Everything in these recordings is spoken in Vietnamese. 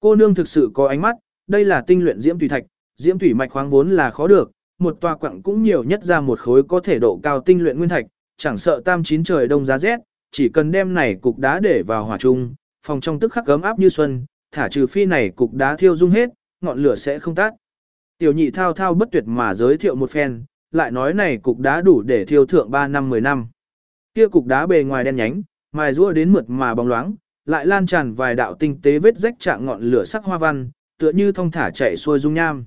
Cô nương thực sự có ánh mắt, đây là tinh luyện diễm thủy thạch, diễm thủy mạch khoáng vốn là khó được, một tòa quặng cũng nhiều nhất ra một khối có thể độ cao tinh luyện nguyên thạch, chẳng sợ tam chín trời đông giá rét, chỉ cần đem này cục đá để vào hỏa trung, phòng trong tức khắc gấm áp như xuân, thả trừ phi này cục đá thiêu dung hết, ngọn lửa sẽ không tắt. Tiểu nhị thao thao bất tuyệt mà giới thiệu một phen, lại nói này cục đá đủ để thiêu thượng 3 năm 10 năm. Kia cục đá bề ngoài đen nhánh, mài rũa đến mượt mà bóng loáng, lại lan tràn vài đạo tinh tế vết rách trạng ngọn lửa sắc hoa văn, tựa như thông thả chạy xuôi dung nham.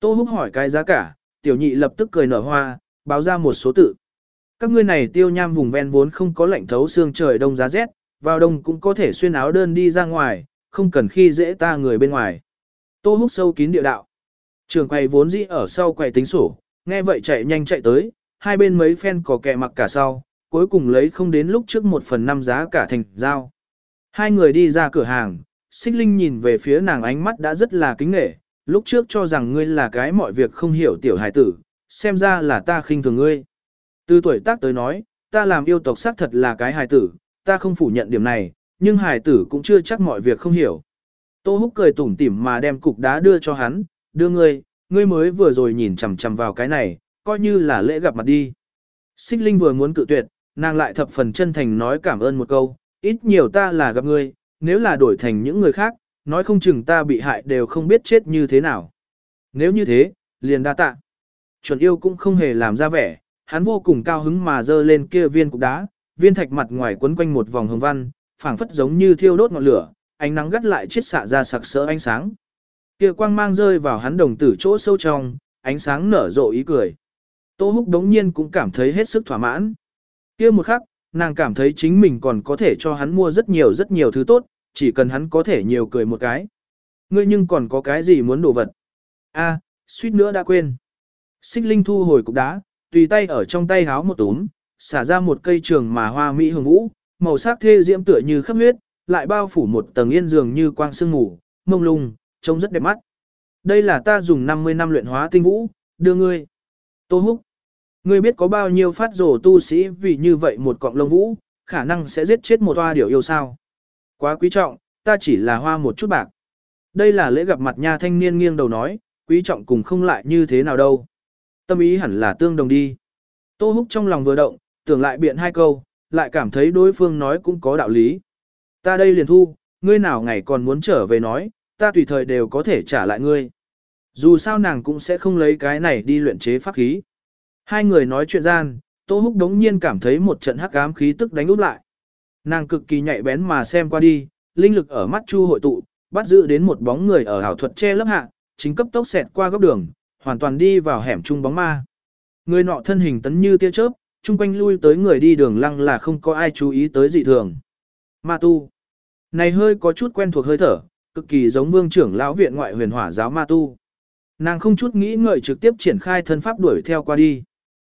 Tô Húc hỏi cái giá cả, tiểu nhị lập tức cười nở hoa, báo ra một số tự. Các ngươi này tiêu nham vùng ven vốn không có lạnh thấu xương trời đông giá rét, vào đông cũng có thể xuyên áo đơn đi ra ngoài, không cần khi dễ ta người bên ngoài. Tô Húc sâu kín địa đạo. Trường quầy vốn dĩ ở sau quầy tính sổ, nghe vậy chạy nhanh chạy tới, hai bên mấy phen có kẹ mặc cả sau, cuối cùng lấy không đến lúc trước một phần năm giá cả thành giao. Hai người đi ra cửa hàng, xích linh nhìn về phía nàng ánh mắt đã rất là kính nghệ, lúc trước cho rằng ngươi là cái mọi việc không hiểu tiểu hài tử, xem ra là ta khinh thường ngươi. Từ tuổi tác tới nói, ta làm yêu tộc xác thật là cái hài tử, ta không phủ nhận điểm này, nhưng hài tử cũng chưa chắc mọi việc không hiểu. Tô Húc cười tủm tỉm mà đem cục đá đưa cho hắn, đưa ngươi, ngươi mới vừa rồi nhìn chằm chằm vào cái này, coi như là lễ gặp mặt đi. Xích Linh vừa muốn cự tuyệt, nàng lại thập phần chân thành nói cảm ơn một câu, ít nhiều ta là gặp ngươi, nếu là đổi thành những người khác, nói không chừng ta bị hại đều không biết chết như thế nào. Nếu như thế, liền đa tạ. Chuẩn yêu cũng không hề làm ra vẻ, hắn vô cùng cao hứng mà dơ lên kia viên cục đá, viên thạch mặt ngoài quấn quanh một vòng hồng văn, phảng phất giống như thiêu đốt ngọn lửa, ánh nắng gắt lại chiết xạ ra sặc sỡ ánh sáng. Kia quang mang rơi vào hắn đồng tử chỗ sâu trong, ánh sáng nở rộ ý cười. Tô Húc đống nhiên cũng cảm thấy hết sức thỏa mãn. Kia một khắc, nàng cảm thấy chính mình còn có thể cho hắn mua rất nhiều rất nhiều thứ tốt, chỉ cần hắn có thể nhiều cười một cái. Ngươi nhưng còn có cái gì muốn đồ vật? A, suýt nữa đã quên. Xích Linh thu hồi cục đá, tùy tay ở trong tay háo một túm, xả ra một cây trường mà hoa mỹ hồng vũ, màu sắc thê diễm tựa như khắp huyết, lại bao phủ một tầng yên dường như quang sương ngủ, mông lung, trông rất đẹp mắt. Đây là ta dùng 50 năm luyện hóa tinh vũ, đưa ngươi. Tô Húc, ngươi biết có bao nhiêu phát rổ tu sĩ vì như vậy một cọng lông vũ, khả năng sẽ giết chết một hoa điểu yêu sao. Quá quý trọng, ta chỉ là hoa một chút bạc. Đây là lễ gặp mặt nha thanh niên nghiêng đầu nói, quý trọng cùng không lại như thế nào đâu. Tâm ý hẳn là tương đồng đi. Tô Húc trong lòng vừa động, tưởng lại biện hai câu, lại cảm thấy đối phương nói cũng có đạo lý. Ta đây liền thu, ngươi nào ngày còn muốn trở về nói, ta tùy thời đều có thể trả lại ngươi. Dù sao nàng cũng sẽ không lấy cái này đi luyện chế pháp khí. Hai người nói chuyện gian, Tô Húc đống nhiên cảm thấy một trận hắc ám khí tức đánh úp lại. Nàng cực kỳ nhạy bén mà xem qua đi, linh lực ở mắt chu hội tụ, bắt giữ đến một bóng người ở ảo thuật che lớp hạ, chính cấp tốc xẹt qua góc đường, hoàn toàn đi vào hẻm trung bóng ma. Người nọ thân hình tấn như tia chớp, chung quanh lui tới người đi đường lăng là không có ai chú ý tới dị thường. Ma tu. Này hơi có chút quen thuộc hơi thở, cực kỳ giống vương trưởng lão viện ngoại huyền hỏa giáo ma tu. Nàng không chút nghĩ ngợi trực tiếp triển khai thân pháp đuổi theo qua đi.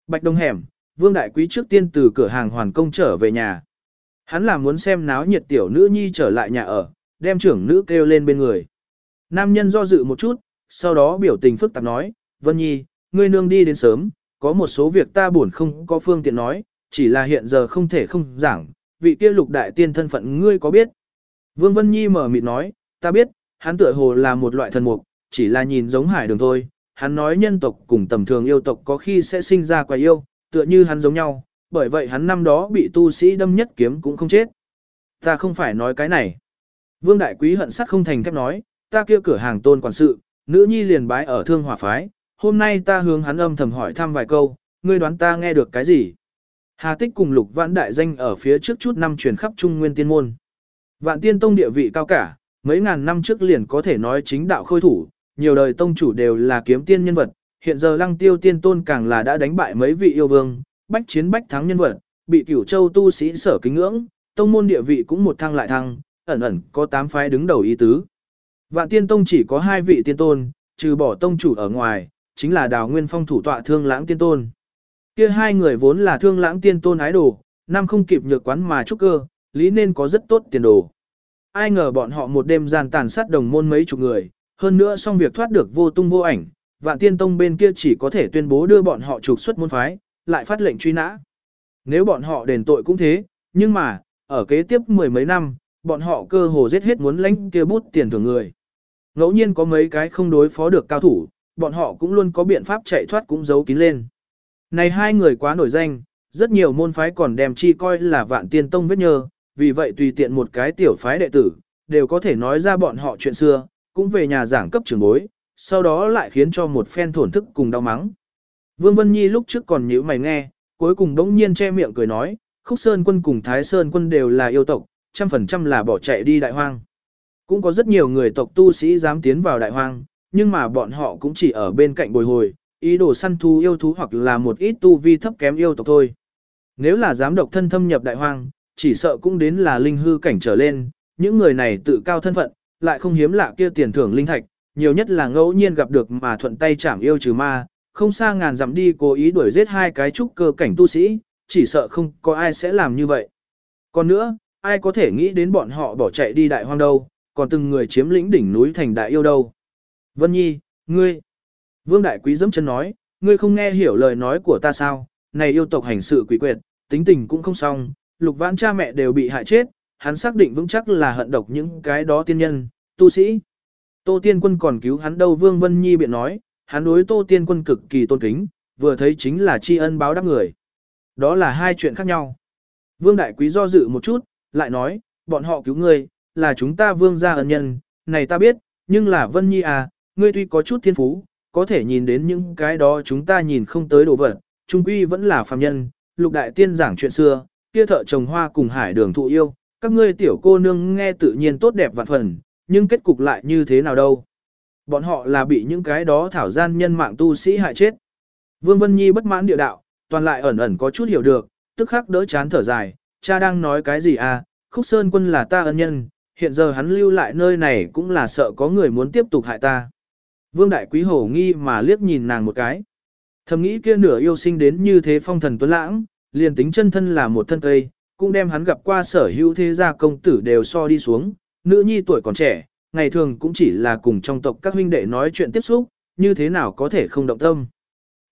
Bạch Đông hẻm, vương đại quý trước tiên từ cửa hàng hoàn công trở về nhà. Hắn là muốn xem náo nhiệt tiểu nữ nhi trở lại nhà ở, đem trưởng nữ kêu lên bên người. Nam nhân do dự một chút, sau đó biểu tình phức tạp nói, Vân Nhi, ngươi nương đi đến sớm, có một số việc ta buồn không có phương tiện nói, chỉ là hiện giờ không thể không giảng, vị kia lục đại tiên thân phận ngươi có biết. Vương Vân Nhi mở mịt nói, ta biết, hắn tựa hồ là một loại thần mục, chỉ là nhìn giống hải đường thôi. Hắn nói nhân tộc cùng tầm thường yêu tộc có khi sẽ sinh ra quái yêu, tựa như hắn giống nhau, bởi vậy hắn năm đó bị tu sĩ đâm nhất kiếm cũng không chết. Ta không phải nói cái này. Vương Đại Quý hận sắt không thành thép nói, ta kia cửa hàng tôn quản sự, nữ nhi liền bái ở thương hỏa phái, hôm nay ta hướng hắn âm thầm hỏi thăm vài câu, ngươi đoán ta nghe được cái gì? Hà Tích cùng Lục Vãn đại danh ở phía trước chút năm truyền khắp Trung Nguyên Tiên môn. Vạn Tiên Tông địa vị cao cả, mấy ngàn năm trước liền có thể nói chính đạo khôi thủ, nhiều đời tông chủ đều là kiếm tiên nhân vật, hiện giờ Lăng Tiêu Tiên Tôn càng là đã đánh bại mấy vị yêu vương, bách chiến bách thắng nhân vật, bị Cửu Châu tu sĩ sở kính ngưỡng, tông môn địa vị cũng một thăng lại thăng, ẩn ẩn có tám phái đứng đầu ý tứ. Vạn Tiên Tông chỉ có hai vị tiên tôn, trừ bỏ tông chủ ở ngoài, chính là Đào Nguyên Phong thủ tọa Thương Lãng Tiên Tôn. Kia hai người vốn là Thương Lãng Tiên Tôn ái đồ, năm không kịp nhược quán mà trúc cơ, lý nên có rất tốt tiền đồ. Ai ngờ bọn họ một đêm gian tàn sát đồng môn mấy chục người, hơn nữa xong việc thoát được vô tung vô ảnh, Vạn Tiên Tông bên kia chỉ có thể tuyên bố đưa bọn họ trục xuất môn phái, lại phát lệnh truy nã. Nếu bọn họ đền tội cũng thế, nhưng mà, ở kế tiếp mười mấy năm, bọn họ cơ hồ giết hết muốn lãnh kia bút tiền thưởng người. Ngẫu nhiên có mấy cái không đối phó được cao thủ, bọn họ cũng luôn có biện pháp chạy thoát cũng giấu kín lên. Này hai người quá nổi danh, rất nhiều môn phái còn đem chi coi là vạn tiên tông vết nhơ, vì vậy tùy tiện một cái tiểu phái đệ tử, đều có thể nói ra bọn họ chuyện xưa, cũng về nhà giảng cấp trường bối, sau đó lại khiến cho một phen thổn thức cùng đau mắng. Vương Vân Nhi lúc trước còn nhíu mày nghe, cuối cùng đống nhiên che miệng cười nói, Khúc Sơn quân cùng Thái Sơn quân đều là yêu tộc, trăm phần trăm là bỏ chạy đi đại hoang. Cũng có rất nhiều người tộc tu sĩ dám tiến vào đại hoang, nhưng mà bọn họ cũng chỉ ở bên cạnh bồi hồi, ý đồ săn thu yêu thú hoặc là một ít tu vi thấp kém yêu tộc thôi. Nếu là dám độc thân thâm nhập đại hoang, chỉ sợ cũng đến là linh hư cảnh trở lên, những người này tự cao thân phận, lại không hiếm lạ kia tiền thưởng linh thạch, nhiều nhất là ngẫu nhiên gặp được mà thuận tay chảm yêu trừ ma, không xa ngàn dặm đi cố ý đuổi giết hai cái trúc cơ cảnh tu sĩ, chỉ sợ không có ai sẽ làm như vậy. Còn nữa, ai có thể nghĩ đến bọn họ bỏ chạy đi đại hoang đâu, còn từng người chiếm lĩnh đỉnh núi thành đại yêu đâu. Vân Nhi, ngươi, Vương Đại Quý dẫm chân nói, ngươi không nghe hiểu lời nói của ta sao, này yêu tộc hành sự quỷ quyệt, tính tình cũng không xong, lục vãn cha mẹ đều bị hại chết, hắn xác định vững chắc là hận độc những cái đó tiên nhân, tu sĩ. Tô Tiên Quân còn cứu hắn đâu Vương Vân Nhi biện nói, hắn đối Tô Tiên Quân cực kỳ tôn kính, vừa thấy chính là tri ân báo đáp người. Đó là hai chuyện khác nhau. Vương Đại Quý do dự một chút, lại nói, bọn họ cứu ngươi, là chúng ta vương gia ân nhân, này ta biết, nhưng là Vân Nhi à, ngươi tuy có chút thiên phú, có thể nhìn đến những cái đó chúng ta nhìn không tới đồ vật, trung quy vẫn là phàm nhân, lục đại tiên giảng chuyện xưa, kia thợ trồng hoa cùng hải đường thụ yêu, các ngươi tiểu cô nương nghe tự nhiên tốt đẹp vạn phần, nhưng kết cục lại như thế nào đâu. Bọn họ là bị những cái đó thảo gian nhân mạng tu sĩ hại chết. Vương Vân Nhi bất mãn địa đạo, toàn lại ẩn ẩn có chút hiểu được, tức khắc đỡ chán thở dài, cha đang nói cái gì à, khúc sơn quân là ta ân nhân, hiện giờ hắn lưu lại nơi này cũng là sợ có người muốn tiếp tục hại ta. Vương Đại Quý hổ nghi mà liếc nhìn nàng một cái. Thầm nghĩ kia nửa yêu sinh đến như thế phong thần tuấn lãng, liền tính chân thân là một thân cây, cũng đem hắn gặp qua sở hữu thế gia công tử đều so đi xuống, nữ nhi tuổi còn trẻ, ngày thường cũng chỉ là cùng trong tộc các huynh đệ nói chuyện tiếp xúc, như thế nào có thể không động tâm.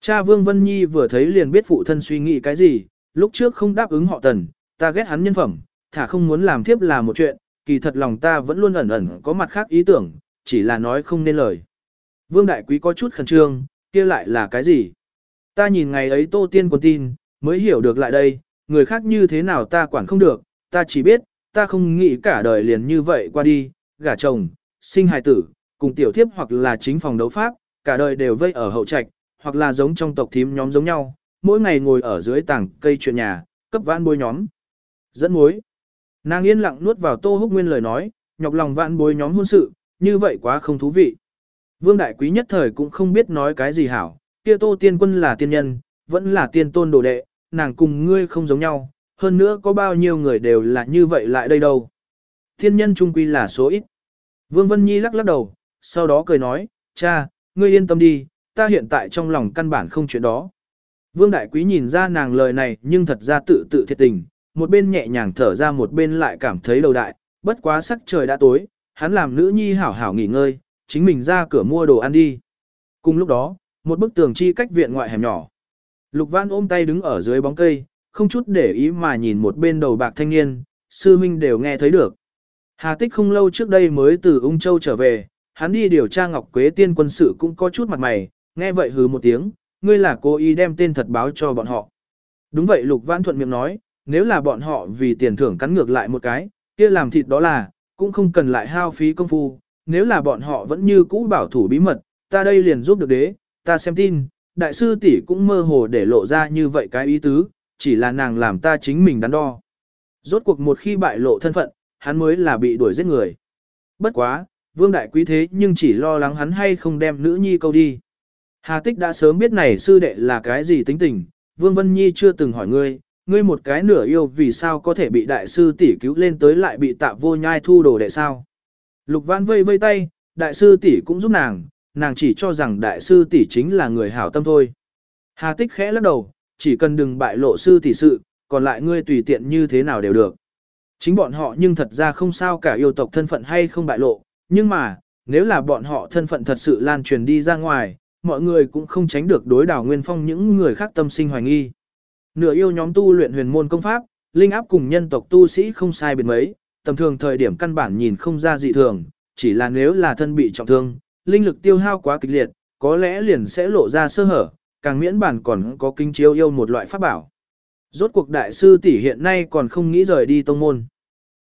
Cha Vương Vân Nhi vừa thấy liền biết phụ thân suy nghĩ cái gì, lúc trước không đáp ứng họ tần, ta ghét hắn nhân phẩm, thả không muốn làm tiếp là một chuyện, kỳ thật lòng ta vẫn luôn ẩn ẩn có mặt khác ý tưởng, chỉ là nói không nên lời. Vương Đại Quý có chút khẩn trương, kia lại là cái gì? Ta nhìn ngày ấy Tô Tiên còn tin, mới hiểu được lại đây, người khác như thế nào ta quản không được, ta chỉ biết, ta không nghĩ cả đời liền như vậy qua đi, gả chồng, sinh hài tử, cùng tiểu thiếp hoặc là chính phòng đấu pháp, cả đời đều vây ở hậu trạch, hoặc là giống trong tộc thím nhóm giống nhau, mỗi ngày ngồi ở dưới tảng cây chuyện nhà, cấp vãn bôi nhóm. Dẫn mối. Nàng yên lặng nuốt vào Tô Húc Nguyên lời nói, nhọc lòng vãn bôi nhóm hôn sự, như vậy quá không thú vị. Vương Đại Quý nhất thời cũng không biết nói cái gì hảo, kia Tô Tiên Quân là tiên nhân, vẫn là tiên tôn đồ đệ, nàng cùng ngươi không giống nhau, hơn nữa có bao nhiêu người đều là như vậy lại đây đâu. Thiên nhân trung quy là số ít. Vương Vân Nhi lắc lắc đầu, sau đó cười nói, cha, ngươi yên tâm đi, ta hiện tại trong lòng căn bản không chuyện đó. Vương Đại Quý nhìn ra nàng lời này nhưng thật ra tự tự thiệt tình, một bên nhẹ nhàng thở ra một bên lại cảm thấy đầu đại, bất quá sắc trời đã tối, hắn làm nữ nhi hảo hảo nghỉ ngơi, chính mình ra cửa mua đồ ăn đi. Cùng lúc đó, một bức tường chi cách viện ngoại hẻm nhỏ. Lục Văn ôm tay đứng ở dưới bóng cây, không chút để ý mà nhìn một bên đầu bạc thanh niên, sư minh đều nghe thấy được. Hà Tích không lâu trước đây mới từ Ung Châu trở về, hắn đi điều tra Ngọc Quế Tiên quân sự cũng có chút mặt mày, nghe vậy hừ một tiếng, ngươi là cố ý đem tên thật báo cho bọn họ. Đúng vậy Lục Văn thuận miệng nói, nếu là bọn họ vì tiền thưởng cắn ngược lại một cái, kia làm thịt đó là, cũng không cần lại hao phí công phu, nếu là bọn họ vẫn như cũ bảo thủ bí mật, ta đây liền giúp được đế, ta xem tin, đại sư tỷ cũng mơ hồ để lộ ra như vậy cái ý tứ, chỉ là nàng làm ta chính mình đắn đo. Rốt cuộc một khi bại lộ thân phận, hắn mới là bị đuổi giết người. Bất quá, vương đại quý thế nhưng chỉ lo lắng hắn hay không đem nữ nhi câu đi. Hà tích đã sớm biết này sư đệ là cái gì tính tình, vương vân nhi chưa từng hỏi ngươi, ngươi một cái nửa yêu vì sao có thể bị đại sư tỷ cứu lên tới lại bị tạ vô nhai thu đồ đệ sao. Lục Văn vây vây tay, đại sư tỷ cũng giúp nàng, nàng chỉ cho rằng đại sư tỷ chính là người hảo tâm thôi. Hà Tích khẽ lắc đầu, chỉ cần đừng bại lộ sư tỷ sự, còn lại ngươi tùy tiện như thế nào đều được. Chính bọn họ nhưng thật ra không sao cả yêu tộc thân phận hay không bại lộ, nhưng mà, nếu là bọn họ thân phận thật sự lan truyền đi ra ngoài, mọi người cũng không tránh được đối đảo Nguyên Phong những người khác tâm sinh hoài nghi. Nửa yêu nhóm tu luyện huyền môn công pháp, linh áp cùng nhân tộc tu sĩ không sai biệt mấy, tầm thường thời điểm căn bản nhìn không ra dị thường, chỉ là nếu là thân bị trọng thương, linh lực tiêu hao quá kịch liệt, có lẽ liền sẽ lộ ra sơ hở, càng miễn bản còn có kinh chiếu yêu một loại pháp bảo. Rốt cuộc đại sư tỷ hiện nay còn không nghĩ rời đi tông môn.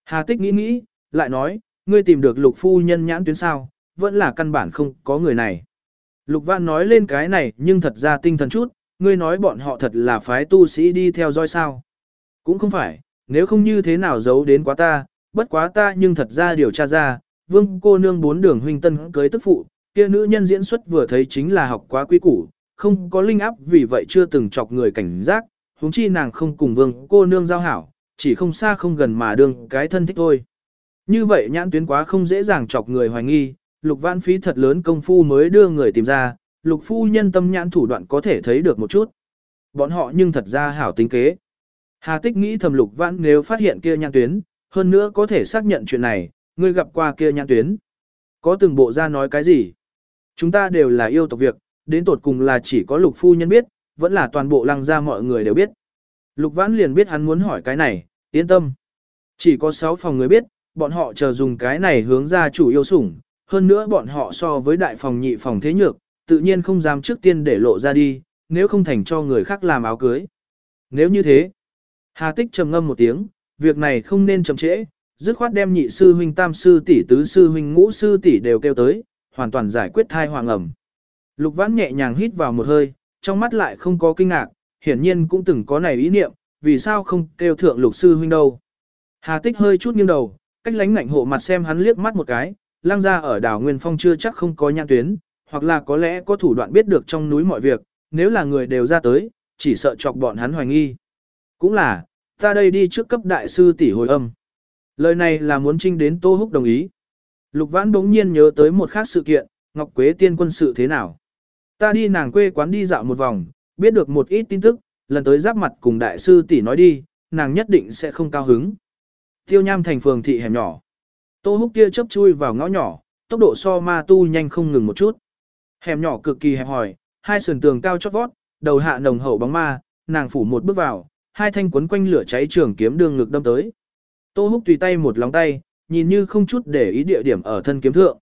Hà Tích nghĩ nghĩ, lại nói, ngươi tìm được lục phu nhân nhãn tuyến sao, vẫn là căn bản không có người này. Lục Văn nói lên cái này nhưng thật ra tinh thần chút, ngươi nói bọn họ thật là phái tu sĩ đi theo dõi sao. Cũng không phải, nếu không như thế nào giấu đến quá ta, bất quá ta nhưng thật ra điều tra ra, vương cô nương bốn đường huynh tân cưới tức phụ, kia nữ nhân diễn xuất vừa thấy chính là học quá quý củ, không có linh áp vì vậy chưa từng chọc người cảnh giác, huống chi nàng không cùng vương cô nương giao hảo, chỉ không xa không gần mà đương cái thân thích thôi. Như vậy nhãn tuyến quá không dễ dàng chọc người hoài nghi, lục vãn phí thật lớn công phu mới đưa người tìm ra, lục phu nhân tâm nhãn thủ đoạn có thể thấy được một chút. Bọn họ nhưng thật ra hảo tính kế. Hà tích nghĩ thầm lục vãn nếu phát hiện kia nhãn tuyến, hơn nữa có thể xác nhận chuyện này, ngươi gặp qua kia nhãn tuyến. Có từng bộ ra nói cái gì? Chúng ta đều là yêu tộc việc, đến tột cùng là chỉ có lục phu nhân biết, vẫn là toàn bộ lăng gia mọi người đều biết. Lục vãn liền biết hắn muốn hỏi cái này, yên tâm. Chỉ có 6 phòng người biết, bọn họ chờ dùng cái này hướng ra chủ yêu sủng, hơn nữa bọn họ so với đại phòng nhị phòng thế nhược, tự nhiên không dám trước tiên để lộ ra đi, nếu không thành cho người khác làm áo cưới. Nếu như thế, Hà Tích trầm ngâm một tiếng, việc này không nên chậm trễ, dứt khoát đem nhị sư huynh tam sư tỷ tứ sư huynh ngũ sư tỷ đều kêu tới, hoàn toàn giải quyết thai hoàng ẩm. Lục Vãn nhẹ nhàng hít vào một hơi, trong mắt lại không có kinh ngạc, hiển nhiên cũng từng có này ý niệm, vì sao không kêu thượng lục sư huynh đâu. Hà Tích hơi chút nghiêng đầu, cách lánh ngạnh hộ mặt xem hắn liếc mắt một cái, lang ra ở đảo Nguyên Phong chưa chắc không có nhãn tuyến, hoặc là có lẽ có thủ đoạn biết được trong núi mọi việc, nếu là người đều ra tới, chỉ sợ chọc bọn hắn hoài nghi. Cũng là, ta đây đi trước cấp đại sư tỷ hồi âm. Lời này là muốn trinh đến Tô Húc đồng ý. Lục Vãn bỗng nhiên nhớ tới một khác sự kiện, Ngọc Quế tiên quân sự thế nào. Ta đi nàng quê quán đi dạo một vòng, biết được một ít tin tức, lần tới giáp mặt cùng đại sư tỷ nói đi, nàng nhất định sẽ không cao hứng. Tiêu nham thành phường thị hẻm nhỏ. Tô húc kia chấp chui vào ngõ nhỏ, tốc độ so ma tu nhanh không ngừng một chút. Hẻm nhỏ cực kỳ hẹp hòi, hai sườn tường cao chót vót, đầu hạ nồng hậu bóng ma, nàng phủ một bước vào, hai thanh quấn quanh lửa cháy trường kiếm đường ngực đâm tới. Tô húc tùy tay một lòng tay, nhìn như không chút để ý địa điểm ở thân kiếm thượng.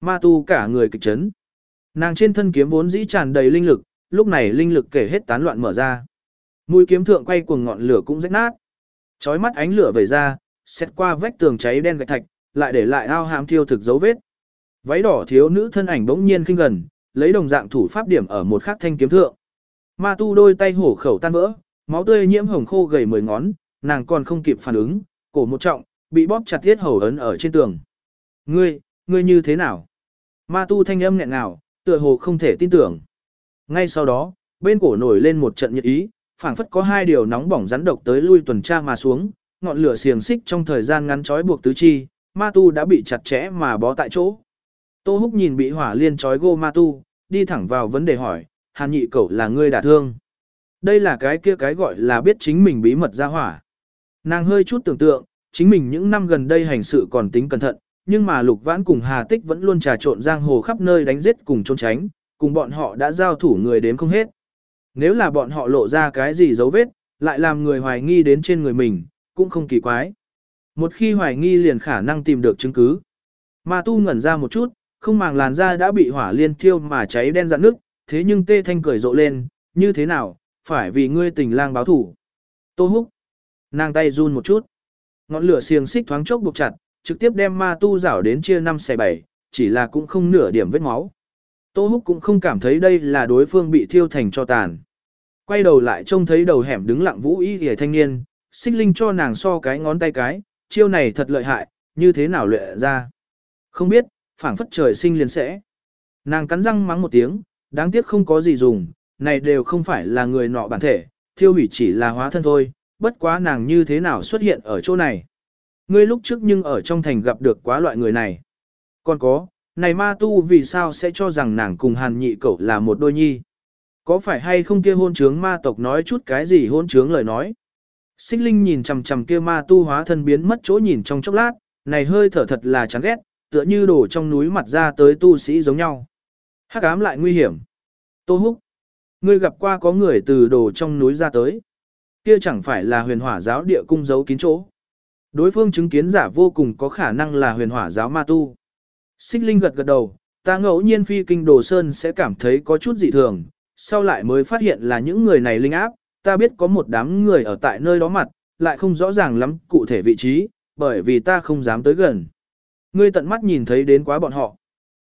Ma tu cả người kịch chấn. Nàng trên thân kiếm vốn dĩ tràn đầy linh lực, lúc này linh lực kể hết tán loạn mở ra. Mũi kiếm thượng quay cuồng ngọn lửa cũng rách nát. Chói mắt ánh lửa vẩy ra, xét qua vách tường cháy đen gạch thạch, lại để lại ao hàm thiêu thực dấu vết. Váy đỏ thiếu nữ thân ảnh bỗng nhiên kinh gần, lấy đồng dạng thủ pháp điểm ở một khắc thanh kiếm thượng. Ma tu đôi tay hổ khẩu tan vỡ, máu tươi nhiễm hồng khô gầy mười ngón, nàng còn không kịp phản ứng, cổ một trọng, bị bóp chặt thiết hầu ấn ở trên tường. Ngươi, ngươi như thế nào? Ma tu thanh âm nghẹn ngào, tựa hồ không thể tin tưởng. Ngay sau đó, bên cổ nổi lên một trận nhiệt ý, phảng phất có hai điều nóng bỏng rắn độc tới lui tuần tra mà xuống, ngọn lửa xiềng xích trong thời gian ngắn trói buộc tứ chi, ma tu đã bị chặt chẽ mà bó tại chỗ. Tô Húc nhìn bị hỏa liên trói gô ma tu, đi thẳng vào vấn đề hỏi, hàn nhị cậu là ngươi đả thương. Đây là cái kia cái gọi là biết chính mình bí mật ra hỏa. Nàng hơi chút tưởng tượng, chính mình những năm gần đây hành sự còn tính cẩn thận, nhưng mà Lục Vãn cùng Hà Tích vẫn luôn trà trộn giang hồ khắp nơi đánh giết cùng trốn tránh, cùng bọn họ đã giao thủ người đếm không hết. Nếu là bọn họ lộ ra cái gì dấu vết, lại làm người hoài nghi đến trên người mình, cũng không kỳ quái. Một khi hoài nghi liền khả năng tìm được chứng cứ. Ma tu ngẩn ra một chút, không màng làn da đã bị hỏa liên thiêu mà cháy đen dạn nước, thế nhưng tê thanh cười rộ lên, như thế nào, phải vì ngươi tình lang báo thủ. Tô húc, nàng tay run một chút. Ngọn lửa xiềng xích thoáng chốc buộc chặt, trực tiếp đem ma tu rảo đến chia năm xẻ bảy, chỉ là cũng không nửa điểm vết máu. Tô Húc cũng không cảm thấy đây là đối phương bị thiêu thành cho tàn. Quay đầu lại trông thấy đầu hẻm đứng lặng vũ y hề thanh niên, xích linh cho nàng so cái ngón tay cái, chiêu này thật lợi hại, như thế nào luyện ra. Không biết, phảng phất trời sinh liền sẽ. Nàng cắn răng mắng một tiếng, đáng tiếc không có gì dùng, này đều không phải là người nọ bản thể, thiêu hủy chỉ là hóa thân thôi, bất quá nàng như thế nào xuất hiện ở chỗ này. Ngươi lúc trước nhưng ở trong thành gặp được quá loại người này. Còn có, này ma tu vì sao sẽ cho rằng nàng cùng hàn nhị cậu là một đôi nhi? Có phải hay không kia hôn trướng ma tộc nói chút cái gì hôn trướng lời nói? Xích linh nhìn chằm chằm kia ma tu hóa thân biến mất chỗ nhìn trong chốc lát, này hơi thở thật là chán ghét, tựa như đổ trong núi mặt ra tới tu sĩ giống nhau. Hắc ám lại nguy hiểm. Tô húc. Ngươi gặp qua có người từ đồ trong núi ra tới. Kia chẳng phải là huyền hỏa giáo địa cung giấu kín chỗ. Đối phương chứng kiến giả vô cùng có khả năng là huyền hỏa giáo ma tu. Xích Linh gật gật đầu, ta ngẫu nhiên phi kinh đồ sơn sẽ cảm thấy có chút dị thường, sau lại mới phát hiện là những người này linh áp, ta biết có một đám người ở tại nơi đó mặt, lại không rõ ràng lắm cụ thể vị trí, bởi vì ta không dám tới gần. Ngươi tận mắt nhìn thấy đến quá bọn họ.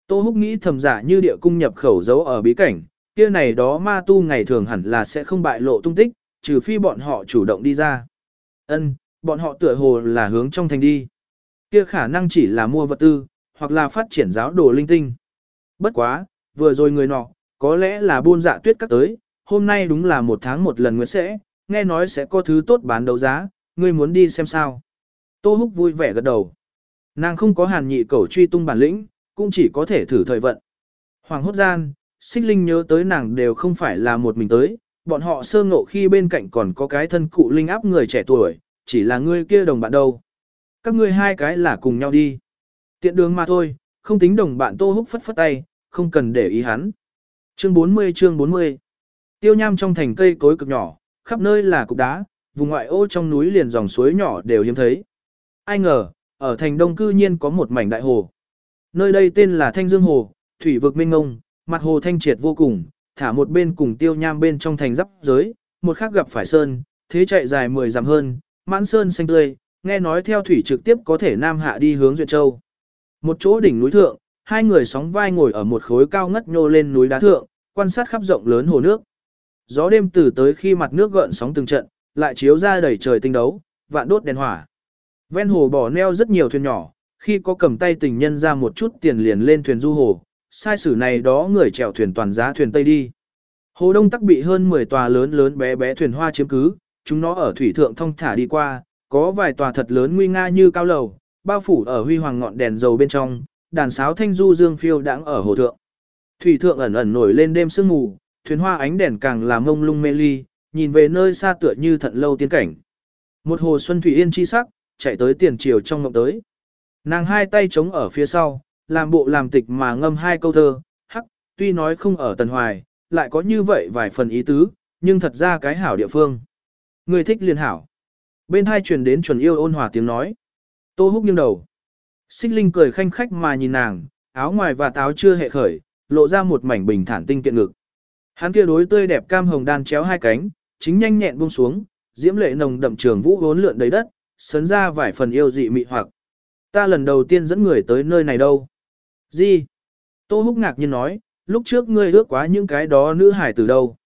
Tô Húc nghĩ thầm giả như địa cung nhập khẩu giấu ở bí cảnh, kia này đó ma tu ngày thường hẳn là sẽ không bại lộ tung tích, trừ phi bọn họ chủ động đi ra. Ân, bọn họ tựa hồ là hướng trong thành đi. Kia khả năng chỉ là mua vật tư, hoặc là phát triển giáo đồ linh tinh. Bất quá, vừa rồi người nọ, có lẽ là buôn dạ tuyết các tới, hôm nay đúng là một tháng một lần nguyệt sẽ, nghe nói sẽ có thứ tốt bán đấu giá, ngươi muốn đi xem sao. Tô Húc vui vẻ gật đầu. Nàng không có hàn nhị cầu truy tung bản lĩnh, cũng chỉ có thể thử thời vận. Hoàng hốt gian, xích linh nhớ tới nàng đều không phải là một mình tới, bọn họ sơ ngộ khi bên cạnh còn có cái thân cụ linh áp người trẻ tuổi, chỉ là ngươi kia đồng bạn đâu. Các ngươi hai cái là cùng nhau đi. Tiện đường mà thôi, không tính đồng bạn Tô Húc phất phất tay, không cần để ý hắn. Chương 40 chương 40 Tiêu nham trong thành cây cối cực nhỏ, khắp nơi là cục đá, vùng ngoại ô trong núi liền dòng suối nhỏ đều hiếm thấy. Ai ngờ, ở thành đông cư nhiên có một mảnh đại hồ. Nơi đây tên là Thanh Dương Hồ, thủy vực minh ngông, mặt hồ thanh triệt vô cùng, thả một bên cùng tiêu nham bên trong thành giáp giới, một khác gặp phải sơn, thế chạy dài 10 dặm hơn, mãn sơn xanh tươi, nghe nói theo thủy trực tiếp có thể nam hạ đi hướng Duyệt Châu. Một chỗ đỉnh núi thượng, hai người sóng vai ngồi ở một khối cao ngất nhô lên núi đá thượng, quan sát khắp rộng lớn hồ nước. Gió đêm từ tới khi mặt nước gợn sóng từng trận, lại chiếu ra đầy trời tinh đấu, vạn đốt đèn hỏa. Ven hồ bỏ neo rất nhiều thuyền nhỏ, khi có cầm tay tình nhân ra một chút tiền liền lên thuyền du hồ, sai sử này đó người chèo thuyền toàn giá thuyền Tây đi. Hồ Đông tắc bị hơn 10 tòa lớn lớn bé bé thuyền hoa chiếm cứ, chúng nó ở thủy thượng thông thả đi qua, có vài tòa thật lớn nguy nga như cao lầu, bao phủ ở huy hoàng ngọn đèn dầu bên trong, đàn sáo thanh du dương phiêu đãng ở hồ thượng. Thủy thượng ẩn ẩn nổi lên đêm sương mù, thuyền hoa ánh đèn càng làm mông lung mê ly, nhìn về nơi xa tựa như thận lâu tiên cảnh. Một hồ xuân thủy yên chi sắc, chạy tới tiền triều trong ngộng tới. Nàng hai tay chống ở phía sau, làm bộ làm tịch mà ngâm hai câu thơ, hắc, tuy nói không ở tần hoài, lại có như vậy vài phần ý tứ, nhưng thật ra cái hảo địa phương. Người thích liền hảo. Bên hai truyền đến chuẩn yêu ôn hòa tiếng nói. Tô húc nghiêng đầu. Xích Linh cười khanh khách mà nhìn nàng, áo ngoài và táo chưa hệ khởi, lộ ra một mảnh bình thản tinh kiện ngực. Hắn kia đối tươi đẹp cam hồng đan chéo hai cánh, chính nhanh nhẹn buông xuống, diễm lệ nồng đậm trường vũ vốn lượn đầy đất, sấn ra vài phần yêu dị mị hoặc. Ta lần đầu tiên dẫn người tới nơi này đâu? Gì? Tô Húc ngạc nhiên nói, lúc trước ngươi ước quá những cái đó nữ hải từ đâu?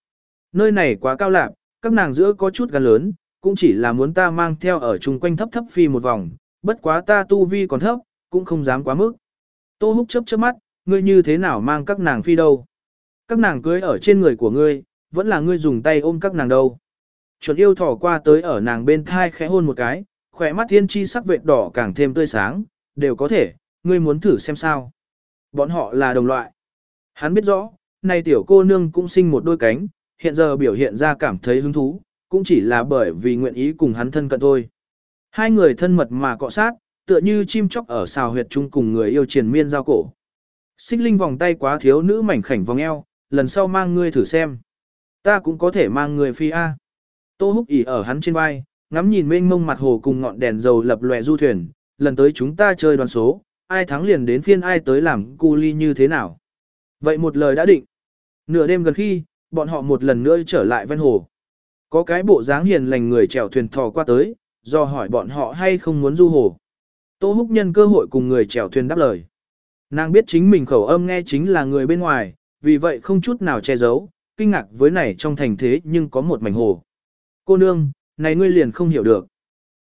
Nơi này quá cao lạc, các nàng giữa có chút gan lớn, cũng chỉ là muốn ta mang theo ở chung quanh thấp thấp phi một vòng, bất quá ta tu vi còn thấp, cũng không dám quá mức. Tô Húc chớp chớp mắt, ngươi như thế nào mang các nàng phi đâu? Các nàng cưới ở trên người của ngươi, vẫn là ngươi dùng tay ôm các nàng đâu. Chuẩn yêu thỏ qua tới ở nàng bên thai khẽ hôn một cái, khỏe mắt thiên chi sắc vệt đỏ càng thêm tươi sáng, đều có thể, ngươi muốn thử xem sao. Bọn họ là đồng loại. Hắn biết rõ, này tiểu cô nương cũng sinh một đôi cánh, hiện giờ biểu hiện ra cảm thấy hứng thú, cũng chỉ là bởi vì nguyện ý cùng hắn thân cận thôi. Hai người thân mật mà cọ sát, tựa như chim chóc ở xào huyệt chung cùng người yêu triền miên giao cổ. Xích linh vòng tay quá thiếu nữ mảnh khảnh vòng eo, lần sau mang ngươi thử xem. Ta cũng có thể mang người phi A. Tô húc ỉ ở hắn trên vai, ngắm nhìn mênh mông mặt hồ cùng ngọn đèn dầu lập lòe du thuyền, lần tới chúng ta chơi đoàn số, ai thắng liền đến phiên ai tới làm cu ly như thế nào. Vậy một lời đã định. Nửa đêm gần khi, bọn họ một lần nữa trở lại ven hồ. Có cái bộ dáng hiền lành người chèo thuyền thò qua tới, do hỏi bọn họ hay không muốn du hồ. Tô Húc nhân cơ hội cùng người chèo thuyền đáp lời. Nàng biết chính mình khẩu âm nghe chính là người bên ngoài, vì vậy không chút nào che giấu, kinh ngạc với này trong thành thế nhưng có một mảnh hồ. Cô nương, này ngươi liền không hiểu được.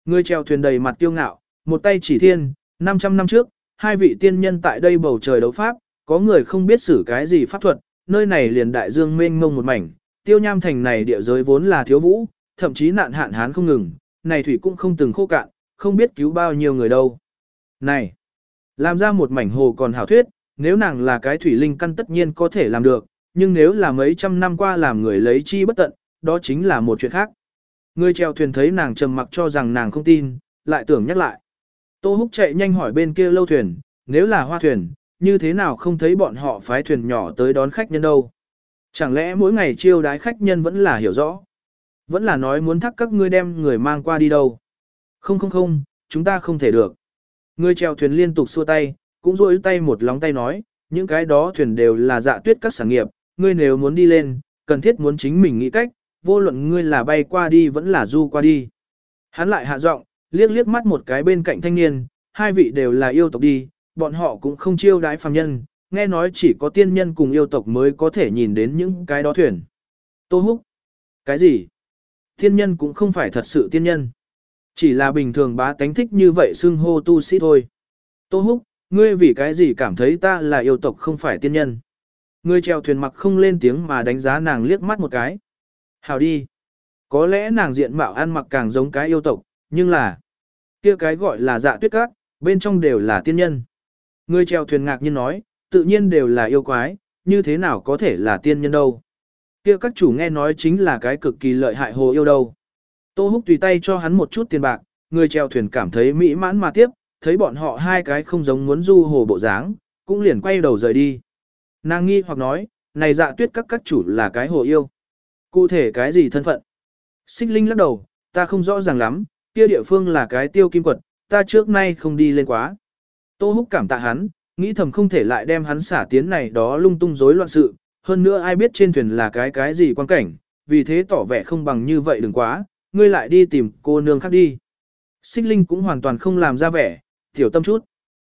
Ngươi chèo thuyền đầy mặt tiêu ngạo, một tay chỉ thiên, 500 năm trước, hai vị tiên nhân tại đây bầu trời đấu pháp, có người không biết xử cái gì pháp thuật, nơi này liền đại dương mênh mông một mảnh, tiêu nham thành này địa giới vốn là thiếu vũ, thậm chí nạn hạn hán không ngừng, này thủy cũng không từng khô cạn, không biết cứu bao nhiêu người đâu. Này, làm ra một mảnh hồ còn hảo thuyết, nếu nàng là cái thủy linh căn tất nhiên có thể làm được, nhưng nếu là mấy trăm năm qua làm người lấy chi bất tận, đó chính là một chuyện khác. Người treo thuyền thấy nàng trầm mặc cho rằng nàng không tin, lại tưởng nhắc lại. Tô Húc chạy nhanh hỏi bên kia lâu thuyền, nếu là hoa thuyền, như thế nào không thấy bọn họ phái thuyền nhỏ tới đón khách nhân đâu. Chẳng lẽ mỗi ngày chiêu đái khách nhân vẫn là hiểu rõ? Vẫn là nói muốn thắc các ngươi đem người mang qua đi đâu? Không không không, chúng ta không thể được. Người chèo thuyền liên tục xua tay, cũng rôi tay một lóng tay nói, những cái đó thuyền đều là dạ tuyết các sản nghiệp, ngươi nếu muốn đi lên, cần thiết muốn chính mình nghĩ cách, vô luận ngươi là bay qua đi vẫn là du qua đi. Hắn lại hạ giọng, liếc liếc mắt một cái bên cạnh thanh niên, hai vị đều là yêu tộc đi, bọn họ cũng không chiêu đái phàm nhân, nghe nói chỉ có tiên nhân cùng yêu tộc mới có thể nhìn đến những cái đó thuyền. Tô Húc. Cái gì? Tiên nhân cũng không phải thật sự tiên nhân. Chỉ là bình thường bá tánh thích như vậy xưng hô tu sĩ thôi. Tô Húc, ngươi vì cái gì cảm thấy ta là yêu tộc không phải tiên nhân? Ngươi treo thuyền mặc không lên tiếng mà đánh giá nàng liếc mắt một cái. Hào đi. Có lẽ nàng diện mạo ăn mặc càng giống cái yêu tộc, nhưng là kia cái gọi là dạ tuyết các, bên trong đều là tiên nhân. người treo thuyền ngạc nhiên nói, tự nhiên đều là yêu quái, như thế nào có thể là tiên nhân đâu. Kia các chủ nghe nói chính là cái cực kỳ lợi hại hồ yêu đâu. Tô Húc tùy tay cho hắn một chút tiền bạc, người treo thuyền cảm thấy mỹ mãn mà tiếp, thấy bọn họ hai cái không giống muốn du hồ bộ dáng, cũng liền quay đầu rời đi. Nàng nghi hoặc nói, này dạ tuyết các các chủ là cái hồ yêu. Cụ thể cái gì thân phận? Xích Linh lắc đầu, ta không rõ ràng lắm, kia địa phương là cái tiêu kim quật, ta trước nay không đi lên quá. Tô Húc cảm tạ hắn, nghĩ thầm không thể lại đem hắn xả tiến này đó lung tung rối loạn sự, hơn nữa ai biết trên thuyền là cái cái gì quan cảnh, vì thế tỏ vẻ không bằng như vậy đừng quá, ngươi lại đi tìm cô nương khác đi. Xích Linh cũng hoàn toàn không làm ra vẻ, tiểu tâm chút.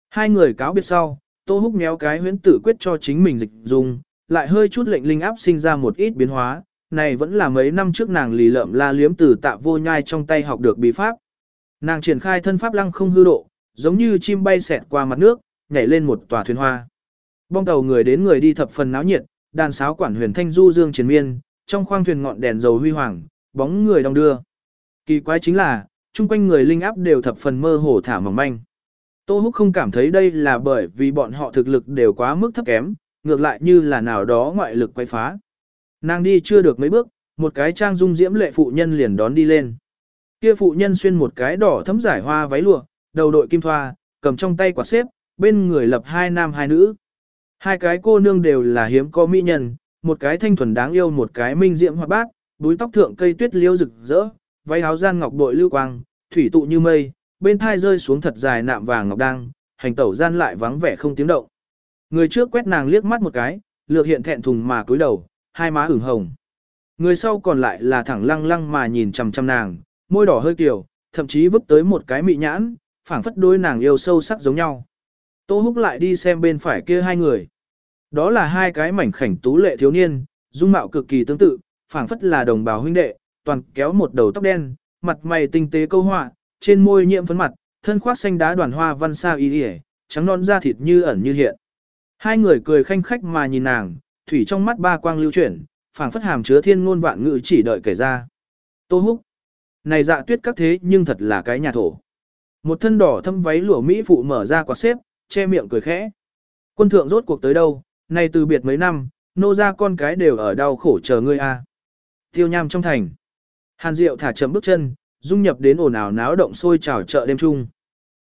Hai người cáo biệt sau, Tô Húc méo cái huyễn tử quyết cho chính mình dịch dùng, lại hơi chút lệnh linh áp sinh ra một ít biến hóa, này vẫn là mấy năm trước nàng lì lợm la liếm từ tạ vô nhai trong tay học được bí pháp. Nàng triển khai thân pháp lăng không hư độ, giống như chim bay xẹt qua mặt nước, nhảy lên một tòa thuyền hoa. Bong tàu người đến người đi thập phần náo nhiệt, đàn sáo quản huyền thanh du dương chiến miên, trong khoang thuyền ngọn đèn dầu huy hoàng, bóng người đông đưa. Kỳ quái chính là, chung quanh người linh áp đều thập phần mơ hồ thả mỏng manh. Tô Húc không cảm thấy đây là bởi vì bọn họ thực lực đều quá mức thấp kém, ngược lại như là nào đó ngoại lực quay phá. Nàng đi chưa được mấy bước, một cái trang dung diễm lệ phụ nhân liền đón đi lên. Kia phụ nhân xuyên một cái đỏ thấm giải hoa váy lụa, đầu đội kim thoa, cầm trong tay quả xếp, bên người lập hai nam hai nữ. Hai cái cô nương đều là hiếm có mỹ nhân, một cái thanh thuần đáng yêu một cái minh diễm hoa bát, búi tóc thượng cây tuyết liêu rực rỡ, váy áo gian ngọc bội lưu quang, thủy tụ như mây, bên thai rơi xuống thật dài nạm vàng ngọc đăng, hành tẩu gian lại vắng vẻ không tiếng động. Người trước quét nàng liếc mắt một cái, lược hiện thẹn thùng mà cúi đầu, hai má ửng hồng. Người sau còn lại là thẳng lăng lăng mà nhìn chằm chằm nàng, môi đỏ hơi kiểu, thậm chí vứt tới một cái mị nhãn, phảng phất đôi nàng yêu sâu sắc giống nhau. Tô Húc lại đi xem bên phải kia hai người. Đó là hai cái mảnh khảnh tú lệ thiếu niên, dung mạo cực kỳ tương tự, phảng phất là đồng bào huynh đệ, toàn kéo một đầu tóc đen, mặt mày tinh tế câu họa, trên môi nhiễm phấn mặt, thân khoác xanh đá đoàn hoa văn sa y y, trắng non da thịt như ẩn như hiện. Hai người cười khanh khách mà nhìn nàng, thủy trong mắt ba quang lưu chuyển, phảng phất hàm chứa thiên ngôn vạn ngữ chỉ đợi kể ra. Tô Húc, này dạ tuyết các thế nhưng thật là cái nhà thổ. Một thân đỏ thâm váy lụa mỹ phụ mở ra quạt xếp, che miệng cười khẽ. Quân thượng rốt cuộc tới đâu, này từ biệt mấy năm, nô ra con cái đều ở đau khổ chờ ngươi a. Tiêu nham trong thành. Hàn Diệu thả chậm bước chân, dung nhập đến ồn ào náo động sôi trào chợ đêm trung.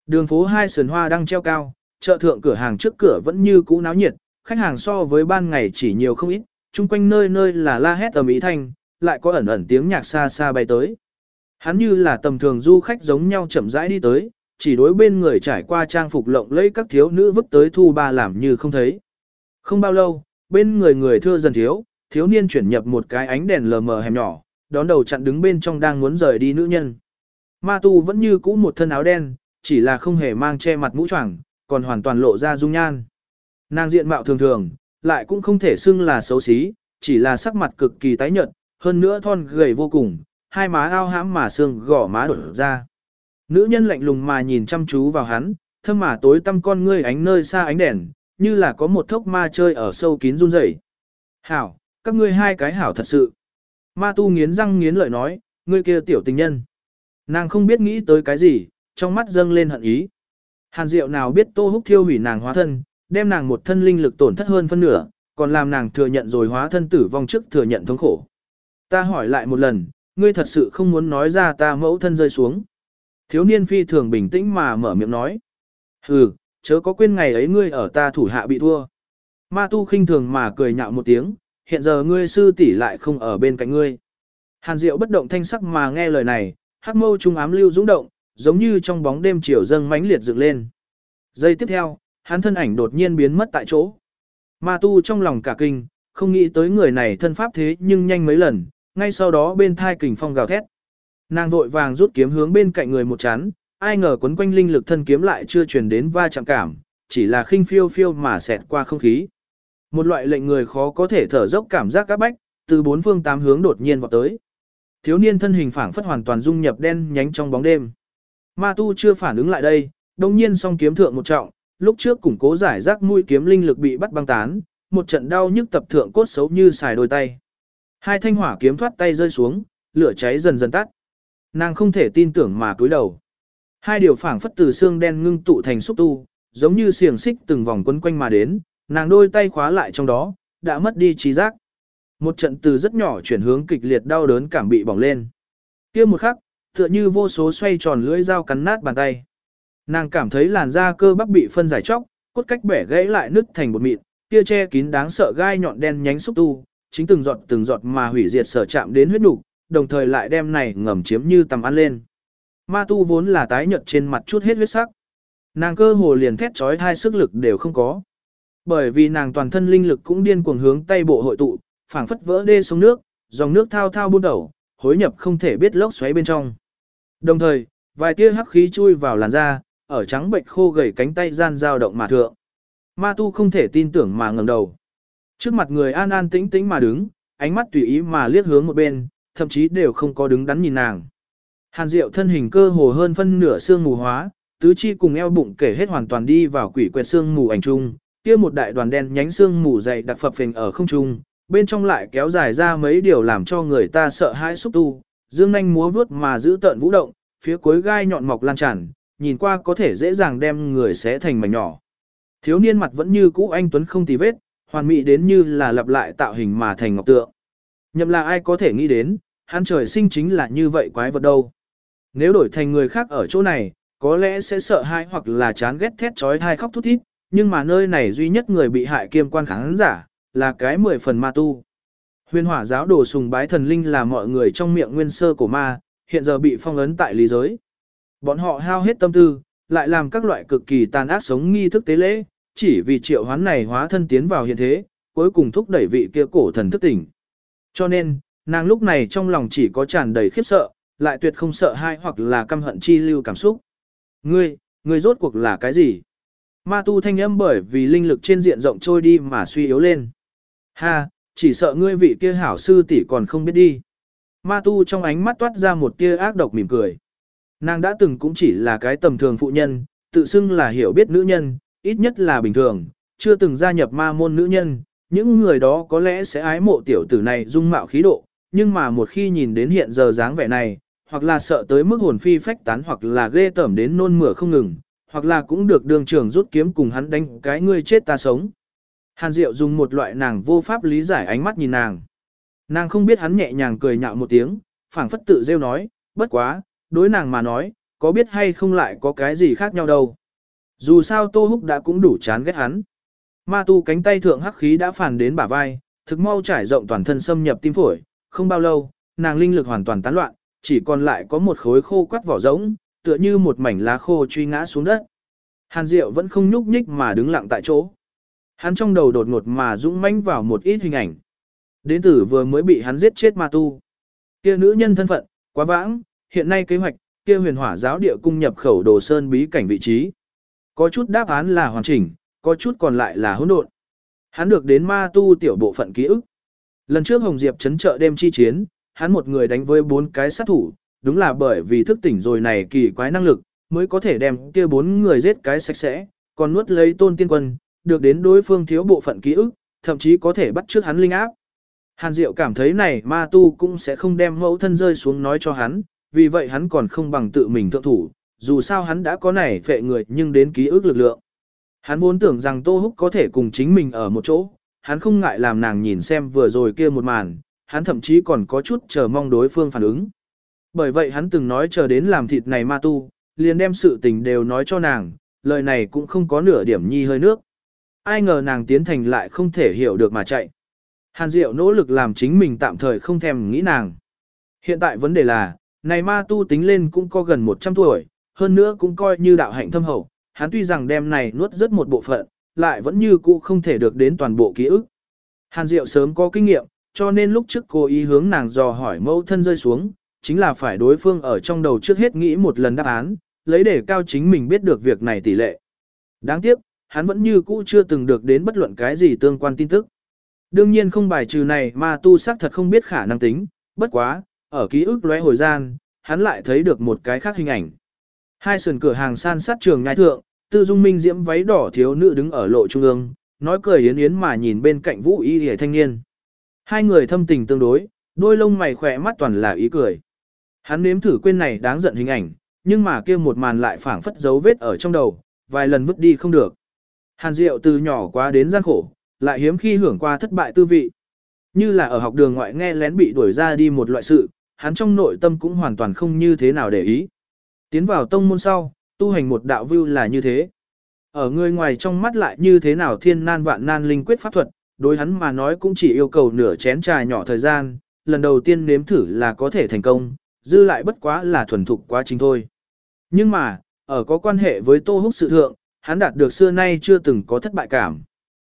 Đường phố hai sườn hoa đang treo cao, chợ thượng cửa hàng trước cửa vẫn như cũ náo nhiệt, khách hàng so với ban ngày chỉ nhiều không ít, chung quanh nơi nơi là la hét ầm ý thanh, lại có ẩn ẩn tiếng nhạc xa xa bay tới. Hắn như là tầm thường du khách giống nhau chậm rãi đi tới, chỉ đối bên người trải qua trang phục lộng lẫy các thiếu nữ vứt tới thu ba làm như không thấy. Không bao lâu, bên người người thưa dần thiếu, thiếu niên chuyển nhập một cái ánh đèn lờ mờ hẻm nhỏ, đón đầu chặn đứng bên trong đang muốn rời đi nữ nhân. Ma tu vẫn như cũ một thân áo đen, chỉ là không hề mang che mặt mũ choàng, còn hoàn toàn lộ ra dung nhan. Nàng diện mạo thường thường, lại cũng không thể xưng là xấu xí, chỉ là sắc mặt cực kỳ tái nhợt, hơn nữa thon gầy vô cùng, hai má ao hãm mà xương gỏ má đổ ra. Nữ nhân lạnh lùng mà nhìn chăm chú vào hắn, thâm mà tối tăm con ngươi ánh nơi xa ánh đèn, như là có một thốc ma chơi ở sâu kín run rẩy. Hảo, các ngươi hai cái hảo thật sự. Ma tu nghiến răng nghiến lợi nói, ngươi kia tiểu tình nhân. Nàng không biết nghĩ tới cái gì, trong mắt dâng lên hận ý. Hàn Diệu nào biết Tô Húc thiêu hủy nàng hóa thân, đem nàng một thân linh lực tổn thất hơn phân nửa, còn làm nàng thừa nhận rồi hóa thân tử vong trước thừa nhận thống khổ. Ta hỏi lại một lần, ngươi thật sự không muốn nói ra ta mẫu thân rơi xuống. Thiếu niên phi thường bình tĩnh mà mở miệng nói. Hừ, chớ có quên ngày ấy ngươi ở ta thủ hạ bị thua. Ma tu khinh thường mà cười nhạo một tiếng, hiện giờ ngươi sư tỷ lại không ở bên cạnh ngươi. Hàn Diệu bất động thanh sắc mà nghe lời này, hắc mâu trung ám lưu dũng động, giống như trong bóng đêm chiều dâng mãnh liệt dựng lên. Giây tiếp theo, Hắn thân ảnh đột nhiên biến mất tại chỗ. Ma tu trong lòng cả kinh, không nghĩ tới người này thân pháp thế nhưng nhanh mấy lần, ngay sau đó bên thai kình phong gào thét. Nàng vội vàng rút kiếm hướng bên cạnh người một chán, ai ngờ quấn quanh linh lực thân kiếm lại chưa truyền đến va chạm cảm, chỉ là khinh phiêu phiêu mà xẹt qua không khí. Một loại lệnh người khó có thể thở dốc cảm giác các bách, từ bốn phương tám hướng đột nhiên vọt tới. Thiếu niên thân hình phảng phất hoàn toàn dung nhập đen nhánh trong bóng đêm. Ma tu chưa phản ứng lại đây, đồng nhiên song kiếm thượng một trọng, lúc trước củng cố giải rác mũi kiếm linh lực bị bắt băng tán, một trận đau nhức tập thượng cốt xấu như xài đôi tay. Hai thanh hỏa kiếm thoát tay rơi xuống, lửa cháy dần dần tắt. Nàng không thể tin tưởng mà cúi đầu. Hai điều phảng phất từ xương đen ngưng tụ thành xúc tu, giống như xiềng xích từng vòng quấn quanh mà đến, nàng đôi tay khóa lại trong đó, đã mất đi trí giác. Một trận từ rất nhỏ chuyển hướng kịch liệt đau đớn cảm bị bỏng lên. kia một khắc, tựa như vô số xoay tròn lưỡi dao cắn nát bàn tay. Nàng cảm thấy làn da cơ bắp bị phân giải chóc, cốt cách bẻ gãy lại nứt thành bột mịn, kia che kín đáng sợ gai nhọn đen nhánh xúc tu, chính từng giọt từng giọt mà hủy diệt sở chạm đến huyết nục, đồng thời lại đem này ngầm chiếm như tầm ăn lên. Ma tu vốn là tái nhợt trên mặt chút hết huyết sắc. Nàng cơ hồ liền thét chói hai sức lực đều không có. Bởi vì nàng toàn thân linh lực cũng điên cuồng hướng tay bộ hội tụ, phảng phất vỡ đê sông nước, dòng nước thao thao buôn đầu, hối nhập không thể biết lốc xoáy bên trong. Đồng thời, vài tia hắc khí chui vào làn da, ở trắng bệnh khô gầy cánh tay gian dao động mà thượng. Ma tu không thể tin tưởng mà ngẩng đầu. Trước mặt người an an tĩnh tĩnh mà đứng, ánh mắt tùy ý mà liếc hướng một bên, thậm chí đều không có đứng đắn nhìn nàng. Hàn Diệu thân hình cơ hồ hơn phân nửa xương mù hóa, tứ chi cùng eo bụng kể hết hoàn toàn đi vào quỷ quẹt xương mù ảnh trung, kia một đại đoàn đen nhánh xương mù dày đặc phập phình ở không trung, bên trong lại kéo dài ra mấy điều làm cho người ta sợ hãi xúc tu, dương nhanh múa vuốt mà giữ tợn vũ động, phía cuối gai nhọn mọc lan tràn, nhìn qua có thể dễ dàng đem người xé thành mảnh nhỏ. Thiếu niên mặt vẫn như cũ anh tuấn không tì vết, hoàn mỹ đến như là lặp lại tạo hình mà thành ngọc tượng. Nhậm là ai có thể nghĩ đến, hắn trời sinh chính là như vậy quái vật đâu. Nếu đổi thành người khác ở chỗ này, có lẽ sẽ sợ hãi hoặc là chán ghét thét trói thai khóc thút thít, nhưng mà nơi này duy nhất người bị hại kiêm quan kháng giả, là cái mười phần ma tu. Huyền hỏa giáo đồ sùng bái thần linh là mọi người trong miệng nguyên sơ của ma, hiện giờ bị phong ấn tại lý giới. Bọn họ hao hết tâm tư, lại làm các loại cực kỳ tàn ác sống nghi thức tế lễ, chỉ vì triệu hoán này hóa thân tiến vào hiện thế, cuối cùng thúc đẩy vị kia cổ thần thức tỉnh. Cho nên, nàng lúc này trong lòng chỉ có tràn đầy khiếp sợ, lại tuyệt không sợ hai hoặc là căm hận chi lưu cảm xúc. Ngươi, ngươi rốt cuộc là cái gì? Ma tu thanh âm bởi vì linh lực trên diện rộng trôi đi mà suy yếu lên. Ha, chỉ sợ ngươi vị kia hảo sư tỷ còn không biết đi. Ma tu trong ánh mắt toát ra một tia ác độc mỉm cười. Nàng đã từng cũng chỉ là cái tầm thường phụ nhân, tự xưng là hiểu biết nữ nhân, ít nhất là bình thường, chưa từng gia nhập ma môn nữ nhân. Những người đó có lẽ sẽ ái mộ tiểu tử này dung mạo khí độ, nhưng mà một khi nhìn đến hiện giờ dáng vẻ này, hoặc là sợ tới mức hồn phi phách tán hoặc là ghê tởm đến nôn mửa không ngừng, hoặc là cũng được đường trưởng rút kiếm cùng hắn đánh cái ngươi chết ta sống. Hàn Diệu dùng một loại nàng vô pháp lý giải ánh mắt nhìn nàng. Nàng không biết hắn nhẹ nhàng cười nhạo một tiếng, phảng phất tự rêu nói, bất quá, đối nàng mà nói, có biết hay không lại có cái gì khác nhau đâu. Dù sao Tô Húc đã cũng đủ chán ghét hắn. Ma tu cánh tay thượng hắc khí đã phản đến bả vai, thực mau trải rộng toàn thân xâm nhập tim phổi, không bao lâu, nàng linh lực hoàn toàn tán loạn, chỉ còn lại có một khối khô quắt vỏ rỗng, tựa như một mảnh lá khô truy ngã xuống đất. Hàn Diệu vẫn không nhúc nhích mà đứng lặng tại chỗ. Hắn trong đầu đột ngột mà dũng mãnh vào một ít hình ảnh. Đến tử vừa mới bị hắn giết chết ma tu. Kia nữ nhân thân phận, quá vãng, hiện nay kế hoạch, kia huyền hỏa giáo địa cung nhập khẩu đồ sơn bí cảnh vị trí. Có chút đáp án là hoàn chỉnh, có chút còn lại là hỗn độn. Hắn được đến ma tu tiểu bộ phận ký ức. Lần trước Hồng Diệp chấn trợ đêm chi chiến, hắn một người đánh với bốn cái sát thủ, đúng là bởi vì thức tỉnh rồi này kỳ quái năng lực, mới có thể đem kia bốn người giết cái sạch sẽ, còn nuốt lấy tôn tiên quân, được đến đối phương thiếu bộ phận ký ức, thậm chí có thể bắt trước hắn linh áp. Hàn Diệu cảm thấy này ma tu cũng sẽ không đem mẫu thân rơi xuống nói cho hắn, vì vậy hắn còn không bằng tự mình thượng thủ, dù sao hắn đã có này phệ người nhưng đến ký ức lực lượng. Hắn vốn tưởng rằng Tô Húc có thể cùng chính mình ở một chỗ, hắn không ngại làm nàng nhìn xem vừa rồi kia một màn, hắn thậm chí còn có chút chờ mong đối phương phản ứng. Bởi vậy hắn từng nói chờ đến làm thịt này ma tu, liền đem sự tình đều nói cho nàng, lời này cũng không có nửa điểm nhi hơi nước. Ai ngờ nàng tiến thành lại không thể hiểu được mà chạy. Hàn Diệu nỗ lực làm chính mình tạm thời không thèm nghĩ nàng. Hiện tại vấn đề là, này ma tu tính lên cũng có gần 100 tuổi, hơn nữa cũng coi như đạo hạnh thâm hậu, hắn tuy rằng đem này nuốt rất một bộ phận, lại vẫn như cũ không thể được đến toàn bộ ký ức. Hàn Diệu sớm có kinh nghiệm, cho nên lúc trước cô ý hướng nàng dò hỏi mẫu thân rơi xuống, chính là phải đối phương ở trong đầu trước hết nghĩ một lần đáp án, lấy để cao chính mình biết được việc này tỷ lệ. Đáng tiếc, hắn vẫn như cũ chưa từng được đến bất luận cái gì tương quan tin tức. Đương nhiên không bài trừ này mà tu xác thật không biết khả năng tính, bất quá, ở ký ức lóe hồi gian, hắn lại thấy được một cái khác hình ảnh. Hai sườn cửa hàng san sát trường nhai thượng, tư dung minh diễm váy đỏ thiếu nữ đứng ở lộ trung ương, nói cười yến yến mà nhìn bên cạnh vũ y hề thanh niên. Hai người thâm tình tương đối, đôi lông mày khỏe mắt toàn là ý cười. Hắn nếm thử quên này đáng giận hình ảnh, nhưng mà kia một màn lại phảng phất dấu vết ở trong đầu, vài lần vứt đi không được. Hàn Diệu từ nhỏ quá đến gian khổ, lại hiếm khi hưởng qua thất bại tư vị. Như là ở học đường ngoại nghe lén bị đuổi ra đi một loại sự, hắn trong nội tâm cũng hoàn toàn không như thế nào để ý. Tiến vào tông môn sau, tu hành một đạo view là như thế. Ở người ngoài trong mắt lại như thế nào thiên nan vạn nan linh quyết pháp thuật, đối hắn mà nói cũng chỉ yêu cầu nửa chén trà nhỏ thời gian, lần đầu tiên nếm thử là có thể thành công, dư lại bất quá là thuần thục quá trình thôi. Nhưng mà, ở có quan hệ với Tô Húc sự thượng, hắn đạt được xưa nay chưa từng có thất bại cảm.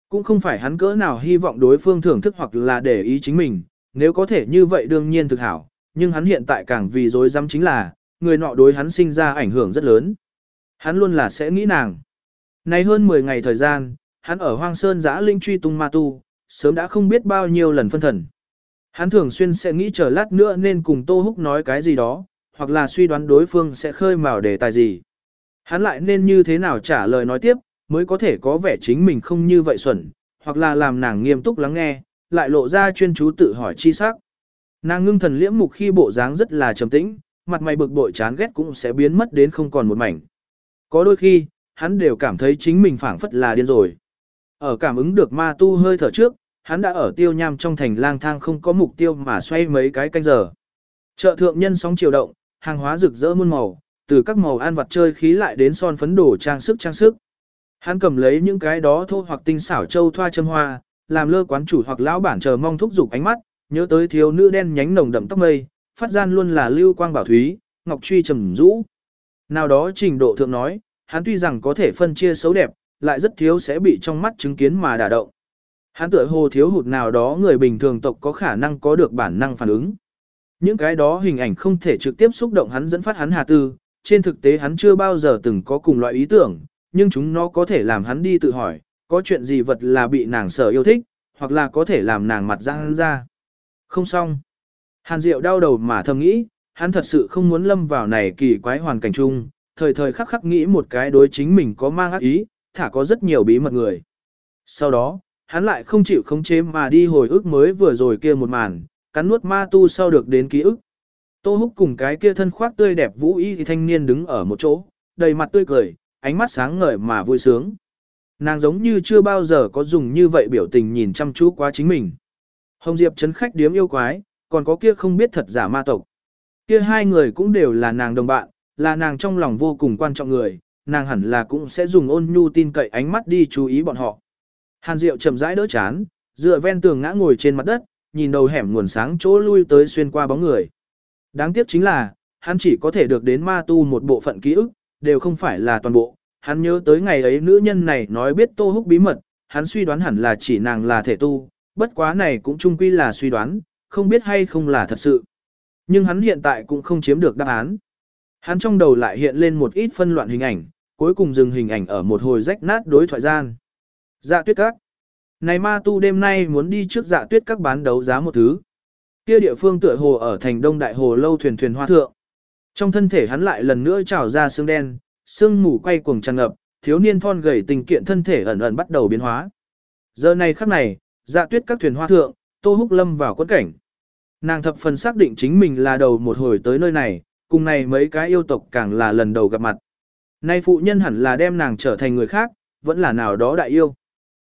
Cũng không phải hắn cỡ nào hy vọng đối phương thưởng thức hoặc là để ý chính mình, nếu có thể như vậy đương nhiên thực hảo, nhưng hắn hiện tại càng vì dối dám chính là, người nọ đối hắn sinh ra ảnh hưởng rất lớn. Hắn luôn là sẽ nghĩ nàng. Nay hơn 10 ngày thời gian, hắn ở hoang sơn giã linh truy tung ma tu, sớm đã không biết bao nhiêu lần phân thần. Hắn thường xuyên sẽ nghĩ chờ lát nữa nên cùng Tô Húc nói cái gì đó, hoặc là suy đoán đối phương sẽ khơi mào đề tài gì. Hắn lại nên như thế nào trả lời nói tiếp, mới có thể có vẻ chính mình không như vậy xuẩn, hoặc là làm nàng nghiêm túc lắng nghe, lại lộ ra chuyên chú tự hỏi chi sắc. Nàng ngưng thần liễm mục khi bộ dáng rất là trầm tĩnh, mặt mày bực bội chán ghét cũng sẽ biến mất đến không còn một mảnh. Có đôi khi, hắn đều cảm thấy chính mình phảng phất là điên rồi. Ở cảm ứng được ma tu hơi thở trước, hắn đã ở tiêu nham trong thành lang thang không có mục tiêu mà xoay mấy cái canh giờ. Chợ thượng nhân sóng chiều động, hàng hóa rực rỡ muôn màu, từ các màu an vật chơi khí lại đến son phấn đồ trang sức trang sức. Hắn cầm lấy những cái đó thô hoặc tinh xảo châu thoa châm hoa, làm lơ quán chủ hoặc lão bản chờ mong thúc giục ánh mắt, nhớ tới thiếu nữ đen nhánh nồng đậm tóc mây, phát gian luôn là lưu quang bảo thúy, ngọc truy trầm rũ. Nào đó trình độ thượng nói, hắn tuy rằng có thể phân chia xấu đẹp, lại rất thiếu sẽ bị trong mắt chứng kiến mà đả động. Hắn tựa hồ thiếu hụt nào đó người bình thường tộc có khả năng có được bản năng phản ứng. Những cái đó hình ảnh không thể trực tiếp xúc động hắn dẫn phát hắn hà tư, trên thực tế hắn chưa bao giờ từng có cùng loại ý tưởng, nhưng chúng nó có thể làm hắn đi tự hỏi, có chuyện gì vật là bị nàng sở yêu thích, hoặc là có thể làm nàng mặt răng ra. Không xong. Hàn Diệu đau đầu mà thầm nghĩ, hắn thật sự không muốn lâm vào này kỳ quái hoàn cảnh chung, thời thời khắc khắc nghĩ một cái đối chính mình có mang ác ý, thả có rất nhiều bí mật người. Sau đó, hắn lại không chịu khống chế mà đi hồi ức mới vừa rồi kia một màn, cắn nuốt ma tu sau được đến ký ức. Tô Húc cùng cái kia thân khoác tươi đẹp vũ y thì thanh niên đứng ở một chỗ, đầy mặt tươi cười, ánh mắt sáng ngời mà vui sướng. Nàng giống như chưa bao giờ có dùng như vậy biểu tình nhìn chăm chú quá chính mình. Hồng Diệp chấn khách điếm yêu quái, còn có kia không biết thật giả ma tộc. Kia hai người cũng đều là nàng đồng bạn, là nàng trong lòng vô cùng quan trọng người, nàng hẳn là cũng sẽ dùng ôn nhu tin cậy ánh mắt đi chú ý bọn họ. Hàn Diệu chậm rãi đỡ chán, dựa ven tường ngã ngồi trên mặt đất, nhìn đầu hẻm nguồn sáng chỗ lui tới xuyên qua bóng người. Đáng tiếc chính là, hắn chỉ có thể được đến ma tu một bộ phận ký ức, đều không phải là toàn bộ. Hắn nhớ tới ngày ấy nữ nhân này nói biết tô húc bí mật, hắn suy đoán hẳn là chỉ nàng là thể tu, bất quá này cũng chung quy là suy đoán, không biết hay không là thật sự. Nhưng hắn hiện tại cũng không chiếm được đáp án. Hắn trong đầu lại hiện lên một ít phân loạn hình ảnh, cuối cùng dừng hình ảnh ở một hồi rách nát đối thoại gian. Dạ tuyết các. Này ma tu đêm nay muốn đi trước dạ tuyết các bán đấu giá một thứ. Kia địa phương tựa hồ ở thành đông đại hồ lâu thuyền thuyền hoa thượng. Trong thân thể hắn lại lần nữa trào ra xương đen, xương mù quay cuồng tràn ngập, thiếu niên thon gầy tình kiện thân thể ẩn ẩn bắt đầu biến hóa. Giờ này khắc này, dạ tuyết các thuyền hoa thượng, Tô Húc lâm vào quẫn cảnh. Nàng thập phần xác định chính mình là đầu một hồi tới nơi này, cùng này mấy cái yêu tộc càng là lần đầu gặp mặt. Nay phụ nhân hẳn là đem nàng trở thành người khác, vẫn là nào đó đại yêu.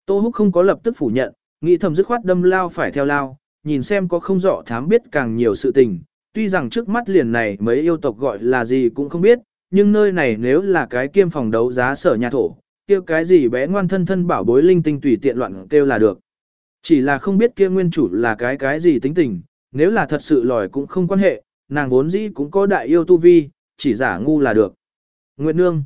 Tô Húc không có lập tức phủ nhận, nghĩ thầm dứt khoát đâm lao phải theo lao, nhìn xem có không rõ thám biết càng nhiều sự tình. Tuy rằng trước mắt liền này mấy yêu tộc gọi là gì cũng không biết, nhưng nơi này nếu là cái kiêm phòng đấu giá sở nhà thổ, kêu cái gì bé ngoan thân thân bảo bối linh tinh tùy tiện loạn kêu là được. Chỉ là không biết kia nguyên chủ là cái cái gì tính tình, nếu là thật sự lòi cũng không quan hệ, nàng vốn dĩ cũng có đại yêu tu vi, chỉ giả ngu là được. Nguyệt Nương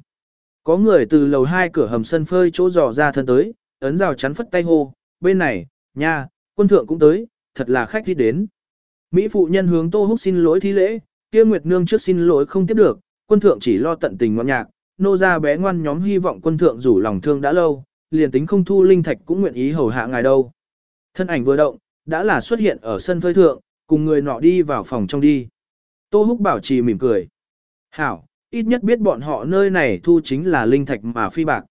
Có người từ lầu hai cửa hầm sân phơi chỗ dò ra thân tới, ấn rào chắn phất tay hô, bên này, nha, quân thượng cũng tới, thật là khách đi đến. Mỹ phụ nhân hướng Tô Húc xin lỗi thi lễ, kia Nguyệt Nương trước xin lỗi không tiếp được, quân thượng chỉ lo tận tình ngoan nhạc, nô gia bé ngoan nhóm hy vọng quân thượng rủ lòng thương đã lâu, liền tính không thu linh thạch cũng nguyện ý hầu hạ ngài đâu. Thân ảnh vừa động, đã là xuất hiện ở sân phơi thượng, cùng người nọ đi vào phòng trong đi. Tô Húc bảo trì mỉm cười. Hảo, ít nhất biết bọn họ nơi này thu chính là linh thạch mà phi bạc.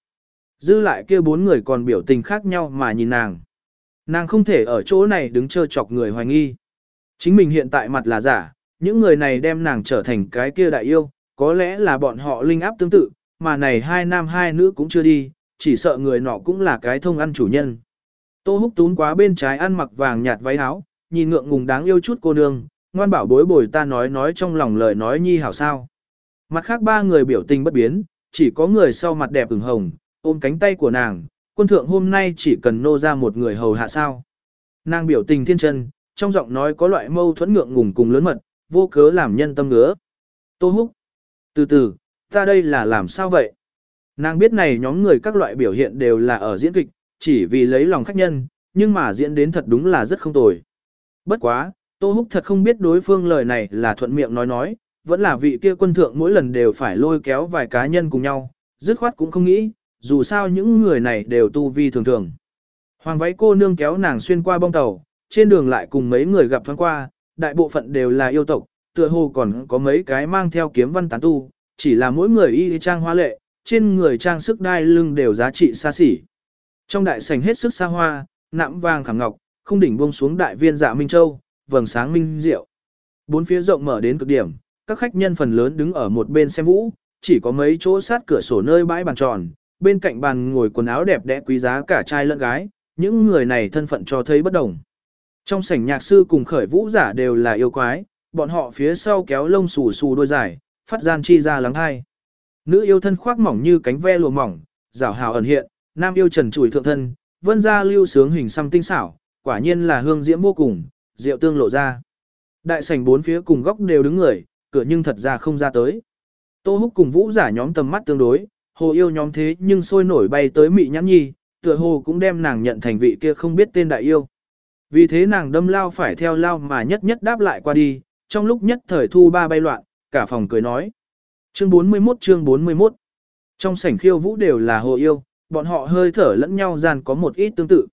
Dư lại kia bốn người còn biểu tình khác nhau mà nhìn nàng. Nàng không thể ở chỗ này đứng chờ chọc người hoài nghi. Chính mình hiện tại mặt là giả, những người này đem nàng trở thành cái kia đại yêu, có lẽ là bọn họ linh áp tương tự, mà này hai nam hai nữ cũng chưa đi, chỉ sợ người nọ cũng là cái thông ăn chủ nhân. Tô húc tún quá bên trái ăn mặc vàng nhạt váy áo, nhìn ngượng ngùng đáng yêu chút cô nương, ngoan bảo bối bồi ta nói nói trong lòng lời nói nhi hảo sao. Mặt khác ba người biểu tình bất biến, chỉ có người sau mặt đẹp ửng hồng, ôm cánh tay của nàng, quân thượng hôm nay chỉ cần nô ra một người hầu hạ sao. Nàng biểu tình thiên chân, trong giọng nói có loại mâu thuẫn ngượng ngùng cùng lớn mật, vô cớ làm nhân tâm ngứa. Tô húc. Từ từ, ta đây là làm sao vậy? Nàng biết này nhóm người các loại biểu hiện đều là ở diễn kịch, chỉ vì lấy lòng khách nhân, nhưng mà diễn đến thật đúng là rất không tồi. Bất quá, Tô Húc thật không biết đối phương lời này là thuận miệng nói nói, vẫn là vị kia quân thượng mỗi lần đều phải lôi kéo vài cá nhân cùng nhau, dứt khoát cũng không nghĩ, dù sao những người này đều tu vi thường thường. Hoàng váy cô nương kéo nàng xuyên qua bong tàu, trên đường lại cùng mấy người gặp thoáng qua, đại bộ phận đều là yêu tộc, tựa hồ còn có mấy cái mang theo kiếm văn tán tu, chỉ là mỗi người y trang hoa lệ, trên người trang sức đai lưng đều giá trị xa xỉ. Trong đại sảnh hết sức xa hoa, nạm vàng khảm ngọc, không đỉnh buông xuống đại viên dạ Minh Châu, vầng sáng minh diệu. Bốn phía rộng mở đến cực điểm, các khách nhân phần lớn đứng ở một bên xem vũ, chỉ có mấy chỗ sát cửa sổ nơi bãi bàn tròn, bên cạnh bàn ngồi quần áo đẹp đẽ quý giá cả trai lẫn gái, những người này thân phận cho thấy bất đồng. Trong sảnh nhạc sư cùng khởi vũ giả đều là yêu quái, bọn họ phía sau kéo lông xù xù đôi dài, phát gian chi ra lắng hai. Nữ yêu thân khoác mỏng như cánh ve lùa mỏng, rảo hào ẩn hiện, nam yêu trần trụi thượng thân, vân ra lưu sướng hình xăm tinh xảo, quả nhiên là hương diễm vô cùng, rượu tương lộ ra. Đại sảnh bốn phía cùng góc đều đứng người, cửa nhưng thật ra không ra tới. Tô Húc cùng Vũ giả nhóm tầm mắt tương đối, hồ yêu nhóm thế nhưng sôi nổi bay tới mị nhãn nhi, tựa hồ cũng đem nàng nhận thành vị kia không biết tên đại yêu. Vì thế nàng đâm lao phải theo lao mà nhất nhất đáp lại qua đi, trong lúc nhất thời thu ba bay loạn, cả phòng cười nói. Chương 41 chương 41 Trong sảnh khiêu vũ đều là hồ yêu, bọn họ hơi thở lẫn nhau gian có một ít tương tự.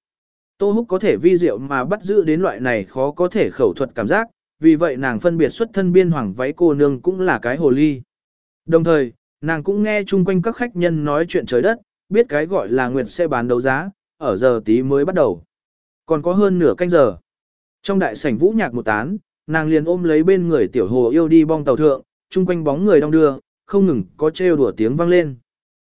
Tô Húc có thể vi diệu mà bắt giữ đến loại này khó có thể khẩu thuật cảm giác, vì vậy nàng phân biệt xuất thân biên hoàng váy cô nương cũng là cái hồ ly. Đồng thời, nàng cũng nghe chung quanh các khách nhân nói chuyện trời đất, biết cái gọi là nguyệt sẽ bán đấu giá, ở giờ tí mới bắt đầu. Còn có hơn nửa canh giờ. Trong đại sảnh vũ nhạc một tán, nàng liền ôm lấy bên người tiểu hồ yêu đi bong tàu thượng, chung quanh bóng người đong đưa, không ngừng có trêu đùa tiếng vang lên.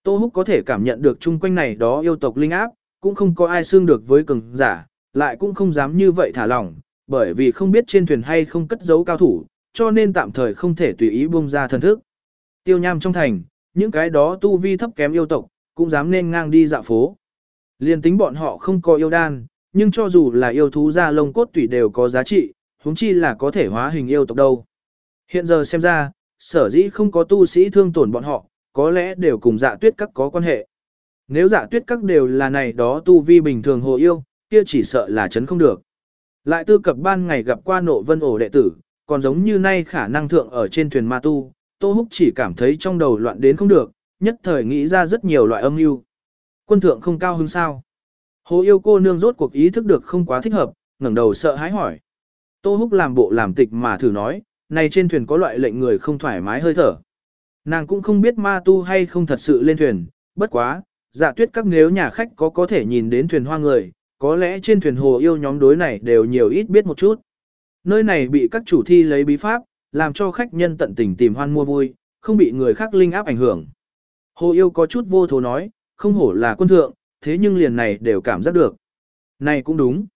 Tô Húc có thể cảm nhận được chung quanh này đó yêu tộc linh áp, cũng không có ai xương được với cường giả, lại cũng không dám như vậy thả lỏng, bởi vì không biết trên thuyền hay không cất giấu cao thủ, cho nên tạm thời không thể tùy ý buông ra thần thức. Tiêu nham trong thành, những cái đó tu vi thấp kém yêu tộc, cũng dám nên ngang đi dạo phố. Liên tính bọn họ không có yêu đan, nhưng cho dù là yêu thú da lông cốt tủy đều có giá trị, huống chi là có thể hóa hình yêu tộc đâu. Hiện giờ xem ra, sở dĩ không có tu sĩ thương tổn bọn họ, có lẽ đều cùng dạ tuyết các có quan hệ. Nếu dạ tuyết các đều là này đó tu vi bình thường hồ yêu, kia chỉ sợ là chấn không được. Lại tư cập ban ngày gặp qua nộ vân ổ đệ tử, còn giống như nay khả năng thượng ở trên thuyền ma tu, Tô Húc chỉ cảm thấy trong đầu loạn đến không được, nhất thời nghĩ ra rất nhiều loại âm mưu. Quân thượng không cao hứng sao? Hồ yêu cô nương rốt cuộc ý thức được không quá thích hợp, ngẩng đầu sợ hãi hỏi. Tô Húc làm bộ làm tịch mà thử nói, này trên thuyền có loại lệnh người không thoải mái hơi thở. Nàng cũng không biết ma tu hay không thật sự lên thuyền, bất quá, dạ tuyết các nếu nhà khách có có thể nhìn đến thuyền hoa người, có lẽ trên thuyền hồ yêu nhóm đối này đều nhiều ít biết một chút. Nơi này bị các chủ thi lấy bí pháp, làm cho khách nhân tận tình tìm hoan mua vui, không bị người khác linh áp ảnh hưởng. Hồ yêu có chút vô thố nói, không hổ là quân thượng, thế nhưng liền này đều cảm giác được. Này cũng đúng.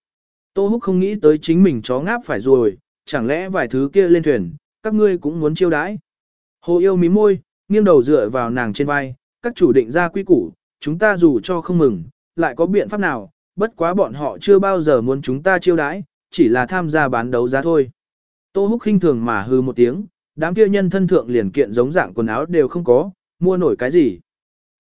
Tô Húc không nghĩ tới chính mình chó ngáp phải rồi, chẳng lẽ vài thứ kia lên thuyền, các ngươi cũng muốn chiêu đãi. Hồ yêu mí môi, nghiêng đầu dựa vào nàng trên vai, các chủ định ra quy củ, chúng ta dù cho không mừng, lại có biện pháp nào, bất quá bọn họ chưa bao giờ muốn chúng ta chiêu đãi, chỉ là tham gia bán đấu giá thôi. Tô Húc khinh thường mà hư một tiếng, đám kia nhân thân thượng liền kiện giống dạng quần áo đều không có, mua nổi cái gì.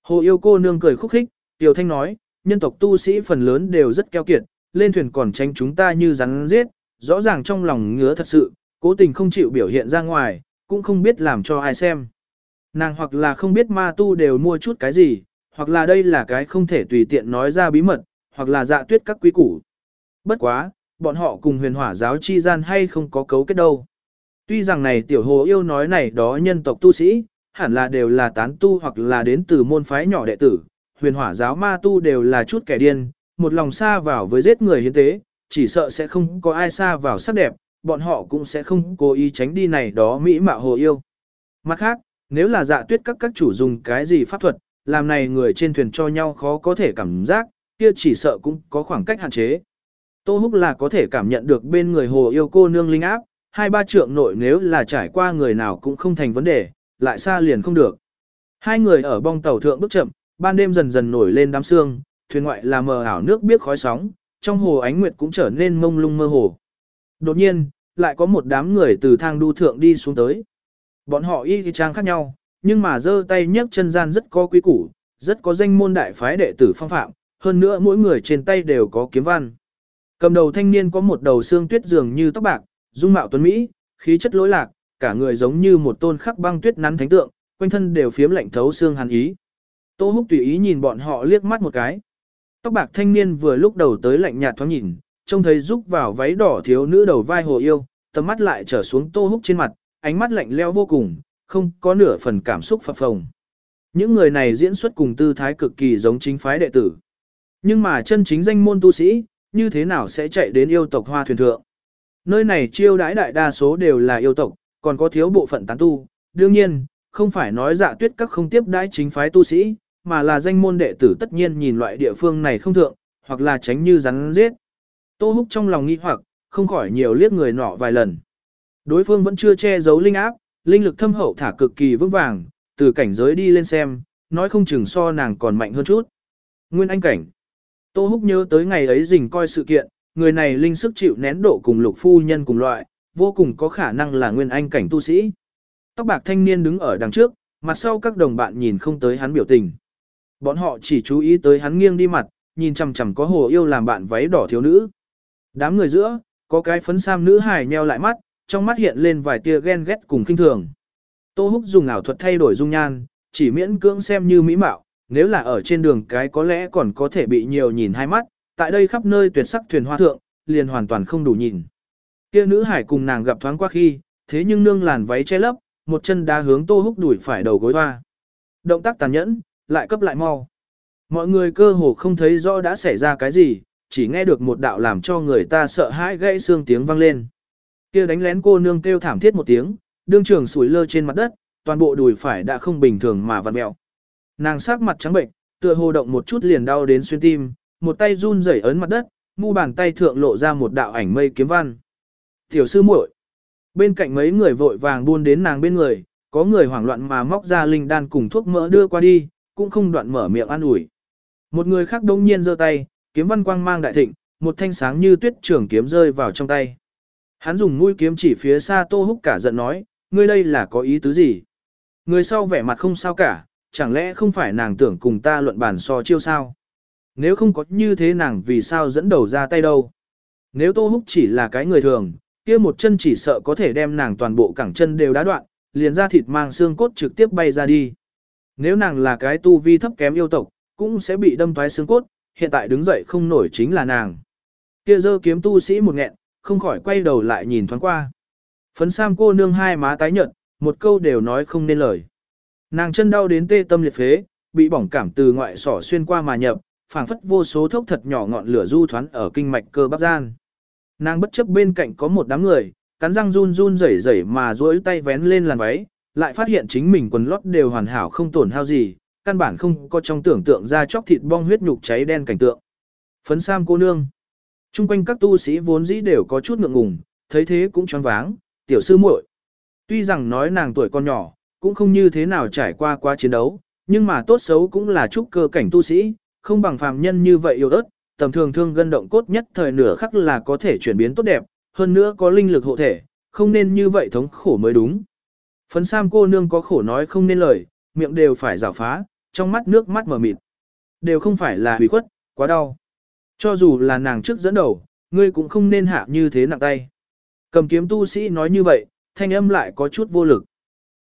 Hồ yêu cô nương cười khúc khích, Tiểu Thanh nói, nhân tộc tu sĩ phần lớn đều rất keo kiệt, lên thuyền còn tránh chúng ta như rắn giết, rõ ràng trong lòng ngứa thật sự, cố tình không chịu biểu hiện ra ngoài, cũng không biết làm cho ai xem. Nàng hoặc là không biết ma tu đều mua chút cái gì, hoặc là đây là cái không thể tùy tiện nói ra bí mật, hoặc là dạ tuyết các quý củ. Bất quá, bọn họ cùng huyền hỏa giáo chi gian hay không có cấu kết đâu. Tuy rằng này tiểu hồ yêu nói này đó nhân tộc tu sĩ, hẳn là đều là tán tu hoặc là đến từ môn phái nhỏ đệ tử, huyền hỏa giáo ma tu đều là chút kẻ điên, một lòng xa vào với giết người hiến tế, chỉ sợ sẽ không có ai xa vào sắc đẹp, bọn họ cũng sẽ không cố ý tránh đi này đó mỹ mạo hồ yêu. Mặt khác, nếu là dạ tuyết các các chủ dùng cái gì pháp thuật, làm này người trên thuyền cho nhau khó có thể cảm giác, kia chỉ sợ cũng có khoảng cách hạn chế. Tô Húc là có thể cảm nhận được bên người hồ yêu cô nương linh áp, hai ba trượng nội nếu là trải qua người nào cũng không thành vấn đề, lại xa liền không được. Hai người ở bong tàu thượng bước chậm, ban đêm dần dần nổi lên đám sương, thuyền ngoại là mờ ảo nước biết khói sóng, trong hồ ánh nguyệt cũng trở nên mông lung mơ hồ. Đột nhiên, lại có một đám người từ thang đu thượng đi xuống tới. Bọn họ y trang khác nhau, nhưng mà giơ tay nhấc chân gian rất có quý củ, rất có danh môn đại phái đệ tử phong phạm, hơn nữa mỗi người trên tay đều có kiếm văn. Cầm đầu thanh niên có một đầu xương tuyết dường như tóc bạc, dung mạo tuấn Mỹ, khí chất lỗi lạc, cả người giống như một tôn khắc băng tuyết nắn thánh tượng, quanh thân đều phiếm lạnh thấu xương hàn ý. Tô Húc tùy ý nhìn bọn họ liếc mắt một cái. Tóc bạc thanh niên vừa lúc đầu tới lạnh nhạt thoáng nhìn, trông thấy rúc vào váy đỏ thiếu nữ đầu vai hồ yêu, tầm mắt lại trở xuống Tô Húc trên mặt, ánh mắt lạnh lẽo vô cùng, không có nửa phần cảm xúc phập phồng. Những người này diễn xuất cùng tư thái cực kỳ giống chính phái đệ tử. Nhưng mà chân chính danh môn tu sĩ, như thế nào sẽ chạy đến yêu tộc hoa thuyền thượng? Nơi này chiêu đãi đại đa số đều là yêu tộc, còn có thiếu bộ phận tán tu. Đương nhiên, không phải nói dạ tuyết các không tiếp đãi chính phái tu sĩ, mà là danh môn đệ tử tất nhiên nhìn loại địa phương này không thượng, hoặc là tránh như rắn giết. Tô Húc trong lòng nghi hoặc, không khỏi nhiều liếc người nọ vài lần. Đối phương vẫn chưa che giấu linh áp, linh lực thâm hậu thả cực kỳ vững vàng, từ cảnh giới đi lên xem, nói không chừng so nàng còn mạnh hơn chút. Nguyên Anh cảnh. Tô Húc nhớ tới ngày ấy rình coi sự kiện, người này linh sức chịu nén độ cùng lục phu nhân cùng loại, vô cùng có khả năng là Nguyên Anh cảnh tu sĩ. Tóc bạc thanh niên đứng ở đằng trước, mặt sau các đồng bạn nhìn không tới hắn biểu tình. Bọn họ chỉ chú ý tới hắn nghiêng đi mặt, nhìn chằm chằm có hồ yêu làm bạn váy đỏ thiếu nữ. Đám người giữa, có cái phấn sam nữ hài nheo lại mắt, trong mắt hiện lên vài tia ghen ghét cùng kinh thường. Tô Húc dùng ảo thuật thay đổi dung nhan, chỉ miễn cưỡng xem như mỹ mạo, nếu là ở trên đường cái có lẽ còn có thể bị nhiều nhìn hai mắt, tại đây khắp nơi tuyệt sắc thuyền hoa thượng, liền hoàn toàn không đủ nhìn. Kia nữ hải cùng nàng gặp thoáng qua khi, thế nhưng nương làn váy che lấp, một chân đá hướng Tô Húc đuổi phải đầu gối hoa. Động tác tàn nhẫn, lại cấp lại mau. Mọi người cơ hồ không thấy rõ đã xảy ra cái gì, chỉ nghe được một đạo làm cho người ta sợ hãi gãy xương tiếng vang lên. Kia đánh lén cô nương kêu thảm thiết một tiếng, đương trường sủi lơ trên mặt đất, toàn bộ đùi phải đã không bình thường mà vặn mẹo. Nàng sắc mặt trắng bệnh, tựa hồ động một chút liền đau đến xuyên tim, một tay run rẩy ấn mặt đất, mu bàn tay thượng lộ ra một đạo ảnh mây kiếm văn. Tiểu sư muội. Bên cạnh mấy người vội vàng buôn đến nàng bên người, có người hoảng loạn mà móc ra linh đan cùng thuốc mỡ đưa qua đi, cũng không đoạn mở miệng an ủi. Một người khác đông nhiên giơ tay, kiếm văn quang mang đại thịnh, một thanh sáng như tuyết trưởng kiếm rơi vào trong tay. Hắn dùng mũi kiếm chỉ phía xa Tô Húc cả giận nói, ngươi đây là có ý tứ gì? Người sau vẻ mặt không sao cả, chẳng lẽ không phải nàng tưởng cùng ta luận bàn so chiêu sao? Nếu không có như thế nàng vì sao dẫn đầu ra tay đâu? Nếu Tô Húc chỉ là cái người thường, kia một chân chỉ sợ có thể đem nàng toàn bộ cẳng chân đều đá đoạn, liền ra thịt mang xương cốt trực tiếp bay ra đi. Nếu nàng là cái tu vi thấp kém yêu tộc, cũng sẽ bị đâm thoái xương cốt, hiện tại đứng dậy không nổi chính là nàng. Kia dơ kiếm tu sĩ một nghẹn, không khỏi quay đầu lại nhìn thoáng qua. Phấn Sam cô nương hai má tái nhợt, một câu đều nói không nên lời. Nàng chân đau đến tê tâm liệt phế, bị bỏng cảm từ ngoại sỏ xuyên qua mà nhập, phảng phất vô số thốc thật nhỏ ngọn lửa du thoán ở kinh mạch cơ bắp gian. Nàng bất chấp bên cạnh có một đám người, cắn răng run run rẩy rẩy mà duỗi tay vén lên làn váy, lại phát hiện chính mình quần lót đều hoàn hảo không tổn hao gì, căn bản không có trong tưởng tượng ra chóc thịt bong huyết nhục cháy đen cảnh tượng. Phấn Sam cô nương. Trung quanh các tu sĩ vốn dĩ đều có chút ngượng ngùng, thấy thế cũng choáng váng, tiểu sư muội. Tuy rằng nói nàng tuổi còn nhỏ, cũng không như thế nào trải qua quá chiến đấu, nhưng mà tốt xấu cũng là trúc cơ cảnh tu sĩ, không bằng phàm nhân như vậy yêu ớt, tầm thường thương gân động cốt nhất thời nửa khắc là có thể chuyển biến tốt đẹp, hơn nữa có linh lực hộ thể, không nên như vậy thống khổ mới đúng. Phấn Sam cô nương có khổ nói không nên lời, miệng đều phải rào phá, trong mắt nước mắt mở mịt. Đều không phải là hủy khuất, quá đau. Cho dù là nàng trước dẫn đầu, ngươi cũng không nên hạ như thế nặng tay. Cầm kiếm tu sĩ nói như vậy, thanh âm lại có chút vô lực.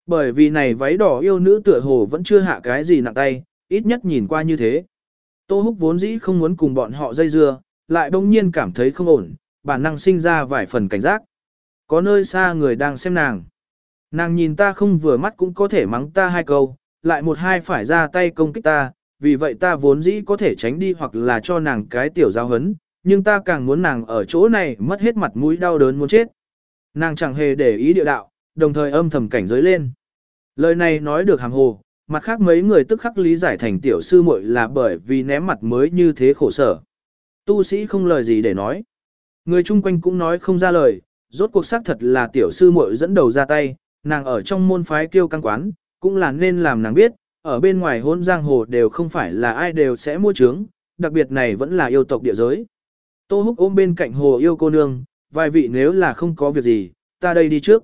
Bởi vì này váy đỏ yêu nữ tựa hồ vẫn chưa hạ cái gì nặng tay, ít nhất nhìn qua như thế. Tô Húc vốn dĩ không muốn cùng bọn họ dây dưa, lại đông nhiên cảm thấy không ổn, bản năng sinh ra vài phần cảnh giác. Có nơi xa người đang xem nàng. Nàng nhìn ta không vừa mắt cũng có thể mắng ta hai câu, lại một hai phải ra tay công kích ta, vì vậy ta vốn dĩ có thể tránh đi hoặc là cho nàng cái tiểu giao hấn, nhưng ta càng muốn nàng ở chỗ này mất hết mặt mũi đau đớn muốn chết. Nàng chẳng hề để ý địa đạo, đồng thời âm thầm cảnh giới lên. Lời này nói được hàng hồ, mặt khác mấy người tức khắc lý giải thành tiểu sư muội là bởi vì ném mặt mới như thế khổ sở. Tu sĩ không lời gì để nói. Người chung quanh cũng nói không ra lời, rốt cuộc xác thật là tiểu sư muội dẫn đầu ra tay, nàng ở trong môn phái kêu căng quán, cũng là nên làm nàng biết, ở bên ngoài hôn giang hồ đều không phải là ai đều sẽ mua trướng, đặc biệt này vẫn là yêu tộc địa giới. Tô húc ôm bên cạnh hồ yêu cô nương, vài vị nếu là không có việc gì, ta đây đi trước.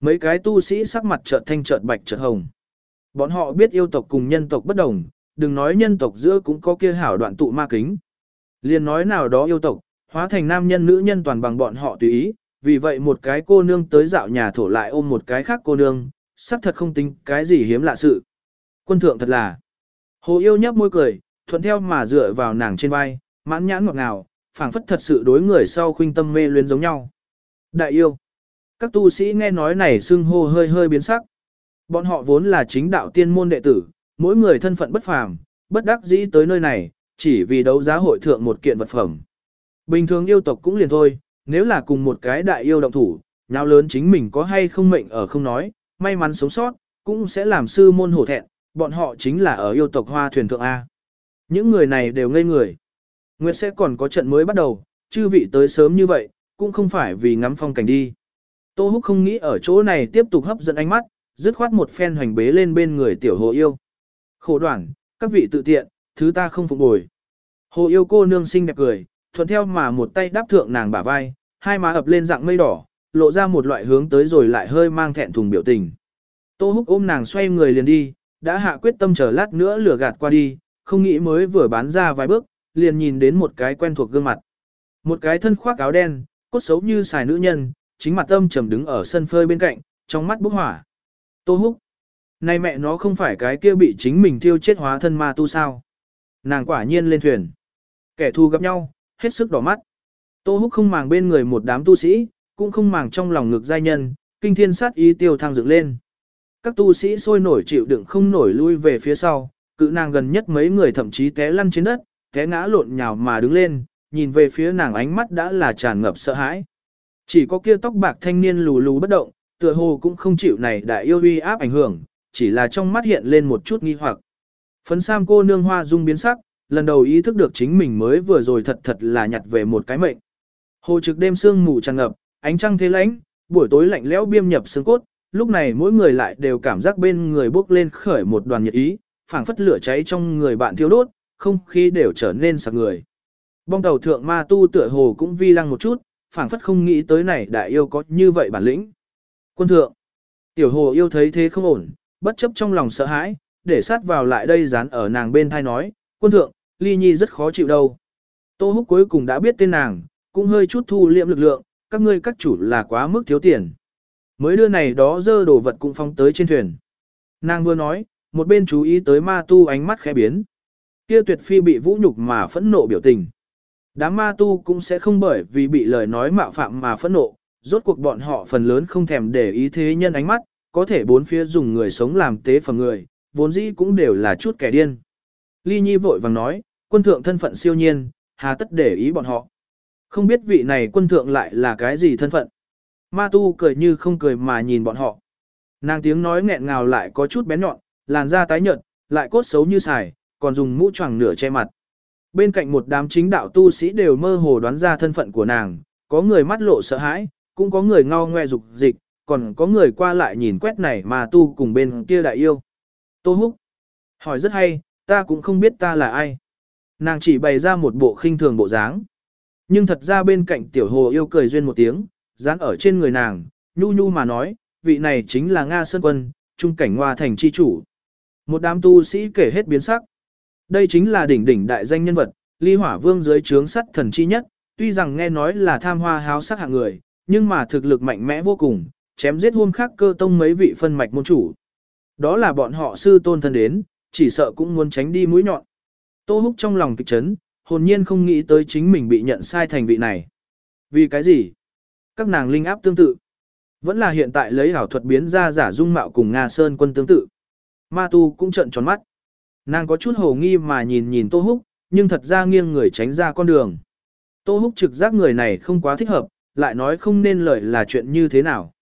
Mấy cái tu sĩ sắc mặt chợt thanh chợt bạch chợt hồng. Bọn họ biết yêu tộc cùng nhân tộc bất đồng, đừng nói nhân tộc giữa cũng có kia hảo đoạn tụ ma kính. Liên nói nào đó yêu tộc, hóa thành nam nhân nữ nhân toàn bằng bọn họ tùy ý, vì vậy một cái cô nương tới dạo nhà thổ lại ôm một cái khác cô nương, xác thật không tính cái gì hiếm lạ sự. Quân thượng thật là. Hồ yêu nhấp môi cười, thuận theo mà dựa vào nàng trên vai, mãn nhãn ngọt ngào, phảng phất thật sự đối người sau khuynh tâm mê luyến giống nhau. Đại yêu. Các tu sĩ nghe nói này xưng hô hơi hơi biến sắc. Bọn họ vốn là chính đạo tiên môn đệ tử, mỗi người thân phận bất phàm, bất đắc dĩ tới nơi này, chỉ vì đấu giá hội thượng một kiện vật phẩm. Bình thường yêu tộc cũng liền thôi, nếu là cùng một cái đại yêu động thủ, nhau lớn chính mình có hay không mệnh ở không nói, may mắn sống sót, cũng sẽ làm sư môn hổ thẹn, bọn họ chính là ở yêu tộc hoa thuyền thượng A. Những người này đều ngây người. Nguyệt sẽ còn có trận mới bắt đầu, chư vị tới sớm như vậy, cũng không phải vì ngắm phong cảnh đi. Tô Húc không nghĩ ở chỗ này tiếp tục hấp dẫn ánh mắt, dứt khoát một phen hoành bế lên bên người tiểu hồ yêu. Khổ đoạn, các vị tự tiện, thứ ta không phục bồi. Hồ yêu cô nương xinh đẹp cười, thuận theo mà một tay đáp thượng nàng bả vai, hai má ập lên dạng mây đỏ, lộ ra một loại hướng tới rồi lại hơi mang thẹn thùng biểu tình. Tô Húc ôm nàng xoay người liền đi, đã hạ quyết tâm chờ lát nữa lửa gạt qua đi, không nghĩ mới vừa bán ra vài bước, liền nhìn đến một cái quen thuộc gương mặt. Một cái thân khoác áo đen, cốt xấu như xài nữ nhân, chính mặt âm trầm đứng ở sân phơi bên cạnh, trong mắt bốc hỏa. Tô Húc. Này mẹ nó không phải cái kia bị chính mình thiêu chết hóa thân ma tu sao. Nàng quả nhiên lên thuyền. Kẻ thù gặp nhau, hết sức đỏ mắt. Tô Húc không màng bên người một đám tu sĩ, cũng không màng trong lòng ngực giai nhân, kinh thiên sát ý tiêu thăng dựng lên. Các tu sĩ sôi nổi chịu đựng không nổi lui về phía sau, cự nàng gần nhất mấy người thậm chí té lăn trên đất, té ngã lộn nhào mà đứng lên, nhìn về phía nàng ánh mắt đã là tràn ngập sợ hãi. Chỉ có kia tóc bạc thanh niên lù lù bất động, tựa hồ cũng không chịu này đại yêu uy áp ảnh hưởng, chỉ là trong mắt hiện lên một chút nghi hoặc. Phấn Sam cô nương hoa dung biến sắc, lần đầu ý thức được chính mình mới vừa rồi thật thật là nhặt về một cái mệnh. Hồ trực đêm sương mù tràn ngập, ánh trăng thế lãnh, buổi tối lạnh lẽo biêm nhập xương cốt, lúc này mỗi người lại đều cảm giác bên người bốc lên khởi một đoàn nhiệt ý, phảng phất lửa cháy trong người bạn thiêu đốt, không khí đều trở nên sặc người. Bong tàu thượng ma tu tựa hồ cũng vi lăng một chút, phảng phất không nghĩ tới này đại yêu có như vậy bản lĩnh. Quân thượng, tiểu hồ yêu thấy thế không ổn, bất chấp trong lòng sợ hãi, để sát vào lại đây dán ở nàng bên thai nói, quân thượng, ly nhi rất khó chịu đâu. Tô húc cuối cùng đã biết tên nàng, cũng hơi chút thu liệm lực lượng, các ngươi các chủ là quá mức thiếu tiền. Mới đưa này đó dơ đồ vật cũng phong tới trên thuyền. Nàng vừa nói, một bên chú ý tới ma tu ánh mắt khẽ biến. Kia tuyệt phi bị vũ nhục mà phẫn nộ biểu tình. Đám ma tu cũng sẽ không bởi vì bị lời nói mạo phạm mà phẫn nộ, rốt cuộc bọn họ phần lớn không thèm để ý thế nhân ánh mắt, có thể bốn phía dùng người sống làm tế phẩm người, vốn dĩ cũng đều là chút kẻ điên. Ly Nhi vội vàng nói, quân thượng thân phận siêu nhiên, hà tất để ý bọn họ. Không biết vị này quân thượng lại là cái gì thân phận. Ma tu cười như không cười mà nhìn bọn họ. Nàng tiếng nói nghẹn ngào lại có chút bén nhọn, làn da tái nhợt, lại cốt xấu như xài, còn dùng mũ choàng nửa che mặt. Bên cạnh một đám chính đạo tu sĩ đều mơ hồ đoán ra thân phận của nàng, có người mắt lộ sợ hãi, cũng có người ngao ngoe dục dịch, còn có người qua lại nhìn quét này mà tu cùng bên kia đại yêu. Tô Húc. Hỏi rất hay, ta cũng không biết ta là ai. Nàng chỉ bày ra một bộ khinh thường bộ dáng. Nhưng thật ra bên cạnh tiểu hồ yêu cười duyên một tiếng, dán ở trên người nàng, nhu nhu mà nói, vị này chính là Nga Sơn Quân, trung cảnh Hoa Thành chi chủ. Một đám tu sĩ kể hết biến sắc. Đây chính là đỉnh đỉnh đại danh nhân vật, ly hỏa vương dưới trướng sắt thần chi nhất, tuy rằng nghe nói là tham hoa háo sắc hạng người, nhưng mà thực lực mạnh mẽ vô cùng, chém giết hôm khác cơ tông mấy vị phân mạch môn chủ. Đó là bọn họ sư tôn thân đến, chỉ sợ cũng muốn tránh đi mũi nhọn. Tô Húc trong lòng kịch chấn, hồn nhiên không nghĩ tới chính mình bị nhận sai thành vị này. Vì cái gì? Các nàng linh áp tương tự. Vẫn là hiện tại lấy ảo thuật biến ra giả dung mạo cùng Nga Sơn quân tương tự. Ma tu cũng trợn tròn mắt. Nàng có chút hồ nghi mà nhìn nhìn Tô Húc, nhưng thật ra nghiêng người tránh ra con đường. Tô Húc trực giác người này không quá thích hợp, lại nói không nên lời là chuyện như thế nào.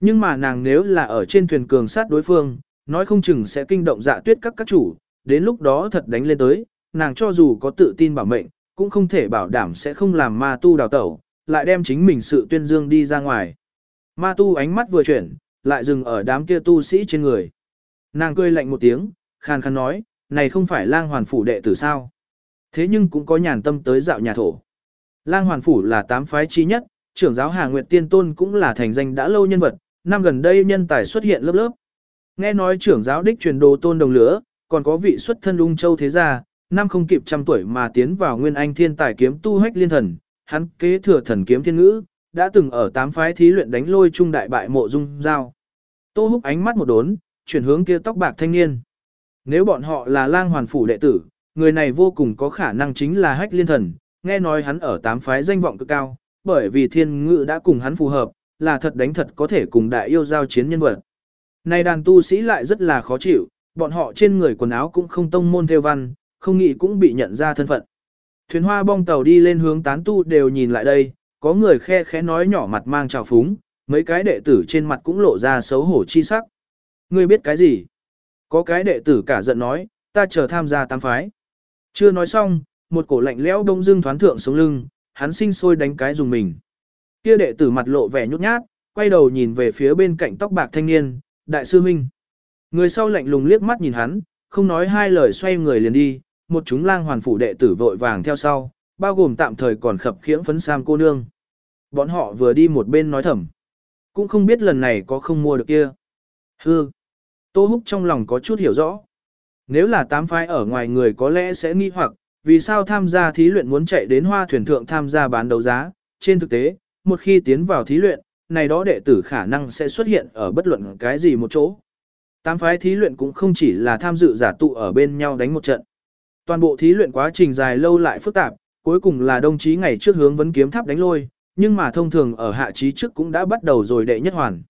Nhưng mà nàng nếu là ở trên thuyền cường sát đối phương, nói không chừng sẽ kinh động dạ tuyết các các chủ, đến lúc đó thật đánh lên tới, nàng cho dù có tự tin bảo mệnh, cũng không thể bảo đảm sẽ không làm ma tu đào tẩu, lại đem chính mình sự tuyên dương đi ra ngoài. Ma tu ánh mắt vừa chuyển, lại dừng ở đám kia tu sĩ trên người. Nàng cười lạnh một tiếng, khàn khàn nói, này không phải lang hoàn phủ đệ tử sao. Thế nhưng cũng có nhàn tâm tới dạo nhà thổ. Lang hoàn phủ là tám phái chi nhất, trưởng giáo Hà Nguyệt Tiên Tôn cũng là thành danh đã lâu nhân vật, năm gần đây nhân tài xuất hiện lớp lớp. Nghe nói trưởng giáo đích truyền đồ tôn đồng lửa, còn có vị xuất thân ung châu thế gia, năm không kịp trăm tuổi mà tiến vào nguyên anh thiên tài kiếm tu hách liên thần, hắn kế thừa thần kiếm thiên ngữ, đã từng ở tám phái thí luyện đánh lôi trung đại bại mộ dung giao. Tô húc ánh mắt một đốn, chuyển hướng kia tóc bạc thanh niên. Nếu bọn họ là lang hoàn phủ đệ tử, người này vô cùng có khả năng chính là hách liên thần, nghe nói hắn ở tám phái danh vọng cực cao, bởi vì thiên ngữ đã cùng hắn phù hợp, là thật đánh thật có thể cùng đại yêu giao chiến nhân vật. Này đàn tu sĩ lại rất là khó chịu, bọn họ trên người quần áo cũng không tông môn theo văn, không nghĩ cũng bị nhận ra thân phận. Thuyền hoa bong tàu đi lên hướng tán tu đều nhìn lại đây, có người khe khẽ nói nhỏ mặt mang trào phúng, mấy cái đệ tử trên mặt cũng lộ ra xấu hổ chi sắc. Ngươi biết cái gì? Có cái đệ tử cả giận nói, ta chờ tham gia tam phái. Chưa nói xong, một cổ lạnh lẽo đông dưng thoán thượng xuống lưng, hắn sinh sôi đánh cái dùng mình. Kia đệ tử mặt lộ vẻ nhút nhát, quay đầu nhìn về phía bên cạnh tóc bạc thanh niên, đại sư huynh. Người sau lạnh lùng liếc mắt nhìn hắn, không nói hai lời xoay người liền đi, một chúng lang hoàn phủ đệ tử vội vàng theo sau, bao gồm tạm thời còn khập khiễng phấn sam cô nương. Bọn họ vừa đi một bên nói thầm. Cũng không biết lần này có không mua được kia. Hư. Tô Húc trong lòng có chút hiểu rõ. Nếu là tám phái ở ngoài người có lẽ sẽ nghi hoặc, vì sao tham gia thí luyện muốn chạy đến hoa thuyền thượng tham gia bán đấu giá. Trên thực tế, một khi tiến vào thí luyện, này đó đệ tử khả năng sẽ xuất hiện ở bất luận cái gì một chỗ. Tám phái thí luyện cũng không chỉ là tham dự giả tụ ở bên nhau đánh một trận. Toàn bộ thí luyện quá trình dài lâu lại phức tạp, cuối cùng là đồng chí ngày trước hướng vấn kiếm tháp đánh lôi, nhưng mà thông thường ở hạ trí trước cũng đã bắt đầu rồi đệ nhất hoàn.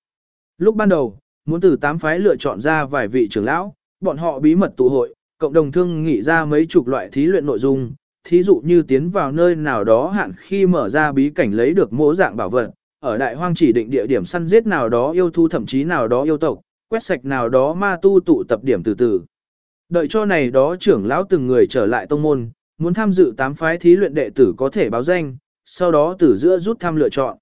Lúc ban đầu, muốn từ tám phái lựa chọn ra vài vị trưởng lão, bọn họ bí mật tụ hội, cộng đồng thương nghị ra mấy chục loại thí luyện nội dung, thí dụ như tiến vào nơi nào đó hạn khi mở ra bí cảnh lấy được mỗ dạng bảo vật, ở đại hoang chỉ định địa điểm săn giết nào đó yêu thu thậm chí nào đó yêu tộc, quét sạch nào đó ma tu tụ tập điểm từ từ. Đợi cho này đó trưởng lão từng người trở lại tông môn, muốn tham dự tám phái thí luyện đệ tử có thể báo danh, sau đó từ giữa rút tham lựa chọn.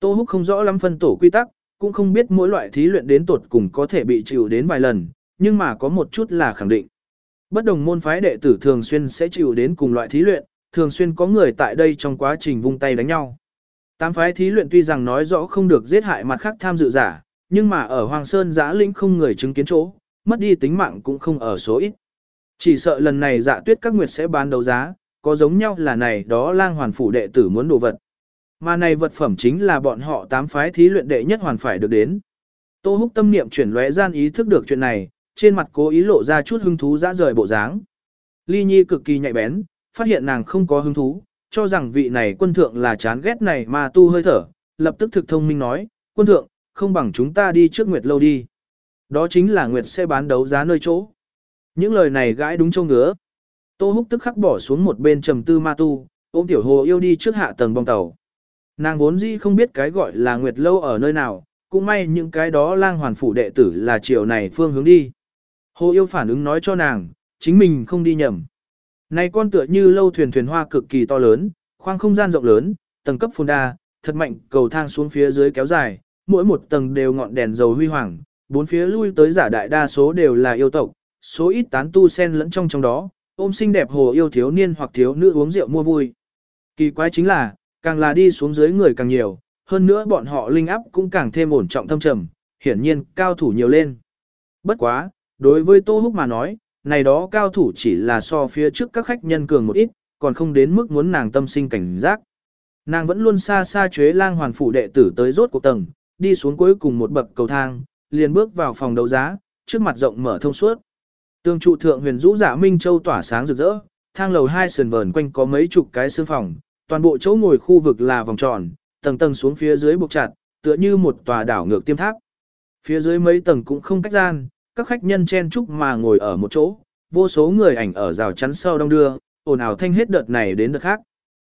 Tô Húc không rõ lắm phân tổ quy tắc, cũng không biết mỗi loại thí luyện đến tột cùng có thể bị chịu đến vài lần, nhưng mà có một chút là khẳng định. Bất đồng môn phái đệ tử thường xuyên sẽ chịu đến cùng loại thí luyện, thường xuyên có người tại đây trong quá trình vung tay đánh nhau. Tám phái thí luyện tuy rằng nói rõ không được giết hại mặt khác tham dự giả, nhưng mà ở Hoàng Sơn giã lĩnh không người chứng kiến chỗ, mất đi tính mạng cũng không ở số ít. Chỉ sợ lần này dạ tuyết các nguyệt sẽ bán đấu giá, có giống nhau là này đó lang hoàn phủ đệ tử muốn đồ vật. Mà này vật phẩm chính là bọn họ tám phái thí luyện đệ nhất hoàn phải được đến. Tô húc tâm niệm chuyển lóe gian ý thức được chuyện này, trên mặt cố ý lộ ra chút hứng thú dã rời bộ dáng. Ly Nhi cực kỳ nhạy bén, phát hiện nàng không có hứng thú, cho rằng vị này quân thượng là chán ghét này mà tu hơi thở, lập tức thực thông minh nói, quân thượng, không bằng chúng ta đi trước Nguyệt lâu đi. Đó chính là Nguyệt sẽ bán đấu giá nơi chỗ. Những lời này gãi đúng châu ngứa. Tô Húc tức khắc bỏ xuống một bên trầm tư ma tu, ôm tiểu hồ yêu đi trước hạ tầng bong tàu. Nàng vốn dĩ không biết cái gọi là Nguyệt lâu ở nơi nào, cũng may những cái đó lang hoàn phủ đệ tử là chiều này phương hướng đi. Hồ yêu phản ứng nói cho nàng, chính mình không đi nhầm. Này con tựa như lâu thuyền thuyền hoa cực kỳ to lớn, khoang không gian rộng lớn, tầng cấp phồn đa, thật mạnh cầu thang xuống phía dưới kéo dài, mỗi một tầng đều ngọn đèn dầu huy hoàng, bốn phía lui tới giả đại đa số đều là yêu tộc, số ít tán tu sen lẫn trong trong đó, ôm xinh đẹp hồ yêu thiếu niên hoặc thiếu nữ uống rượu mua vui. Kỳ quái chính là, càng là đi xuống dưới người càng nhiều, hơn nữa bọn họ linh áp cũng càng thêm ổn trọng thâm trầm, hiển nhiên cao thủ nhiều lên. Bất quá, Đối với Tô Húc mà nói, này đó cao thủ chỉ là so phía trước các khách nhân cường một ít, còn không đến mức muốn nàng tâm sinh cảnh giác. Nàng vẫn luôn xa xa chế lang hoàn phủ đệ tử tới rốt cuộc tầng, đi xuống cuối cùng một bậc cầu thang, liền bước vào phòng đấu giá, trước mặt rộng mở thông suốt. Tường trụ thượng huyền rũ giả Minh Châu tỏa sáng rực rỡ, thang lầu hai sườn vờn quanh có mấy chục cái xương phòng, toàn bộ chỗ ngồi khu vực là vòng tròn, tầng tầng xuống phía dưới buộc chặt, tựa như một tòa đảo ngược tiêm tháp. Phía dưới mấy tầng cũng không cách gian, các khách nhân chen chúc mà ngồi ở một chỗ, vô số người ảnh ở rào chắn sau đông đưa, ồn ào thanh hết đợt này đến đợt khác.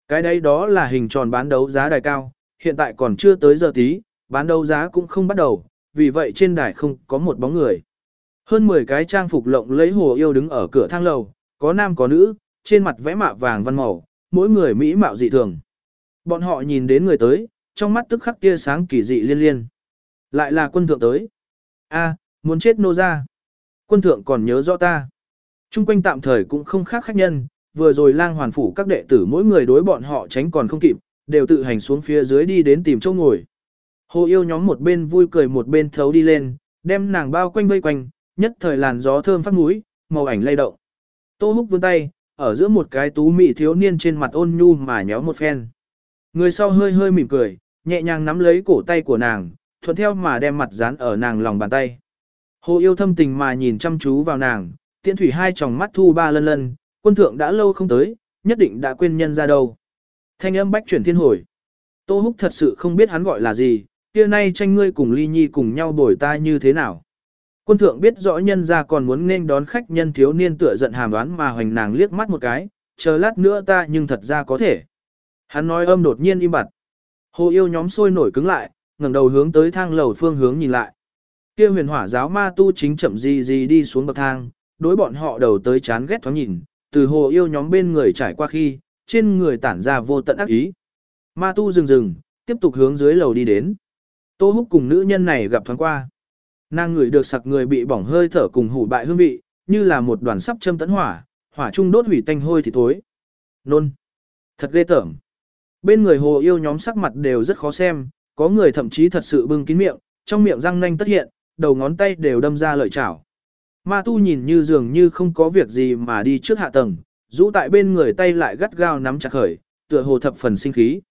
Cái đấy đó là hình tròn bán đấu giá đài cao, hiện tại còn chưa tới giờ tí, bán đấu giá cũng không bắt đầu, vì vậy trên đài không có một bóng người. Hơn 10 cái trang phục lộng lấy hồ yêu đứng ở cửa thang lầu, có nam có nữ, trên mặt vẽ mạ vàng văn màu, mỗi người mỹ mạo dị thường. Bọn họ nhìn đến người tới, trong mắt tức khắc tia sáng kỳ dị liên liên. Lại là quân thượng tới. A, muốn chết nô ra. Quân thượng còn nhớ rõ ta. Trung quanh tạm thời cũng không khác khách nhân, vừa rồi lang hoàn phủ các đệ tử mỗi người đối bọn họ tránh còn không kịp, đều tự hành xuống phía dưới đi đến tìm chỗ ngồi. Hồ yêu nhóm một bên vui cười một bên thấu đi lên, đem nàng bao quanh vây quanh, nhất thời làn gió thơm phát mũi, màu ảnh lay động. Tô húc vươn tay, ở giữa một cái tú mị thiếu niên trên mặt ôn nhu mà nhéo một phen. Người sau hơi hơi mỉm cười, nhẹ nhàng nắm lấy cổ tay của nàng, thuận theo mà đem mặt dán ở nàng lòng bàn tay. Hồ yêu thâm tình mà nhìn chăm chú vào nàng, tiện thủy hai tròng mắt thu ba lân lân, quân thượng đã lâu không tới, nhất định đã quên nhân ra đâu. Thanh âm bách chuyển thiên hồi. Tô Húc thật sự không biết hắn gọi là gì, kia nay tranh ngươi cùng ly nhi cùng nhau bồi ta như thế nào. Quân thượng biết rõ nhân ra còn muốn nên đón khách nhân thiếu niên tựa giận hàm đoán mà hoành nàng liếc mắt một cái, chờ lát nữa ta nhưng thật ra có thể. Hắn nói âm đột nhiên im bặt. Hồ yêu nhóm sôi nổi cứng lại, ngẩng đầu hướng tới thang lầu phương hướng nhìn lại. Kia huyền hỏa giáo ma tu chính chậm gì gì đi xuống bậc thang, đối bọn họ đầu tới chán ghét thoáng nhìn, từ hồ yêu nhóm bên người trải qua khi, trên người tản ra vô tận ác ý. Ma tu dừng dừng, tiếp tục hướng dưới lầu đi đến. Tô húc cùng nữ nhân này gặp thoáng qua. Nàng ngửi được sặc người bị bỏng hơi thở cùng hủ bại hương vị, như là một đoàn sắp châm tấn hỏa, hỏa trung đốt hủy tanh hôi thì thối. Nôn. Thật ghê tởm. Bên người hồ yêu nhóm sắc mặt đều rất khó xem, có người thậm chí thật sự bưng kín miệng, trong miệng răng nanh tất hiện, đầu ngón tay đều đâm ra lợi chảo. Ma tu nhìn như dường như không có việc gì mà đi trước hạ tầng, rũ tại bên người tay lại gắt gao nắm chặt khởi, tựa hồ thập phần sinh khí.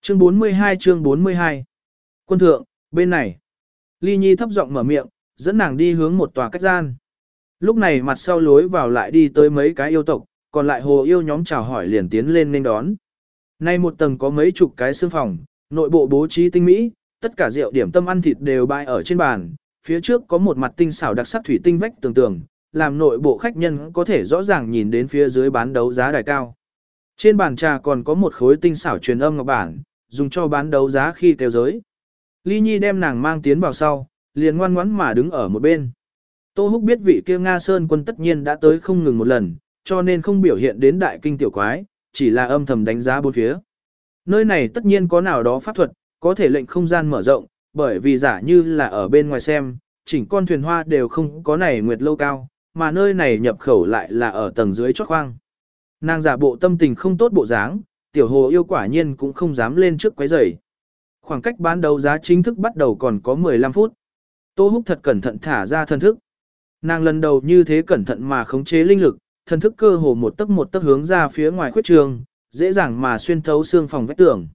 Chương 42 chương 42 Quân thượng, bên này. Ly Nhi thấp giọng mở miệng, dẫn nàng đi hướng một tòa cách gian. Lúc này mặt sau lối vào lại đi tới mấy cái yêu tộc, còn lại hồ yêu nhóm chào hỏi liền tiến lên nên đón. Nay một tầng có mấy chục cái xương phòng, nội bộ bố trí tinh mỹ, tất cả rượu điểm tâm ăn thịt đều bày ở trên bàn, phía trước có một mặt tinh xảo đặc sắc thủy tinh vách tường tường, làm nội bộ khách nhân có thể rõ ràng nhìn đến phía dưới bán đấu giá đài cao. Trên bàn trà còn có một khối tinh xảo truyền âm ngọc bản, dùng cho bán đấu giá khi kêu giới. Ly Nhi đem nàng mang tiến vào sau, liền ngoan ngoãn mà đứng ở một bên. Tô Húc biết vị kia Nga Sơn quân tất nhiên đã tới không ngừng một lần, cho nên không biểu hiện đến đại kinh tiểu quái, chỉ là âm thầm đánh giá bốn phía. Nơi này tất nhiên có nào đó pháp thuật, có thể lệnh không gian mở rộng, bởi vì giả như là ở bên ngoài xem, chỉnh con thuyền hoa đều không có này nguyệt lâu cao, mà nơi này nhập khẩu lại là ở tầng dưới chót khoang. Nàng giả bộ tâm tình không tốt bộ dáng, tiểu hồ yêu quả nhiên cũng không dám lên trước quấy rầy. Khoảng cách bán đấu giá chính thức bắt đầu còn có 15 phút. Tô Húc thật cẩn thận thả ra thân thức. Nàng lần đầu như thế cẩn thận mà khống chế linh lực, thân thức cơ hồ một tấc một tấc hướng ra phía ngoài khuyết trường, dễ dàng mà xuyên thấu xương phòng vách tường.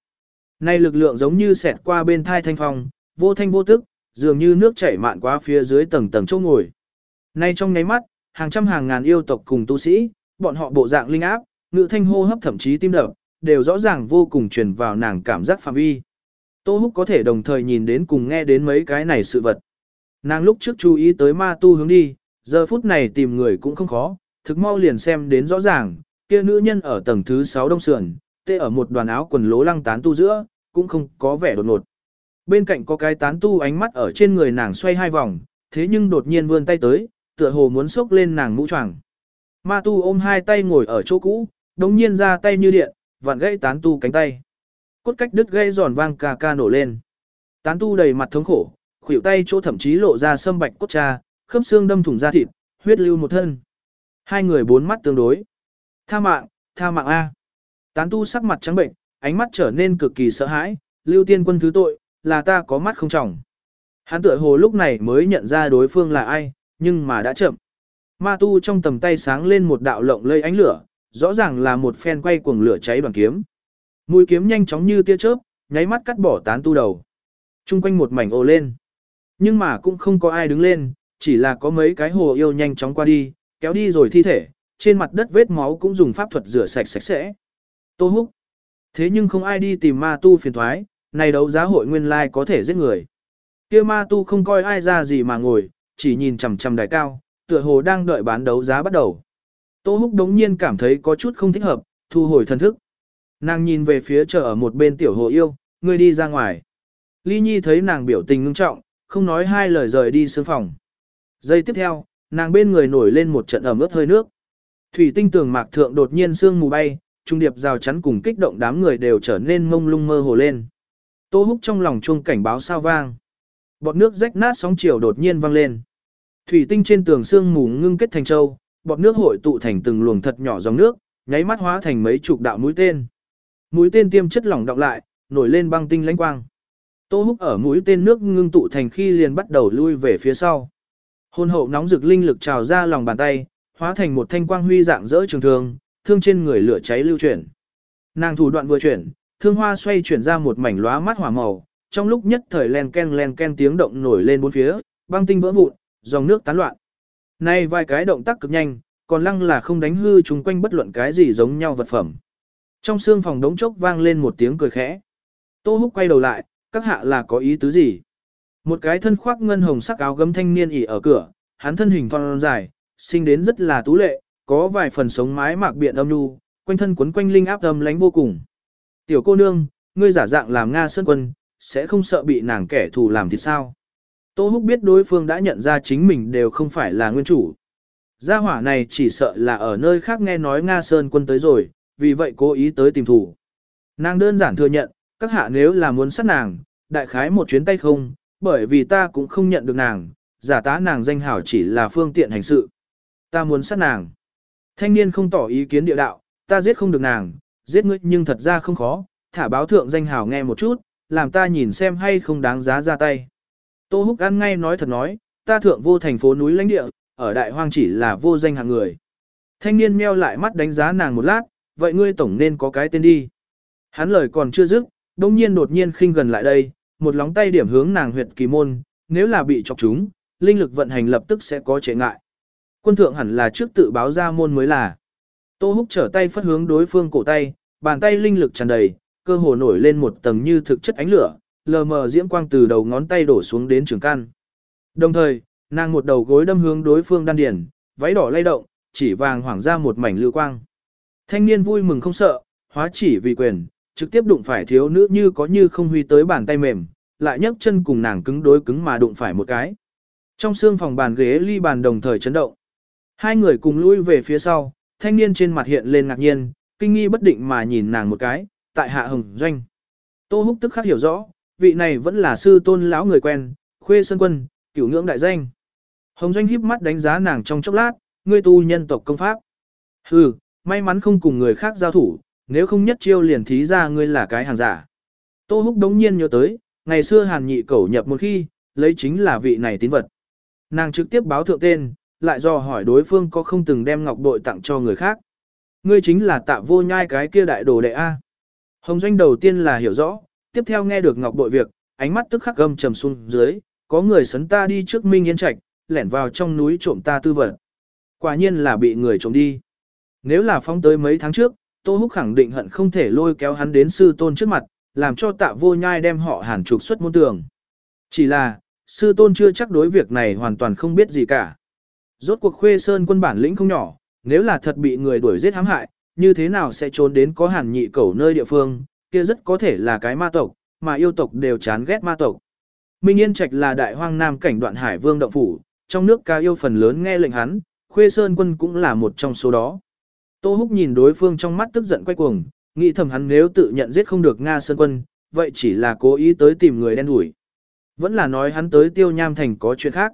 Nay lực lượng giống như xẹt qua bên thai thanh phong, vô thanh vô tức, dường như nước chảy mạn qua phía dưới tầng tầng chỗ ngồi. Nay trong nháy mắt, hàng trăm hàng ngàn yêu tộc cùng tu sĩ, bọn họ bộ dạng linh áp, ngự thanh hô hấp thậm chí tim đập, đều rõ ràng vô cùng truyền vào nàng cảm giác phạm vi. Tô Húc có thể đồng thời nhìn đến cùng nghe đến mấy cái này sự vật. Nàng lúc trước chú ý tới ma tu hướng đi, giờ phút này tìm người cũng không khó, thực mau liền xem đến rõ ràng, kia nữ nhân ở tầng thứ 6 đông sườn, tê ở một đoàn áo quần lố lăng tán tu giữa, cũng không có vẻ đột ngột. Bên cạnh có cái tán tu ánh mắt ở trên người nàng xoay hai vòng, thế nhưng đột nhiên vươn tay tới, tựa hồ muốn xốc lên nàng mũ choàng. Ma tu ôm hai tay ngồi ở chỗ cũ, đồng nhiên ra tay như điện, vặn gãy tán tu cánh tay. Cốt cách đứt gây giòn vang ca ca nổ lên. Tán tu đầy mặt thống khổ, khuỷu tay chỗ thậm chí lộ ra sâm bạch cốt cha, khớp xương đâm thủng da thịt, huyết lưu một thân. Hai người bốn mắt tương đối. Tha mạng, tha mạng A. Tán tu sắc mặt trắng bệnh, ánh mắt trở nên cực kỳ sợ hãi, lưu tiên quân thứ tội, là ta có mắt không trọng. Hắn tựa hồ lúc này mới nhận ra đối phương là ai, nhưng mà đã chậm. Ma tu trong tầm tay sáng lên một đạo lộng lây ánh lửa, rõ ràng là một phen quay cuồng lửa cháy bằng kiếm. Mũi kiếm nhanh chóng như tia chớp, nháy mắt cắt bỏ tán tu đầu. Trung quanh một mảnh ồ lên. Nhưng mà cũng không có ai đứng lên, chỉ là có mấy cái hồ yêu nhanh chóng qua đi, kéo đi rồi thi thể, trên mặt đất vết máu cũng dùng pháp thuật rửa sạch sạch sẽ. Tô húc. Thế nhưng không ai đi tìm ma tu phiền thoái, này đấu giá hội nguyên lai có thể giết người. kia ma tu không coi ai ra gì mà ngồi, chỉ nhìn chằm chằm đài cao, tựa hồ đang đợi bán đấu giá bắt đầu. Tô húc đống nhiên cảm thấy có chút không thích hợp, thu hồi thân thức. Nàng nhìn về phía chờ ở một bên tiểu hồ yêu, người đi ra ngoài. Ly Nhi thấy nàng biểu tình ngưng trọng, không nói hai lời rời đi sương phòng. Giây tiếp theo, nàng bên người nổi lên một trận ẩm ướt hơi nước. Thủy tinh tường mạc thượng đột nhiên sương mù bay, trung điệp rào chắn cùng kích động đám người đều trở nên mông lung mơ hồ lên. Tô húc trong lòng chuông cảnh báo sao vang. Bọt nước rách nát sóng chiều đột nhiên vang lên. Thủy tinh trên tường sương mù ngưng kết thành châu, bọt nước hội tụ thành từng luồng thật nhỏ dòng nước, nháy mắt hóa thành mấy chục đạo mũi tên. Mũi tên tiêm chất lỏng đọng lại, nổi lên băng tinh lãnh quang. Tô húc ở mũi tên nước ngưng tụ thành khi liền bắt đầu lui về phía sau. Hôn hậu nóng rực linh lực trào ra lòng bàn tay, hóa thành một thanh quang huy dạng dỡ trường thương, thương trên người lửa cháy lưu chuyển. Nàng thủ đoạn vừa chuyển, thương hoa xoay chuyển ra một mảnh lóa mắt hỏa màu, trong lúc nhất thời len ken len ken tiếng động nổi lên bốn phía, băng tinh vỡ vụn, dòng nước tán loạn. Nay vài cái động tác cực nhanh, còn lăng là không đánh hư chúng quanh bất luận cái gì giống nhau vật phẩm. Trong xương phòng đống chốc vang lên một tiếng cười khẽ. Tô Húc quay đầu lại, các hạ là có ý tứ gì? Một cái thân khoác ngân hồng sắc áo gấm thanh niên ỉ ở cửa, hắn thân hình thon dài, sinh đến rất là tú lệ, có vài phần sống mái mạc biện âm nhu, quanh thân quấn quanh linh áp âm lánh vô cùng. Tiểu cô nương, ngươi giả dạng làm Nga sơn quân, sẽ không sợ bị nàng kẻ thù làm thì sao? Tô Húc biết đối phương đã nhận ra chính mình đều không phải là nguyên chủ. Gia hỏa này chỉ sợ là ở nơi khác nghe nói Nga Sơn quân tới rồi, vì vậy cố ý tới tìm thủ. Nàng đơn giản thừa nhận, các hạ nếu là muốn sát nàng, đại khái một chuyến tay không, bởi vì ta cũng không nhận được nàng, giả tá nàng danh hảo chỉ là phương tiện hành sự. Ta muốn sát nàng. Thanh niên không tỏ ý kiến địa đạo, ta giết không được nàng, giết ngươi nhưng thật ra không khó, thả báo thượng danh hảo nghe một chút, làm ta nhìn xem hay không đáng giá ra tay. Tô Húc ăn ngay nói thật nói, ta thượng vô thành phố núi lãnh địa, ở đại hoang chỉ là vô danh hạng người. Thanh niên meo lại mắt đánh giá nàng một lát, vậy ngươi tổng nên có cái tên đi. Hắn lời còn chưa dứt, đông nhiên đột nhiên khinh gần lại đây, một lóng tay điểm hướng nàng huyệt kỳ môn, nếu là bị chọc chúng, linh lực vận hành lập tức sẽ có chế ngại. Quân thượng hẳn là trước tự báo ra môn mới là. Tô húc trở tay phất hướng đối phương cổ tay, bàn tay linh lực tràn đầy, cơ hồ nổi lên một tầng như thực chất ánh lửa, lờ mờ diễm quang từ đầu ngón tay đổ xuống đến trường can. Đồng thời, nàng một đầu gối đâm hướng đối phương đan điền, váy đỏ lay động, chỉ vàng hoảng ra một mảnh lưu quang. Thanh niên vui mừng không sợ, hóa chỉ vì quyền, trực tiếp đụng phải thiếu nữ như có như không huy tới bàn tay mềm, lại nhấc chân cùng nàng cứng đối cứng mà đụng phải một cái. Trong xương phòng bàn ghế ly bàn đồng thời chấn động. Hai người cùng lui về phía sau, thanh niên trên mặt hiện lên ngạc nhiên, kinh nghi bất định mà nhìn nàng một cái, tại hạ hồng doanh. Tô húc tức khắc hiểu rõ, vị này vẫn là sư tôn lão người quen, khuê sơn quân, cửu ngưỡng đại danh. Hồng doanh híp mắt đánh giá nàng trong chốc lát, ngươi tu nhân tộc công pháp. Hừ, may mắn không cùng người khác giao thủ, nếu không nhất chiêu liền thí ra ngươi là cái hàng giả. Tô húc đống nhiên nhớ tới, ngày xưa hàn nhị cẩu nhập một khi, lấy chính là vị này tín vật. Nàng trực tiếp báo thượng tên, lại do hỏi đối phương có không từng đem ngọc bội tặng cho người khác. Ngươi chính là tạ vô nhai cái kia đại đồ đệ A. Hồng doanh đầu tiên là hiểu rõ, tiếp theo nghe được ngọc bội việc, ánh mắt tức khắc gầm trầm xuống dưới, có người sấn ta đi trước minh yên trạch, lẻn vào trong núi trộm ta tư vật. Quả nhiên là bị người trộm đi. Nếu là phong tới mấy tháng trước, Tô Húc khẳng định hận không thể lôi kéo hắn đến sư tôn trước mặt, làm cho tạ vô nhai đem họ hàn trục xuất môn tường. Chỉ là, sư tôn chưa chắc đối việc này hoàn toàn không biết gì cả. Rốt cuộc khuê sơn quân bản lĩnh không nhỏ, nếu là thật bị người đuổi giết hãm hại, như thế nào sẽ trốn đến có hàn nhị cẩu nơi địa phương, kia rất có thể là cái ma tộc, mà yêu tộc đều chán ghét ma tộc. Minh Yên Trạch là đại hoang nam cảnh đoạn hải vương động phủ, trong nước ca yêu phần lớn nghe lệnh hắn, khuê sơn quân cũng là một trong số đó. Tô Húc nhìn đối phương trong mắt tức giận quay cuồng, nghĩ thầm hắn nếu tự nhận giết không được Nga Sơn Quân, vậy chỉ là cố ý tới tìm người đen đuổi. Vẫn là nói hắn tới tiêu nham thành có chuyện khác.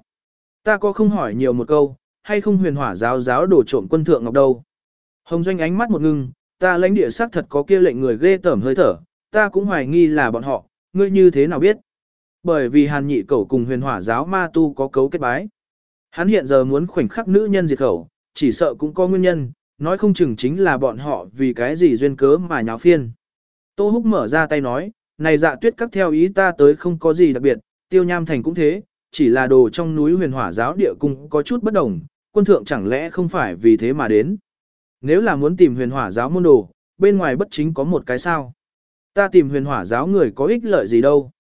Ta có không hỏi nhiều một câu, hay không huyền hỏa giáo giáo đổ trộm quân thượng ngọc đâu. Hồng doanh ánh mắt một ngưng, ta lãnh địa xác thật có kia lệnh người ghê tởm hơi thở, ta cũng hoài nghi là bọn họ, ngươi như thế nào biết? Bởi vì hàn nhị cẩu cùng huyền hỏa giáo ma tu có cấu kết bái. Hắn hiện giờ muốn khoảnh khắc nữ nhân diệt khẩu, chỉ sợ cũng có nguyên nhân, nói không chừng chính là bọn họ vì cái gì duyên cớ mà nháo phiên. Tô Húc mở ra tay nói, này dạ tuyết các theo ý ta tới không có gì đặc biệt, tiêu nham thành cũng thế, chỉ là đồ trong núi huyền hỏa giáo địa cung có chút bất đồng, quân thượng chẳng lẽ không phải vì thế mà đến. Nếu là muốn tìm huyền hỏa giáo môn đồ, bên ngoài bất chính có một cái sao. Ta tìm huyền hỏa giáo người có ích lợi gì đâu.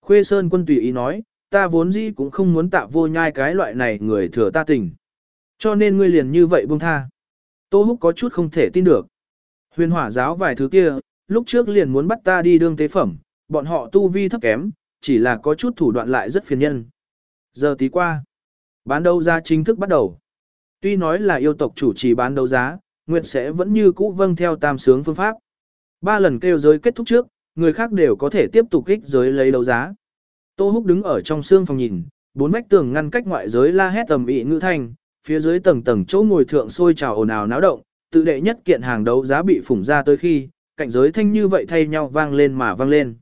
Khuê Sơn quân tùy ý nói, ta vốn dĩ cũng không muốn tạo vô nhai cái loại này người thừa ta tình. Cho nên ngươi liền như vậy buông tha. Tô Húc có chút không thể tin được. Huyền hỏa giáo vài thứ kia, lúc trước liền muốn bắt ta đi đương tế phẩm, bọn họ tu vi thấp kém, chỉ là có chút thủ đoạn lại rất phiền nhân. Giờ tí qua, bán đấu giá chính thức bắt đầu. Tuy nói là yêu tộc chủ trì bán đấu giá, Nguyệt sẽ vẫn như cũ vâng theo tam sướng phương pháp. Ba lần kêu giới kết thúc trước, người khác đều có thể tiếp tục kích giới lấy đấu giá. Tô Húc đứng ở trong xương phòng nhìn, bốn vách tường ngăn cách ngoại giới la hét tầm ĩ ngữ thanh, phía dưới tầng tầng chỗ ngồi thượng sôi trào ồn ào náo động, tự đệ nhất kiện hàng đấu giá bị phủng ra tới khi, cạnh giới thanh như vậy thay nhau vang lên mà vang lên.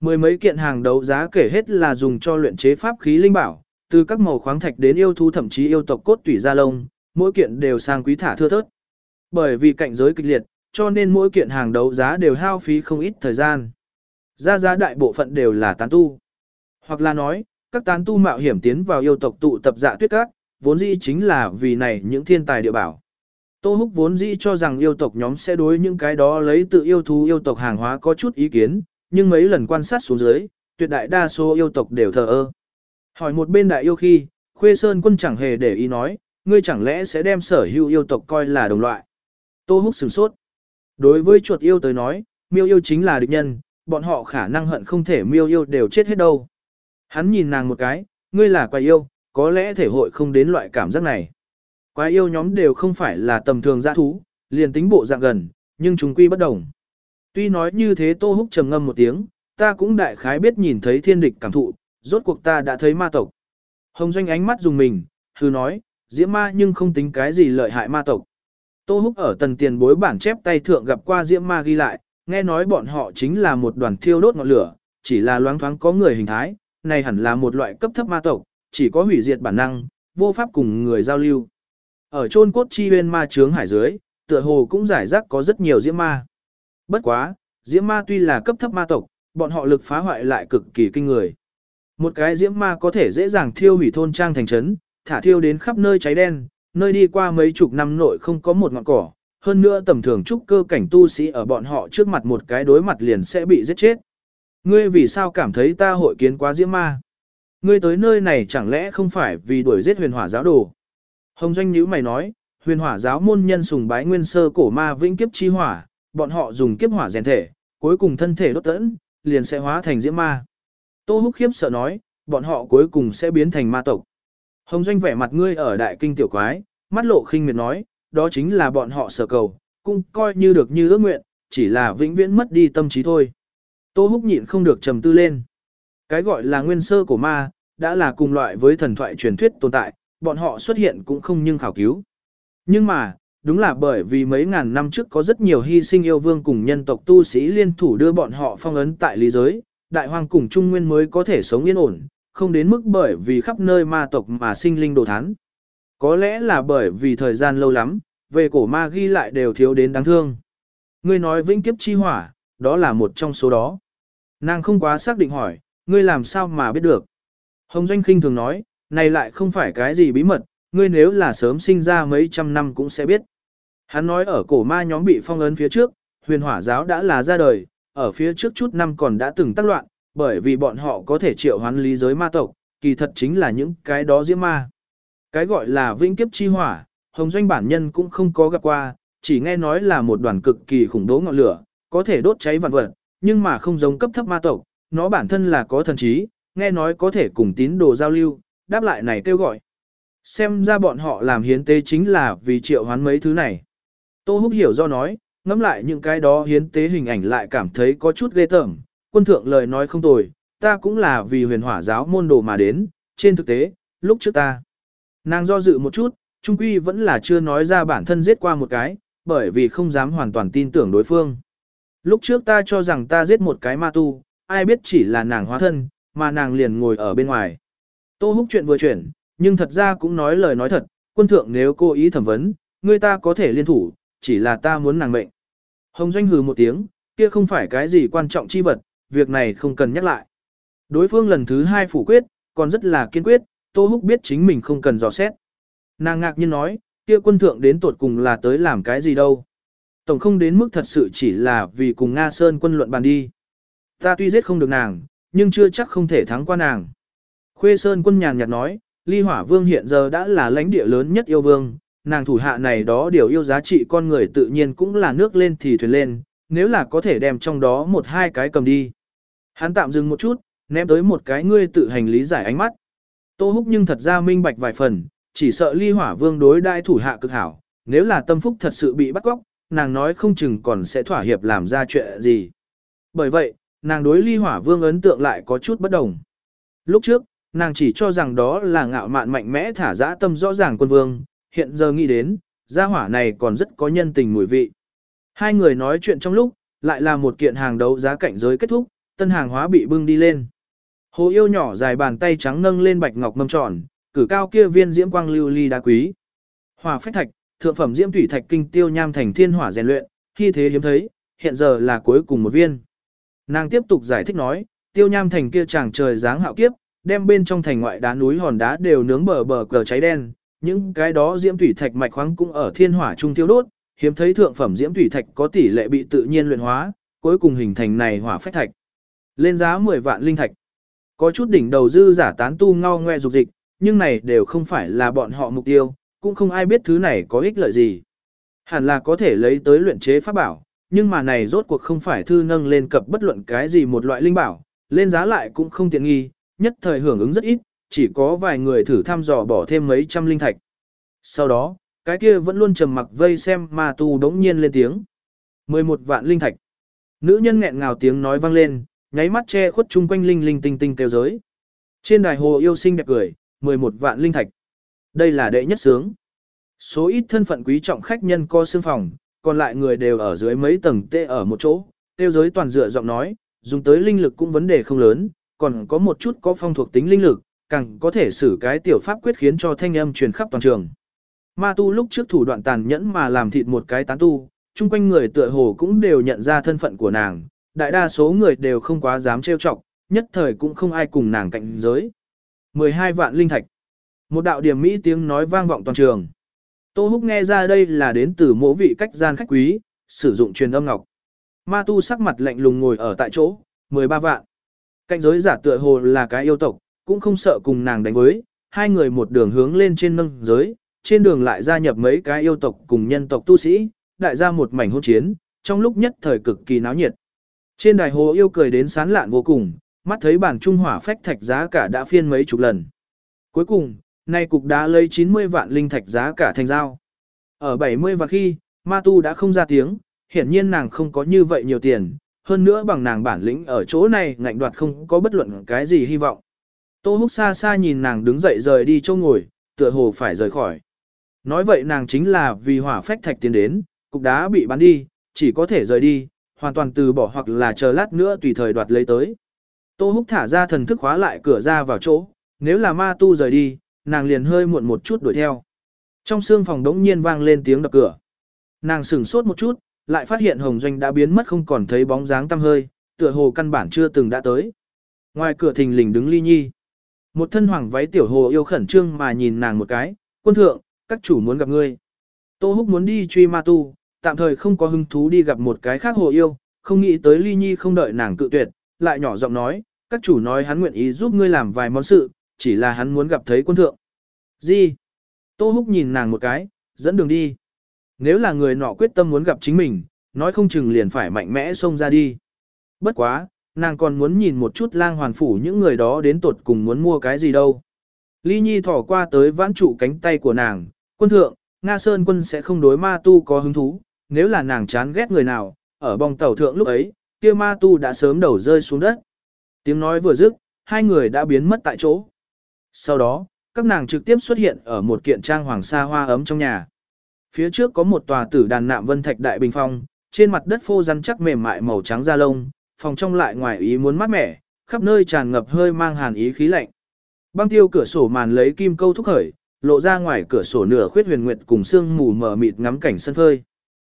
Mười mấy kiện hàng đấu giá kể hết là dùng cho luyện chế pháp khí linh bảo, từ các màu khoáng thạch đến yêu thú thậm chí yêu tộc cốt tủy gia lông, mỗi kiện đều sang quý thả thưa thớt. Bởi vì cạnh giới kịch liệt, cho nên mỗi kiện hàng đấu giá đều hao phí không ít thời gian. Ra giá đại bộ phận đều là tán tu. Hoặc là nói, các tán tu mạo hiểm tiến vào yêu tộc tụ tập dạ tuyết các, vốn dĩ chính là vì này những thiên tài địa bảo. Tô Húc vốn dĩ cho rằng yêu tộc nhóm sẽ đối những cái đó lấy tự yêu thú yêu tộc hàng hóa có chút ý kiến, nhưng mấy lần quan sát xuống dưới, tuyệt đại đa số yêu tộc đều thờ ơ. Hỏi một bên đại yêu khi, Khuê Sơn quân chẳng hề để ý nói, ngươi chẳng lẽ sẽ đem sở hữu yêu tộc coi là đồng loại. Tô Húc sửng sốt. Đối với chuột yêu tới nói, miêu yêu chính là địch nhân, bọn họ khả năng hận không thể miêu yêu đều chết hết đâu. Hắn nhìn nàng một cái, ngươi là quái yêu, có lẽ thể hội không đến loại cảm giác này. Quái yêu nhóm đều không phải là tầm thường dã thú, liền tính bộ dạng gần, nhưng chúng quy bất đồng. Tuy nói như thế Tô Húc trầm ngâm một tiếng, ta cũng đại khái biết nhìn thấy thiên địch cảm thụ, rốt cuộc ta đã thấy ma tộc. Hồng Doanh ánh mắt dùng mình, hư nói, diễm ma nhưng không tính cái gì lợi hại ma tộc. Tô Húc ở tần tiền bối bản chép tay thượng gặp qua diễm ma ghi lại, nghe nói bọn họ chính là một đoàn thiêu đốt ngọn lửa, chỉ là loáng thoáng có người hình thái, này hẳn là một loại cấp thấp ma tộc, chỉ có hủy diệt bản năng, vô pháp cùng người giao lưu. Ở chôn cốt chi huyên ma chướng hải dưới, tựa hồ cũng giải rác có rất nhiều diễm ma. Bất quá, diễm ma tuy là cấp thấp ma tộc, bọn họ lực phá hoại lại cực kỳ kinh người. Một cái diễm ma có thể dễ dàng thiêu hủy thôn trang thành trấn, thả thiêu đến khắp nơi cháy đen, nơi đi qua mấy chục năm nội không có một ngọn cỏ, hơn nữa tầm thường trúc cơ cảnh tu sĩ ở bọn họ trước mặt một cái đối mặt liền sẽ bị giết chết. Ngươi vì sao cảm thấy ta hội kiến quá diễm ma? Ngươi tới nơi này chẳng lẽ không phải vì đuổi giết huyền hỏa giáo đồ? Hồng Doanh nhíu mày nói, huyền hỏa giáo môn nhân sùng bái nguyên sơ cổ ma vĩnh kiếp chi hỏa, bọn họ dùng kiếp hỏa rèn thể, cuối cùng thân thể đốt tẫn, liền sẽ hóa thành diễm ma. Tô Húc khiếp sợ nói, bọn họ cuối cùng sẽ biến thành ma tộc. Hồng Doanh vẻ mặt ngươi ở đại kinh tiểu quái, mắt lộ khinh miệt nói, đó chính là bọn họ sở cầu, cũng coi như được như ước nguyện, chỉ là vĩnh viễn mất đi tâm trí thôi. Tô Húc nhịn không được trầm tư lên. Cái gọi là nguyên sơ của ma, đã là cùng loại với thần thoại truyền thuyết tồn tại, bọn họ xuất hiện cũng không nhưng khảo cứu. Nhưng mà, đúng là bởi vì mấy ngàn năm trước có rất nhiều hy sinh yêu vương cùng nhân tộc tu sĩ liên thủ đưa bọn họ phong ấn tại lý giới, đại hoàng cùng trung nguyên mới có thể sống yên ổn, không đến mức bởi vì khắp nơi ma tộc mà sinh linh đồ thán. Có lẽ là bởi vì thời gian lâu lắm, về cổ ma ghi lại đều thiếu đến đáng thương. Ngươi nói vĩnh kiếp chi hỏa, đó là một trong số đó. Nàng không quá xác định hỏi, ngươi làm sao mà biết được. Hồng Doanh Kinh thường nói, này lại không phải cái gì bí mật, ngươi nếu là sớm sinh ra mấy trăm năm cũng sẽ biết. Hắn nói ở cổ ma nhóm bị phong ấn phía trước, huyền hỏa giáo đã là ra đời, ở phía trước chút năm còn đã từng tác loạn, bởi vì bọn họ có thể triệu hoán lý giới ma tộc, kỳ thật chính là những cái đó diễm ma. Cái gọi là vĩnh kiếp chi hỏa, hồng doanh bản nhân cũng không có gặp qua, chỉ nghe nói là một đoàn cực kỳ khủng bố ngọn lửa, có thể đốt cháy vạn vật, nhưng mà không giống cấp thấp ma tộc, nó bản thân là có thần trí, nghe nói có thể cùng tín đồ giao lưu, đáp lại này kêu gọi. Xem ra bọn họ làm hiến tế chính là vì triệu hoán mấy thứ này. Tô Húc hiểu do nói, ngẫm lại những cái đó hiến tế hình ảnh lại cảm thấy có chút ghê tởm, quân thượng lời nói không tồi, ta cũng là vì huyền hỏa giáo môn đồ mà đến, trên thực tế, lúc trước ta. Nàng do dự một chút, trung quy vẫn là chưa nói ra bản thân giết qua một cái, bởi vì không dám hoàn toàn tin tưởng đối phương. Lúc trước ta cho rằng ta giết một cái ma tu, ai biết chỉ là nàng hóa thân, mà nàng liền ngồi ở bên ngoài. Tô húc chuyện vừa chuyển, Nhưng thật ra cũng nói lời nói thật, quân thượng nếu cô ý thẩm vấn, người ta có thể liên thủ, chỉ là ta muốn nàng mệnh. Hồng Doanh hừ một tiếng, kia không phải cái gì quan trọng chi vật, việc này không cần nhắc lại. Đối phương lần thứ hai phủ quyết, còn rất là kiên quyết, Tô Húc biết chính mình không cần dò xét. Nàng ngạc nhiên nói, kia quân thượng đến tột cùng là tới làm cái gì đâu. Tổng không đến mức thật sự chỉ là vì cùng Nga Sơn quân luận bàn đi. Ta tuy giết không được nàng, nhưng chưa chắc không thể thắng qua nàng. Khuê Sơn quân nhàn nhạt nói, Ly Hỏa Vương hiện giờ đã là lãnh địa lớn nhất yêu vương, nàng thủ hạ này đó điều yêu giá trị con người tự nhiên cũng là nước lên thì thuyền lên, nếu là có thể đem trong đó một hai cái cầm đi. Hắn tạm dừng một chút, ném tới một cái ngươi tự hành lý giải ánh mắt. Tô Húc nhưng thật ra minh bạch vài phần, chỉ sợ ly hỏa vương đối đai thủ hạ cực hảo, nếu là tâm phúc thật sự bị bắt cóc, nàng nói không chừng còn sẽ thỏa hiệp làm ra chuyện gì. Bởi vậy, nàng đối ly hỏa vương ấn tượng lại có chút bất đồng. Lúc trước, nàng chỉ cho rằng đó là ngạo mạn mạnh mẽ thả dã tâm rõ ràng quân vương, hiện giờ nghĩ đến, gia hỏa này còn rất có nhân tình mùi vị. Hai người nói chuyện trong lúc, lại là một kiện hàng đấu giá cạnh giới kết thúc, tân hàng hóa bị bưng đi lên. Hồ yêu nhỏ dài bàn tay trắng nâng lên bạch ngọc mâm tròn, cử cao kia viên diễm quang lưu ly đá quý. Hỏa phách thạch, thượng phẩm diễm thủy thạch kinh tiêu nham thành thiên hỏa rèn luyện, khi thế hiếm thấy, hiện giờ là cuối cùng một viên. Nàng tiếp tục giải thích nói, tiêu nham thành kia chàng trời dáng hạo kiếp, đem bên trong thành ngoại đá núi hòn đá đều nướng bờ bờ cờ cháy đen, những cái đó diễm thủy thạch mạch khoáng cũng ở thiên hỏa trung tiêu đốt, hiếm thấy thượng phẩm diễm thủy thạch có tỷ lệ bị tự nhiên luyện hóa, cuối cùng hình thành này hỏa phách thạch. Lên giá 10 vạn linh thạch. Có chút đỉnh đầu dư giả tán tu ngao ngoe dục dịch, nhưng này đều không phải là bọn họ mục tiêu, cũng không ai biết thứ này có ích lợi gì. Hẳn là có thể lấy tới luyện chế pháp bảo, nhưng mà này rốt cuộc không phải thư nâng lên cập bất luận cái gì một loại linh bảo, lên giá lại cũng không tiện nghi, nhất thời hưởng ứng rất ít, chỉ có vài người thử thăm dò bỏ thêm mấy trăm linh thạch. Sau đó, cái kia vẫn luôn trầm mặc vây xem mà tu đống nhiên lên tiếng. 11 vạn linh thạch. Nữ nhân nghẹn ngào tiếng nói vang lên, nháy mắt che khuất chung quanh linh linh tinh tinh kêu giới. Trên đài hồ yêu sinh đẹp cười, 11 vạn linh thạch. Đây là đệ nhất sướng. Số ít thân phận quý trọng khách nhân co xương phòng, còn lại người đều ở dưới mấy tầng tê ở một chỗ, tiêu giới toàn dựa giọng nói, dùng tới linh lực cũng vấn đề không lớn, còn có một chút có phong thuộc tính linh lực, càng có thể xử cái tiểu pháp quyết khiến cho thanh âm truyền khắp toàn trường. Ma tu lúc trước thủ đoạn tàn nhẫn mà làm thịt một cái tán tu, chung quanh người tựa hồ cũng đều nhận ra thân phận của nàng, đại đa số người đều không quá dám trêu chọc, nhất thời cũng không ai cùng nàng cạnh giới. 12 vạn linh thạch. Một đạo điểm mỹ tiếng nói vang vọng toàn trường. Tô Húc nghe ra đây là đến từ mỗ vị cách gian khách quý, sử dụng truyền âm ngọc. Ma tu sắc mặt lạnh lùng ngồi ở tại chỗ, 13 vạn. Cạnh giới giả tựa hồ là cái yêu tộc, cũng không sợ cùng nàng đánh với, hai người một đường hướng lên trên nâng giới, trên đường lại gia nhập mấy cái yêu tộc cùng nhân tộc tu sĩ, đại ra một mảnh hôn chiến, trong lúc nhất thời cực kỳ náo nhiệt. Trên đài hồ yêu cười đến sán lạn vô cùng, mắt thấy bản trung hỏa phách thạch giá cả đã phiên mấy chục lần. Cuối cùng, nay cục đá lấy 90 vạn linh thạch giá cả thành giao. Ở 70 vạn khi, ma tu đã không ra tiếng, hiển nhiên nàng không có như vậy nhiều tiền, hơn nữa bằng nàng bản lĩnh ở chỗ này ngạnh đoạt không có bất luận cái gì hy vọng. Tô húc xa xa nhìn nàng đứng dậy rời đi chỗ ngồi, tựa hồ phải rời khỏi. Nói vậy nàng chính là vì hỏa phách thạch tiến đến, cục đá bị bắn đi, chỉ có thể rời đi, hoàn toàn từ bỏ hoặc là chờ lát nữa tùy thời đoạt lấy tới. Tô Húc thả ra thần thức khóa lại cửa ra vào chỗ, nếu là ma tu rời đi, nàng liền hơi muộn một chút đuổi theo. Trong xương phòng đống nhiên vang lên tiếng đập cửa. Nàng sửng sốt một chút, lại phát hiện Hồng Doanh đã biến mất không còn thấy bóng dáng tăm hơi, tựa hồ căn bản chưa từng đã tới. Ngoài cửa thình lình đứng Ly Nhi. Một thân hoàng váy tiểu hồ yêu khẩn trương mà nhìn nàng một cái, quân thượng, các chủ muốn gặp ngươi. Tô Húc muốn đi truy ma tu, tạm thời không có hứng thú đi gặp một cái khác hồ yêu, không nghĩ tới Ly Nhi không đợi nàng cự tuyệt, lại nhỏ giọng nói, các chủ nói hắn nguyện ý giúp ngươi làm vài món sự, chỉ là hắn muốn gặp thấy quân thượng. Gì? Tô Húc nhìn nàng một cái, dẫn đường đi. Nếu là người nọ quyết tâm muốn gặp chính mình, nói không chừng liền phải mạnh mẽ xông ra đi. Bất quá, nàng còn muốn nhìn một chút lang hoàn phủ những người đó đến tột cùng muốn mua cái gì đâu. Ly Nhi thỏ qua tới vãn trụ cánh tay của nàng, quân thượng, Nga Sơn quân sẽ không đối ma tu có hứng thú, nếu là nàng chán ghét người nào, ở bong tàu thượng lúc ấy, kia ma tu đã sớm đầu rơi xuống đất. Tiếng nói vừa dứt, hai người đã biến mất tại chỗ. Sau đó, các nàng trực tiếp xuất hiện ở một kiện trang hoàng sa hoa ấm trong nhà. Phía trước có một tòa tử đàn nạm vân thạch đại bình phong, trên mặt đất phô rắn chắc mềm mại màu trắng da lông, phòng trong lại ngoài ý muốn mát mẻ, khắp nơi tràn ngập hơi mang hàn ý khí lạnh. Băng tiêu cửa sổ màn lấy kim câu thúc khởi, lộ ra ngoài cửa sổ nửa khuyết huyền nguyệt cùng sương mù mờ mịt ngắm cảnh sân phơi.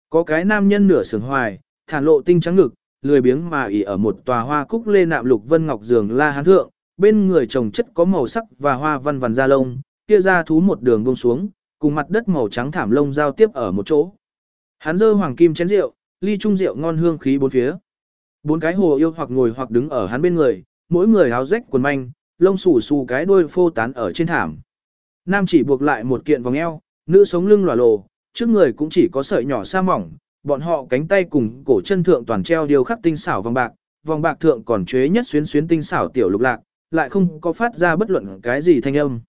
Có cái nam nhân nửa sừng hoài, thản lộ tinh trắng ngực, lười biếng mà ỉ ở một tòa hoa cúc lê nạm lục vân ngọc giường la hán thượng, bên người trồng chất có màu sắc và hoa văn vằn da lông, kia ra thú một đường buông xuống, cùng mặt đất màu trắng thảm lông giao tiếp ở một chỗ. Hắn dơ hoàng kim chén rượu, ly trung rượu ngon hương khí bốn phía. Bốn cái hồ yêu hoặc ngồi hoặc đứng ở hắn bên người, mỗi người áo rách quần manh, lông xù xù cái đuôi phô tán ở trên thảm. Nam chỉ buộc lại một kiện vòng eo, nữ sống lưng lòa lồ, trước người cũng chỉ có sợi nhỏ sa mỏng, bọn họ cánh tay cùng cổ chân thượng toàn treo điều khắc tinh xảo vòng bạc, vòng bạc thượng còn chế nhất xuyến xuyến tinh xảo tiểu lục lạc, lại không có phát ra bất luận cái gì thanh âm.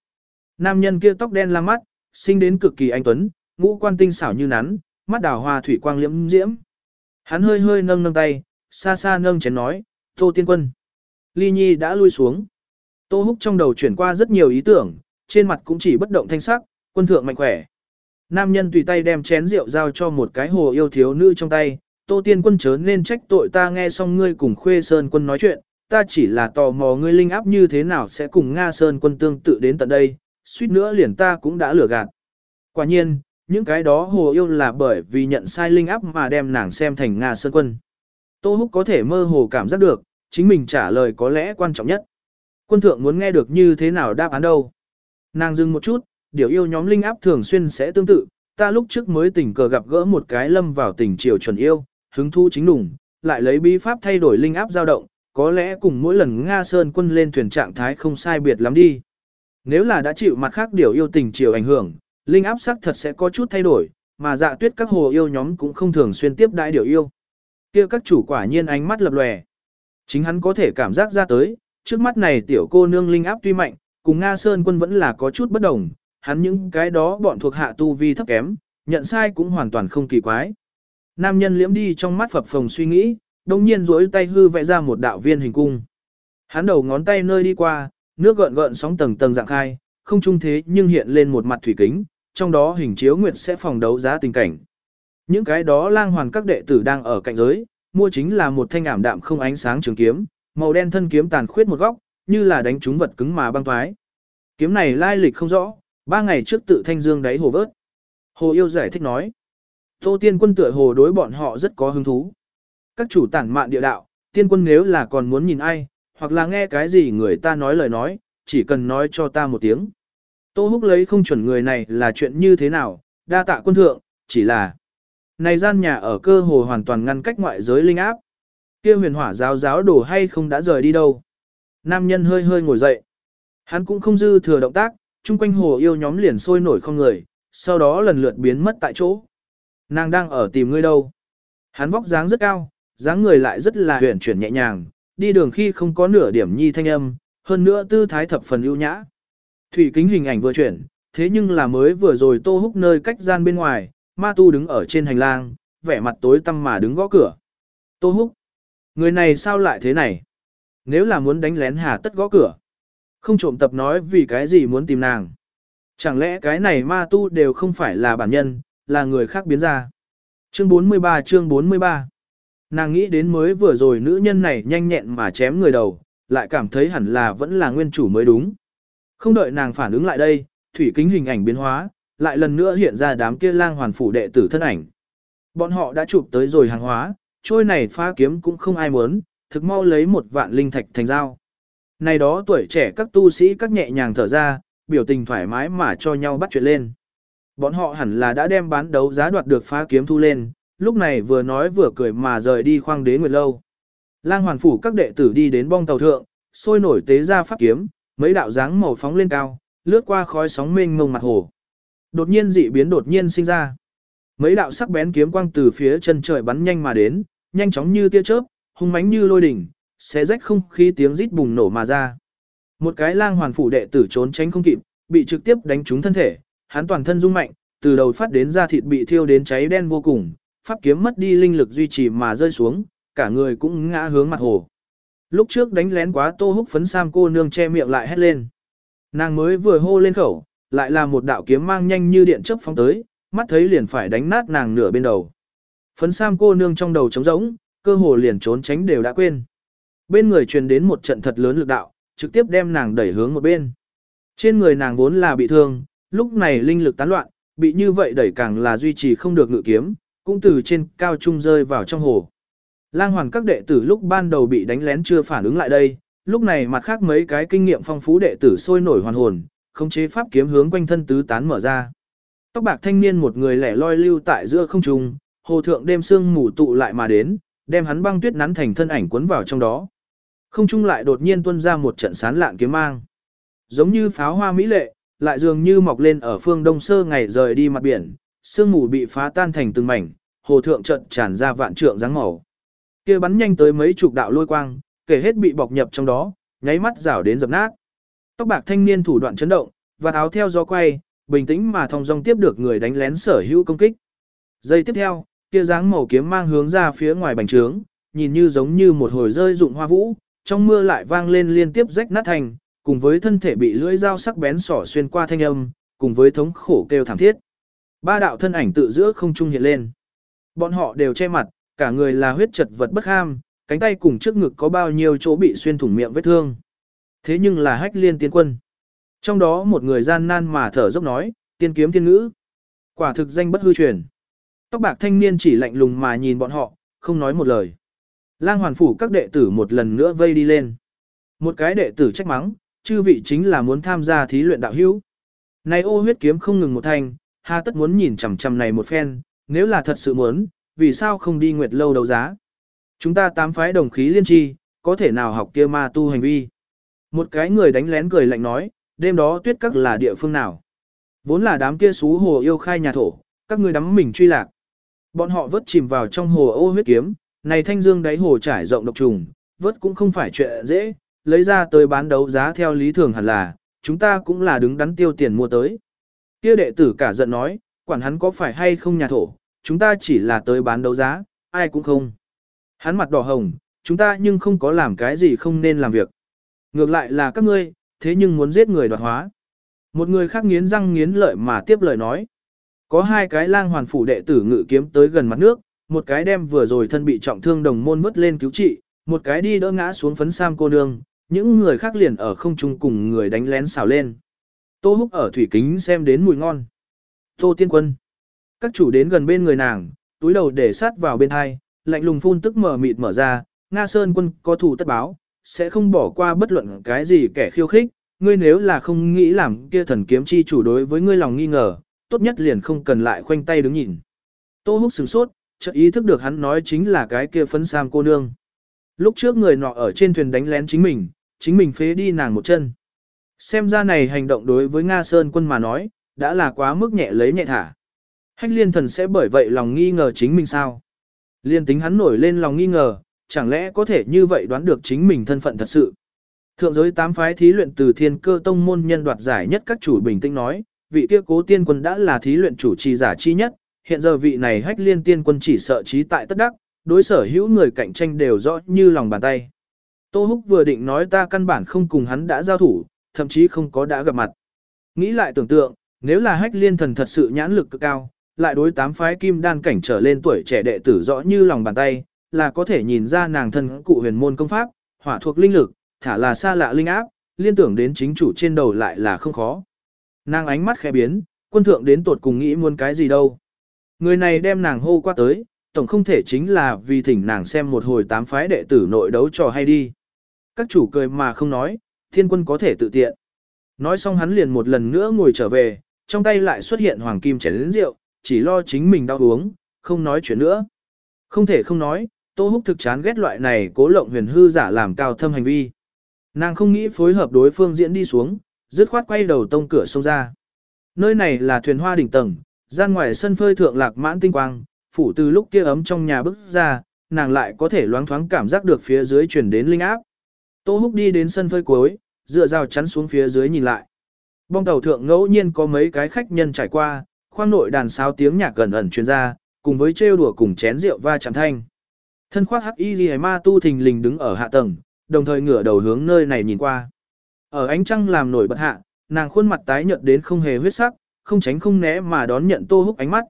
Nam nhân kia tóc đen la mắt, sinh đến cực kỳ anh tuấn, ngũ quan tinh xảo như nắn, mắt đào hoa thủy quang liễm diễm. Hắn hơi hơi nâng nâng tay, xa xa nâng chén nói, Tô Tiên Quân. Ly Nhi đã lui xuống. Tô Húc trong đầu chuyển qua rất nhiều ý tưởng, trên mặt cũng chỉ bất động thanh sắc, quân thượng mạnh khỏe. Nam nhân tùy tay đem chén rượu giao cho một cái hồ yêu thiếu nữ trong tay, Tô Tiên Quân chớ nên trách tội ta nghe xong ngươi cùng Khuê Sơn Quân nói chuyện, ta chỉ là tò mò ngươi linh áp như thế nào sẽ cùng Nga Sơn Quân tương tự đến tận đây, suýt nữa liền ta cũng đã lừa gạt. Quả nhiên, những cái đó hồ yêu là bởi vì nhận sai linh áp mà đem nàng xem thành Nga Sơn Quân. Tô Húc có thể mơ hồ cảm giác được, chính mình trả lời có lẽ quan trọng nhất. Quân thượng muốn nghe được như thế nào đáp án đâu. Nàng dừng một chút, điều yêu nhóm linh áp thường xuyên sẽ tương tự, ta lúc trước mới tình cờ gặp gỡ một cái lâm vào tình triều chuẩn yêu, hứng thu chính đủng, lại lấy bí pháp thay đổi linh áp dao động, có lẽ cùng mỗi lần Nga Sơn quân lên thuyền trạng thái không sai biệt lắm đi. Nếu là đã chịu mặt khác điều yêu tình triều ảnh hưởng, linh áp sắc thật sẽ có chút thay đổi, mà dạ tuyết các hồ yêu nhóm cũng không thường xuyên tiếp đãi điều yêu. kia các chủ quả nhiên ánh mắt lập lòe. Chính hắn có thể cảm giác ra tới, trước mắt này tiểu cô nương linh áp tuy mạnh, cùng Nga Sơn quân vẫn là có chút bất đồng, hắn những cái đó bọn thuộc hạ tu vi thấp kém, nhận sai cũng hoàn toàn không kỳ quái. Nam nhân liễm đi trong mắt phập phồng suy nghĩ, đông nhiên duỗi tay hư vẽ ra một đạo viên hình cung. Hắn đầu ngón tay nơi đi qua, nước gợn gợn sóng tầng tầng dạng khai, không trung thế nhưng hiện lên một mặt thủy kính, trong đó hình chiếu nguyệt sẽ phòng đấu giá tình cảnh. Những cái đó lang hoàn các đệ tử đang ở cạnh giới, mua chính là một thanh ảm đạm không ánh sáng trường kiếm, màu đen thân kiếm tàn khuyết một góc, như là đánh trúng vật cứng mà băng thoái. Kiếm này lai lịch không rõ, ba ngày trước tự thanh dương đáy hồ vớt. Hồ yêu giải thích nói. Tô tiên quân tựa hồ đối bọn họ rất có hứng thú. Các chủ tản mạn địa đạo, tiên quân nếu là còn muốn nhìn ai, hoặc là nghe cái gì người ta nói lời nói, chỉ cần nói cho ta một tiếng. Tô húc lấy không chuẩn người này là chuyện như thế nào, đa tạ quân thượng, chỉ là này gian nhà ở cơ hồ hoàn toàn ngăn cách ngoại giới linh áp. kia huyền hỏa giáo giáo đổ hay không đã rời đi đâu. Nam nhân hơi hơi ngồi dậy. Hắn cũng không dư thừa động tác, chung quanh hồ yêu nhóm liền sôi nổi không người, sau đó lần lượt biến mất tại chỗ. Nàng đang ở tìm ngươi đâu. Hắn vóc dáng rất cao, dáng người lại rất là huyền chuyển nhẹ nhàng, đi đường khi không có nửa điểm nhi thanh âm, hơn nữa tư thái thập phần ưu nhã. Thủy kính hình ảnh vừa chuyển, thế nhưng là mới vừa rồi tô húc nơi cách gian bên ngoài, ma tu đứng ở trên hành lang, vẻ mặt tối tăm mà đứng gõ cửa. Tô húc, người này sao lại thế này? Nếu là muốn đánh lén hà tất gõ cửa. Không trộm tập nói vì cái gì muốn tìm nàng. Chẳng lẽ cái này ma tu đều không phải là bản nhân, là người khác biến ra. Chương 43 chương 43 Nàng nghĩ đến mới vừa rồi nữ nhân này nhanh nhẹn mà chém người đầu, lại cảm thấy hẳn là vẫn là nguyên chủ mới đúng. Không đợi nàng phản ứng lại đây, thủy kính hình ảnh biến hóa, lại lần nữa hiện ra đám kia lang hoàn phủ đệ tử thân ảnh. Bọn họ đã chụp tới rồi hàng hóa, trôi này phá kiếm cũng không ai muốn, thực mau lấy một vạn linh thạch thành dao. Này đó tuổi trẻ các tu sĩ các nhẹ nhàng thở ra, biểu tình thoải mái mà cho nhau bắt chuyện lên. Bọn họ hẳn là đã đem bán đấu giá đoạt được phá kiếm thu lên, lúc này vừa nói vừa cười mà rời đi khoang đế nguyệt lâu. Lang hoàn phủ các đệ tử đi đến bong tàu thượng, sôi nổi tế ra pháp kiếm, mấy đạo dáng màu phóng lên cao, lướt qua khói sóng mênh mông mặt hồ. Đột nhiên dị biến đột nhiên sinh ra. Mấy đạo sắc bén kiếm quang từ phía chân trời bắn nhanh mà đến, nhanh chóng như tia chớp, hung mãnh như lôi đỉnh, xé rách không khí tiếng rít bùng nổ mà ra. Một cái lang hoàn phủ đệ tử trốn tránh không kịp, bị trực tiếp đánh trúng thân thể, hắn toàn thân rung mạnh, từ đầu phát đến da thịt bị thiêu đến cháy đen vô cùng, pháp kiếm mất đi linh lực duy trì mà rơi xuống, cả người cũng ngã hướng mặt hồ. Lúc trước đánh lén quá tô húc phấn sam cô nương che miệng lại hét lên. Nàng mới vừa hô lên khẩu, lại là một đạo kiếm mang nhanh như điện chớp phóng tới, mắt thấy liền phải đánh nát nàng nửa bên đầu. Phấn sam cô nương trong đầu trống rỗng, cơ hồ liền trốn tránh đều đã quên. Bên người truyền đến một trận thật lớn lực đạo, trực tiếp đem nàng đẩy hướng một bên. Trên người nàng vốn là bị thương, lúc này linh lực tán loạn, bị như vậy đẩy càng là duy trì không được ngự kiếm, cũng từ trên cao trung rơi vào trong hồ. Lang hoàn các đệ tử lúc ban đầu bị đánh lén chưa phản ứng lại đây, lúc này mặt khác mấy cái kinh nghiệm phong phú đệ tử sôi nổi hoàn hồn, khống chế pháp kiếm hướng quanh thân tứ tán mở ra. Tóc bạc thanh niên một người lẻ loi lưu tại giữa không trung, hồ thượng đêm sương mù tụ lại mà đến, đem hắn băng tuyết nắn thành thân ảnh cuốn vào trong đó. Không trung lại đột nhiên tuôn ra một trận sán lạn kiếm mang. Giống như pháo hoa mỹ lệ, lại dường như mọc lên ở phương đông sơ ngày rời đi mặt biển, sương mù bị phá tan thành từng mảnh, hồ thượng trận tràn ra vạn trượng dáng màu. Kia bắn nhanh tới mấy chục đạo lôi quang, kể hết bị bọc nhập trong đó, nháy mắt rảo đến dập nát. Tóc bạc thanh niên thủ đoạn chấn động, và áo theo gió quay, bình tĩnh mà thong dong tiếp được người đánh lén sở hữu công kích. Giây tiếp theo, kia dáng màu kiếm mang hướng ra phía ngoài bành trướng, nhìn như giống như một hồi rơi dụng hoa vũ, trong mưa lại vang lên liên tiếp rách nát thành, cùng với thân thể bị lưỡi dao sắc bén sỏ xuyên qua thanh âm, cùng với thống khổ kêu thảm thiết. Ba đạo thân ảnh tự giữa không trung hiện lên. Bọn họ đều che mặt, cả người là huyết chật vật bất ham, cánh tay cùng trước ngực có bao nhiêu chỗ bị xuyên thủng miệng vết thương. Thế nhưng là hách liên tiên quân. Trong đó một người gian nan mà thở dốc nói, tiên kiếm tiên ngữ. Quả thực danh bất hư truyền. Tóc bạc thanh niên chỉ lạnh lùng mà nhìn bọn họ, không nói một lời. Lang hoàn phủ các đệ tử một lần nữa vây đi lên. Một cái đệ tử trách mắng, chư vị chính là muốn tham gia thí luyện đạo hữu. Này ô huyết kiếm không ngừng một thanh, hà tất muốn nhìn chằm chằm này một phen, nếu là thật sự muốn, vì sao không đi nguyệt lâu đấu giá. Chúng ta tám phái đồng khí liên tri, có thể nào học kia ma tu hành vi. Một cái người đánh lén cười lạnh nói, đêm đó tuyết các là địa phương nào. Vốn là đám kia xú hồ yêu khai nhà thổ, các ngươi đắm mình truy lạc. Bọn họ vớt chìm vào trong hồ ô huyết kiếm, này thanh dương đáy hồ trải rộng độc trùng, vớt cũng không phải chuyện dễ, lấy ra tới bán đấu giá theo lý thường hẳn là, chúng ta cũng là đứng đắn tiêu tiền mua tới. Kia đệ tử cả giận nói, quản hắn có phải hay không nhà thổ, chúng ta chỉ là tới bán đấu giá, ai cũng không. Hắn mặt đỏ hồng, chúng ta nhưng không có làm cái gì không nên làm việc. Ngược lại là các ngươi, thế nhưng muốn giết người đoạt hóa. Một người khác nghiến răng nghiến lợi mà tiếp lời nói. Có hai cái lang hoàn phủ đệ tử ngự kiếm tới gần mặt nước, một cái đem vừa rồi thân bị trọng thương đồng môn vứt lên cứu trị, một cái đi đỡ ngã xuống phấn sam cô nương, những người khác liền ở không trung cùng người đánh lén xào lên. Tô húc ở thủy kính xem đến mùi ngon. Tô tiên quân. Các chủ đến gần bên người nàng, túi đầu để sát vào bên hai, lạnh lùng phun tức mở mịt mở ra, Nga Sơn quân có thủ tất báo, sẽ không bỏ qua bất luận cái gì kẻ khiêu khích, ngươi nếu là không nghĩ làm kia thần kiếm chi chủ đối với ngươi lòng nghi ngờ, tốt nhất liền không cần lại khoanh tay đứng nhìn. Tô húc sửng sốt, chợt ý thức được hắn nói chính là cái kia phấn sam cô nương. Lúc trước người nọ ở trên thuyền đánh lén chính mình, chính mình phế đi nàng một chân. Xem ra này hành động đối với Nga Sơn quân mà nói, đã là quá mức nhẹ lấy nhẹ thả. Hách liên thần sẽ bởi vậy lòng nghi ngờ chính mình sao? Liên tính hắn nổi lên lòng nghi ngờ, chẳng lẽ có thể như vậy đoán được chính mình thân phận thật sự? Thượng giới tám phái thí luyện từ thiên cơ tông môn nhân đoạt giải nhất các chủ bình tĩnh nói, vị kia cố tiên quân đã là thí luyện chủ trì giả chi nhất, hiện giờ vị này hách liên tiên quân chỉ sợ trí tại tất đắc, đối sở hữu người cạnh tranh đều rõ như lòng bàn tay. Tô Húc vừa định nói ta căn bản không cùng hắn đã giao thủ, thậm chí không có đã gặp mặt. Nghĩ lại tưởng tượng, nếu là hách liên thần thật sự nhãn lực cực cao, lại đối tám phái kim đan cảnh trở lên tuổi trẻ đệ tử rõ như lòng bàn tay, là có thể nhìn ra nàng thân cụ huyền môn công pháp, hỏa thuộc linh lực, thả là xa lạ linh áp, liên tưởng đến chính chủ trên đầu lại là không khó. Nàng ánh mắt khẽ biến, quân thượng đến tột cùng nghĩ muốn cái gì đâu. Người này đem nàng hô qua tới, tổng không thể chính là vì thỉnh nàng xem một hồi tám phái đệ tử nội đấu trò hay đi. Các chủ cười mà không nói, thiên quân có thể tự tiện. Nói xong hắn liền một lần nữa ngồi trở về, trong tay lại xuất hiện hoàng kim chén lĩnh rượu, chỉ lo chính mình đau uống, không nói chuyện nữa. Không thể không nói, Tô Húc thực chán ghét loại này cố lộng huyền hư giả làm cao thâm hành vi. Nàng không nghĩ phối hợp đối phương diễn đi xuống, dứt khoát quay đầu tông cửa sông ra. Nơi này là thuyền hoa đỉnh tầng, gian ngoài sân phơi thượng lạc mãn tinh quang, phủ từ lúc kia ấm trong nhà bước ra, nàng lại có thể loáng thoáng cảm giác được phía dưới truyền đến linh áp. Tô Húc đi đến sân phơi cuối, dựa rào chắn xuống phía dưới nhìn lại. Bong tàu thượng ngẫu nhiên có mấy cái khách nhân trải qua, khoang nội đàn sáo tiếng nhạc gần ẩn truyền ra, cùng với trêu đùa cùng chén rượu va chạm thanh. Thân khoác hắc y liễu ma tu thình lình đứng ở hạ tầng, đồng thời ngửa đầu hướng nơi này nhìn qua. Ở ánh trăng làm nổi bật hạ, nàng khuôn mặt tái nhợt đến không hề huyết sắc, không tránh không né mà đón nhận Tô Húc ánh mắt.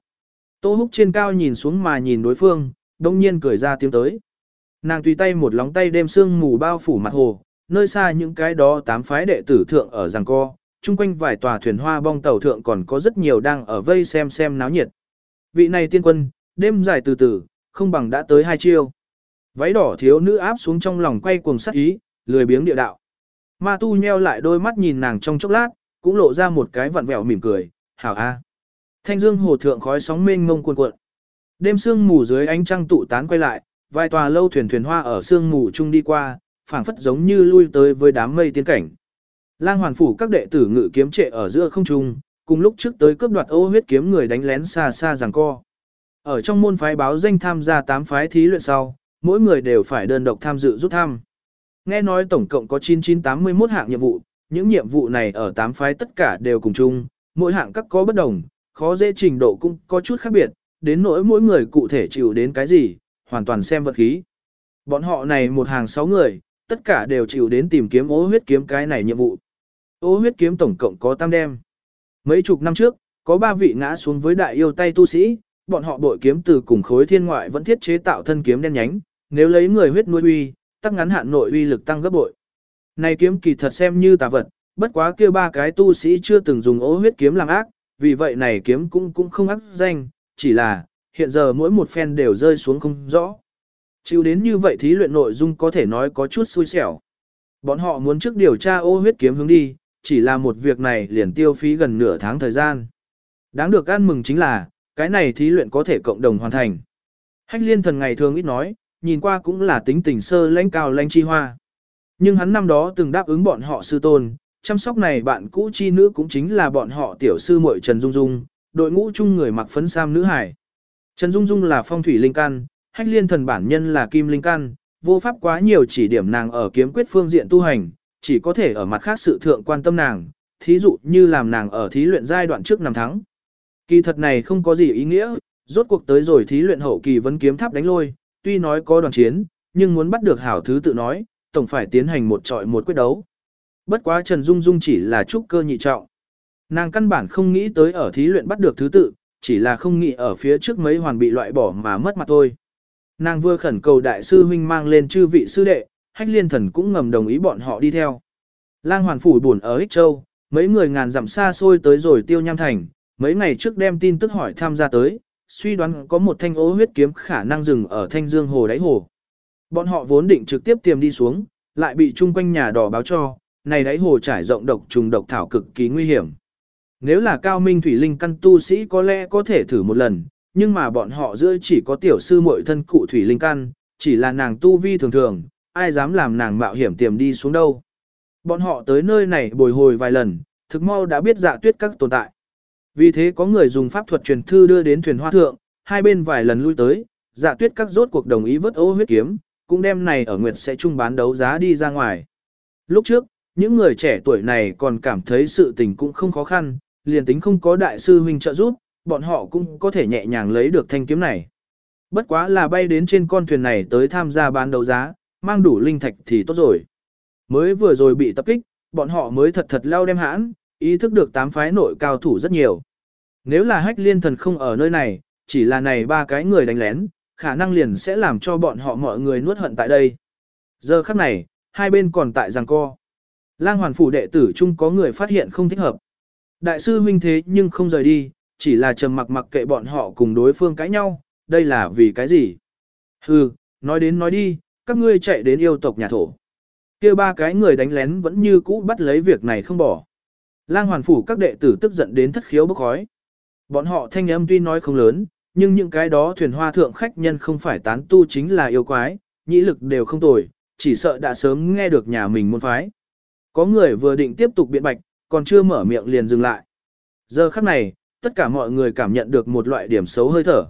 Tô Húc trên cao nhìn xuống mà nhìn đối phương, đông nhiên cười ra tiếng tới. Nàng tùy tay một lóng tay đêm sương mù bao phủ mặt hồ, nơi xa những cái đó tám phái đệ tử thượng ở giằng co, chung quanh vài tòa thuyền hoa bong tàu thượng còn có rất nhiều đang ở vây xem xem náo nhiệt. Vị này tiên quân, đêm dài từ từ, không bằng đã tới hai chiêu. Váy đỏ thiếu nữ áp xuống trong lòng quay cuồng sắc ý, lười biếng địa đạo. Ma tu nheo lại đôi mắt nhìn nàng trong chốc lát, cũng lộ ra một cái vặn vẹo mỉm cười, hảo a. Thanh dương hồ thượng khói sóng mênh mông cuồn cuộn. Đêm sương mù dưới ánh trăng tụ tán quay lại, vài tòa lâu thuyền thuyền hoa ở sương mù chung đi qua, phảng phất giống như lui tới với đám mây tiên cảnh. Lang hoàn phủ các đệ tử ngự kiếm trệ ở giữa không trung, cùng lúc trước tới cướp đoạt ô huyết kiếm người đánh lén xa xa giằng co. Ở trong môn phái báo danh tham gia 8 phái thí luyện sau, mỗi người đều phải đơn độc tham dự rút thăm. Nghe nói tổng cộng có 9981 hạng nhiệm vụ, những nhiệm vụ này ở 8 phái tất cả đều cùng chung, mỗi hạng các có bất đồng, khó dễ trình độ cũng có chút khác biệt, đến nỗi mỗi người cụ thể chịu đến cái gì, hoàn toàn xem vật khí. Bọn họ này một hàng sáu người, tất cả đều chịu đến tìm kiếm ố huyết kiếm cái này nhiệm vụ. Ô huyết kiếm tổng cộng có tam đem. Mấy chục năm trước, có ba vị ngã xuống với đại yêu tay tu sĩ, bọn họ bội kiếm từ cùng khối thiên ngoại vẫn thiết chế tạo thân kiếm đen nhánh, nếu lấy người huyết nuôi uy, tắc ngắn hạn nội uy lực tăng gấp bội. Này kiếm kỳ thật xem như tà vật, bất quá kia ba cái tu sĩ chưa từng dùng ô huyết kiếm làm ác, vì vậy này kiếm cũng cũng không ác danh, chỉ là, hiện giờ mỗi một phen đều rơi xuống không rõ. Chịu đến như vậy thí luyện nội dung có thể nói có chút xui xẻo. Bọn họ muốn trước điều tra ô huyết kiếm hướng đi, chỉ là một việc này liền tiêu phí gần nửa tháng thời gian. Đáng được ăn mừng chính là, cái này thí luyện có thể cộng đồng hoàn thành. Hách liên thần ngày thường ít nói, nhìn qua cũng là tính tình sơ lãnh cao lãnh chi hoa. Nhưng hắn năm đó từng đáp ứng bọn họ sư tôn, chăm sóc này bạn cũ chi nữ cũng chính là bọn họ tiểu sư muội Trần Dung Dung, đội ngũ chung người mặc phấn sam nữ hải. Trần Dung Dung là phong thủy linh căn, hách liên thần bản nhân là kim linh căn, vô pháp quá nhiều chỉ điểm nàng ở kiếm quyết phương diện tu hành, chỉ có thể ở mặt khác sự thượng quan tâm nàng, thí dụ như làm nàng ở thí luyện giai đoạn trước năm tháng. Kỳ thật này không có gì ý nghĩa, rốt cuộc tới rồi thí luyện hậu kỳ vấn kiếm tháp đánh lôi, tuy nói có đoàn chiến, nhưng muốn bắt được hảo thứ tự nói, tổng phải tiến hành một trọi một quyết đấu. Bất quá Trần Dung Dung chỉ là trúc cơ nhị trọng. Nàng căn bản không nghĩ tới ở thí luyện bắt được thứ tự, chỉ là không nghĩ ở phía trước mấy hoàn bị loại bỏ mà mất mặt thôi. Nàng vừa khẩn cầu đại sư huynh mang lên chư vị sư đệ, hách liên thần cũng ngầm đồng ý bọn họ đi theo. Lang hoàn phủ buồn ở Ích Châu, mấy người ngàn dặm xa xôi tới rồi tiêu nham thành, mấy ngày trước đem tin tức hỏi tham gia tới, suy đoán có một thanh ố huyết kiếm khả năng dừng ở thanh dương hồ đáy hồ. Bọn họ vốn định trực tiếp tiềm đi xuống, lại bị chung quanh nhà đỏ báo cho, này đáy hồ trải rộng độc trùng độc thảo cực kỳ nguy hiểm. Nếu là cao minh thủy linh căn tu sĩ có lẽ có thể thử một lần, nhưng mà bọn họ giữa chỉ có tiểu sư muội thân cụ thủy linh căn, chỉ là nàng tu vi thường thường, ai dám làm nàng mạo hiểm tiềm đi xuống đâu. Bọn họ tới nơi này bồi hồi vài lần, thực mau đã biết dạ tuyết các tồn tại. Vì thế có người dùng pháp thuật truyền thư đưa đến thuyền hoa thượng, hai bên vài lần lui tới, dạ tuyết các rốt cuộc đồng ý vớt ô huyết kiếm, cũng đem này ở Nguyệt sẽ chung bán đấu giá đi ra ngoài. Lúc trước, những người trẻ tuổi này còn cảm thấy sự tình cũng không khó khăn, liền tính không có đại sư huynh trợ giúp, bọn họ cũng có thể nhẹ nhàng lấy được thanh kiếm này. Bất quá là bay đến trên con thuyền này tới tham gia bán đấu giá, mang đủ linh thạch thì tốt rồi. Mới vừa rồi bị tập kích, bọn họ mới thật thật leo đem hãn, ý thức được tám phái nội cao thủ rất nhiều. Nếu là hách liên thần không ở nơi này, chỉ là này ba cái người đánh lén, khả năng liền sẽ làm cho bọn họ mọi người nuốt hận tại đây. Giờ khắc này, hai bên còn tại giằng co. Lang hoàn phủ đệ tử chung có người phát hiện không thích hợp. Đại sư huynh thế nhưng không rời đi, chỉ là trầm mặc mặc kệ bọn họ cùng đối phương cãi nhau, đây là vì cái gì? Hừ, nói đến nói đi, các ngươi chạy đến yêu tộc nhà thổ. kia ba cái người đánh lén vẫn như cũ bắt lấy việc này không bỏ. Lang hoàn phủ các đệ tử tức giận đến thất khiếu bốc khói. Bọn họ thanh âm tuy nói không lớn, nhưng những cái đó thuyền hoa thượng khách nhân không phải tán tu chính là yêu quái, nhĩ lực đều không tồi, chỉ sợ đã sớm nghe được nhà mình môn phái. Có người vừa định tiếp tục biện bạch, còn chưa mở miệng liền dừng lại. Giờ khắc này, tất cả mọi người cảm nhận được một loại điểm xấu hơi thở.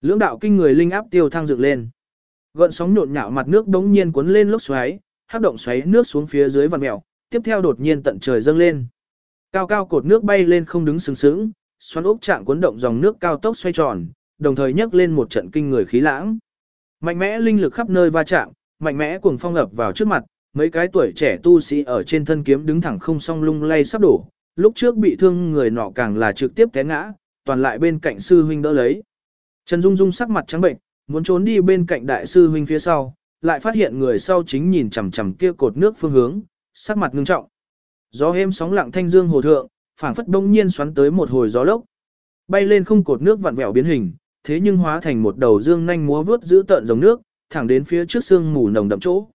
Lưỡng đạo kinh người linh áp tiêu thăng dựng lên. Gợn sóng nhộn nhạo mặt nước đống nhiên cuốn lên lốc xoáy, hắc động xoáy nước xuống phía dưới vằn mèo, tiếp theo đột nhiên tận trời dâng lên. Cao cao cột nước bay lên không đứng sừng sững, xoắn ốc trạng cuốn động dòng nước cao tốc xoay tròn, đồng thời nhấc lên một trận kinh người khí lãng. Mạnh mẽ linh lực khắp nơi va chạm, mạnh mẽ cuồng phong ập vào trước mặt, mấy cái tuổi trẻ tu sĩ ở trên thân kiếm đứng thẳng không song lung lay sắp đổ, lúc trước bị thương người nọ càng là trực tiếp té ngã, toàn lại bên cạnh sư huynh đỡ lấy. Trần Dung Dung sắc mặt trắng bệnh, muốn trốn đi bên cạnh đại sư huynh phía sau, lại phát hiện người sau chính nhìn chằm chằm kia cột nước phương hướng, sắc mặt ngưng trọng. Gió êm sóng lặng thanh dương hồ thượng, phảng phất đông nhiên xoắn tới một hồi gió lốc. Bay lên không cột nước vặn vẹo biến hình, thế nhưng hóa thành một đầu dương nhanh múa vướt giữ tợn dòng nước, thẳng đến phía trước xương mù nồng đậm chỗ.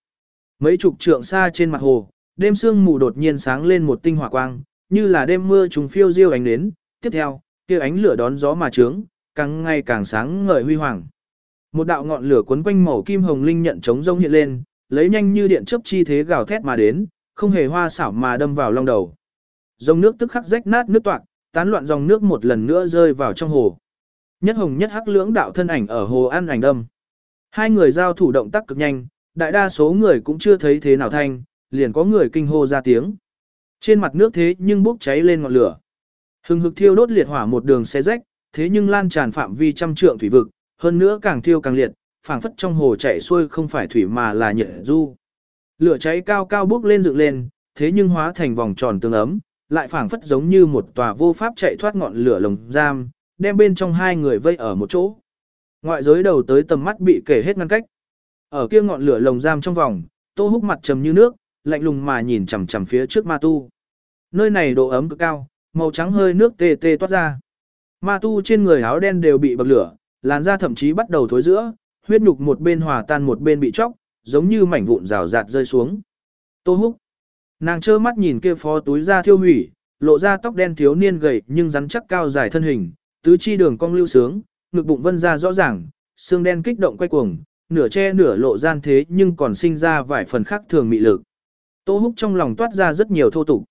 Mấy chục trượng xa trên mặt hồ, đêm sương mù đột nhiên sáng lên một tinh hỏa quang, như là đêm mưa trùng phiêu diêu ánh đến, tiếp theo, kia ánh lửa đón gió mà trướng, càng ngày càng sáng ngời huy hoàng. Một đạo ngọn lửa cuốn quanh màu kim hồng linh nhận chống rông hiện lên, lấy nhanh như điện chớp chi thế gào thét mà đến, không hề hoa xảo mà đâm vào long đầu. Dòng nước tức khắc rách nát nước toạc, tán loạn dòng nước một lần nữa rơi vào trong hồ. Nhất hồng nhất hắc lưỡng đạo thân ảnh ở hồ an ảnh đâm. Hai người giao thủ động tác cực nhanh, đại đa số người cũng chưa thấy thế nào thanh, liền có người kinh hô ra tiếng. Trên mặt nước thế nhưng bốc cháy lên ngọn lửa. Hừng hực thiêu đốt liệt hỏa một đường xé rách, thế nhưng lan tràn phạm vi trăm trượng thủy vực, hơn nữa càng thiêu càng liệt, phảng phất trong hồ chảy xuôi không phải thủy mà là nhiệt du. Lửa cháy cao cao bốc lên dựng lên, thế nhưng hóa thành vòng tròn tương ấm, lại phảng phất giống như một tòa vô pháp chạy thoát ngọn lửa lồng giam, đem bên trong hai người vây ở một chỗ. Ngoại giới đầu tới tầm mắt bị kể hết ngăn cách. Ở kia ngọn lửa lồng giam trong vòng, Tô Húc mặt trầm như nước, lạnh lùng mà nhìn chằm chằm phía trước ma tu. Nơi này độ ấm cực cao, màu trắng hơi nước tê tê toát ra. Ma tu trên người áo đen đều bị bập lửa, làn da thậm chí bắt đầu thối giữa, huyết nhục một bên hòa tan một bên bị chóc, giống như mảnh vụn rào rạt rơi xuống. Tô Húc. Nàng trơ mắt nhìn kia phó túi da thiêu hủy, lộ ra tóc đen thiếu niên gầy nhưng rắn chắc cao dài thân hình, tứ chi đường cong lưu sướng, ngực bụng vân ra rõ ràng, xương đen kích động quay cuồng, nửa che nửa lộ gian thế nhưng còn sinh ra vài phần khác thường mị lực. Tô Húc trong lòng toát ra rất nhiều thô tục.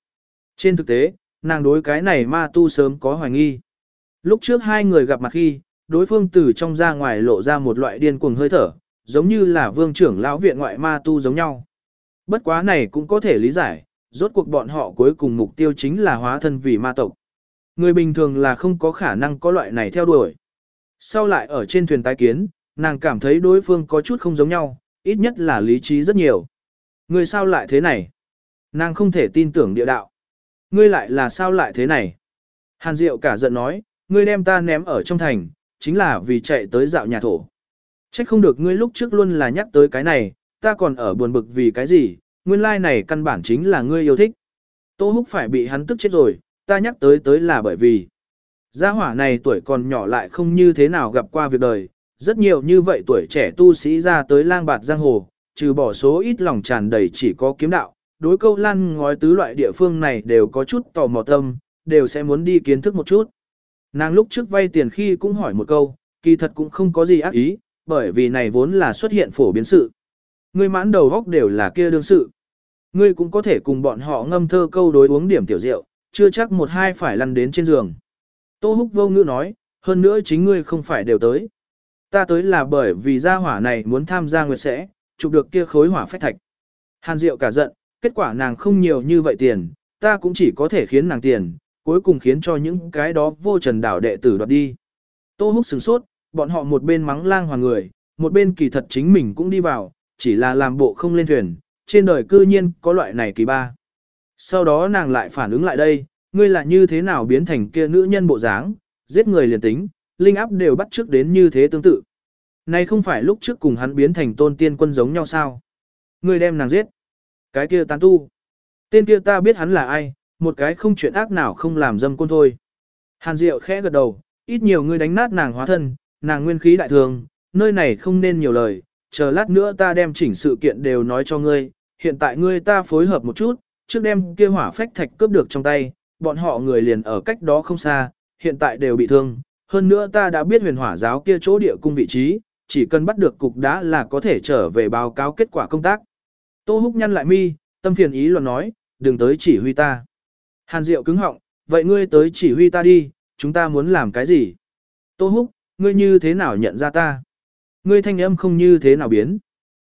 Trên thực tế, nàng đối cái này ma tu sớm có hoài nghi. Lúc trước hai người gặp mặt khi, đối phương từ trong ra ngoài lộ ra một loại điên cuồng hơi thở, giống như là vương trưởng lão viện ngoại ma tu giống nhau. Bất quá này cũng có thể lý giải, rốt cuộc bọn họ cuối cùng mục tiêu chính là hóa thân vì ma tộc. Người bình thường là không có khả năng có loại này theo đuổi. Sau lại ở trên thuyền tái kiến, nàng cảm thấy đối phương có chút không giống nhau, ít nhất là lý trí rất nhiều. Người sao lại thế này? Nàng không thể tin tưởng địa đạo. Ngươi lại là sao lại thế này? Hàn Diệu cả giận nói, ngươi đem ta ném ở trong thành, chính là vì chạy tới dạo nhà thổ. Trách không được ngươi lúc trước luôn là nhắc tới cái này, ta còn ở buồn bực vì cái gì, nguyên lai like này căn bản chính là ngươi yêu thích. Tô Húc phải bị hắn tức chết rồi, ta nhắc tới tới là bởi vì gia hỏa này tuổi còn nhỏ lại không như thế nào gặp qua việc đời, rất nhiều như vậy tuổi trẻ tu sĩ ra tới lang bạt giang hồ, trừ bỏ số ít lòng tràn đầy chỉ có kiếm đạo, đối câu lan ngói tứ loại địa phương này đều có chút tò mò tâm, đều sẽ muốn đi kiến thức một chút. Nàng lúc trước vay tiền khi cũng hỏi một câu, kỳ thật cũng không có gì ác ý, bởi vì này vốn là xuất hiện phổ biến sự. Ngươi mãn đầu góc đều là kia đương sự. Ngươi cũng có thể cùng bọn họ ngâm thơ câu đối uống điểm tiểu rượu, chưa chắc một hai phải lăn đến trên giường. Tô Húc vô ngữ nói, hơn nữa chính ngươi không phải đều tới. Ta tới là bởi vì gia hỏa này muốn tham gia nguyệt sẽ, chụp được kia khối hỏa phách thạch. Hàn Diệu cả giận, kết quả nàng không nhiều như vậy tiền, ta cũng chỉ có thể khiến nàng tiền, cuối cùng khiến cho những cái đó vô trần đảo đệ tử đoạt đi. Tô Húc sửng sốt, bọn họ một bên mắng lang hoàng người, một bên kỳ thật chính mình cũng đi vào, chỉ là làm bộ không lên thuyền, trên đời cư nhiên có loại này kỳ ba. Sau đó nàng lại phản ứng lại đây, ngươi là như thế nào biến thành kia nữ nhân bộ dáng, giết người liền tính, linh áp đều bắt trước đến như thế tương tự. Này không phải lúc trước cùng hắn biến thành tôn tiên quân giống nhau sao? Ngươi đem nàng giết. Cái kia tán tu. Tên kia ta biết hắn là ai, một cái không chuyện ác nào không làm dâm côn thôi. Hàn Diệu khẽ gật đầu, ít nhiều ngươi đánh nát nàng hóa thân, nàng nguyên khí đại thường, nơi này không nên nhiều lời, chờ lát nữa ta đem chỉnh sự kiện đều nói cho ngươi, hiện tại ngươi ta phối hợp một chút, trước đem kia hỏa phách thạch cướp được trong tay, bọn họ người liền ở cách đó không xa, hiện tại đều bị thương, hơn nữa ta đã biết huyền hỏa giáo kia chỗ địa cung vị trí, chỉ cần bắt được cục đá là có thể trở về báo cáo kết quả công tác. Tô Húc nhăn lại mi, tâm phiền ý luận nói, đừng tới chỉ huy ta. Hàn Diệu cứng họng, vậy ngươi tới chỉ huy ta đi, chúng ta muốn làm cái gì? Tô Húc, ngươi như thế nào nhận ra ta? Ngươi thanh âm không như thế nào biến?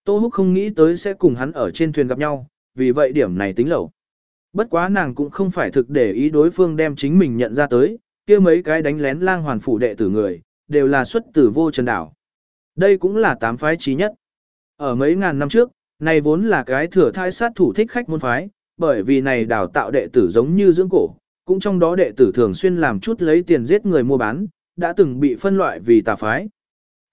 Tô Húc không nghĩ tới sẽ cùng hắn ở trên thuyền gặp nhau, vì vậy điểm này tính lẩu. Bất quá nàng cũng không phải thực để ý đối phương đem chính mình nhận ra tới, kia mấy cái đánh lén lang hoàn phủ đệ tử người, đều là xuất tử vô trần đảo. Đây cũng là tám phái trí nhất. Ở mấy ngàn năm trước, này vốn là cái thừa thai sát thủ thích khách môn phái, bởi vì này đào tạo đệ tử giống như dưỡng cổ, cũng trong đó đệ tử thường xuyên làm chút lấy tiền giết người mua bán, đã từng bị phân loại vì tà phái.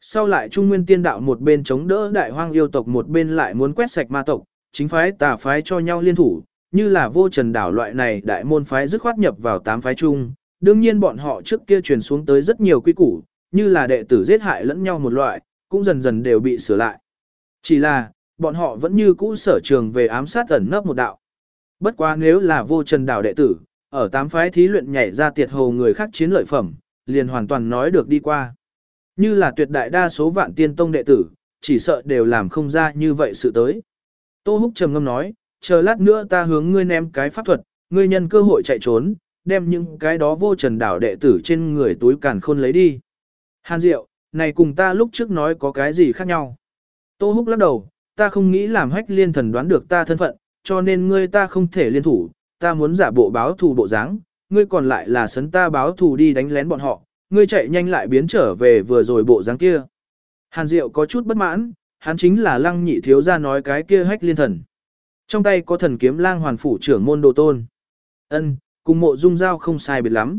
Sau lại Trung Nguyên Tiên Đạo một bên chống đỡ đại hoang yêu tộc một bên lại muốn quét sạch ma tộc, chính phái tà phái cho nhau liên thủ, như là vô trần đảo loại này đại môn phái dứt khoát nhập vào tám phái chung, đương nhiên bọn họ trước kia truyền xuống tới rất nhiều quy củ, như là đệ tử giết hại lẫn nhau một loại, cũng dần dần đều bị sửa lại. Chỉ là, bọn họ vẫn như cũ sở trường về ám sát ẩn nấp một đạo. Bất quá nếu là vô trần đảo đệ tử, ở tám phái thí luyện nhảy ra tiệt hồ người khác chiến lợi phẩm, liền hoàn toàn nói được đi qua. Như là tuyệt đại đa số vạn tiên tông đệ tử, chỉ sợ đều làm không ra như vậy sự tới. Tô Húc trầm ngâm nói, chờ lát nữa ta hướng ngươi ném cái pháp thuật, ngươi nhân cơ hội chạy trốn, đem những cái đó vô trần đảo đệ tử trên người túi càn khôn lấy đi. Hàn Diệu, này cùng ta lúc trước nói có cái gì khác nhau. Tô Húc lắc đầu, ta không nghĩ làm hách liên thần đoán được ta thân phận, cho nên ngươi ta không thể liên thủ, ta muốn giả bộ báo thù bộ dáng, ngươi còn lại là sấn ta báo thù đi đánh lén bọn họ, ngươi chạy nhanh lại biến trở về vừa rồi bộ dáng kia. Hàn Diệu có chút bất mãn, hắn chính là lăng nhị thiếu ra nói cái kia hách liên thần. Trong tay có thần kiếm lang hoàn phủ trưởng môn đồ tôn. ân cùng mộ dung giao không sai biệt lắm.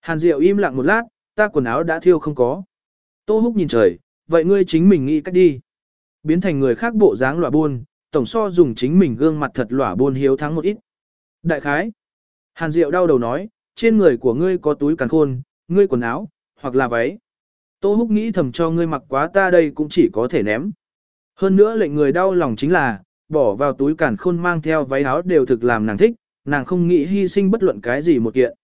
Hàn Diệu im lặng một lát, ta quần áo đã thiêu không có. Tô Húc nhìn trời, vậy ngươi chính mình nghĩ cách đi. Biến thành người khác bộ dáng lỏa buôn, tổng so dùng chính mình gương mặt thật lỏa buôn hiếu thắng một ít. Đại khái. Hàn Diệu đau đầu nói, trên người của ngươi có túi càn khôn, ngươi quần áo, hoặc là váy. Tô Húc nghĩ thầm cho ngươi mặc quá ta đây cũng chỉ có thể ném. Hơn nữa lệnh người đau lòng chính là, bỏ vào túi càn khôn mang theo váy áo đều thực làm nàng thích, nàng không nghĩ hy sinh bất luận cái gì một kiện.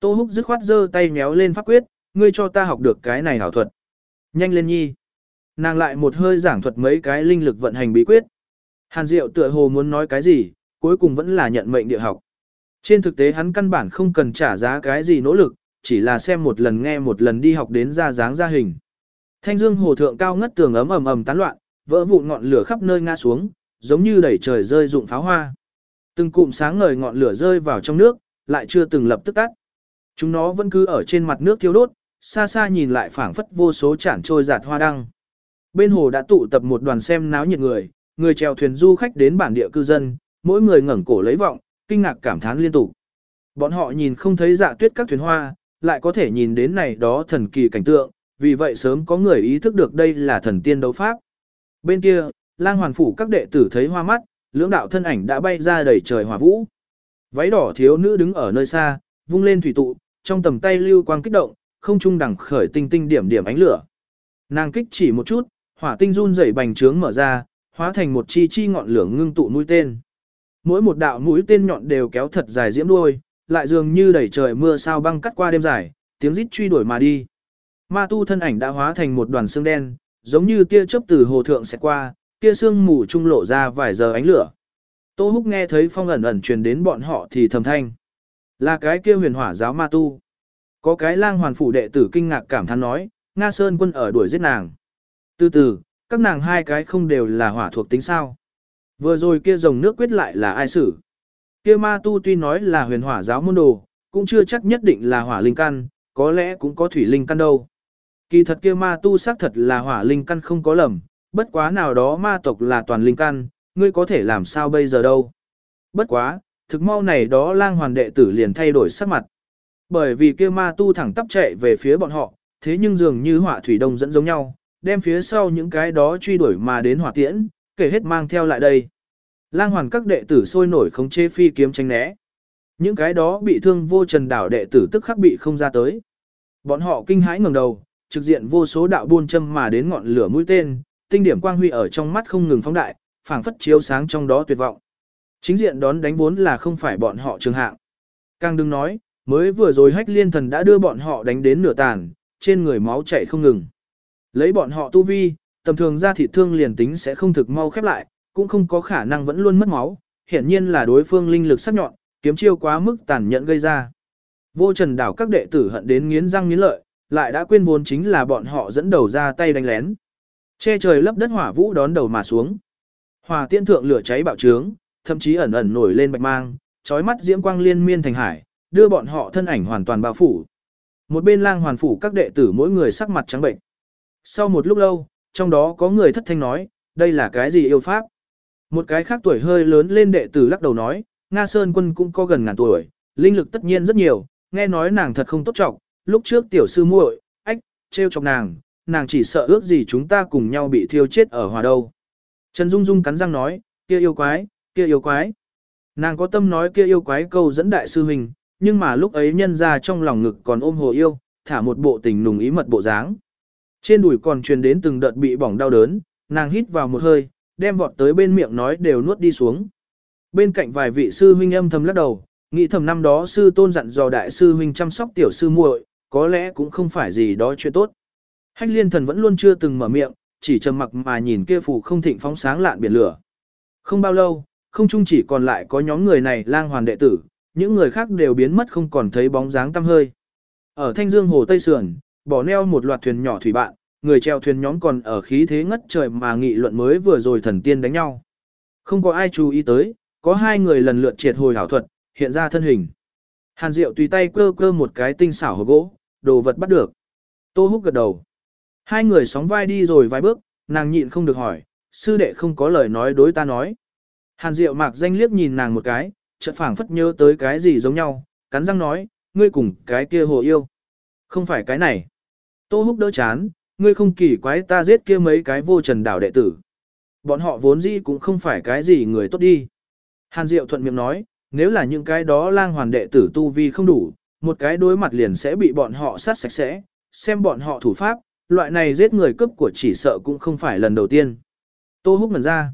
Tô Húc dứt khoát giơ tay méo lên pháp quyết, ngươi cho ta học được cái này hảo thuật. Nhanh lên nhi. Nàng lại một hơi giảng thuật mấy cái linh lực vận hành bí quyết. Hàn Diệu tựa hồ muốn nói cái gì, cuối cùng vẫn là nhận mệnh địa học. Trên thực tế hắn căn bản không cần trả giá cái gì nỗ lực, chỉ là xem một lần nghe một lần đi học đến ra dáng ra hình. Thanh dương hồ thượng cao ngất tường ấm ầm ầm tán loạn, vỡ vụn ngọn lửa khắp nơi ngã xuống, giống như đẩy trời rơi dụng pháo hoa. Từng cụm sáng ngời ngọn lửa rơi vào trong nước, lại chưa từng lập tức tắt. Chúng nó vẫn cứ ở trên mặt nước thiêu đốt, xa xa nhìn lại phảng phất vô số chản trôi giạt hoa đăng. Bên hồ đã tụ tập một đoàn xem náo nhiệt người, người chèo thuyền du khách đến bản địa cư dân, mỗi người ngẩng cổ lấy vọng, kinh ngạc cảm thán liên tục. Bọn họ nhìn không thấy dạ tuyết các thuyền hoa, lại có thể nhìn đến này đó thần kỳ cảnh tượng, vì vậy sớm có người ý thức được đây là thần tiên đấu pháp. Bên kia, lang hoàn phủ các đệ tử thấy hoa mắt, lưỡng đạo thân ảnh đã bay ra đầy trời hỏa vũ. Váy đỏ thiếu nữ đứng ở nơi xa, vung lên thủy tụ, trong tầm tay lưu quang kích động, không trung đằng khởi tinh tinh điểm điểm ánh lửa. Nàng kích chỉ một chút, hỏa tinh run rẩy bành trướng mở ra, hóa thành một chi chi ngọn lửa ngưng tụ mũi tên. Mỗi một đạo mũi tên nhọn đều kéo thật dài diễm đuôi, lại dường như đẩy trời mưa sao băng cắt qua đêm dài, tiếng rít truy đuổi mà đi. Ma tu thân ảnh đã hóa thành một đoàn xương đen, giống như tia chớp từ hồ thượng sẽ qua, kia xương mù trung lộ ra vài giờ ánh lửa. Tô Húc nghe thấy phong ẩn ẩn truyền đến bọn họ thì thầm thanh. Là cái kia huyền hỏa giáo ma tu. Có cái lang hoàn phủ đệ tử kinh ngạc cảm thán nói, Nga Sơn quân ở đuổi giết nàng. Từ từ, các nàng hai cái không đều là hỏa thuộc tính sao. Vừa rồi kia dòng nước quyết lại là ai xử. Kia ma tu tuy nói là huyền hỏa giáo môn đồ, cũng chưa chắc nhất định là hỏa linh căn, có lẽ cũng có thủy linh căn đâu. Kỳ thật kia ma tu xác thật là hỏa linh căn không có lầm, bất quá nào đó ma tộc là toàn linh căn, ngươi có thể làm sao bây giờ đâu. Bất quá, thực mau này đó lang hoàn đệ tử liền thay đổi sắc mặt. Bởi vì kia ma tu thẳng tắp chạy về phía bọn họ, thế nhưng dường như hỏa thủy đông dẫn giống nhau, đem phía sau những cái đó truy đuổi mà đến hỏa tiễn, kể hết mang theo lại đây. Lang hoàn các đệ tử sôi nổi không chê phi kiếm tranh né. Những cái đó bị thương vô trần đảo đệ tử tức khắc bị không ra tới. Bọn họ kinh hãi ngẩng đầu, trực diện vô số đạo buôn châm mà đến ngọn lửa mũi tên, tinh điểm quang huy ở trong mắt không ngừng phóng đại, phảng phất chiếu sáng trong đó tuyệt vọng. Chính diện đón đánh vốn là không phải bọn họ trường hạng. Càng đừng nói, mới vừa rồi hách liên thần đã đưa bọn họ đánh đến nửa tàn, trên người máu chảy không ngừng. Lấy bọn họ tu vi, tầm thường ra thịt thương liền tính sẽ không thực mau khép lại, cũng không có khả năng vẫn luôn mất máu, hiển nhiên là đối phương linh lực sắc nhọn, kiếm chiêu quá mức tàn nhẫn gây ra. Vô trần đảo các đệ tử hận đến nghiến răng nghiến lợi, lại đã quên vốn chính là bọn họ dẫn đầu ra tay đánh lén. Che trời lấp đất hỏa vũ đón đầu mà xuống. Hỏa tiên thượng lửa cháy bạo trướng, thậm chí ẩn ẩn nổi lên bạch mang, chói mắt diễm quang liên miên thành hải, đưa bọn họ thân ảnh hoàn toàn bao phủ. Một bên lang hoàn phủ các đệ tử mỗi người sắc mặt trắng bệnh. Sau một lúc lâu, trong đó có người thất thanh nói, đây là cái gì yêu pháp? Một cái khác tuổi hơi lớn lên đệ tử lắc đầu nói, Nga Sơn quân cũng có gần ngàn tuổi, linh lực tất nhiên rất nhiều, nghe nói nàng thật không tốt trọng, lúc trước tiểu sư muội, ách, trêu chọc nàng, nàng chỉ sợ ước gì chúng ta cùng nhau bị thiêu chết ở hòa đâu. Trần Dung Dung cắn răng nói, kia yêu quái, kia yêu quái. Nàng có tâm nói kia yêu quái câu dẫn đại sư huynh, nhưng mà lúc ấy nhân ra trong lòng ngực còn ôm hồ yêu, thả một bộ tình nùng ý mật bộ dáng. Trên đùi còn truyền đến từng đợt bị bỏng đau đớn, nàng hít vào một hơi, đem vọt tới bên miệng nói đều nuốt đi xuống. Bên cạnh vài vị sư huynh âm thầm lắc đầu, nghĩ thầm năm đó sư tôn dặn dò đại sư huynh chăm sóc tiểu sư muội, có lẽ cũng không phải gì đó chuyện tốt. Hách liên thần vẫn luôn chưa từng mở miệng, chỉ trầm mặc mà nhìn kia phù không thịnh phóng sáng lạn biển lửa. Không bao lâu, không chung chỉ còn lại có nhóm người này lang hoàn đệ tử, những người khác đều biến mất không còn thấy bóng dáng tăm hơi. Ở Thanh Dương Hồ Tây Sườn, bỏ neo một loạt thuyền nhỏ thủy bạn, người treo thuyền nhóm còn ở khí thế ngất trời mà nghị luận mới vừa rồi thần tiên đánh nhau. Không có ai chú ý tới, có hai người lần lượt triệt hồi hảo thuật, hiện ra thân hình. Hàn Diệu tùy tay cơ cơ một cái tinh xảo hộp gỗ, đồ vật bắt được. Tô Húc gật đầu. Hai người sóng vai đi rồi vài bước, nàng nhịn không được hỏi, sư đệ không có lời nói đối ta nói. Hàn Diệu mạc danh liếc nhìn nàng một cái, chợt phảng phất nhớ tới cái gì giống nhau, cắn răng nói, ngươi cùng cái kia hồ yêu. Không phải cái này. Tô húc đỡ chán, ngươi không kỳ quái ta giết kia mấy cái vô trần đảo đệ tử. Bọn họ vốn dĩ cũng không phải cái gì người tốt đi. Hàn Diệu thuận miệng nói, nếu là những cái đó lang hoàn đệ tử tu vi không đủ, một cái đối mặt liền sẽ bị bọn họ sát sạch sẽ, xem bọn họ thủ pháp, loại này giết người cấp của chỉ sợ cũng không phải lần đầu tiên. Tô húc ngẩn ra.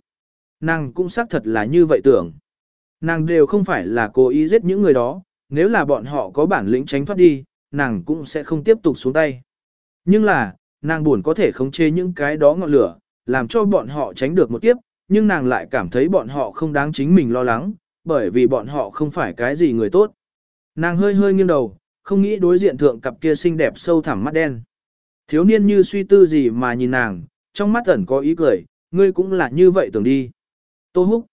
Nàng cũng xác thật là như vậy tưởng. Nàng đều không phải là cố ý giết những người đó, nếu là bọn họ có bản lĩnh tránh thoát đi, nàng cũng sẽ không tiếp tục xuống tay. Nhưng là, nàng buồn có thể khống chế những cái đó ngọn lửa, làm cho bọn họ tránh được một kiếp, nhưng nàng lại cảm thấy bọn họ không đáng chính mình lo lắng, bởi vì bọn họ không phải cái gì người tốt. Nàng hơi hơi nghiêng đầu, không nghĩ đối diện thượng cặp kia xinh đẹp sâu thẳm mắt đen. Thiếu niên như suy tư gì mà nhìn nàng, trong mắt ẩn có ý cười, ngươi cũng là như vậy tưởng đi. Tô Húc.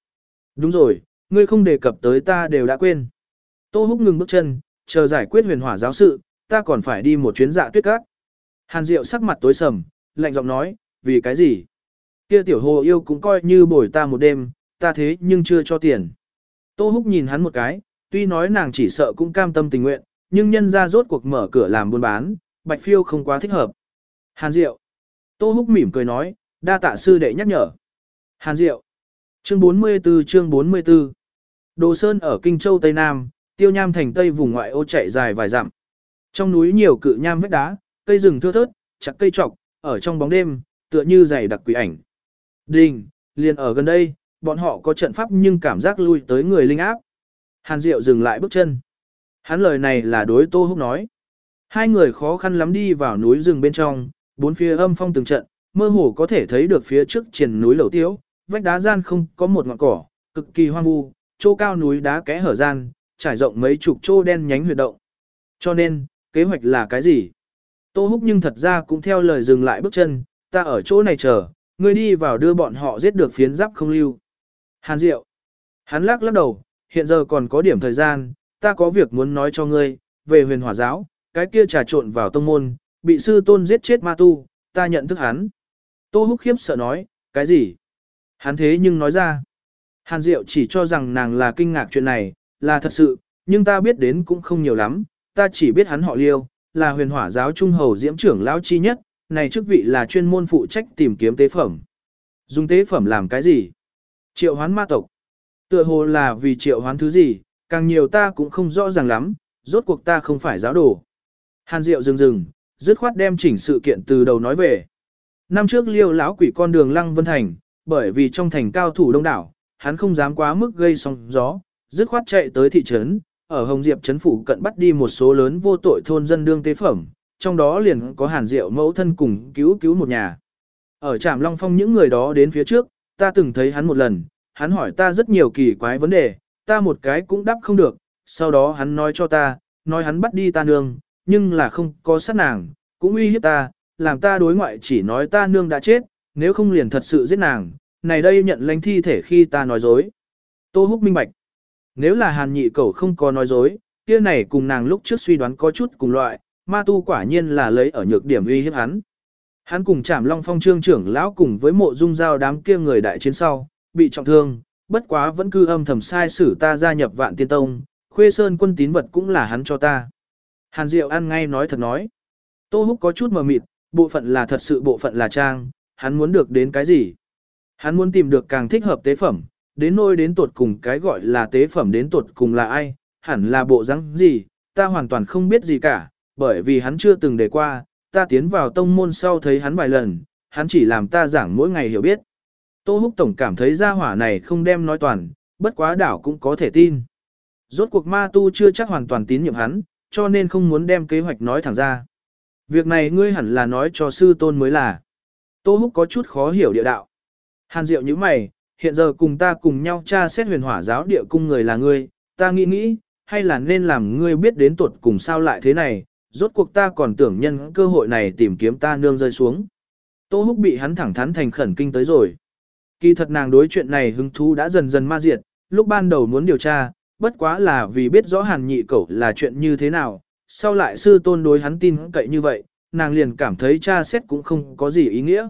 Đúng rồi, ngươi không đề cập tới ta đều đã quên. Tô Húc ngừng bước chân, chờ giải quyết huyền hỏa giáo sự, ta còn phải đi một chuyến dạ tuyết cát. Hàn Diệu sắc mặt tối sầm, lạnh giọng nói, vì cái gì? Kia tiểu hồ yêu cũng coi như bồi ta một đêm, ta thế nhưng chưa cho tiền. Tô Húc nhìn hắn một cái, tuy nói nàng chỉ sợ cũng cam tâm tình nguyện, nhưng nhân ra rốt cuộc mở cửa làm buôn bán, bạch phiêu không quá thích hợp. Hàn Diệu. Tô Húc mỉm cười nói, đa tạ sư đệ nhắc nhở. Hàn Diệu. Chương 44 chương 44 Đồ Sơn ở Kinh Châu Tây Nam, tiêu nham thành Tây vùng ngoại ô chạy dài vài dặm. Trong núi nhiều cự nham vách đá, cây rừng thưa thớt, chặt cây trọc, ở trong bóng đêm, tựa như dày đặc quỷ ảnh. Đình, liền ở gần đây, bọn họ có trận pháp nhưng cảm giác lui tới người linh áp. Hàn Diệu dừng lại bước chân. Hắn lời này là đối Tô Húc nói. Hai người khó khăn lắm đi vào núi rừng bên trong, bốn phía âm phong từng trận, mơ hồ có thể thấy được phía trước triển núi lẩu tiếu, vách đá gian không có một ngọn cỏ, cực kỳ hoang vu, chỗ cao núi đá kẽ hở gian, trải rộng mấy chục chỗ đen nhánh huyệt động. Cho nên, kế hoạch là cái gì? Tô Húc nhưng thật ra cũng theo lời dừng lại bước chân, ta ở chỗ này chờ, ngươi đi vào đưa bọn họ giết được phiến giáp không lưu. Hàn Diệu. Hắn lắc lắc đầu, hiện giờ còn có điểm thời gian, ta có việc muốn nói cho ngươi, về huyền hỏa giáo, cái kia trà trộn vào tông môn, bị sư tôn giết chết ma tu, ta nhận thức hắn. Tô Húc khiếp sợ nói, cái gì? Hắn thế nhưng nói ra. Hàn Diệu chỉ cho rằng nàng là kinh ngạc chuyện này, là thật sự, nhưng ta biết đến cũng không nhiều lắm, ta chỉ biết hắn họ liêu, là huyền hỏa giáo trung hầu diễm trưởng lão chi nhất, này chức vị là chuyên môn phụ trách tìm kiếm tế phẩm. Dùng tế phẩm làm cái gì? Triệu hoán ma tộc. Tựa hồ là vì triệu hoán thứ gì, càng nhiều ta cũng không rõ ràng lắm, rốt cuộc ta không phải giáo đồ. Hàn Diệu dừng dừng, dứt khoát đem chỉnh sự kiện từ đầu nói về. Năm trước liêu lão quỷ con đường Lăng Vân Thành, bởi vì trong thành cao thủ đông đảo, hắn không dám quá mức gây sóng gió, dứt khoát chạy tới thị trấn, ở Hồng Diệp trấn phủ cận bắt đi một số lớn vô tội thôn dân đương tế phẩm, trong đó liền có Hàn Diệu mẫu thân cùng cứu cứu một nhà. Ở Trạm Long Phong những người đó đến phía trước, ta từng thấy hắn một lần, hắn hỏi ta rất nhiều kỳ quái vấn đề, ta một cái cũng đáp không được, sau đó hắn nói cho ta, nói hắn bắt đi ta nương, nhưng là không có sát nàng, cũng uy hiếp ta, làm ta đối ngoại chỉ nói ta nương đã chết, nếu không liền thật sự giết nàng, này đây nhận lãnh thi thể khi ta nói dối. Tô Húc minh bạch. Nếu là hàn nhị cẩu không có nói dối, kia này cùng nàng lúc trước suy đoán có chút cùng loại, ma tu quả nhiên là lấy ở nhược điểm uy hiếp hắn. Hắn cùng chạm long phong trương trưởng lão cùng với mộ dung giao đám kia người đại chiến sau, bị trọng thương, bất quá vẫn cư âm thầm sai xử ta gia nhập vạn tiên tông, khuê sơn quân tín vật cũng là hắn cho ta. Hàn Diệu ăn ngay nói thật nói. Tô Húc có chút mờ mịt, bộ phận là thật sự bộ phận là trang, hắn muốn được đến cái gì? Hắn muốn tìm được càng thích hợp tế phẩm, đến nôi đến tuột cùng cái gọi là tế phẩm đến tuột cùng là ai, hẳn là bộ răng gì, ta hoàn toàn không biết gì cả, bởi vì hắn chưa từng đề qua, ta tiến vào tông môn sau thấy hắn vài lần, hắn chỉ làm ta giảng mỗi ngày hiểu biết. Tô Húc Tổng cảm thấy gia hỏa này không đem nói toàn, bất quá đảo cũng có thể tin. Rốt cuộc ma tu chưa chắc hoàn toàn tín nhiệm hắn, cho nên không muốn đem kế hoạch nói thẳng ra. Việc này ngươi hẳn là nói cho sư tôn mới là. Tô Húc có chút khó hiểu địa đạo. Hàn Diệu như mày, hiện giờ cùng ta cùng nhau tra xét huyền hỏa giáo địa cung người là ngươi, ta nghĩ nghĩ, hay là nên làm ngươi biết đến tuột cùng sao lại thế này, rốt cuộc ta còn tưởng nhân cơ hội này tìm kiếm ta nương rơi xuống. Tô Húc bị hắn thẳng thắn thành khẩn kinh tới rồi. Kỳ thật nàng đối chuyện này hứng thú đã dần dần ma diệt, lúc ban đầu muốn điều tra, bất quá là vì biết rõ hàn nhị cẩu là chuyện như thế nào, sau lại sư tôn đối hắn tin cậy như vậy, nàng liền cảm thấy cha xét cũng không có gì ý nghĩa.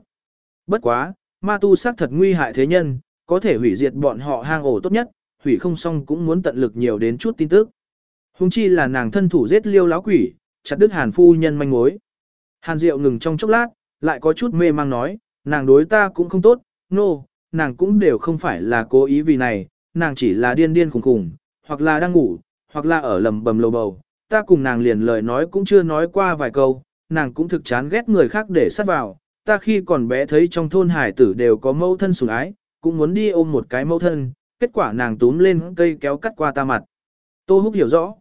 Bất quá, ma tu xác thật nguy hại thế nhân, có thể hủy diệt bọn họ hang ổ tốt nhất, hủy không xong cũng muốn tận lực nhiều đến chút tin tức. Hùng chi là nàng thân thủ giết liêu láo quỷ, chặt đứt hàn phu nhân manh mối. Hàn Diệu ngừng trong chốc lát, lại có chút mê mang nói, nàng đối ta cũng không tốt, nô, no, nàng cũng đều không phải là cố ý vì này, nàng chỉ là điên điên khùng khùng, hoặc là đang ngủ, hoặc là ở lầm bầm lầu bầu, ta cùng nàng liền lời nói cũng chưa nói qua vài câu, nàng cũng thực chán ghét người khác để sát vào, ta khi còn bé thấy trong thôn hải tử đều có mẫu thân sủng ái, cũng muốn đi ôm một cái mẫu thân, kết quả nàng túm lên cây kéo cắt qua ta mặt. Tô Húc hiểu rõ.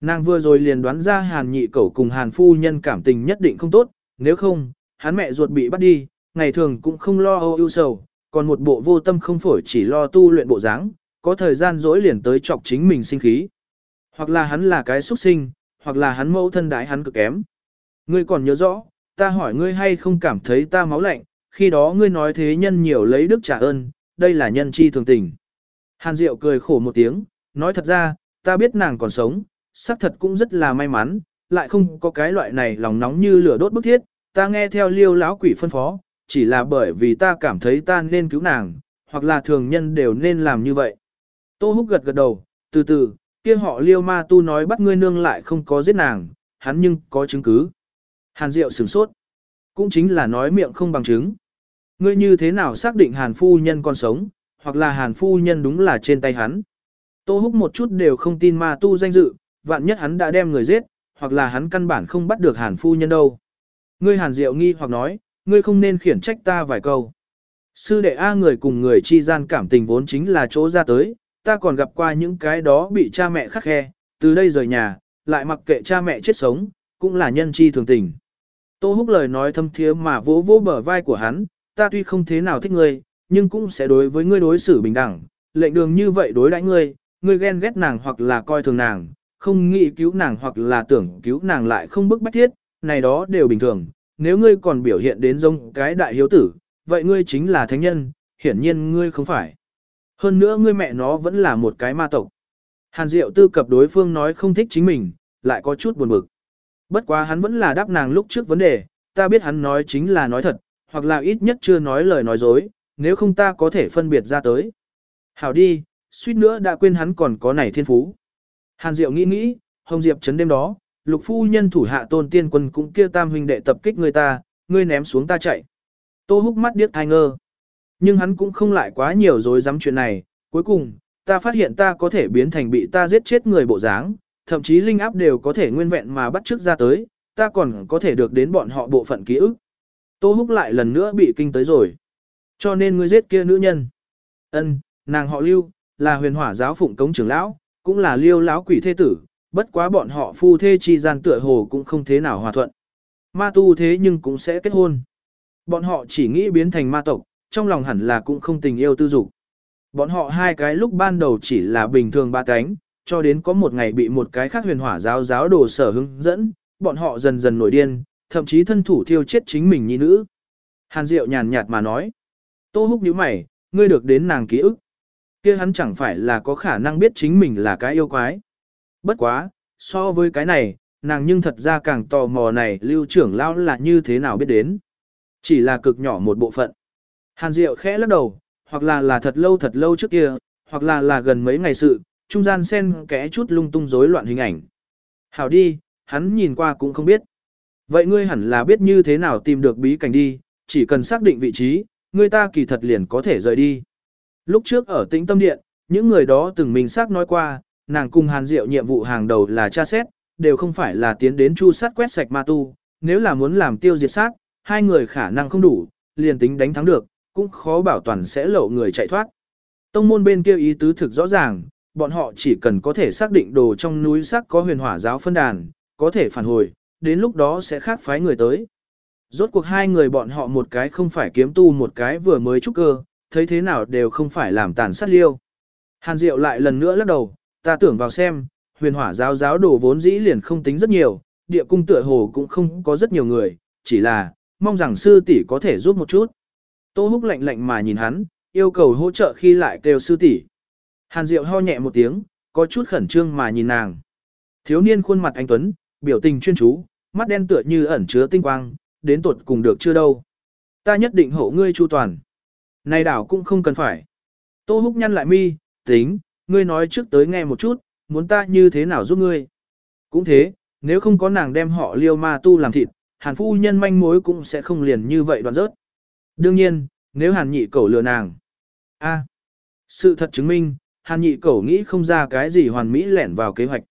Nàng vừa rồi liền đoán ra hàn nhị cẩu cùng hàn phu nhân cảm tình nhất định không tốt, nếu không, hắn mẹ ruột bị bắt đi, ngày thường cũng không lo âu ưu sầu, còn một bộ vô tâm không phổi chỉ lo tu luyện bộ dáng, có thời gian dỗi liền tới chọc chính mình sinh khí. Hoặc là hắn là cái xuất sinh, hoặc là hắn mẫu thân đái hắn cực kém. Ngươi còn nhớ rõ, ta hỏi ngươi hay không cảm thấy ta máu lạnh, khi đó ngươi nói thế nhân nhiều lấy đức trả ơn, đây là nhân chi thường tình. Hàn Diệu cười khổ một tiếng, nói thật ra, ta biết nàng còn sống, xác thật cũng rất là may mắn, lại không có cái loại này lòng nóng như lửa đốt bức thiết, ta nghe theo liêu lão quỷ phân phó, chỉ là bởi vì ta cảm thấy ta nên cứu nàng, hoặc là thường nhân đều nên làm như vậy. Tô Húc gật gật đầu, từ từ, kia họ liêu ma tu nói bắt ngươi nương lại không có giết nàng, hắn nhưng có chứng cứ. Hàn Diệu sửng sốt. Cũng chính là nói miệng không bằng chứng. Ngươi như thế nào xác định Hàn phu nhân còn sống, hoặc là Hàn phu nhân đúng là trên tay hắn. Tô Húc một chút đều không tin ma tu danh dự, vạn nhất hắn đã đem người giết, hoặc là hắn căn bản không bắt được Hàn phu nhân đâu. Ngươi Hàn Diệu nghi hoặc nói, ngươi không nên khiển trách ta vài câu. Sư đệ A người cùng người chi gian cảm tình vốn chính là chỗ ra tới, ta còn gặp qua những cái đó bị cha mẹ khắc khe, từ đây rời nhà, lại mặc kệ cha mẹ chết sống, cũng là nhân chi thường tình. Tô Húc lời nói thâm thiế mà vỗ vỗ bờ vai của hắn, ta tuy không thế nào thích ngươi, nhưng cũng sẽ đối với ngươi đối xử bình đẳng, lệnh đường như vậy đối đãi ngươi, ngươi ghen ghét nàng hoặc là coi thường nàng, không nghĩ cứu nàng hoặc là tưởng cứu nàng lại không bức bách thiết, này đó đều bình thường, nếu ngươi còn biểu hiện đến giống cái đại hiếu tử, vậy ngươi chính là thánh nhân, hiển nhiên ngươi không phải. Hơn nữa ngươi mẹ nó vẫn là một cái ma tộc. Hàn Diệu tư cập đối phương nói không thích chính mình, lại có chút buồn bực. Bất quá hắn vẫn là đáp nàng lúc trước vấn đề, ta biết hắn nói chính là nói thật, hoặc là ít nhất chưa nói lời nói dối, nếu không ta có thể phân biệt ra tới. Hảo đi, suýt nữa đã quên hắn còn có này thiên phú. Hàn Diệu nghĩ nghĩ, Hồng Diệp chấn đêm đó, lục phu nhân thủ hạ tôn tiên quân cũng kia tam huynh đệ tập kích người ta, ngươi ném xuống ta chạy. Tô húc mắt điếc thai ngơ. Nhưng hắn cũng không lại quá nhiều dối dám chuyện này, cuối cùng, ta phát hiện ta có thể biến thành bị ta giết chết người bộ dáng, thậm chí linh áp đều có thể nguyên vẹn mà bắt trước ra tới, ta còn có thể được đến bọn họ bộ phận ký ức. Tô húc lại lần nữa bị kinh tới rồi. Cho nên ngươi giết kia nữ nhân. ân nàng họ lưu, là huyền hỏa giáo phụng cống trưởng lão, cũng là liêu lão quỷ thế tử, bất quá bọn họ phu thê chi gian tựa hồ cũng không thế nào hòa thuận. Ma tu thế nhưng cũng sẽ kết hôn. Bọn họ chỉ nghĩ biến thành ma tộc, trong lòng hẳn là cũng không tình yêu tư dục. Bọn họ hai cái lúc ban đầu chỉ là bình thường ba cánh, cho đến có một ngày bị một cái khác huyền hỏa giáo giáo đồ sở hướng dẫn, bọn họ dần dần nổi điên, thậm chí thân thủ thiêu chết chính mình nhi nữ. Hàn Diệu nhàn nhạt mà nói, Tô Húc nhíu mày, ngươi được đến nàng ký ức. kia hắn chẳng phải là có khả năng biết chính mình là cái yêu quái. Bất quá, so với cái này, nàng nhưng thật ra càng tò mò này lưu trưởng lão là như thế nào biết đến. Chỉ là cực nhỏ một bộ phận. Hàn Diệu khẽ lắc đầu, hoặc là là thật lâu thật lâu trước kia, hoặc là là gần mấy ngày sự, trung gian xen kẽ chút lung tung rối loạn hình ảnh. Hảo đi, hắn nhìn qua cũng không biết. Vậy ngươi hẳn là biết như thế nào tìm được bí cảnh đi, chỉ cần xác định vị trí, ngươi ta kỳ thật liền có thể rời đi. Lúc trước ở tĩnh tâm điện, những người đó từng mình xác nói qua, nàng cùng Hàn Diệu nhiệm vụ hàng đầu là tra xét, đều không phải là tiến đến chu sát quét sạch ma tu, nếu là muốn làm tiêu diệt sát, hai người khả năng không đủ, liền tính đánh thắng được, cũng khó bảo toàn sẽ lộ người chạy thoát. Tông môn bên kia ý tứ thực rõ ràng, bọn họ chỉ cần có thể xác định đồ trong núi sắc có huyền hỏa giáo phân đàn, có thể phản hồi, đến lúc đó sẽ khác phái người tới. Rốt cuộc hai người bọn họ một cái không phải kiếm tu một cái vừa mới trúc cơ, thấy thế nào đều không phải làm tàn sát liêu. Hàn Diệu lại lần nữa lắc đầu, ta tưởng vào xem, huyền hỏa giáo giáo đồ vốn dĩ liền không tính rất nhiều, địa cung tựa hồ cũng không có rất nhiều người, chỉ là, mong rằng sư tỷ có thể giúp một chút. Tô Húc lạnh lạnh mà nhìn hắn, yêu cầu hỗ trợ khi lại kêu sư tỷ. Hàn Diệu ho nhẹ một tiếng, có chút khẩn trương mà nhìn nàng. Thiếu niên khuôn mặt anh Tuấn, biểu tình chuyên chú, mắt đen tựa như ẩn chứa tinh quang, đến tuột cùng được chưa đâu. Ta nhất định hộ ngươi chu toàn. Này đảo cũng không cần phải. Tô Húc nhăn lại mi, tính, ngươi nói trước tới nghe một chút, muốn ta như thế nào giúp ngươi. Cũng thế, nếu không có nàng đem họ liêu ma tu làm thịt, hàn phu nhân manh mối cũng sẽ không liền như vậy đoạn rớt. Đương nhiên, nếu hàn nhị Cẩu lừa nàng. a sự thật chứng minh, hàn nhị Cẩu nghĩ không ra cái gì hoàn mỹ lẻn vào kế hoạch.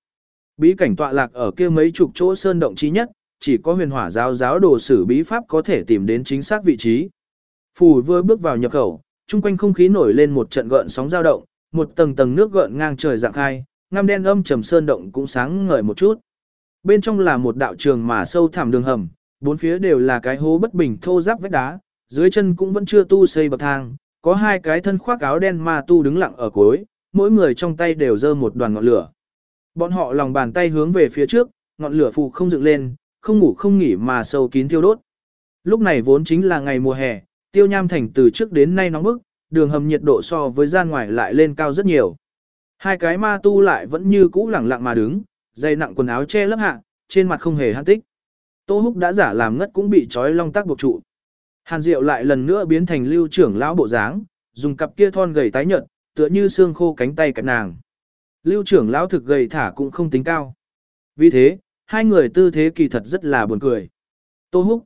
Bí cảnh tọa lạc ở kia mấy chục chỗ sơn động trí nhất, chỉ có huyền hỏa giáo giáo đồ sử bí pháp có thể tìm đến chính xác vị trí. Phù vừa bước vào nhập khẩu, chung quanh không khí nổi lên một trận gợn sóng dao động, một tầng tầng nước gợn ngang trời dạng khai, ngăm đen âm trầm sơn động cũng sáng ngời một chút. Bên trong là một đạo trường mà sâu thẳm đường hầm, bốn phía đều là cái hố bất bình thô ráp vách đá, dưới chân cũng vẫn chưa tu xây bậc thang, có hai cái thân khoác áo đen ma tu đứng lặng ở cuối, mỗi người trong tay đều giơ một đoàn ngọn lửa. Bọn họ lòng bàn tay hướng về phía trước, ngọn lửa phù không dựng lên, không ngủ không nghỉ mà sâu kín thiêu đốt. Lúc này vốn chính là ngày mùa hè, tiêu nham thành từ trước đến nay nóng bức, đường hầm nhiệt độ so với gian ngoài lại lên cao rất nhiều. Hai cái ma tu lại vẫn như cũ lẳng lặng mà đứng, dây nặng quần áo che lấp hạ, trên mặt không hề hăng tích. Tô Húc đã giả làm ngất cũng bị trói long tác buộc trụ. Hàn Diệu lại lần nữa biến thành lưu trưởng lão bộ dáng, dùng cặp kia thon gầy tái nhợt, tựa như xương khô cánh tay cạnh nàng. Lưu trưởng lão thực gầy thả cũng không tính cao. Vì thế, hai người tư thế kỳ thật rất là buồn cười. Tô Húc,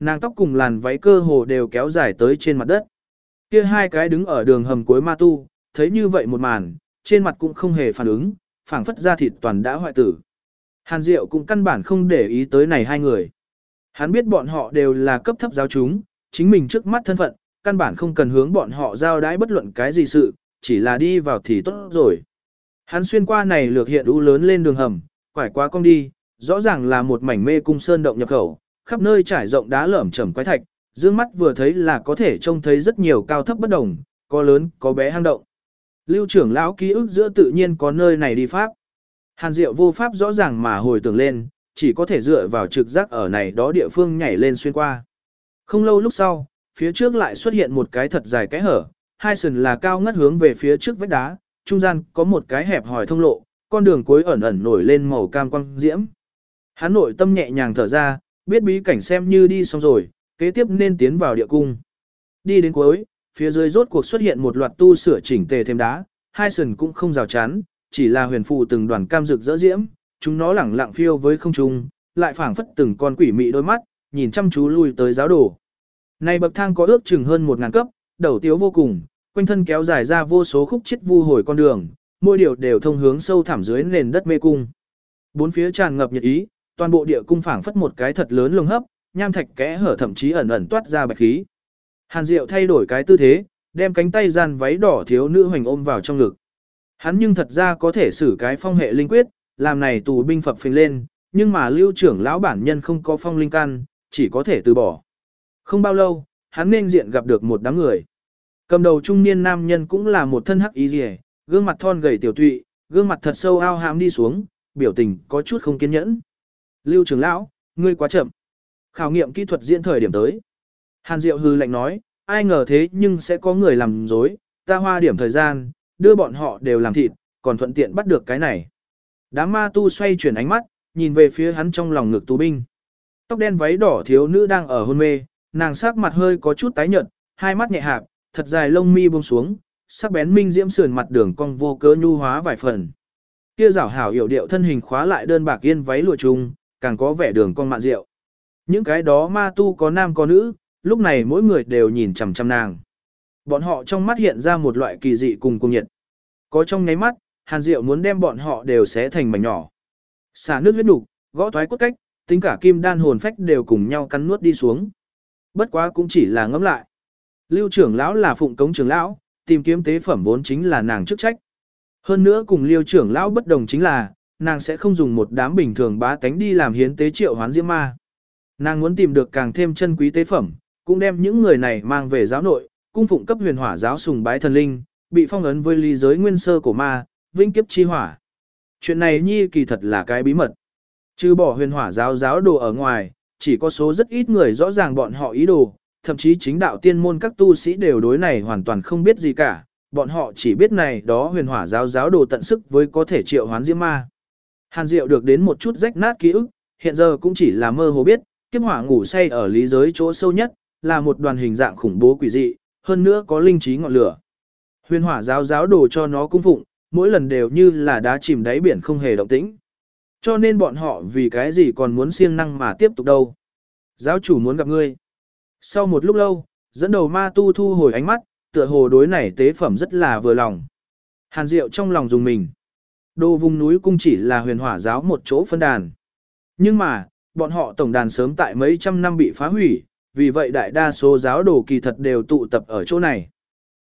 nàng tóc cùng làn váy cơ hồ đều kéo dài tới trên mặt đất. Kia hai cái đứng ở đường hầm cuối ma tu, thấy như vậy một màn, trên mặt cũng không hề phản ứng, phảng phất ra thịt toàn đã hoại tử. Hàn Diệu cũng căn bản không để ý tới này hai người. Hắn biết bọn họ đều là cấp thấp giáo chúng, chính mình trước mắt thân phận, căn bản không cần hướng bọn họ giao đái bất luận cái gì sự, chỉ là đi vào thì tốt rồi. Hắn xuyên qua này lược hiện u lớn lên đường hầm, quải qua cong đi, rõ ràng là một mảnh mê cung sơn động nhập khẩu, khắp nơi trải rộng đá lởm chởm quái thạch, dương mắt vừa thấy là có thể trông thấy rất nhiều cao thấp bất đồng, có lớn, có bé hang động. Lưu trưởng lão ký ức giữa tự nhiên có nơi này đi pháp. Hàn Diệu vô pháp rõ ràng mà hồi tưởng lên, chỉ có thể dựa vào trực giác ở này đó địa phương nhảy lên xuyên qua. Không lâu lúc sau, phía trước lại xuất hiện một cái thật dài cái hở, hai sườn là cao ngất hướng về phía trước vách đá, trung gian có một cái hẹp hỏi thông lộ, con đường cuối ẩn ẩn nổi lên màu cam quang diễm. Hắn nội tâm nhẹ nhàng thở ra, biết bí cảnh xem như đi xong rồi, kế tiếp nên tiến vào địa cung. Đi đến cuối, phía dưới rốt cuộc xuất hiện một loạt tu sửa chỉnh tề thêm đá, hai sườn cũng không rào chắn, chỉ là huyền phù từng đoàn cam rực rỡ diễm, chúng nó lẳng lặng phiêu với không trung, lại phảng phất từng con quỷ mị đôi mắt, nhìn chăm chú lui tới giáo đồ. Này bậc thang có ước chừng hơn một ngàn cấp, đầu tiếu vô cùng, quanh thân kéo dài ra vô số khúc chết vu hồi con đường, mỗi điều đều thông hướng sâu thẳm dưới nền đất mê cung. Bốn phía tràn ngập nhiệt ý, toàn bộ địa cung phảng phất một cái thật lớn lồng hấp, nham thạch kẽ hở thậm chí ẩn ẩn toát ra bạch khí. Hàn Diệu thay đổi cái tư thế, đem cánh tay gian váy đỏ thiếu nữ hoành ôm vào trong ngực. Hắn nhưng thật ra có thể xử cái phong hệ linh quyết, làm này tù binh phập phình lên, nhưng mà lưu trưởng lão bản nhân không có phong linh căn, chỉ có thể từ bỏ. Không bao lâu, hắn nên diện gặp được một đám người. Cầm đầu trung niên nam nhân cũng là một thân hắc y rìa, gương mặt thon gầy tiểu tụy, gương mặt thật sâu ao hám đi xuống, biểu tình có chút không kiên nhẫn. Lưu trưởng lão, ngươi quá chậm. Khảo nghiệm kỹ thuật diễn thời điểm tới. Hàn Diệu hư lạnh nói, ai ngờ thế nhưng sẽ có người làm dối, ta hoa điểm thời gian, đưa bọn họ đều làm thịt, còn thuận tiện bắt được cái này. Đám ma tu xoay chuyển ánh mắt, nhìn về phía hắn trong lòng ngực tù binh. Tóc đen váy đỏ thiếu nữ đang ở hôn mê, nàng sắc mặt hơi có chút tái nhợt, hai mắt nhẹ hạp, thật dài lông mi buông xuống, sắc bén minh diễm sườn mặt đường cong vô cớ nhu hóa vài phần. Kia rảo hảo hiểu điệu thân hình khóa lại đơn bạc yên váy lụa trùng, càng có vẻ đường cong mạn rượu. Những cái đó ma tu có nam có nữ, lúc này mỗi người đều nhìn chằm chằm nàng. Bọn họ trong mắt hiện ra một loại kỳ dị cùng cùng nhiệt. Có trong nháy mắt, Hàn Diệu muốn đem bọn họ đều xé thành mảnh nhỏ. Xả nước huyết đủ, gõ thoái cốt cách, tính cả kim đan hồn phách đều cùng nhau cắn nuốt đi xuống. Bất quá cũng chỉ là ngẫm lại. Lưu trưởng lão là phụng cống trưởng lão, tìm kiếm tế phẩm vốn chính là nàng chức trách. Hơn nữa cùng Lưu trưởng lão bất đồng chính là, nàng sẽ không dùng một đám bình thường bá tánh đi làm hiến tế triệu hoán diễm ma. Nàng muốn tìm được càng thêm chân quý tế phẩm, cũng đem những người này mang về giáo nội, cung phụng cấp huyền hỏa giáo sùng bái thần linh, bị phong ấn với lý giới nguyên sơ của ma, vĩnh kiếp chi hỏa. Chuyện này nhi kỳ thật là cái bí mật. Trừ bỏ huyền hỏa giáo giáo đồ ở ngoài, chỉ có số rất ít người rõ ràng bọn họ ý đồ, thậm chí chính đạo tiên môn các tu sĩ đều đối này hoàn toàn không biết gì cả, bọn họ chỉ biết này đó huyền hỏa giáo giáo đồ tận sức với có thể triệu hoán diễm ma. Hàn Diệu được đến một chút rách nát ký ức, hiện giờ cũng chỉ là mơ hồ biết, kiếp hỏa ngủ say ở lý giới chỗ sâu nhất, là một đoàn hình dạng khủng bố quỷ dị, hơn nữa có linh trí ngọn lửa. Huyền hỏa giáo giáo đồ cho nó cung phụng, mỗi lần đều như là đá chìm đáy biển không hề động tĩnh. Cho nên bọn họ vì cái gì còn muốn siêng năng mà tiếp tục đâu. Giáo chủ muốn gặp ngươi. Sau một lúc lâu, dẫn đầu ma tu thu hồi ánh mắt, tựa hồ đối này tế phẩm rất là vừa lòng. Hàn Diệu trong lòng dùng mình. Đô vùng núi cung chỉ là huyền hỏa giáo một chỗ phân đàn. Nhưng mà, bọn họ tổng đàn sớm tại mấy trăm năm bị phá hủy, vì vậy đại đa số giáo đồ kỳ thật đều tụ tập ở chỗ này.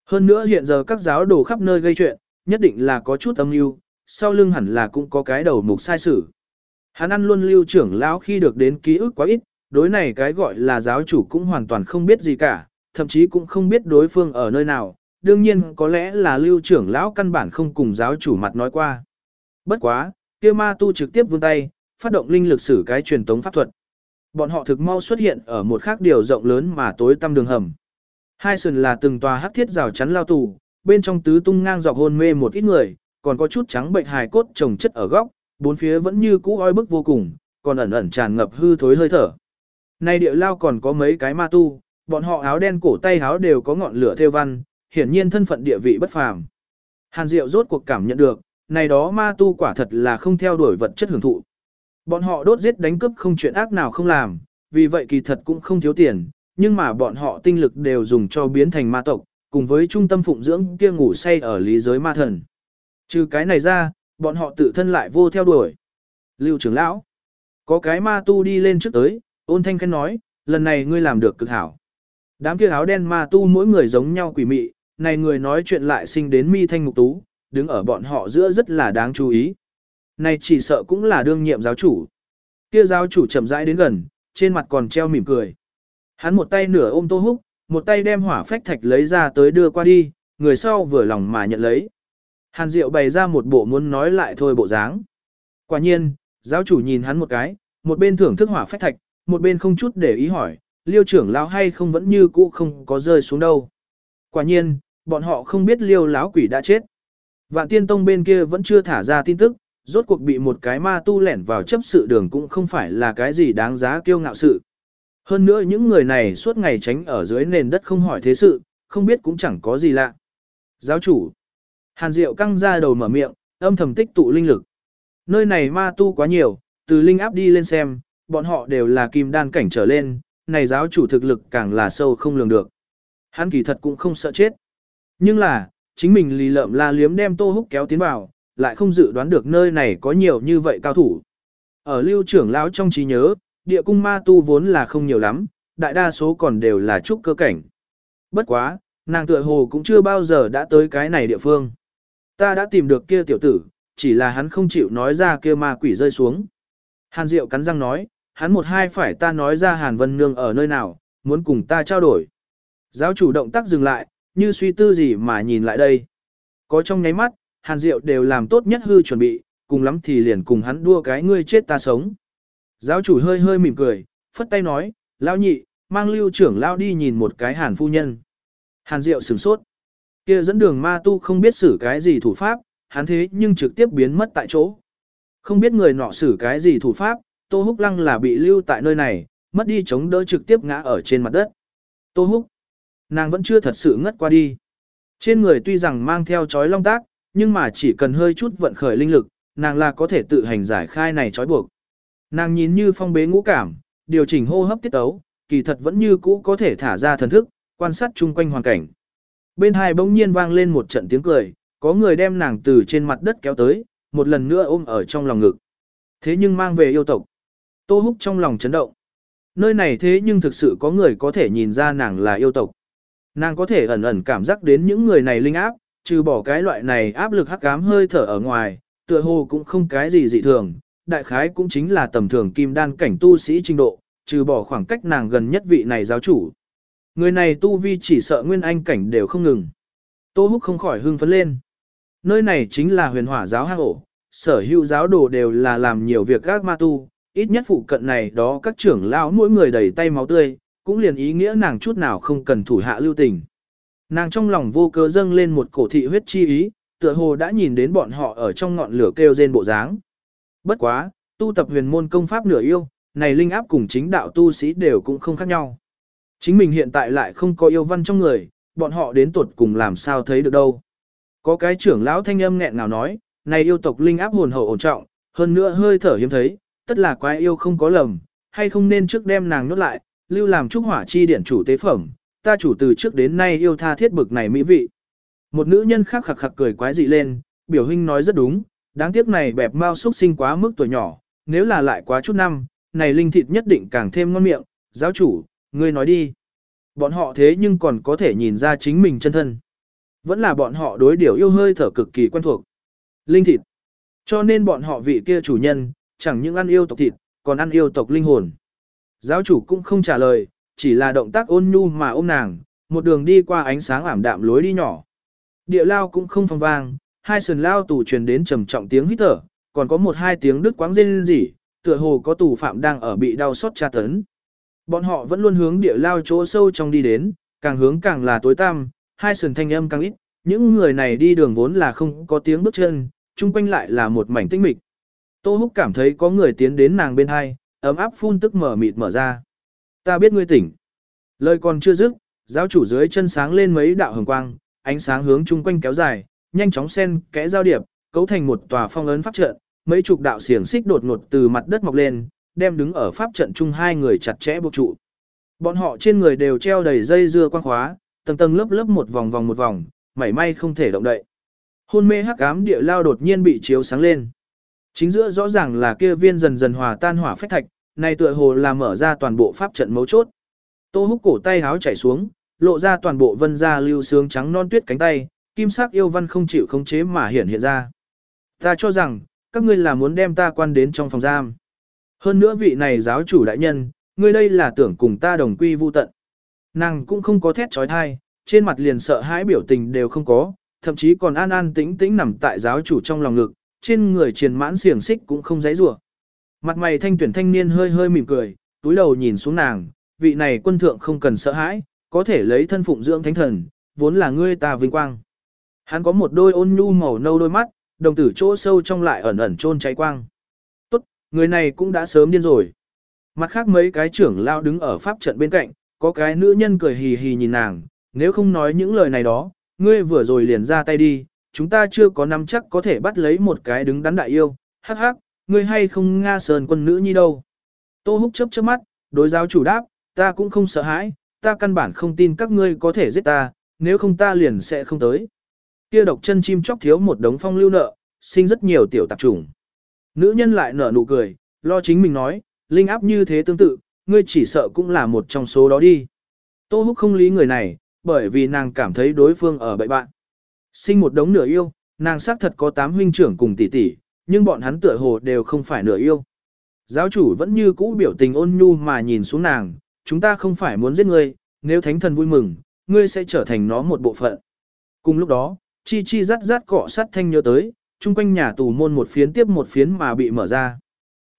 Hơn nữa hiện giờ các giáo đồ khắp nơi gây chuyện, nhất định là có chút âm mưu, sau lưng hẳn là cũng có cái đầu mục sai sử. Hắn ăn luôn lưu trưởng lão khi được đến ký ức quá ít, đối này cái gọi là giáo chủ cũng hoàn toàn không biết gì cả, thậm chí cũng không biết đối phương ở nơi nào, đương nhiên có lẽ là lưu trưởng lão căn bản không cùng giáo chủ mặt nói qua. Bất quá, kia ma tu trực tiếp vươn tay, phát động linh lực sử cái truyền tống pháp thuật. Bọn họ thực mau xuất hiện ở một khác điều rộng lớn mà tối tăm đường hầm. Hai sườn là từng tòa hắc thiết rào chắn lao tù, bên trong tứ tung ngang dọc hôn mê một ít người, còn có chút trắng bệnh hài cốt trồng chất ở góc, bốn phía vẫn như cũ oi bức vô cùng, còn ẩn ẩn tràn ngập hư thối hơi thở. Nay địa lao còn có mấy cái ma tu, bọn họ áo đen cổ tay áo đều có ngọn lửa theo văn, hiển nhiên thân phận địa vị bất phàm. Hàn Diệu rốt cuộc cảm nhận được, này đó ma tu quả thật là không theo đuổi vật chất hưởng thụ. Bọn họ đốt giết đánh cướp không chuyện ác nào không làm, vì vậy kỳ thật cũng không thiếu tiền, nhưng mà bọn họ tinh lực đều dùng cho biến thành ma tộc, cùng với trung tâm phụng dưỡng kia ngủ say ở lý giới ma thần. Trừ cái này ra, bọn họ tự thân lại vô theo đuổi. Lưu trưởng lão, có cái ma tu đi lên trước tới, ôn thanh khen nói, lần này ngươi làm được cực hảo. Đám kia áo đen ma tu mỗi người giống nhau quỷ mị, này người nói chuyện lại sinh đến mi thanh mục tú, đứng ở bọn họ giữa rất là đáng chú ý. Này chỉ sợ cũng là đương nhiệm giáo chủ. Kia giáo chủ chậm rãi đến gần, trên mặt còn treo mỉm cười. Hắn một tay nửa ôm Tô Húc, một tay đem hỏa phách thạch lấy ra tới đưa qua đi, người sau vừa lòng mà nhận lấy. Hàn Diệu bày ra một bộ muốn nói lại thôi bộ dáng. Quả nhiên, giáo chủ nhìn hắn một cái, một bên thưởng thức hỏa phách thạch, một bên không chút để ý hỏi, liêu trưởng lão hay không vẫn như cũ không có rơi xuống đâu. Quả nhiên, bọn họ không biết liêu lão quỷ đã chết. Vạn tiên tông bên kia vẫn chưa thả ra tin tức, rốt cuộc bị một cái ma tu lẻn vào chấp sự đường cũng không phải là cái gì đáng giá kiêu ngạo sự. Hơn nữa những người này suốt ngày tránh ở dưới nền đất không hỏi thế sự, không biết cũng chẳng có gì lạ. Giáo chủ. Hàn Diệu căng ra đầu mở miệng, âm thầm tích tụ linh lực. Nơi này ma tu quá nhiều, từ linh áp đi lên xem, bọn họ đều là kim đan cảnh trở lên, này giáo chủ thực lực càng là sâu không lường được. Hắn kỳ thật cũng không sợ chết. Nhưng là, chính mình lì lợm la liếm đem tô húc kéo tiến vào, lại không dự đoán được nơi này có nhiều như vậy cao thủ. Ở lưu trưởng lão trong trí nhớ, địa cung ma tu vốn là không nhiều lắm, đại đa số còn đều là trúc cơ cảnh. Bất quá, nàng tựa hồ cũng chưa bao giờ đã tới cái này địa phương. Ta đã tìm được kia tiểu tử, chỉ là hắn không chịu nói ra kia ma quỷ rơi xuống. Hàn Diệu cắn răng nói, hắn một hai phải ta nói ra Hàn Vân Nương ở nơi nào, muốn cùng ta trao đổi. Giáo chủ động tác dừng lại, như suy tư gì mà nhìn lại đây. Có trong nháy mắt, Hàn Diệu đều làm tốt nhất hư chuẩn bị, cùng lắm thì liền cùng hắn đua cái ngươi chết ta sống. Giáo chủ hơi hơi mỉm cười, phất tay nói, lão nhị, mang lưu trưởng lao đi nhìn một cái hàn phu nhân. Hàn Diệu sửng sốt kia dẫn đường ma tu không biết xử cái gì thủ pháp, hắn thế nhưng trực tiếp biến mất tại chỗ. Không biết người nọ xử cái gì thủ pháp, Tô Húc Lăng là bị lưu tại nơi này, mất đi chống đỡ trực tiếp ngã ở trên mặt đất. Tô Húc, nàng vẫn chưa thật sự ngất qua đi. Trên người tuy rằng mang theo chói long tác, nhưng mà chỉ cần hơi chút vận khởi linh lực, nàng là có thể tự hành giải khai này trói buộc. Nàng nhìn như phong bế ngũ cảm, điều chỉnh hô hấp tiết tấu, kỳ thật vẫn như cũ có thể thả ra thần thức, quan sát chung quanh hoàn cảnh bên hai bỗng nhiên vang lên một trận tiếng cười, có người đem nàng từ trên mặt đất kéo tới, một lần nữa ôm ở trong lòng ngực. Thế nhưng mang về yêu tộc. Tô Húc trong lòng chấn động. Nơi này thế nhưng thực sự có người có thể nhìn ra nàng là yêu tộc. Nàng có thể ẩn ẩn cảm giác đến những người này linh áp, trừ bỏ cái loại này áp lực hắc ám hơi thở ở ngoài, tựa hồ cũng không cái gì dị thường, đại khái cũng chính là tầm thường kim đan cảnh tu sĩ trình độ, trừ bỏ khoảng cách nàng gần nhất vị này giáo chủ. Người này tu vi chỉ sợ nguyên anh cảnh đều không ngừng. Tô Húc không khỏi hưng phấn lên. Nơi này chính là huyền hỏa giáo hang ổ, sở hữu giáo đồ đều là làm nhiều việc gác ma tu, ít nhất phụ cận này đó các trưởng lão mỗi người đầy tay máu tươi, cũng liền ý nghĩa nàng chút nào không cần thủ hạ lưu tình. Nàng trong lòng vô cớ dâng lên một cổ thị huyết chi ý, tựa hồ đã nhìn đến bọn họ ở trong ngọn lửa kêu rên bộ dáng. Bất quá, tu tập huyền môn công pháp nửa yêu, này linh áp cùng chính đạo tu sĩ đều cũng không khác nhau. Chính mình hiện tại lại không có yêu văn trong người, bọn họ đến tuột cùng làm sao thấy được đâu. Có cái trưởng lão thanh âm nghẹn ngào nói, này yêu tộc linh áp hồn hậu ổn trọng, hơn nữa hơi thở hiếm thấy, tất là quái yêu không có lầm, hay không nên trước đem nàng nhốt lại, lưu làm trúc hỏa chi điển chủ tế phẩm, ta chủ từ trước đến nay yêu tha thiết bực này mỹ vị. Một nữ nhân khác khặc khặc cười quái dị lên, biểu huynh nói rất đúng, đáng tiếc này bẹp mau xuất sinh quá mức tuổi nhỏ, nếu là lại quá chút năm, này linh thịt nhất định càng thêm ngon miệng, giáo chủ, ngươi nói đi. Bọn họ thế nhưng còn có thể nhìn ra chính mình chân thân. Vẫn là bọn họ đối điều yêu hơi thở cực kỳ quen thuộc. Linh thịt. Cho nên bọn họ vị kia chủ nhân, chẳng những ăn yêu tộc thịt, còn ăn yêu tộc linh hồn. Giáo chủ cũng không trả lời, chỉ là động tác ôn nhu mà ôm nàng, một đường đi qua ánh sáng ảm đạm lối đi nhỏ. Địa lao cũng không phong vang, hai sườn lao tù truyền đến trầm trọng tiếng hít thở, còn có một hai tiếng đứt quáng rên rỉ, tựa hồ có tù phạm đang ở bị đau xót tra tấn. Bọn họ vẫn luôn hướng địa lao chỗ sâu trong đi đến, càng hướng càng là tối tăm, hai sườn thanh âm càng ít, những người này đi đường vốn là không có tiếng bước chân, chung quanh lại là một mảnh tinh mịch. Tô Húc cảm thấy có người tiến đến nàng bên hai, ấm áp phun tức mở mịt mở ra. Ta biết ngươi tỉnh. Lời còn chưa dứt, giáo chủ dưới chân sáng lên mấy đạo hồng quang, ánh sáng hướng chung quanh kéo dài, nhanh chóng xen kẽ giao điệp, cấu thành một tòa phong ấn pháp trận, mấy chục đạo xiềng xích đột ngột từ mặt đất mọc lên, đem đứng ở pháp trận chung hai người chặt chẽ buộc trụ. Bọn họ trên người đều treo đầy dây dưa quang khóa, tầng tầng lớp lớp một vòng vòng một vòng, mảy may không thể động đậy. Hôn mê hắc ám địa lao đột nhiên bị chiếu sáng lên. Chính giữa rõ ràng là kia viên dần dần hòa tan hỏa phách thạch, này tựa hồ là mở ra toàn bộ pháp trận mấu chốt. Tô húc cổ tay háo chảy xuống, lộ ra toàn bộ vân ra lưu sướng trắng non tuyết cánh tay, kim sắc yêu văn không chịu khống chế mà hiện hiện ra. Ta cho rằng, các ngươi là muốn đem ta quan đến trong phòng giam. Hơn nữa vị này giáo chủ đại nhân, ngươi đây là tưởng cùng ta đồng quy vu tận. Nàng cũng không có thét trói thai, trên mặt liền sợ hãi biểu tình đều không có, thậm chí còn an an tĩnh tĩnh nằm tại giáo chủ trong lòng ngực, trên người triền mãn xiềng xích cũng không dãy rủa. Mặt mày thanh tuyển thanh niên hơi hơi mỉm cười, túi đầu nhìn xuống nàng, vị này quân thượng không cần sợ hãi, có thể lấy thân phụng dưỡng thánh thần, vốn là ngươi ta vinh quang. Hắn có một đôi ôn nhu màu nâu đôi mắt, đồng tử chỗ sâu trong lại ẩn ẩn trôn cháy quang. Người này cũng đã sớm điên rồi. Mặt khác mấy cái trưởng lao đứng ở pháp trận bên cạnh, có cái nữ nhân cười hì hì nhìn nàng, nếu không nói những lời này đó, ngươi vừa rồi liền ra tay đi, chúng ta chưa có nắm chắc có thể bắt lấy một cái đứng đắn đại yêu, hắc hắc, ngươi hay không Nga sờn quân nữ nhi đâu. Tô húc chớp chớp mắt, đối giáo chủ đáp, ta cũng không sợ hãi, ta căn bản không tin các ngươi có thể giết ta, nếu không ta liền sẽ không tới. Kia độc chân chim chóc thiếu một đống phong lưu nợ, sinh rất nhiều tiểu tạp trùng. Nữ nhân lại nở nụ cười, lo chính mình nói, linh áp như thế tương tự, ngươi chỉ sợ cũng là một trong số đó đi. Tô húc không lý người này, bởi vì nàng cảm thấy đối phương ở bậy bạn. Sinh một đống nửa yêu, nàng xác thật có tám huynh trưởng cùng tỷ tỷ, nhưng bọn hắn tựa hồ đều không phải nửa yêu. Giáo chủ vẫn như cũ biểu tình ôn nhu mà nhìn xuống nàng, chúng ta không phải muốn giết ngươi, nếu thánh thần vui mừng, ngươi sẽ trở thành nó một bộ phận. Cùng lúc đó, chi chi rắt rắt cọ sắt thanh nhớ tới, chung quanh nhà tù môn một phiến tiếp một phiến mà bị mở ra.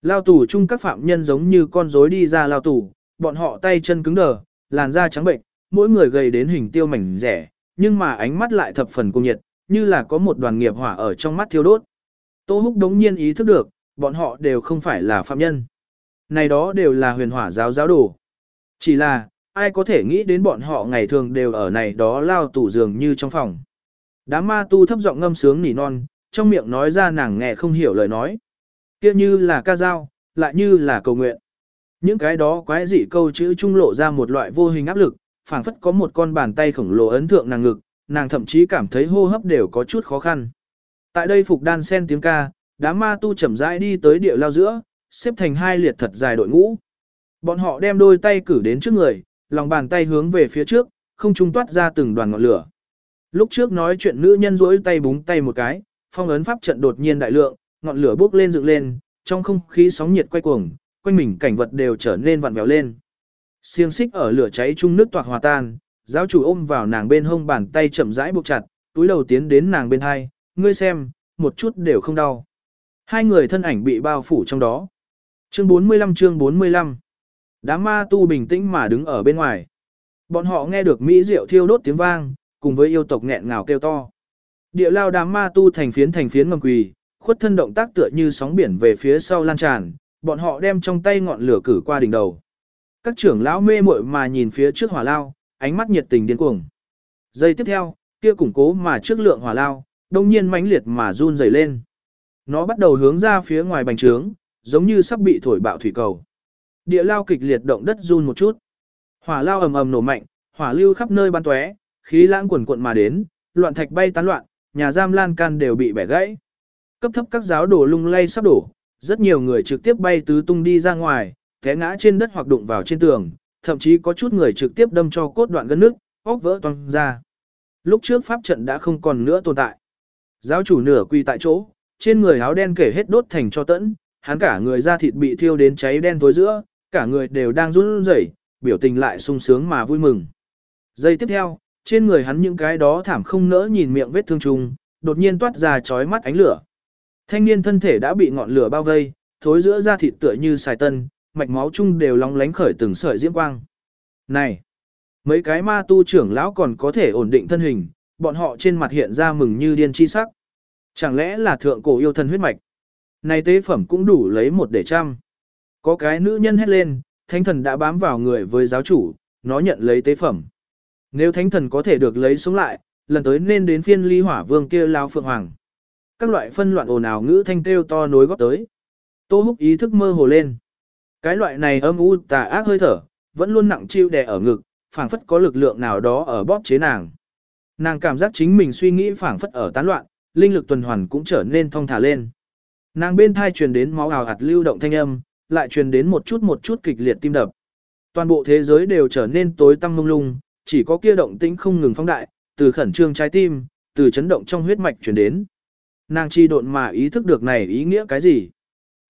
Lao tù chung các phạm nhân giống như con rối đi ra lao tù, bọn họ tay chân cứng đờ, làn da trắng bệnh, mỗi người gầy đến hình tiêu mảnh rẻ, nhưng mà ánh mắt lại thập phần cung nhiệt, như là có một đoàn nghiệp hỏa ở trong mắt thiêu đốt. Tô Húc đống nhiên ý thức được, bọn họ đều không phải là phạm nhân. Này đó đều là huyền hỏa giáo giáo đồ. Chỉ là, ai có thể nghĩ đến bọn họ ngày thường đều ở này đó lao tủ giường như trong phòng. Đám ma tu thấp giọng ngâm sướng nỉ non, trong miệng nói ra nàng nghe không hiểu lời nói. kia như là ca dao, lại như là cầu nguyện. Những cái đó quái dị câu chữ trung lộ ra một loại vô hình áp lực, phảng phất có một con bàn tay khổng lồ ấn thượng nàng ngực, nàng thậm chí cảm thấy hô hấp đều có chút khó khăn. Tại đây phục đan sen tiếng ca, đám ma tu chậm rãi đi tới địa lao giữa, xếp thành hai liệt thật dài đội ngũ. Bọn họ đem đôi tay cử đến trước người, lòng bàn tay hướng về phía trước, không trung toát ra từng đoàn ngọn lửa. Lúc trước nói chuyện nữ nhân rỗi tay búng tay một cái, phong ấn pháp trận đột nhiên đại lượng, ngọn lửa bốc lên dựng lên, trong không khí sóng nhiệt quay cuồng, quanh mình cảnh vật đều trở nên vặn vẹo lên. Xiên xích ở lửa cháy chung nước toạc hòa tan, giáo chủ ôm vào nàng bên hông bàn tay chậm rãi buộc chặt, túi đầu tiến đến nàng bên hai, ngươi xem, một chút đều không đau. Hai người thân ảnh bị bao phủ trong đó. Chương 45 chương 45 Đám ma tu bình tĩnh mà đứng ở bên ngoài. Bọn họ nghe được Mỹ diệu thiêu đốt tiếng vang, cùng với yêu tộc nghẹn ngào kêu to. Địa lao đám ma tu thành phiến thành phiến ngầm quỳ, khuất thân động tác tựa như sóng biển về phía sau lan tràn, bọn họ đem trong tay ngọn lửa cử qua đỉnh đầu. Các trưởng lão mê muội mà nhìn phía trước hỏa lao, ánh mắt nhiệt tình điên cuồng. Giây tiếp theo, kia củng cố mà trước lượng hỏa lao, đông nhiên mãnh liệt mà run rẩy lên. Nó bắt đầu hướng ra phía ngoài bành trướng, giống như sắp bị thổi bạo thủy cầu. Địa lao kịch liệt động đất run một chút. Hỏa lao ầm ầm nổ mạnh, hỏa lưu khắp nơi bắn tóe, khí lãng quần cuộn mà đến, loạn thạch bay tán loạn, nhà giam lan can đều bị bẻ gãy. Cấp thấp các giáo đồ lung lay sắp đổ, rất nhiều người trực tiếp bay tứ tung đi ra ngoài, té ngã trên đất hoặc đụng vào trên tường, thậm chí có chút người trực tiếp đâm cho cốt đoạn gân nước, óc vỡ toang ra. Lúc trước pháp trận đã không còn nữa tồn tại. Giáo chủ nửa quỳ tại chỗ, trên người áo đen kể hết đốt thành cho tẫn, hắn cả người da thịt bị thiêu đến cháy đen tối giữa, cả người đều đang run rẩy, biểu tình lại sung sướng mà vui mừng. Giây tiếp theo, trên người hắn những cái đó thảm không nỡ nhìn miệng vết thương trùng, đột nhiên toát ra chói mắt ánh lửa. Thanh niên thân thể đã bị ngọn lửa bao vây, thối giữa da thịt tựa như xài tân, mạch máu chung đều long lánh khởi từng sợi diễm quang. Này, mấy cái ma tu trưởng lão còn có thể ổn định thân hình, bọn họ trên mặt hiện ra mừng như điên chi sắc. Chẳng lẽ là thượng cổ yêu thân huyết mạch? Này tế phẩm cũng đủ lấy một để trăm. Có cái nữ nhân hét lên, thánh thần đã bám vào người với giáo chủ, nó nhận lấy tế phẩm. Nếu thánh thần có thể được lấy sống lại, lần tới nên đến phiên ly hỏa vương kia lao phượng hoàng. Các loại phân loạn ồn ào ngữ thanh kêu to nối góp tới. Tô húc ý thức mơ hồ lên. Cái loại này âm u tà ác hơi thở, vẫn luôn nặng chiêu đè ở ngực, phảng phất có lực lượng nào đó ở bóp chế nàng. Nàng cảm giác chính mình suy nghĩ phảng phất ở tán loạn, linh lực tuần hoàn cũng trở nên thong thả lên. Nàng bên thai truyền đến máu ào hạt lưu động thanh âm, lại truyền đến một chút một chút kịch liệt tim đập. Toàn bộ thế giới đều trở nên tối tăm mông lung, chỉ có kia động tĩnh không ngừng phóng đại, từ khẩn trương trái tim, từ chấn động trong huyết mạch truyền đến. Nàng chi độn mà ý thức được này ý nghĩa cái gì?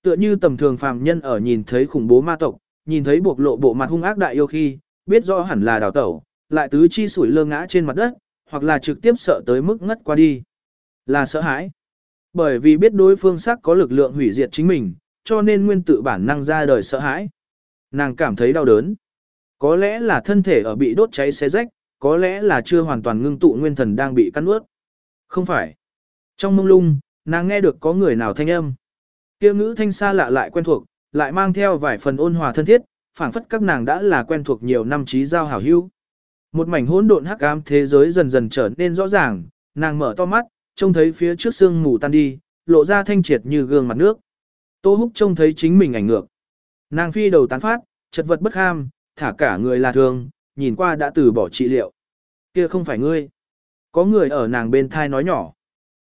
Tựa như tầm thường phàm nhân ở nhìn thấy khủng bố ma tộc, nhìn thấy buộc lộ bộ mặt hung ác đại yêu khi, biết rõ hẳn là đào tẩu, lại tứ chi sủi lơ ngã trên mặt đất, hoặc là trực tiếp sợ tới mức ngất qua đi. Là sợ hãi. Bởi vì biết đối phương sắc có lực lượng hủy diệt chính mình, cho nên nguyên tự bản năng ra đời sợ hãi. Nàng cảm thấy đau đớn. Có lẽ là thân thể ở bị đốt cháy xé rách, có lẽ là chưa hoàn toàn ngưng tụ nguyên thần đang bị cắn ướt. Không phải. Trong mông lung, nàng nghe được có người nào thanh âm. Kia ngữ thanh xa lạ lại quen thuộc, lại mang theo vài phần ôn hòa thân thiết, phảng phất các nàng đã là quen thuộc nhiều năm trí giao hảo hữu. Một mảnh hỗn độn hắc ám thế giới dần dần trở nên rõ ràng, nàng mở to mắt, trông thấy phía trước sương mù tan đi, lộ ra thanh triệt như gương mặt nước. Tô Húc trông thấy chính mình ảnh ngược. Nàng phi đầu tán phát, chật vật bất ham, thả cả người là thương, nhìn qua đã từ bỏ trị liệu. Kia không phải ngươi. Có người ở nàng bên thai nói nhỏ.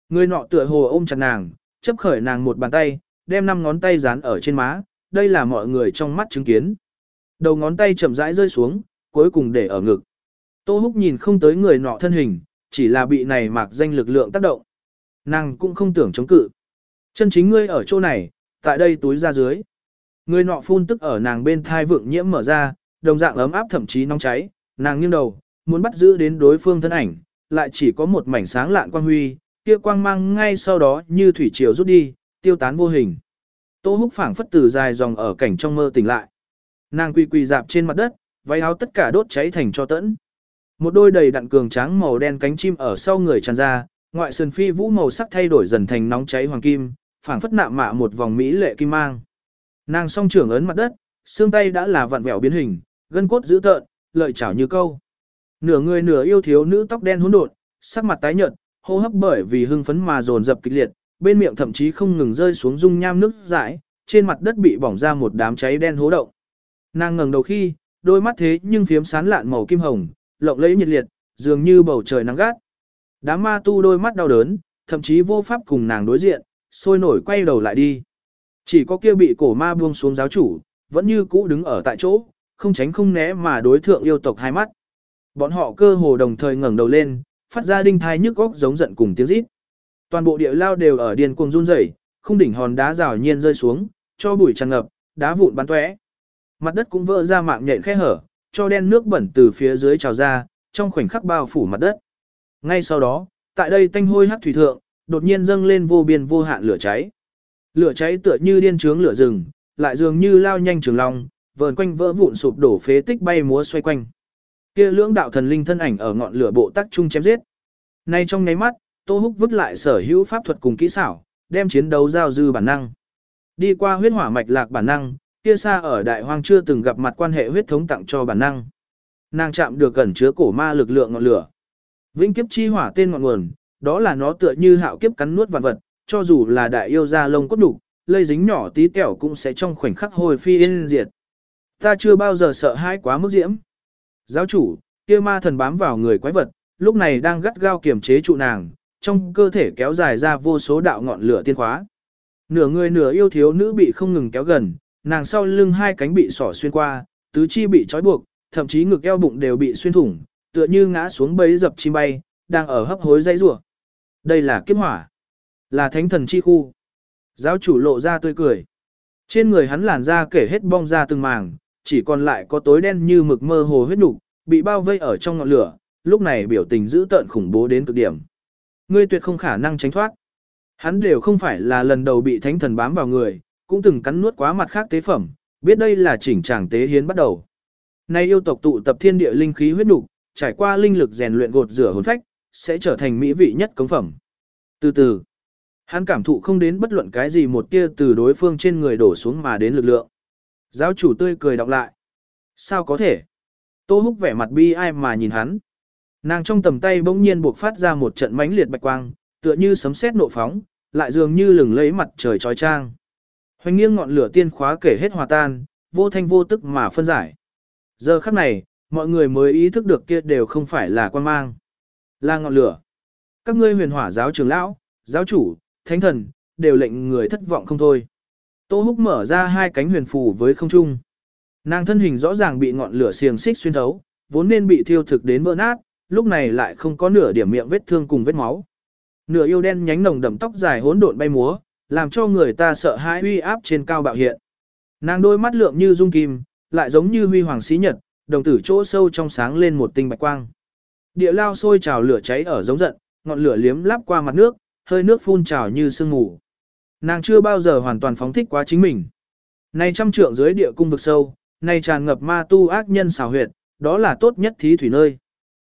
Người nọ tựa hồ ôm chặt nàng, chấp khởi nàng một bàn tay, đem năm ngón tay dán ở trên má, đây là mọi người trong mắt chứng kiến. Đầu ngón tay chậm rãi rơi xuống, cuối cùng để ở ngực. Tô Húc nhìn không tới người nọ thân hình, chỉ là bị này mạc danh lực lượng tác động. Nàng cũng không tưởng chống cự. Chân chính ngươi ở chỗ này, tại đây túi ra dưới. Người nọ phun tức ở nàng bên thai vượng nhiễm mở ra, đồng dạng ấm áp thậm chí nóng cháy, nàng nghiêng đầu, muốn bắt giữ đến đối phương thân ảnh, lại chỉ có một mảnh sáng lạn quang huy, kia quang mang ngay sau đó như thủy triều rút đi, tiêu tán vô hình. Tô Húc phảng phất từ dài dòng ở cảnh trong mơ tỉnh lại. Nàng quỳ quỳ dạp trên mặt đất, váy áo tất cả đốt cháy thành cho tẫn. Một đôi đầy đặn cường tráng màu đen cánh chim ở sau người tràn ra, ngoại sườn phi vũ màu sắc thay đổi dần thành nóng cháy hoàng kim, phảng phất nạm mạ một vòng mỹ lệ kim mang. Nàng song trưởng ấn mặt đất, xương tay đã là vặn vẹo biến hình, gân cốt dữ tợn, lợi chảo như câu. Nửa người nửa yêu thiếu nữ tóc đen hỗn độn, sắc mặt tái nhợt, hô hấp bởi vì hưng phấn mà dồn dập kịch liệt, bên miệng thậm chí không ngừng rơi xuống dung nham nước dãi, trên mặt đất bị bỏng ra một đám cháy đen hố động. Nàng ngẩng đầu khi, đôi mắt thế nhưng phiếm sán lạn màu kim hồng, lộng lẫy nhiệt liệt, dường như bầu trời nắng gắt. Đám ma tu đôi mắt đau đớn, thậm chí vô pháp cùng nàng đối diện, sôi nổi quay đầu lại đi. Chỉ có kia bị cổ ma buông xuống giáo chủ, vẫn như cũ đứng ở tại chỗ, không tránh không né mà đối thượng yêu tộc hai mắt. Bọn họ cơ hồ đồng thời ngẩng đầu lên, phát ra đinh thai nhức góc giống giận cùng tiếng rít. Toàn bộ địa lao đều ở điên cuồng run rẩy, không đỉnh hòn đá rào nhiên rơi xuống, cho bụi tràn ngập, đá vụn bắn tóe. Mặt đất cũng vỡ ra mạng nhện khe hở, cho đen nước bẩn từ phía dưới trào ra, trong khoảnh khắc bao phủ mặt đất. Ngay sau đó, tại đây tanh hôi hắc thủy thượng, đột nhiên dâng lên vô biên vô hạn lửa cháy. Lửa cháy tựa như điên trướng lửa rừng, lại dường như lao nhanh trường long, vờn quanh vỡ vụn sụp đổ phế tích bay múa xoay quanh. Kia lưỡng đạo thần linh thân ảnh ở ngọn lửa bộ tắc trung chém giết. Nay trong nháy mắt, Tô Húc vứt lại sở hữu pháp thuật cùng kỹ xảo, đem chiến đấu giao dư bản năng. Đi qua huyết hỏa mạch lạc bản năng, kia xa ở đại hoang chưa từng gặp mặt quan hệ huyết thống tặng cho bản năng. Nàng chạm được gần chứa cổ ma lực lượng ngọn lửa. Vĩnh kiếp chi hỏa tên ngọn nguồn, đó là nó tựa như hạo kiếp cắn nuốt vạn vật, cho dù là đại yêu gia lông cốt đủ, lây dính nhỏ tí tẹo cũng sẽ trong khoảnh khắc hồi phi yên diệt. Ta chưa bao giờ sợ hãi quá mức diễm. Giáo chủ, kia ma thần bám vào người quái vật, lúc này đang gắt gao kiềm chế trụ nàng, trong cơ thể kéo dài ra vô số đạo ngọn lửa tiên khóa. Nửa người nửa yêu thiếu nữ bị không ngừng kéo gần, nàng sau lưng hai cánh bị sỏ xuyên qua, tứ chi bị trói buộc, thậm chí ngực eo bụng đều bị xuyên thủng, tựa như ngã xuống bấy dập chim bay, đang ở hấp hối dây rủa. Đây là kiếp hỏa, là thánh thần chi khu. Giáo chủ lộ ra tươi cười. Trên người hắn làn da kể hết bong ra từng màng, chỉ còn lại có tối đen như mực mơ hồ huyết nục, bị bao vây ở trong ngọn lửa, lúc này biểu tình dữ tợn khủng bố đến cực điểm. Ngươi tuyệt không khả năng tránh thoát. Hắn đều không phải là lần đầu bị thánh thần bám vào người, cũng từng cắn nuốt quá mặt khác tế phẩm, biết đây là chỉnh tràng tế hiến bắt đầu. Nay yêu tộc tụ tập thiên địa linh khí huyết nục, trải qua linh lực rèn luyện gột rửa hồn phách, sẽ trở thành mỹ vị nhất cống phẩm. Từ từ, hắn cảm thụ không đến bất luận cái gì một tia từ đối phương trên người đổ xuống mà đến lực lượng. Giáo chủ tươi cười đọc lại. Sao có thể? Tô húc vẻ mặt bi ai mà nhìn hắn. Nàng trong tầm tay bỗng nhiên buộc phát ra một trận mãnh liệt bạch quang, tựa như sấm sét nộ phóng, lại dường như lừng lấy mặt trời trói trang. Hoành nghiêng ngọn lửa tiên khóa kể hết hòa tan, vô thanh vô tức mà phân giải. Giờ khắc này, mọi người mới ý thức được kia đều không phải là quan mang. Là ngọn lửa. Các ngươi huyền hỏa giáo trưởng lão, giáo chủ, thánh thần, đều lệnh người thất vọng không thôi. Tô Húc mở ra hai cánh huyền phù với không trung. Nàng thân hình rõ ràng bị ngọn lửa xiềng xích xuyên thấu, vốn nên bị thiêu thực đến vỡ nát, lúc này lại không có nửa điểm miệng vết thương cùng vết máu. Nửa yêu đen nhánh nồng đậm tóc dài hỗn độn bay múa, làm cho người ta sợ hãi uy áp trên cao bạo hiện. Nàng đôi mắt lượng như dung kim, lại giống như huy hoàng xí nhật, đồng tử chỗ sâu trong sáng lên một tinh bạch quang. Địa lao sôi trào lửa cháy ở giống giận, ngọn lửa liếm láp qua mặt nước, hơi nước phun trào như sương mù. Nàng chưa bao giờ hoàn toàn phóng thích quá chính mình. Này trăm trượng dưới địa cung vực sâu, này tràn ngập ma tu ác nhân xào huyệt, đó là tốt nhất thí thủy nơi.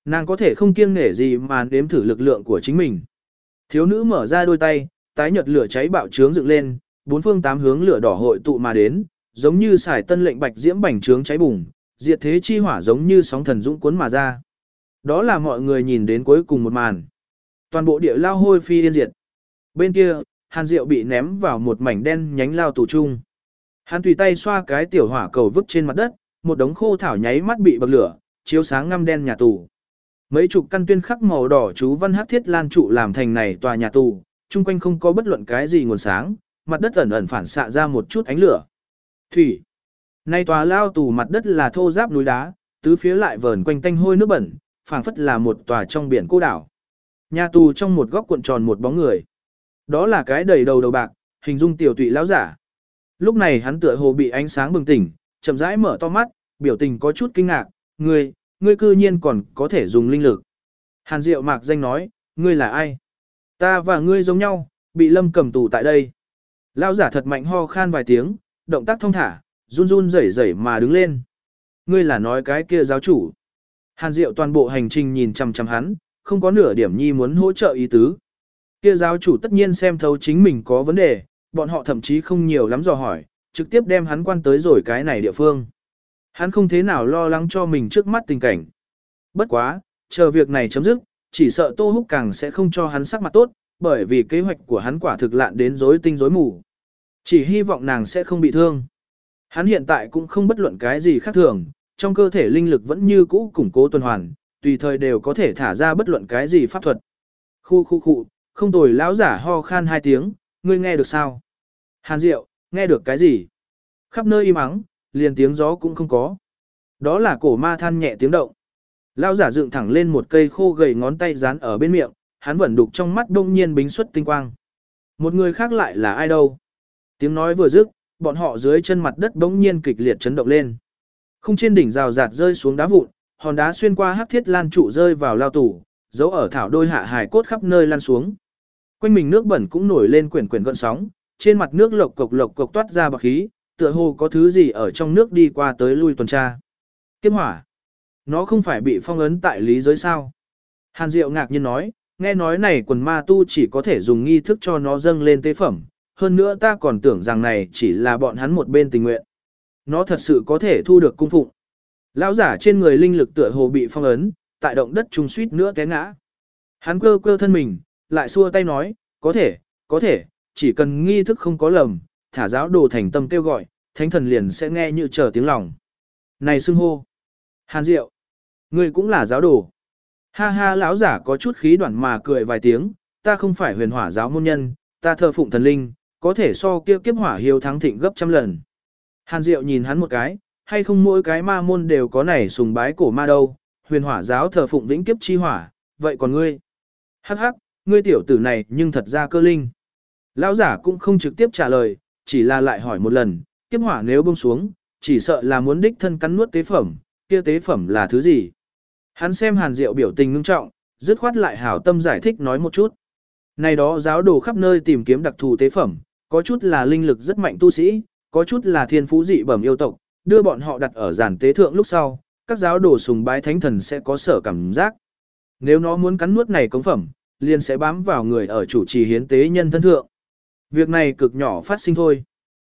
Nàng có thể không kiêng nể gì mà đếm thử lực lượng của chính mình. Thiếu nữ mở ra đôi tay, tái nhật lửa cháy bạo trướng dựng lên, bốn phương tám hướng lửa đỏ hội tụ mà đến, giống như xài tân lệnh bạch diễm bành trướng cháy bùng, diệt thế chi hỏa giống như sóng thần dũng cuốn mà ra. Đó là mọi người nhìn đến cuối cùng một màn. Toàn bộ địa lao hôi phi yên diệt. Bên kia, Hàn Diệu bị ném vào một mảnh đen nhánh lao tù chung. Hắn tùy tay xoa cái tiểu hỏa cầu vứt trên mặt đất, một đống khô thảo nháy mắt bị bậc lửa, chiếu sáng ngăm đen nhà tù. Mấy chục căn tuyên khắc màu đỏ chú văn hắc thiết lan trụ làm thành này tòa nhà tù, chung quanh không có bất luận cái gì nguồn sáng, mặt đất ẩn ẩn phản xạ ra một chút ánh lửa. Thủy. Nay tòa lao tù mặt đất là thô giáp núi đá, tứ phía lại vờn quanh tanh hôi nước bẩn, phảng phất là một tòa trong biển cô đảo. Nhà tù trong một góc cuộn tròn một bóng người. Đó là cái đầy đầu đầu bạc, hình dung tiểu tụy lão giả. Lúc này hắn tựa hồ bị ánh sáng bừng tỉnh, chậm rãi mở to mắt, biểu tình có chút kinh ngạc, "Ngươi, ngươi cư nhiên còn có thể dùng linh lực?" Hàn Diệu mạc danh nói, "Ngươi là ai?" "Ta và ngươi giống nhau, bị Lâm cầm tù tại đây." Lão giả thật mạnh ho khan vài tiếng, động tác thông thả, run run rẩy rẩy mà đứng lên. "Ngươi là nói cái kia giáo chủ?" Hàn Diệu toàn bộ hành trình nhìn chằm chằm hắn, không có nửa điểm nhi muốn hỗ trợ ý tứ. Kia giáo chủ tất nhiên xem thấu chính mình có vấn đề, bọn họ thậm chí không nhiều lắm dò hỏi, trực tiếp đem hắn quan tới rồi cái này địa phương. Hắn không thế nào lo lắng cho mình trước mắt tình cảnh. Bất quá, chờ việc này chấm dứt, chỉ sợ Tô Húc càng sẽ không cho hắn sắc mặt tốt, bởi vì kế hoạch của hắn quả thực lạn đến rối tinh rối mù. Chỉ hy vọng nàng sẽ không bị thương. Hắn hiện tại cũng không bất luận cái gì khác thường, trong cơ thể linh lực vẫn như cũ củng cố tuần hoàn, tùy thời đều có thể thả ra bất luận cái gì pháp thuật. Khu khu khu, không tồi lão giả ho khan hai tiếng, ngươi nghe được sao? Hàn Diệu, nghe được cái gì? Khắp nơi im ắng, liền tiếng gió cũng không có. Đó là cổ ma than nhẹ tiếng động. Lão giả dựng thẳng lên một cây khô gầy ngón tay dán ở bên miệng, hắn vẫn đục trong mắt đông nhiên bính xuất tinh quang. Một người khác lại là ai đâu? Tiếng nói vừa dứt, bọn họ dưới chân mặt đất bỗng nhiên kịch liệt chấn động lên. Không trên đỉnh rào rạt rơi xuống đá vụn, hòn đá xuyên qua hắc thiết lan trụ rơi vào lao tủ, giấu ở thảo đôi hạ hài cốt khắp nơi lan xuống. Quanh mình nước bẩn cũng nổi lên quyển quyển gợn sóng, trên mặt nước lộc cộc lộc cộc toát ra bạc khí, tựa hồ có thứ gì ở trong nước đi qua tới lui tuần tra. Kiếm hỏa. Nó không phải bị phong ấn tại lý giới sao. Hàn Diệu ngạc nhiên nói, nghe nói này quần ma tu chỉ có thể dùng nghi thức cho nó dâng lên tế phẩm, hơn nữa ta còn tưởng rằng này chỉ là bọn hắn một bên tình nguyện. Nó thật sự có thể thu được cung phụng. Lão giả trên người linh lực tựa hồ bị phong ấn, tại động đất trùng suýt nữa té ngã. Hắn quơ quơ thân mình, lại xua tay nói, có thể, có thể, chỉ cần nghi thức không có lầm, thả giáo đồ thành tâm kêu gọi, thánh thần liền sẽ nghe như chờ tiếng lòng. Này xưng hô! Hàn Diệu! Ngươi cũng là giáo đồ. Ha ha lão giả có chút khí đoạn mà cười vài tiếng, ta không phải huyền hỏa giáo môn nhân, ta thờ phụng thần linh, có thể so kia kiếp hỏa hiếu thắng thịnh gấp trăm lần. Hàn Diệu nhìn hắn một cái, hay không mỗi cái ma môn đều có này sùng bái cổ ma đâu, huyền hỏa giáo thờ phụng vĩnh kiếp chi hỏa, vậy còn ngươi? Hắc hắc, ngươi tiểu tử này nhưng thật ra cơ linh. Lão giả cũng không trực tiếp trả lời, chỉ là lại hỏi một lần, kiếp hỏa nếu buông xuống, chỉ sợ là muốn đích thân cắn nuốt tế phẩm, kia tế phẩm là thứ gì? Hắn xem Hàn Diệu biểu tình ngưng trọng, dứt khoát lại hảo tâm giải thích nói một chút. Này đó giáo đồ khắp nơi tìm kiếm đặc thù tế phẩm, có chút là linh lực rất mạnh tu sĩ, có chút là thiên phú dị bẩm yêu tộc, đưa bọn họ đặt ở giàn tế thượng lúc sau, các giáo đồ sùng bái thánh thần sẽ có sở cảm giác. Nếu nó muốn cắn nuốt này cống phẩm, liền sẽ bám vào người ở chủ trì hiến tế nhân thân thượng. Việc này cực nhỏ phát sinh thôi.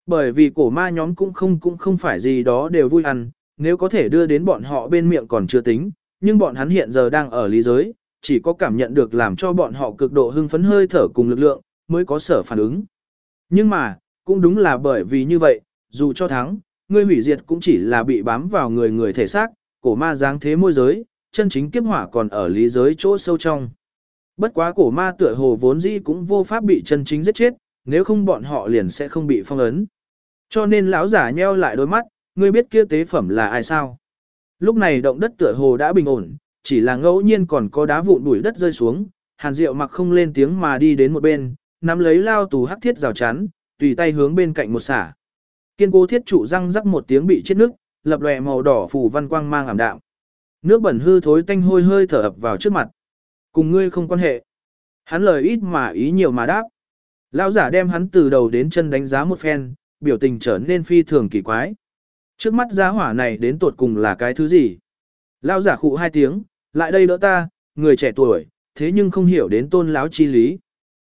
Bởi vì cổ ma nhóm cũng không cũng không phải gì đó đều vui ăn, nếu có thể đưa đến bọn họ bên miệng còn chưa tính, nhưng bọn hắn hiện giờ đang ở lý giới, chỉ có cảm nhận được làm cho bọn họ cực độ hưng phấn hơi thở cùng lực lượng, mới có sở phản ứng. Nhưng mà, cũng đúng là bởi vì như vậy, dù cho thắng, ngươi hủy diệt cũng chỉ là bị bám vào người người thể xác, cổ ma dáng thế môi giới, chân chính kiếp hỏa còn ở lý giới chỗ sâu trong. Bất quá cổ ma tựa hồ vốn dĩ cũng vô pháp bị chân chính giết chết, nếu không bọn họ liền sẽ không bị phong ấn. Cho nên lão giả nheo lại đôi mắt, ngươi biết kia tế phẩm là ai sao? Lúc này động đất tựa hồ đã bình ổn, chỉ là ngẫu nhiên còn có đá vụn bụi đất rơi xuống, Hàn Diệu mặc không lên tiếng mà đi đến một bên, nắm lấy lao tù hắc thiết rào chắn, tùy tay hướng bên cạnh một xả. Kiên cố thiết trụ răng rắc một tiếng bị chết nước, lập lòe màu đỏ phủ văn quang mang ảm đạm. Nước bẩn hư thối tanh hôi hơi thở ập vào trước mặt. Cùng ngươi không quan hệ. Hắn lời ít mà ý nhiều mà đáp. Lão giả đem hắn từ đầu đến chân đánh giá một phen, biểu tình trở nên phi thường kỳ quái. Trước mắt giá hỏa này đến tột cùng là cái thứ gì? Lão giả khụ hai tiếng, lại đây đỡ ta, người trẻ tuổi, thế nhưng không hiểu đến tôn lão chi lý.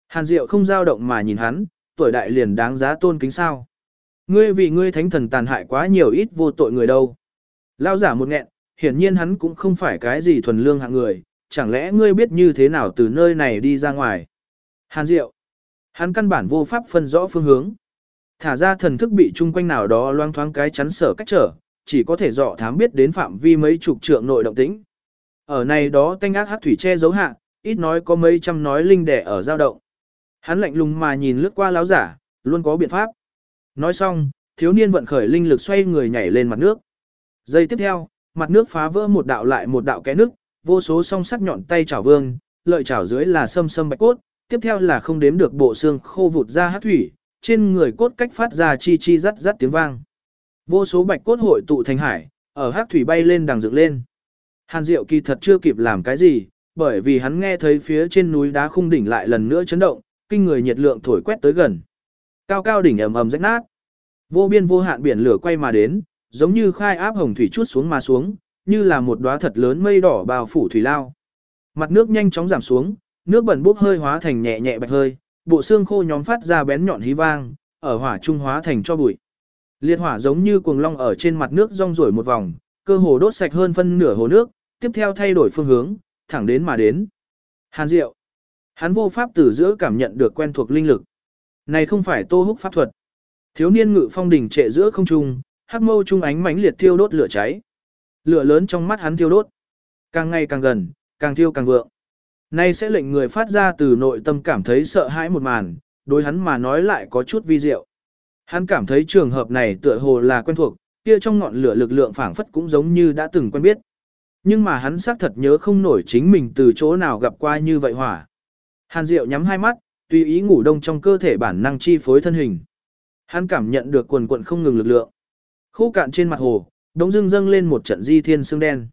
Hàn Diệu không dao động mà nhìn hắn, tuổi đại liền đáng giá tôn kính sao. Ngươi vì ngươi thánh thần tàn hại quá nhiều ít vô tội người đâu. Lão giả một nghẹn, hiển nhiên hắn cũng không phải cái gì thuần lương hạng người, chẳng lẽ ngươi biết như thế nào từ nơi này đi ra ngoài. Hàn Diệu, hắn căn bản vô pháp phân rõ phương hướng. Thả ra thần thức bị chung quanh nào đó loang thoáng cái chắn sở cách trở, chỉ có thể dọ thám biết đến phạm vi mấy chục trượng nội động tĩnh. Ở này đó tanh ác hát thủy che giấu hạ, ít nói có mấy trăm nói linh đẻ ở dao động. Hắn lạnh lùng mà nhìn lướt qua láo giả, luôn có biện pháp. Nói xong, thiếu niên vận khởi linh lực xoay người nhảy lên mặt nước. Giây tiếp theo, mặt nước phá vỡ một đạo lại một đạo kẽ nước, vô số song sắc nhọn tay chảo vương, lợi chảo dưới là sâm sâm bạch cốt, tiếp theo là không đếm được bộ xương khô vụt ra hát thủy, trên người cốt cách phát ra chi chi rắt rắt tiếng vang. Vô số bạch cốt hội tụ thành hải, ở hát thủy bay lên đằng dựng lên. Hàn Diệu kỳ thật chưa kịp làm cái gì, bởi vì hắn nghe thấy phía trên núi đá khung đỉnh lại lần nữa chấn động, kinh người nhiệt lượng thổi quét tới gần. Cao cao đỉnh ầm ầm rách nát. Vô biên vô hạn biển lửa quay mà đến, giống như khai áp hồng thủy chút xuống mà xuống, như là một đóa thật lớn mây đỏ bao phủ thủy lao. Mặt nước nhanh chóng giảm xuống, nước bẩn bốc hơi hóa thành nhẹ nhẹ bạch hơi, bộ xương khô nhóm phát ra bén nhọn hí vang, ở hỏa trung hóa thành cho bụi. Liệt hỏa giống như cuồng long ở trên mặt nước rong rổi một vòng, cơ hồ đốt sạch hơn phân nửa hồ nước, tiếp theo thay đổi phương hướng, thẳng đến mà đến. Hàn Diệu. Hắn vô pháp từ giữa cảm nhận được quen thuộc linh lực. Này không phải Tô Húc pháp thuật. Thiếu niên ngự phong đỉnh trệ giữa không trung, hắc mâu trung ánh mãnh liệt thiêu đốt lửa cháy. Lửa lớn trong mắt hắn thiêu đốt. Càng ngày càng gần, càng thiêu càng vượng. Nay sẽ lệnh người phát ra từ nội tâm cảm thấy sợ hãi một màn, đối hắn mà nói lại có chút vi diệu. Hắn cảm thấy trường hợp này tựa hồ là quen thuộc, kia trong ngọn lửa lực lượng phảng phất cũng giống như đã từng quen biết. Nhưng mà hắn xác thật nhớ không nổi chính mình từ chỗ nào gặp qua như vậy hỏa. Hàn Diệu nhắm hai mắt, tùy ý ngủ đông trong cơ thể bản năng chi phối thân hình. Hắn cảm nhận được quần quận không ngừng lực lượng. Khô cạn trên mặt hồ, đống dưng dâng lên một trận di thiên xương đen.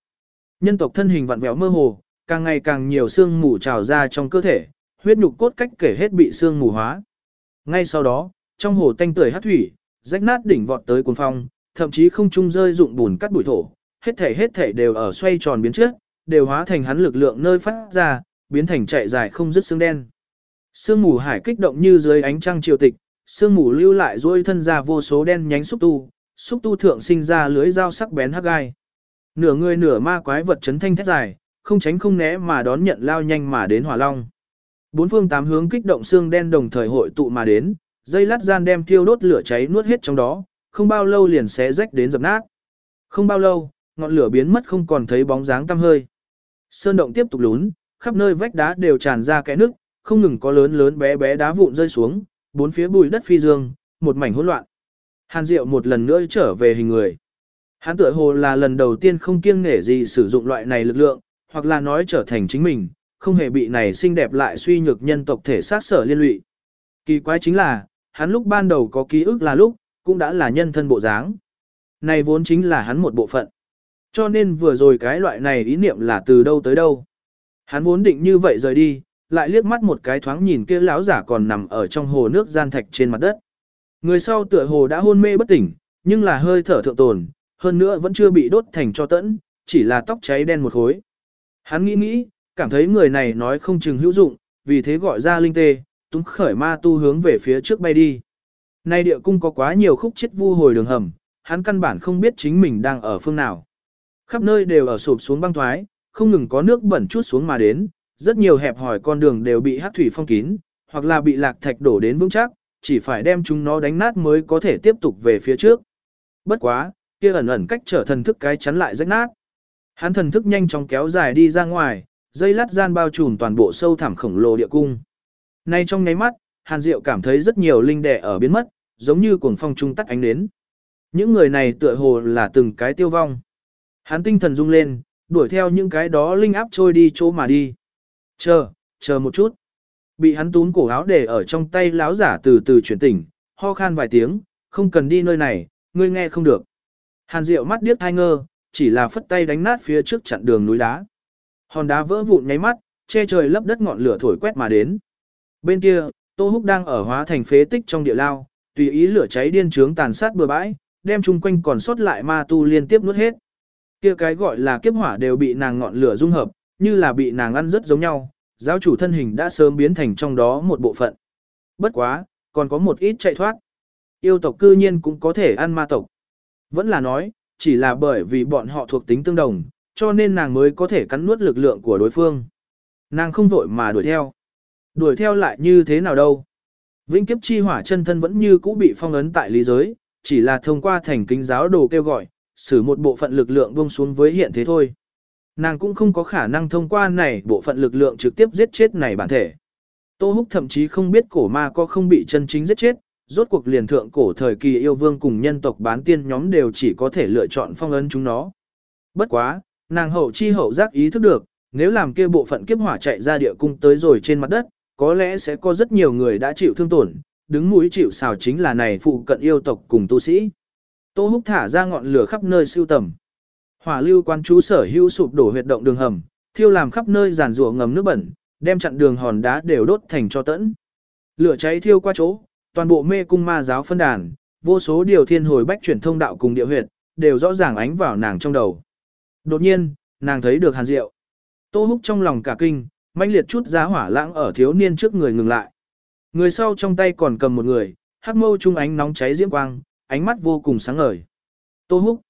Nhân tộc thân hình vặn vẹo mơ hồ, càng ngày càng nhiều xương mù trào ra trong cơ thể, huyết nhục cốt cách kể hết bị xương mù hóa. Ngay sau đó, trong hồ tanh tưởi hát thủy, rách nát đỉnh vọt tới cuồng phong, thậm chí không trung rơi dụng bùn cắt bụi thổ, hết thể hết thể đều ở xoay tròn biến trước, đều hóa thành hắn lực lượng nơi phát ra, biến thành chạy dài không dứt xương đen. Sương mù hải kích động như dưới ánh trăng triều tịch, sương mù lưu lại duỗi thân ra vô số đen nhánh xúc tu, xúc tu thượng sinh ra lưới dao sắc bén hắc gai. Nửa người nửa ma quái vật chấn thanh thét dài, không tránh không né mà đón nhận lao nhanh mà đến hỏa long. Bốn phương tám hướng kích động xương đen đồng thời hội tụ mà đến, dây lát gian đem thiêu đốt lửa cháy nuốt hết trong đó, không bao lâu liền xé rách đến dập nát. Không bao lâu, ngọn lửa biến mất không còn thấy bóng dáng tăm hơi. Sơn động tiếp tục lún, khắp nơi vách đá đều tràn ra kẽ nước, không ngừng có lớn lớn bé bé đá vụn rơi xuống, bốn phía bùi đất phi dương, một mảnh hỗn loạn. Hàn Diệu một lần nữa trở về hình người. Hắn tựa hồ là lần đầu tiên không kiêng nể gì sử dụng loại này lực lượng, hoặc là nói trở thành chính mình, không hề bị này xinh đẹp lại suy nhược nhân tộc thể xác sở liên lụy. Kỳ quái chính là, hắn lúc ban đầu có ký ức là lúc, cũng đã là nhân thân bộ dáng. Này vốn chính là hắn một bộ phận. Cho nên vừa rồi cái loại này ý niệm là từ đâu tới đâu. Hắn vốn định như vậy rời đi, lại liếc mắt một cái thoáng nhìn kia lão giả còn nằm ở trong hồ nước gian thạch trên mặt đất. Người sau tựa hồ đã hôn mê bất tỉnh, nhưng là hơi thở thượng tồn, hơn nữa vẫn chưa bị đốt thành cho tẫn, chỉ là tóc cháy đen một khối. Hắn nghĩ nghĩ, cảm thấy người này nói không chừng hữu dụng, vì thế gọi ra linh tê, túng khởi ma tu hướng về phía trước bay đi. Nay địa cung có quá nhiều khúc chết vu hồi đường hầm, hắn căn bản không biết chính mình đang ở phương nào. Khắp nơi đều ở sụp xuống băng thoái, không ngừng có nước bẩn chút xuống mà đến, rất nhiều hẹp hỏi con đường đều bị hắc thủy phong kín, hoặc là bị lạc thạch đổ đến vững chắc, chỉ phải đem chúng nó đánh nát mới có thể tiếp tục về phía trước. Bất quá, kia ẩn ẩn cách trở thần thức cái chắn lại rách nát. Hắn thần thức nhanh chóng kéo dài đi ra ngoài, dây lát gian bao trùm toàn bộ sâu thẳm khổng lồ địa cung. Nay trong nháy mắt, Hàn Diệu cảm thấy rất nhiều linh đệ ở biến mất, giống như cuồng phong trung tắt ánh đến. Những người này tựa hồ là từng cái tiêu vong. Hắn tinh thần rung lên, đuổi theo những cái đó linh áp trôi đi chỗ mà đi. Chờ, chờ một chút. Bị hắn túm cổ áo để ở trong tay láo giả từ từ chuyển tỉnh, ho khan vài tiếng, không cần đi nơi này, ngươi nghe không được. Hàn Diệu mắt điếc hai ngơ, chỉ là phất tay đánh nát phía trước chặn đường núi đá. Hòn đá vỡ vụn nháy mắt, che trời lấp đất ngọn lửa thổi quét mà đến. Bên kia, Tô Húc đang ở hóa thành phế tích trong địa lao, tùy ý lửa cháy điên trướng tàn sát bừa bãi, đem chung quanh còn sót lại ma tu liên tiếp nuốt hết. Kia cái gọi là kiếp hỏa đều bị nàng ngọn lửa dung hợp, như là bị nàng ăn rất giống nhau, giáo chủ thân hình đã sớm biến thành trong đó một bộ phận. Bất quá, còn có một ít chạy thoát. Yêu tộc cư nhiên cũng có thể ăn ma tộc. Vẫn là nói, chỉ là bởi vì bọn họ thuộc tính tương đồng, cho nên nàng mới có thể cắn nuốt lực lượng của đối phương. Nàng không vội mà đuổi theo. Đuổi theo lại như thế nào đâu. Vĩnh kiếp chi hỏa chân thân vẫn như cũ bị phong ấn tại lý giới, chỉ là thông qua thành kính giáo đồ kêu gọi, xử một bộ phận lực lượng buông xuống với hiện thế thôi. Nàng cũng không có khả năng thông qua này bộ phận lực lượng trực tiếp giết chết này bản thể. Tô Húc thậm chí không biết cổ ma có không bị chân chính giết chết, rốt cuộc liền thượng cổ thời kỳ yêu vương cùng nhân tộc bán tiên nhóm đều chỉ có thể lựa chọn phong ấn chúng nó. Bất quá, nàng hậu chi hậu giác ý thức được, nếu làm kia bộ phận kiếp hỏa chạy ra địa cung tới rồi trên mặt đất, có lẽ sẽ có rất nhiều người đã chịu thương tổn, đứng mũi chịu xào chính là này phụ cận yêu tộc cùng tu sĩ. Tô Húc thả ra ngọn lửa khắp nơi siêu tầm. Hỏa lưu quan chú sở hữu sụp đổ huyệt động đường hầm, thiêu làm khắp nơi giàn rủa ngầm nước bẩn, đem chặn đường hòn đá đều đốt thành cho tẫn. Lửa cháy thiêu qua chỗ, toàn bộ mê cung ma giáo phân đàn, vô số điều thiên hồi bách chuyển thông đạo cùng địa huyệt, đều rõ ràng ánh vào nàng trong đầu. Đột nhiên, nàng thấy được hàn diệu. Tô húc trong lòng cả kinh, mãnh liệt chút giá hỏa lãng ở thiếu niên trước người ngừng lại. Người sau trong tay còn cầm một người, hắc mâu trung ánh nóng cháy diễm quang, ánh mắt vô cùng sáng ngời. Tô húc.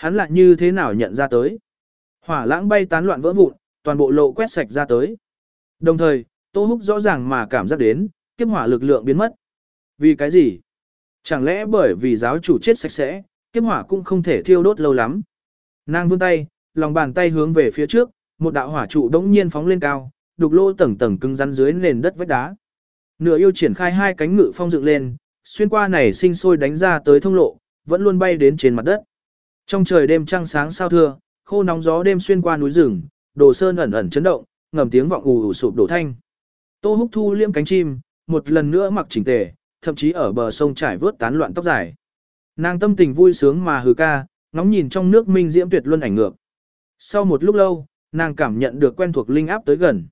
Hắn lại như thế nào nhận ra tới? Hỏa lãng bay tán loạn vỡ vụn, toàn bộ lộ quét sạch ra tới. Đồng thời, Tô Húc rõ ràng mà cảm giác đến, kiếp hỏa lực lượng biến mất. Vì cái gì? Chẳng lẽ bởi vì giáo chủ chết sạch sẽ, kiếp hỏa cũng không thể thiêu đốt lâu lắm. Nàng vươn tay, lòng bàn tay hướng về phía trước, một đạo hỏa trụ đống nhiên phóng lên cao, đục lỗ tầng tầng cứng rắn dưới nền đất vách đá. Nửa yêu triển khai hai cánh ngự phong dựng lên, xuyên qua này sinh sôi đánh ra tới thông lộ, vẫn luôn bay đến trên mặt đất. Trong trời đêm trăng sáng sao thưa, khô nóng gió đêm xuyên qua núi rừng, đồ sơn ẩn ẩn chấn động, ngầm tiếng vọng ù ù sụp đổ thanh. Tô Húc thu liêm cánh chim, một lần nữa mặc chỉnh tề, thậm chí ở bờ sông trải vớt tán loạn tóc dài. Nàng tâm tình vui sướng mà hừ ca, ngóng nhìn trong nước minh diễm tuyệt luân ảnh ngược. Sau một lúc lâu, nàng cảm nhận được quen thuộc linh áp tới gần.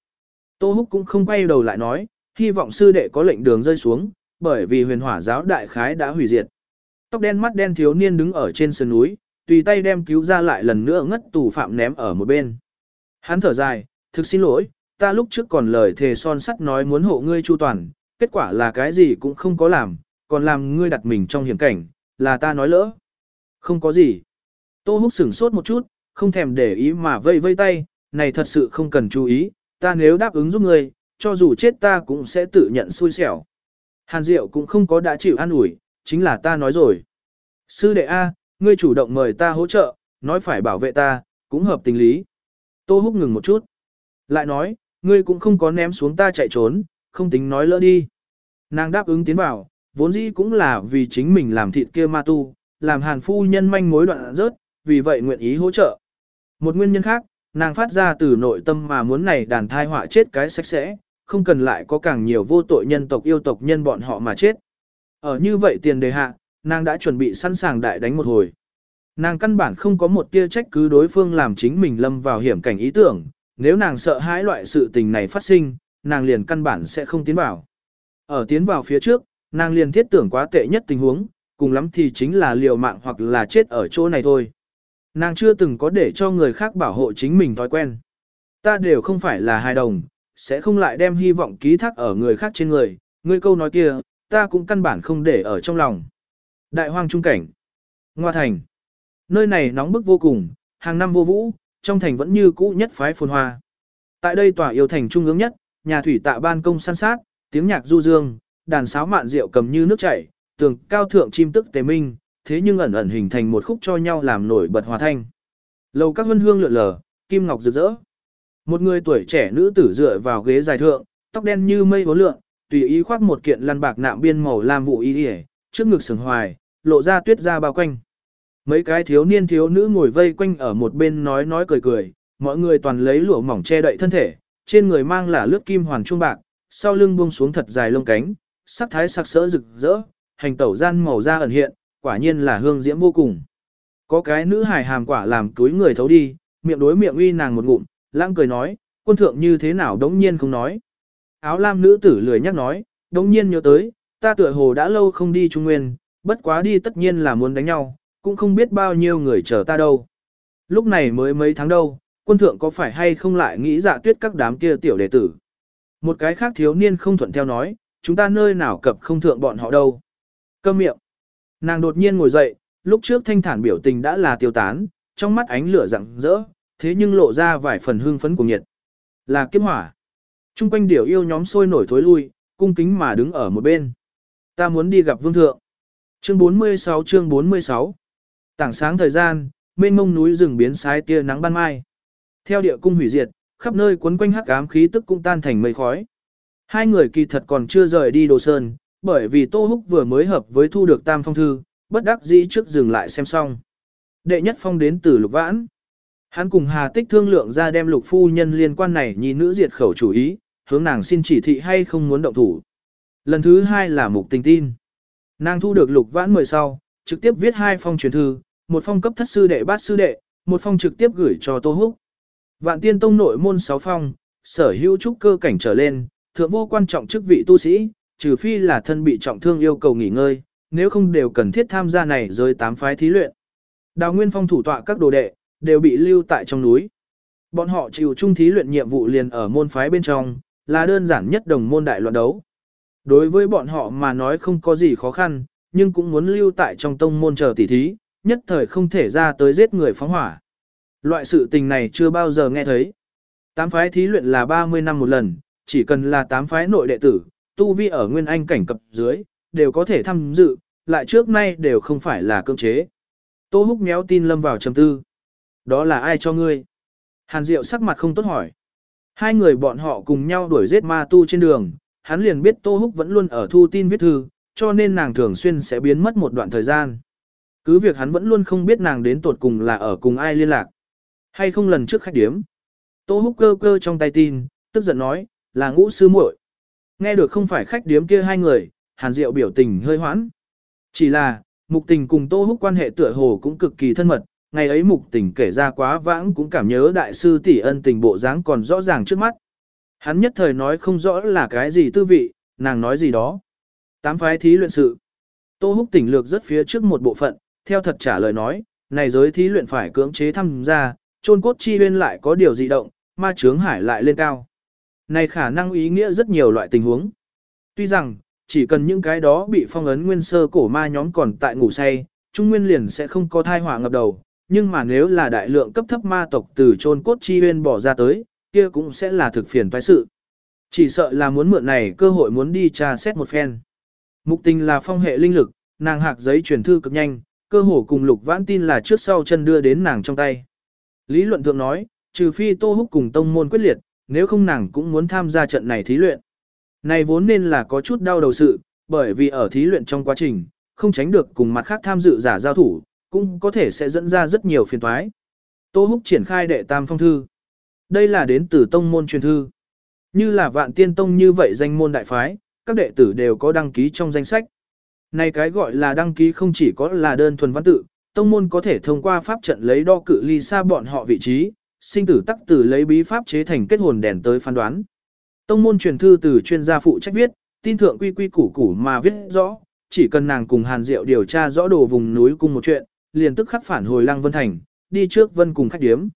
Tô Húc cũng không quay đầu lại nói, hy vọng sư đệ có lệnh đường rơi xuống, bởi vì huyền hỏa giáo đại khái đã hủy diệt. Tóc đen mắt đen thiếu niên đứng ở trên sườn núi, tùy tay đem cứu ra lại lần nữa ngất tù phạm ném ở một bên. Hắn thở dài, thực xin lỗi, ta lúc trước còn lời thề son sắt nói muốn hộ ngươi chu toàn, kết quả là cái gì cũng không có làm, còn làm ngươi đặt mình trong hiểm cảnh, là ta nói lỡ. Không có gì. Tô húc sửng sốt một chút, không thèm để ý mà vây vây tay, này thật sự không cần chú ý, ta nếu đáp ứng giúp ngươi, cho dù chết ta cũng sẽ tự nhận xui xẻo. Hàn Diệu cũng không có đã chịu an ủi, chính là ta nói rồi. Sư đệ A, ngươi chủ động mời ta hỗ trợ, nói phải bảo vệ ta, cũng hợp tình lý. Tô Húc ngừng một chút. Lại nói, ngươi cũng không có ném xuống ta chạy trốn, không tính nói lỡ đi. Nàng đáp ứng tiến vào, vốn dĩ cũng là vì chính mình làm thịt kia ma tu, làm hàn phu nhân manh mối đoạn rớt, vì vậy nguyện ý hỗ trợ. Một nguyên nhân khác, nàng phát ra từ nội tâm mà muốn này đàn thai họa chết cái sạch sẽ, không cần lại có càng nhiều vô tội nhân tộc yêu tộc nhân bọn họ mà chết. Ở như vậy tiền đề hạ, nàng đã chuẩn bị sẵn sàng đại đánh một hồi. Nàng căn bản không có một tia trách cứ đối phương làm chính mình lâm vào hiểm cảnh ý tưởng, nếu nàng sợ hãi loại sự tình này phát sinh, nàng liền căn bản sẽ không tiến vào. Ở tiến vào phía trước, nàng liền thiết tưởng quá tệ nhất tình huống, cùng lắm thì chính là liều mạng hoặc là chết ở chỗ này thôi. Nàng chưa từng có để cho người khác bảo hộ chính mình thói quen. Ta đều không phải là hài đồng, sẽ không lại đem hy vọng ký thác ở người khác trên người, ngươi câu nói kia, ta cũng căn bản không để ở trong lòng. Đại hoang trung cảnh. Ngoa thành. Nơi này nóng bức vô cùng, hàng năm vô vũ, trong thành vẫn như cũ nhất phái phồn hoa. Tại đây tòa yêu thành trung ương nhất, nhà thủy tạ ban công săn sát, tiếng nhạc du dương, đàn sáo mạn rượu cầm như nước chảy, tường cao thượng chim tức tề minh, thế nhưng ẩn ẩn hình thành một khúc cho nhau làm nổi bật hòa thanh. Lầu các vân hương lượn lờ, kim ngọc rực rỡ. Một người tuổi trẻ nữ tử dựa vào ghế dài thượng, tóc đen như mây vốn lượn, tùy ý khoác một kiện lăn bạc nạm biên màu lam vụ y yể, trước ngực sừng hoài, lộ ra tuyết ra bao quanh. Mấy cái thiếu niên thiếu nữ ngồi vây quanh ở một bên nói nói cười cười, mọi người toàn lấy lụa mỏng che đậy thân thể, trên người mang là lướt kim hoàn trung bạc, sau lưng buông xuống thật dài lông cánh, sắc thái sắc sỡ rực rỡ, hành tẩu gian màu da ẩn hiện, quả nhiên là hương diễm vô cùng. Có cái nữ hài hàm quả làm túi người thấu đi, miệng đối miệng uy nàng một ngụm, lãng cười nói, quân thượng như thế nào đống nhiên không nói. Áo lam nữ tử lười nhắc nói, đống nhiên nhớ tới, ta tựa hồ đã lâu không đi Trung Nguyên, bất quá đi tất nhiên là muốn đánh nhau, cũng không biết bao nhiêu người chờ ta đâu. Lúc này mới mấy tháng đâu, quân thượng có phải hay không lại nghĩ dạ tuyết các đám kia tiểu đệ tử. Một cái khác thiếu niên không thuận theo nói, chúng ta nơi nào cập không thượng bọn họ đâu. Câm miệng. Nàng đột nhiên ngồi dậy, lúc trước thanh thản biểu tình đã là tiêu tán, trong mắt ánh lửa rạng rỡ, thế nhưng lộ ra vài phần hương phấn của nhiệt. Là kiếp hỏa. Trung quanh điểu yêu nhóm sôi nổi thối lui, cung kính mà đứng ở một bên. Ta muốn đi gặp vương thượng. Chương 46 chương 46 Tảng sáng thời gian, mênh mông núi rừng biến sái tia nắng ban mai. Theo địa cung hủy diệt, khắp nơi quấn quanh hắc ám khí tức cũng tan thành mây khói. Hai người kỳ thật còn chưa rời đi đồ sơn, bởi vì Tô Húc vừa mới hợp với thu được tam phong thư, bất đắc dĩ trước dừng lại xem xong. Đệ nhất phong đến từ lục vãn. Hắn cùng Hà Tích thương lượng ra đem lục phu nhân liên quan này nhìn nữ diệt khẩu chủ ý, hướng nàng xin chỉ thị hay không muốn động thủ. Lần thứ hai là mục tình tin. Nàng thu được lục vãn mời sau, trực tiếp viết hai phong truyền thư, một phong cấp thất sư đệ bát sư đệ, một phong trực tiếp gửi cho Tô Húc. Vạn tiên tông nội môn sáu phong, sở hữu trúc cơ cảnh trở lên, thượng vô quan trọng chức vị tu sĩ, trừ phi là thân bị trọng thương yêu cầu nghỉ ngơi, nếu không đều cần thiết tham gia này rơi tám phái thí luyện. Đào Nguyên Phong thủ tọa các đồ đệ, đều bị lưu tại trong núi. Bọn họ chịu trung thí luyện nhiệm vụ liền ở môn phái bên trong, là đơn giản nhất đồng môn đại loạn đấu. Đối với bọn họ mà nói không có gì khó khăn, nhưng cũng muốn lưu tại trong tông môn chờ tỉ thí, nhất thời không thể ra tới giết người phóng hỏa. Loại sự tình này chưa bao giờ nghe thấy. Tám phái thí luyện là 30 năm một lần, chỉ cần là tám phái nội đệ tử, tu vi ở nguyên anh cảnh cập dưới, đều có thể tham dự, lại trước nay đều không phải là cưỡng chế. Tô húc méo tin lâm vào trầm tư. Đó là ai cho ngươi? Hàn Diệu sắc mặt không tốt hỏi. Hai người bọn họ cùng nhau đuổi giết ma tu trên đường, hắn liền biết Tô Húc vẫn luôn ở thu tin viết thư, cho nên nàng thường xuyên sẽ biến mất một đoạn thời gian. Cứ việc hắn vẫn luôn không biết nàng đến tột cùng là ở cùng ai liên lạc. Hay không lần trước khách điếm. Tô Húc cơ cơ trong tay tin, tức giận nói, là ngũ sư muội. Nghe được không phải khách điếm kia hai người, Hàn Diệu biểu tình hơi hoãn. Chỉ là, mục tình cùng Tô Húc quan hệ tựa hồ cũng cực kỳ thân mật, ngày ấy mục tình kể ra quá vãng cũng cảm nhớ đại sư tỷ ân tình bộ dáng còn rõ ràng trước mắt. Hắn nhất thời nói không rõ là cái gì tư vị, nàng nói gì đó. Tám phái thí luyện sự. Tô Húc tỉnh lược rất phía trước một bộ phận, theo thật trả lời nói, này giới thí luyện phải cưỡng chế tham gia, trôn cốt chi huyên lại có điều dị động, ma chướng hải lại lên cao. Này khả năng ý nghĩa rất nhiều loại tình huống. Tuy rằng, chỉ cần những cái đó bị phong ấn nguyên sơ cổ ma nhóm còn tại ngủ say, trung nguyên liền sẽ không có thai họa ngập đầu, nhưng mà nếu là đại lượng cấp thấp ma tộc từ trôn cốt chi huyên bỏ ra tới, kia cũng sẽ là thực phiền toái sự. Chỉ sợ là muốn mượn này cơ hội muốn đi tra xét một phen. Mục tình là phong hệ linh lực, nàng hạc giấy truyền thư cực nhanh, cơ hồ cùng lục vãn tin là trước sau chân đưa đến nàng trong tay. Lý luận thượng nói, trừ phi tô húc cùng tông môn quyết liệt, nếu không nàng cũng muốn tham gia trận này thí luyện. Này vốn nên là có chút đau đầu sự, bởi vì ở thí luyện trong quá trình, không tránh được cùng mặt khác tham dự giả giao thủ, cũng có thể sẽ dẫn ra rất nhiều phiền toái. Tô Húc triển khai đệ tam phong thư. Đây là đến từ tông môn truyền thư. Như là vạn tiên tông như vậy danh môn đại phái, các đệ tử đều có đăng ký trong danh sách. Này cái gọi là đăng ký không chỉ có là đơn thuần văn tự, tông môn có thể thông qua pháp trận lấy đo cự ly xa bọn họ vị trí, sinh tử tắc tử lấy bí pháp chế thành kết hồn đèn tới phán đoán. Tông môn truyền thư từ chuyên gia phụ trách viết, tin thượng quy quy củ củ mà viết rõ, chỉ cần nàng cùng Hàn Diệu điều tra rõ đồ vùng núi cùng một chuyện, liền tức khắc phản hồi Lăng Vân Thành, đi trước Vân cùng khách điếm.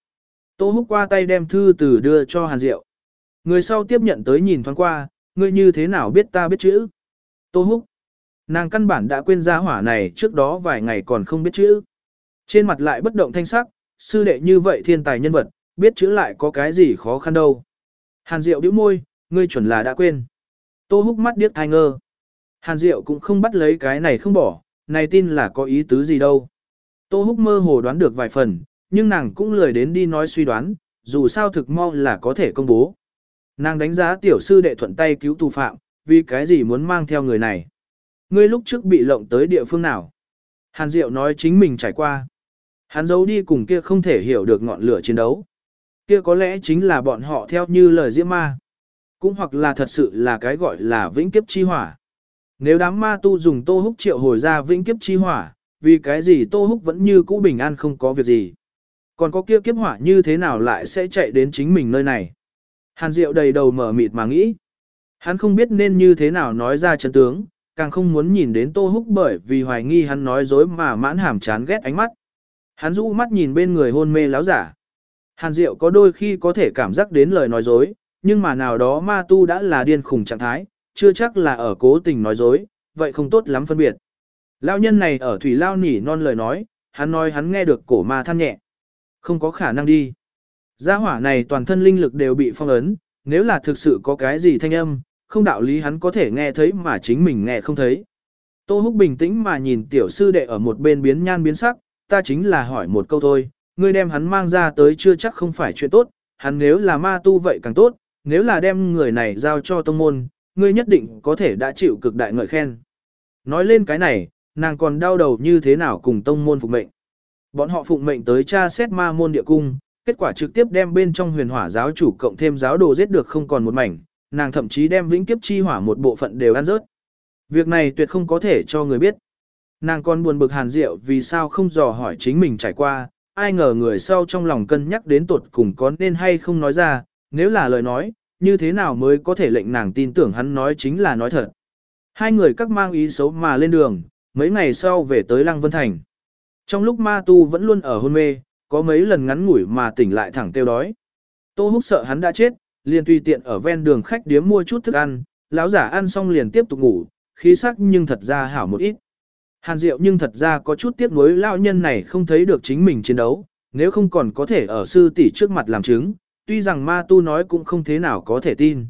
Tô Húc qua tay đem thư từ đưa cho Hàn Diệu. Người sau tiếp nhận tới nhìn thoáng qua, ngươi như thế nào biết ta biết chữ? Tô Húc. Nàng căn bản đã quên ra hỏa này trước đó vài ngày còn không biết chữ. Trên mặt lại bất động thanh sắc, sư đệ như vậy thiên tài nhân vật, biết chữ lại có cái gì khó khăn đâu. Hàn Diệu bĩu môi, ngươi chuẩn là đã quên. Tô húc mắt điếc thai ngơ. Hàn Diệu cũng không bắt lấy cái này không bỏ, này tin là có ý tứ gì đâu. Tô húc mơ hồ đoán được vài phần, nhưng nàng cũng lười đến đi nói suy đoán, dù sao thực mau là có thể công bố. Nàng đánh giá tiểu sư đệ thuận tay cứu tù phạm, vì cái gì muốn mang theo người này. Ngươi lúc trước bị lộng tới địa phương nào? Hàn Diệu nói chính mình trải qua. Hắn giấu đi cùng kia không thể hiểu được ngọn lửa chiến đấu. Kia có lẽ chính là bọn họ theo như lời diễm ma. Cũng hoặc là thật sự là cái gọi là vĩnh kiếp chi hỏa. Nếu đám ma tu dùng tô húc triệu hồi ra vĩnh kiếp chi hỏa, vì cái gì tô húc vẫn như cũ bình an không có việc gì. Còn có kia kiếp hỏa như thế nào lại sẽ chạy đến chính mình nơi này. Hàn Diệu đầy đầu mở mịt mà nghĩ. Hắn không biết nên như thế nào nói ra chân tướng, càng không muốn nhìn đến Tô Húc bởi vì hoài nghi hắn nói dối mà mãn hàm chán ghét ánh mắt. Hắn rũ mắt nhìn bên người hôn mê láo giả. Hàn Diệu có đôi khi có thể cảm giác đến lời nói dối, nhưng mà nào đó ma tu đã là điên khủng trạng thái, chưa chắc là ở cố tình nói dối, vậy không tốt lắm phân biệt. Lão nhân này ở thủy lao nỉ non lời nói, hắn nói hắn nghe được cổ ma than nhẹ. Không có khả năng đi. Gia hỏa này toàn thân linh lực đều bị phong ấn, nếu là thực sự có cái gì thanh âm, không đạo lý hắn có thể nghe thấy mà chính mình nghe không thấy. Tô Húc bình tĩnh mà nhìn tiểu sư đệ ở một bên biến nhan biến sắc, ta chính là hỏi một câu thôi, ngươi đem hắn mang ra tới chưa chắc không phải chuyện tốt, hắn nếu là ma tu vậy càng tốt, nếu là đem người này giao cho tông môn, ngươi nhất định có thể đã chịu cực đại ngợi khen. Nói lên cái này, nàng còn đau đầu như thế nào cùng tông môn phục mệnh. Bọn họ phụng mệnh tới tra xét ma môn địa cung, kết quả trực tiếp đem bên trong huyền hỏa giáo chủ cộng thêm giáo đồ giết được không còn một mảnh, nàng thậm chí đem vĩnh kiếp chi hỏa một bộ phận đều ăn rớt. Việc này tuyệt không có thể cho người biết. Nàng còn buồn bực hàn diệu vì sao không dò hỏi chính mình trải qua, ai ngờ người sau trong lòng cân nhắc đến tột cùng có nên hay không nói ra, nếu là lời nói, như thế nào mới có thể lệnh nàng tin tưởng hắn nói chính là nói thật. Hai người các mang ý xấu mà lên đường, mấy ngày sau về tới Lăng Vân Thành. Trong lúc ma tu vẫn luôn ở hôn mê, có mấy lần ngắn ngủi mà tỉnh lại thẳng tiêu đói. Tô Húc sợ hắn đã chết, liền tùy tiện ở ven đường khách điếm mua chút thức ăn, lão giả ăn xong liền tiếp tục ngủ, khí sắc nhưng thật ra hảo một ít. Hàn Diệu nhưng thật ra có chút tiếc nuối lão nhân này không thấy được chính mình chiến đấu, nếu không còn có thể ở sư tỷ trước mặt làm chứng, tuy rằng ma tu nói cũng không thế nào có thể tin.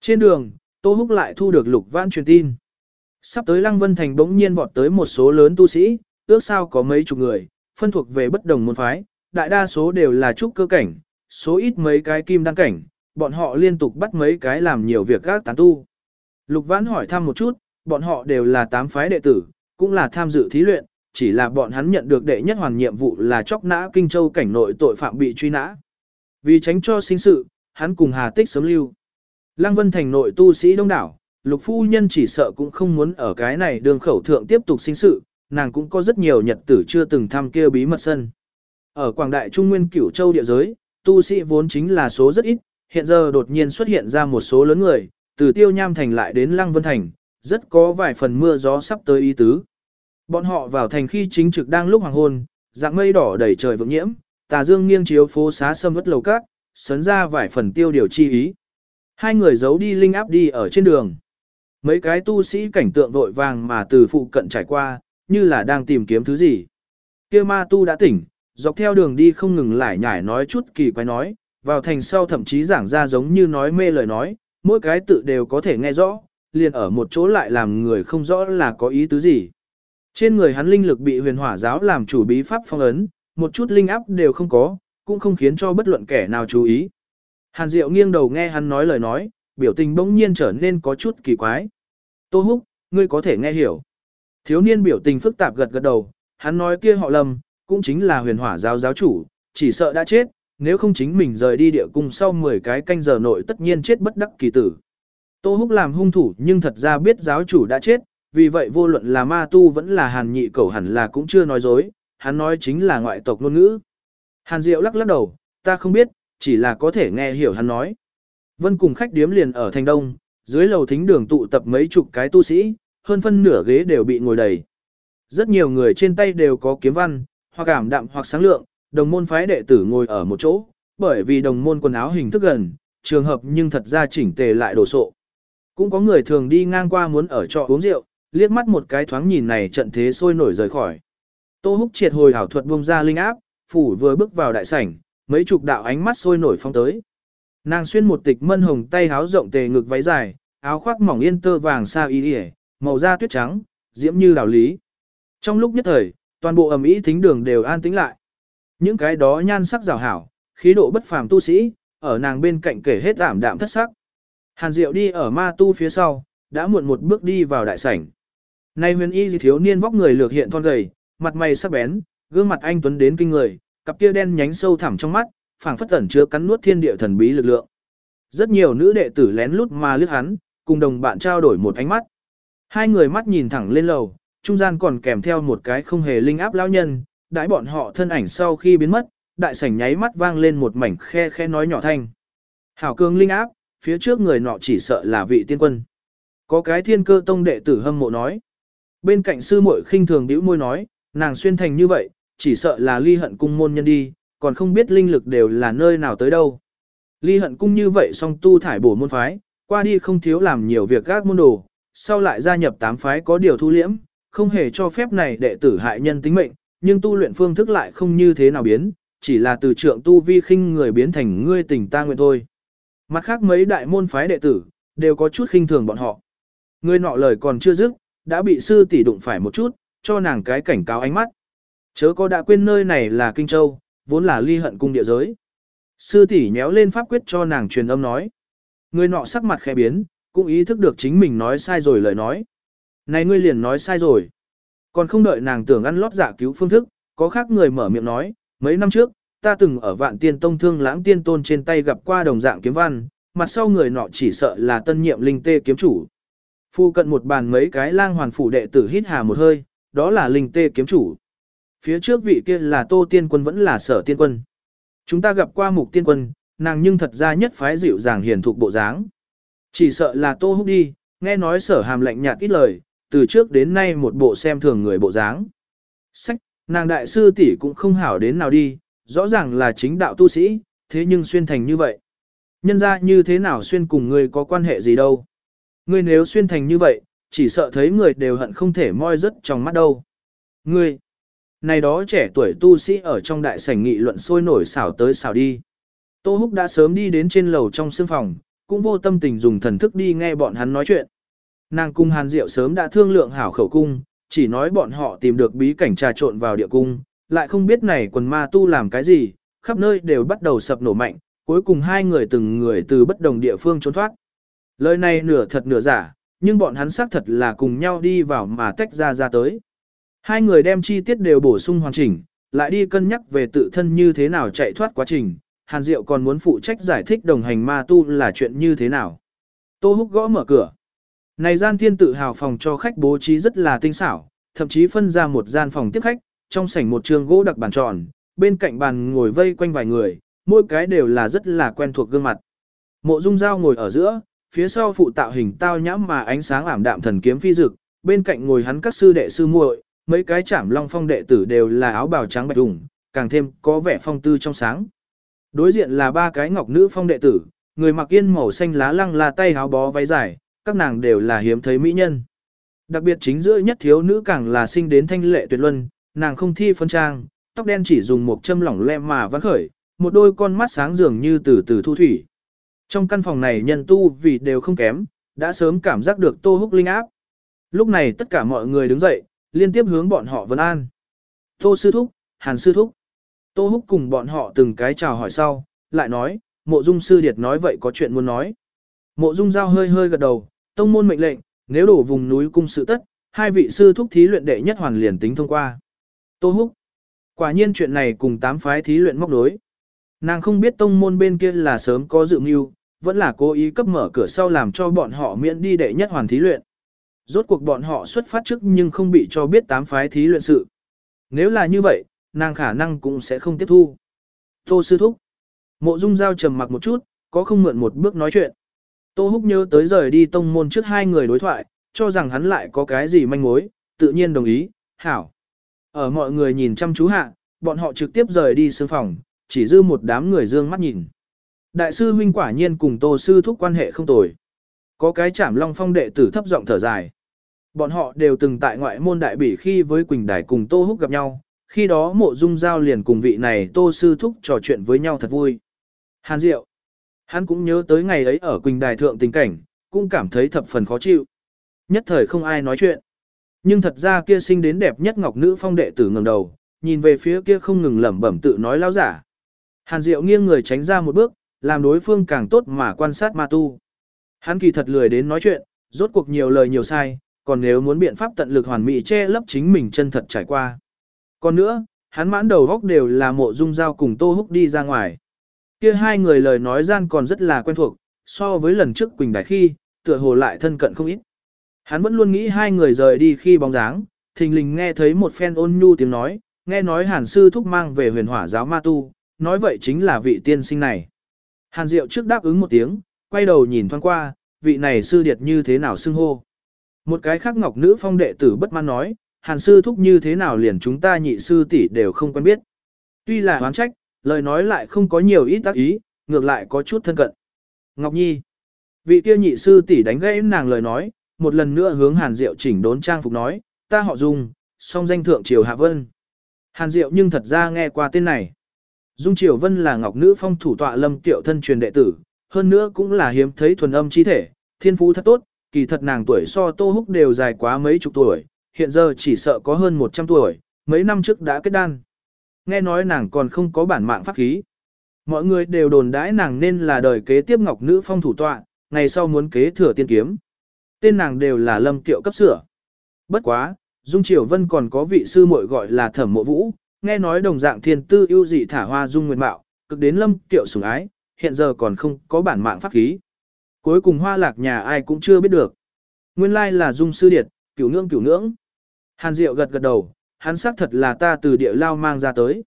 Trên đường, Tô Húc lại thu được lục vãn truyền tin. Sắp tới Lăng Vân Thành bỗng nhiên vọt tới một số lớn tu sĩ, ước sao có mấy chục người, phân thuộc về bất đồng môn phái, đại đa số đều là trúc cơ cảnh, số ít mấy cái kim đăng cảnh, bọn họ liên tục bắt mấy cái làm nhiều việc các tán tu. Lục Vãn hỏi thăm một chút, bọn họ đều là tám phái đệ tử, cũng là tham dự thí luyện, chỉ là bọn hắn nhận được đệ nhất hoàn nhiệm vụ là chóc nã Kinh Châu cảnh nội tội phạm bị truy nã. Vì tránh cho sinh sự, hắn cùng Hà Tích sớm lưu. Lăng Vân thành nội tu sĩ đông đảo, Lục phu nhân chỉ sợ cũng không muốn ở cái này đường khẩu thượng tiếp tục sinh sự, nàng cũng có rất nhiều nhật tử chưa từng thăm kia bí mật sân. Ở Quảng Đại Trung Nguyên Cửu Châu địa giới, tu sĩ vốn chính là số rất ít, hiện giờ đột nhiên xuất hiện ra một số lớn người, từ Tiêu Nham Thành lại đến Lăng Vân Thành, rất có vài phần mưa gió sắp tới ý tứ. Bọn họ vào thành khi chính trực đang lúc hoàng hôn, dạng mây đỏ đầy trời vượng nhiễm, tà dương nghiêng chiếu phố xá sâm ướt lầu cát, sấn ra vài phần tiêu điều chi ý. Hai người giấu đi linh áp đi ở trên đường. Mấy cái tu sĩ cảnh tượng vội vàng mà từ phụ cận trải qua, như là đang tìm kiếm thứ gì. Kia ma tu đã tỉnh, dọc theo đường đi không ngừng lại nhải nói chút kỳ quái nói, vào thành sau thậm chí giảng ra giống như nói mê lời nói, mỗi cái tự đều có thể nghe rõ, liền ở một chỗ lại làm người không rõ là có ý tứ gì. Trên người hắn linh lực bị huyền hỏa giáo làm chủ bí pháp phong ấn, một chút linh áp đều không có, cũng không khiến cho bất luận kẻ nào chú ý. Hàn Diệu nghiêng đầu nghe hắn nói lời nói, biểu tình bỗng nhiên trở nên có chút kỳ quái. Tô Húc, ngươi có thể nghe hiểu. Thiếu niên biểu tình phức tạp gật gật đầu, hắn nói kia họ lầm, cũng chính là huyền hỏa giáo giáo chủ, chỉ sợ đã chết, nếu không chính mình rời đi địa cung sau 10 cái canh giờ nội tất nhiên chết bất đắc kỳ tử. Tô Húc làm hung thủ nhưng thật ra biết giáo chủ đã chết, vì vậy vô luận là ma tu vẫn là hàn nhị cầu hẳn là cũng chưa nói dối, hắn nói chính là ngoại tộc ngôn ngữ. Hàn Diệu lắc lắc đầu, ta không biết, chỉ là có thể nghe hiểu hắn nói. Vân cùng khách điếm liền ở thành đông, dưới lầu thính đường tụ tập mấy chục cái tu sĩ, hơn phân nửa ghế đều bị ngồi đầy. Rất nhiều người trên tay đều có kiếm văn, hoặc cảm đạm hoặc sáng lượng, đồng môn phái đệ tử ngồi ở một chỗ, bởi vì đồng môn quần áo hình thức gần, trường hợp nhưng thật ra chỉnh tề lại đồ sộ. Cũng có người thường đi ngang qua muốn ở trọ uống rượu, liếc mắt một cái thoáng nhìn này trận thế sôi nổi rời khỏi. Tô Húc triệt hồi hảo thuật buông ra linh áp, phủ vừa bước vào đại sảnh, mấy chục đạo ánh mắt sôi nổi phong tới. Nàng xuyên một tịch mân hồng tay áo rộng tề ngực váy dài, áo khoác mỏng yên tơ vàng sa y y, màu da tuyết trắng, diễm như đào lý. Trong lúc nhất thời, toàn bộ ẩm ý thính đường đều an tĩnh lại. Những cái đó nhan sắc rào hảo, khí độ bất phàm tu sĩ, ở nàng bên cạnh kể hết ảm đạm thất sắc. Hàn Diệu đi ở ma tu phía sau, đã muộn một bước đi vào đại sảnh. Nay huyền y thiếu niên vóc người lược hiện thon gầy, mặt mày sắc bén, gương mặt anh tuấn đến kinh người, cặp kia đen nhánh sâu thẳm trong mắt, phảng phất ẩn chứa cắn nuốt thiên địa thần bí lực lượng. Rất nhiều nữ đệ tử lén lút mà liếc hắn, cùng đồng bạn trao đổi một ánh mắt. Hai người mắt nhìn thẳng lên lầu, trung gian còn kèm theo một cái không hề linh áp lão nhân, đãi bọn họ thân ảnh sau khi biến mất, đại sảnh nháy mắt vang lên một mảnh khe khe nói nhỏ thanh. Hảo cường linh áp, phía trước người nọ chỉ sợ là vị tiên quân. Có cái thiên cơ tông đệ tử hâm mộ nói. Bên cạnh sư muội khinh thường bĩu môi nói, nàng xuyên thành như vậy, chỉ sợ là ly hận cung môn nhân đi, còn không biết linh lực đều là nơi nào tới đâu. Ly hận cung như vậy song tu thải bổ môn phái, qua đi không thiếu làm nhiều việc các môn đồ, sau lại gia nhập tám phái có điều thu liễm, không hề cho phép này đệ tử hại nhân tính mệnh, nhưng tu luyện phương thức lại không như thế nào biến, chỉ là từ trượng tu vi khinh người biến thành ngươi tình ta nguyện thôi. Mặt khác mấy đại môn phái đệ tử, đều có chút khinh thường bọn họ. Người nọ lời còn chưa dứt, đã bị sư tỷ đụng phải một chút, cho nàng cái cảnh cáo ánh mắt. Chớ có đã quên nơi này là Kinh Châu, vốn là ly hận cung địa giới. Sư tỷ nhéo lên pháp quyết cho nàng truyền âm nói. Người nọ sắc mặt khẽ biến, cũng ý thức được chính mình nói sai rồi lời nói. Này ngươi liền nói sai rồi. Còn không đợi nàng tưởng ăn lót giả cứu phương thức, có khác người mở miệng nói, mấy năm trước, ta từng ở vạn tiên tông thương lãng tiên tôn trên tay gặp qua đồng dạng kiếm văn, mặt sau người nọ chỉ sợ là tân nhiệm linh tê kiếm chủ. Phu cận một bàn mấy cái lang hoàn phủ đệ tử hít hà một hơi, đó là linh tê kiếm chủ. Phía trước vị kia là tô tiên quân vẫn là sở tiên quân. Chúng ta gặp qua mục tiên quân, nàng nhưng thật ra nhất phái dịu dàng hiền thục bộ dáng. Chỉ sợ là tô húc đi, nghe nói sở hàm lạnh nhạt ít lời, từ trước đến nay một bộ xem thường người bộ dáng. Sách, nàng đại sư tỷ cũng không hảo đến nào đi, rõ ràng là chính đạo tu sĩ, thế nhưng xuyên thành như vậy. Nhân ra như thế nào xuyên cùng người có quan hệ gì đâu. Ngươi nếu xuyên thành như vậy, chỉ sợ thấy người đều hận không thể moi rất trong mắt đâu. Ngươi, này đó trẻ tuổi tu sĩ ở trong đại sảnh nghị luận sôi nổi xảo tới xảo đi. Tô Húc đã sớm đi đến trên lầu trong sương phòng, cũng vô tâm tình dùng thần thức đi nghe bọn hắn nói chuyện. Nàng cung Hàn Diệu sớm đã thương lượng hảo khẩu cung, chỉ nói bọn họ tìm được bí cảnh trà trộn vào địa cung, lại không biết này quần ma tu làm cái gì, khắp nơi đều bắt đầu sập nổ mạnh, cuối cùng hai người từng người từ bất đồng địa phương trốn thoát. Lời này nửa thật nửa giả, nhưng bọn hắn xác thật là cùng nhau đi vào mà tách ra ra tới. Hai người đem chi tiết đều bổ sung hoàn chỉnh, lại đi cân nhắc về tự thân như thế nào chạy thoát quá trình, Hàn Diệu còn muốn phụ trách giải thích đồng hành ma tu là chuyện như thế nào. Tô Húc gõ mở cửa. Này gian thiên tự hào phòng cho khách bố trí rất là tinh xảo, thậm chí phân ra một gian phòng tiếp khách, trong sảnh một trường gỗ đặc bàn tròn, bên cạnh bàn ngồi vây quanh vài người, mỗi cái đều là rất là quen thuộc gương mặt. Mộ Dung Giao ngồi ở giữa, phía sau phụ tạo hình tao nhãm mà ánh sáng ảm đạm thần kiếm phi dực, bên cạnh ngồi hắn các sư đệ sư muội, mấy cái chảm long phong đệ tử đều là áo bào trắng bạch đùng, càng thêm có vẻ phong tư trong sáng. Đối diện là ba cái ngọc nữ phong đệ tử, người mặc yên màu xanh lá lăng là tay áo bó váy dài, các nàng đều là hiếm thấy mỹ nhân. Đặc biệt chính giữa nhất thiếu nữ càng là sinh đến thanh lệ tuyệt luân, nàng không thi phân trang, tóc đen chỉ dùng một châm lỏng lem mà vắn khởi, một đôi con mắt sáng dường như từ từ thu thủy. Trong căn phòng này nhân tu vì đều không kém, đã sớm cảm giác được tô húc linh áp. Lúc này tất cả mọi người đứng dậy, liên tiếp hướng bọn họ vấn an. Tô sư thúc, hàn sư thúc. Tô húc cùng bọn họ từng cái chào hỏi sau, lại nói, mộ dung sư điệt nói vậy có chuyện muốn nói. Mộ dung giao hơi hơi gật đầu, tông môn mệnh lệnh, nếu đổ vùng núi cung sự tất, hai vị sư thúc thí luyện đệ nhất hoàn liền tính thông qua. Tô húc. Quả nhiên chuyện này cùng tám phái thí luyện móc đối. Nàng không biết tông môn bên kia là sớm có dự mưu, vẫn là cố ý cấp mở cửa sau làm cho bọn họ miễn đi đệ nhất hoàn thí luyện. Rốt cuộc bọn họ xuất phát trước nhưng không bị cho biết tám phái thí luyện sự. Nếu là như vậy, nàng khả năng cũng sẽ không tiếp thu. Tô sư thúc. Mộ dung giao trầm mặc một chút, có không mượn một bước nói chuyện. Tô húc nhớ tới rời đi tông môn trước hai người đối thoại, cho rằng hắn lại có cái gì manh mối, tự nhiên đồng ý, hảo. Ở mọi người nhìn chăm chú hạ, bọn họ trực tiếp rời đi sương phòng, chỉ dư một đám người dương mắt nhìn. Đại sư huynh quả nhiên cùng tô sư thúc quan hệ không tồi. Có cái chảm long phong đệ tử thấp giọng thở dài. Bọn họ đều từng tại ngoại môn đại bỉ khi với Quỳnh Đài cùng Tô Húc gặp nhau, khi đó mộ dung giao liền cùng vị này Tô Sư Thúc trò chuyện với nhau thật vui. Hàn Diệu, hắn cũng nhớ tới ngày ấy ở Quỳnh Đài thượng tình cảnh, cũng cảm thấy thập phần khó chịu. Nhất thời không ai nói chuyện. Nhưng thật ra kia sinh đến đẹp nhất ngọc nữ phong đệ tử ngẩng đầu, nhìn về phía kia không ngừng lẩm bẩm tự nói lao giả. Hàn Diệu nghiêng người tránh ra một bước, làm đối phương càng tốt mà quan sát ma tu. Hắn kỳ thật lười đến nói chuyện, rốt cuộc nhiều lời nhiều sai, còn nếu muốn biện pháp tận lực hoàn mỹ che lấp chính mình chân thật trải qua. Còn nữa, hắn mãn đầu góc đều là mộ dung giao cùng Tô Húc đi ra ngoài. Kia hai người lời nói gian còn rất là quen thuộc, so với lần trước Quỳnh Đại khi, tựa hồ lại thân cận không ít. Hắn vẫn luôn nghĩ hai người rời đi khi bóng dáng, thình lình nghe thấy một phen ôn nhu tiếng nói, nghe nói hàn sư thúc mang về huyền hỏa giáo ma tu, nói vậy chính là vị tiên sinh này. Hàn Diệu trước đáp ứng một tiếng, quay đầu nhìn thoáng qua, vị này sư điệt như thế nào xưng hô. Một cái khác ngọc nữ phong đệ tử bất mãn nói, hàn sư thúc như thế nào liền chúng ta nhị sư tỷ đều không quen biết. Tuy là hoán trách, lời nói lại không có nhiều ít tác ý, ngược lại có chút thân cận. Ngọc Nhi, vị kia nhị sư tỷ đánh gãy nàng lời nói, một lần nữa hướng Hàn Diệu chỉnh đốn trang phục nói, ta họ Dung, song danh thượng triều Hạ Vân. Hàn Diệu nhưng thật ra nghe qua tên này. Dung Triều Vân là ngọc nữ phong thủ tọa lâm tiệu thân truyền đệ tử, hơn nữa cũng là hiếm thấy thuần âm chi thể, thiên phú thật tốt, kỳ thật nàng tuổi so Tô Húc đều dài quá mấy chục tuổi, hiện giờ chỉ sợ có hơn 100 tuổi, mấy năm trước đã kết đan. Nghe nói nàng còn không có bản mạng pháp khí. Mọi người đều đồn đãi nàng nên là đời kế tiếp ngọc nữ phong thủ tọa, ngày sau muốn kế thừa tiên kiếm. Tên nàng đều là lâm tiệu cấp sửa. Bất quá, Dung Triều Vân còn có vị sư muội gọi là Thẩm Mộ Vũ, nghe nói đồng dạng thiên tư ưu dị thả hoa dung nguyệt mạo, cực đến lâm tiệu sủng ái, hiện giờ còn không có bản mạng pháp khí. Cuối cùng hoa lạc nhà ai cũng chưa biết được. Nguyên lai là dung sư điệt, cửu ngưỡng cửu ngưỡng. Hàn Diệu gật gật đầu, hắn xác thật là ta từ địa lao mang ra tới.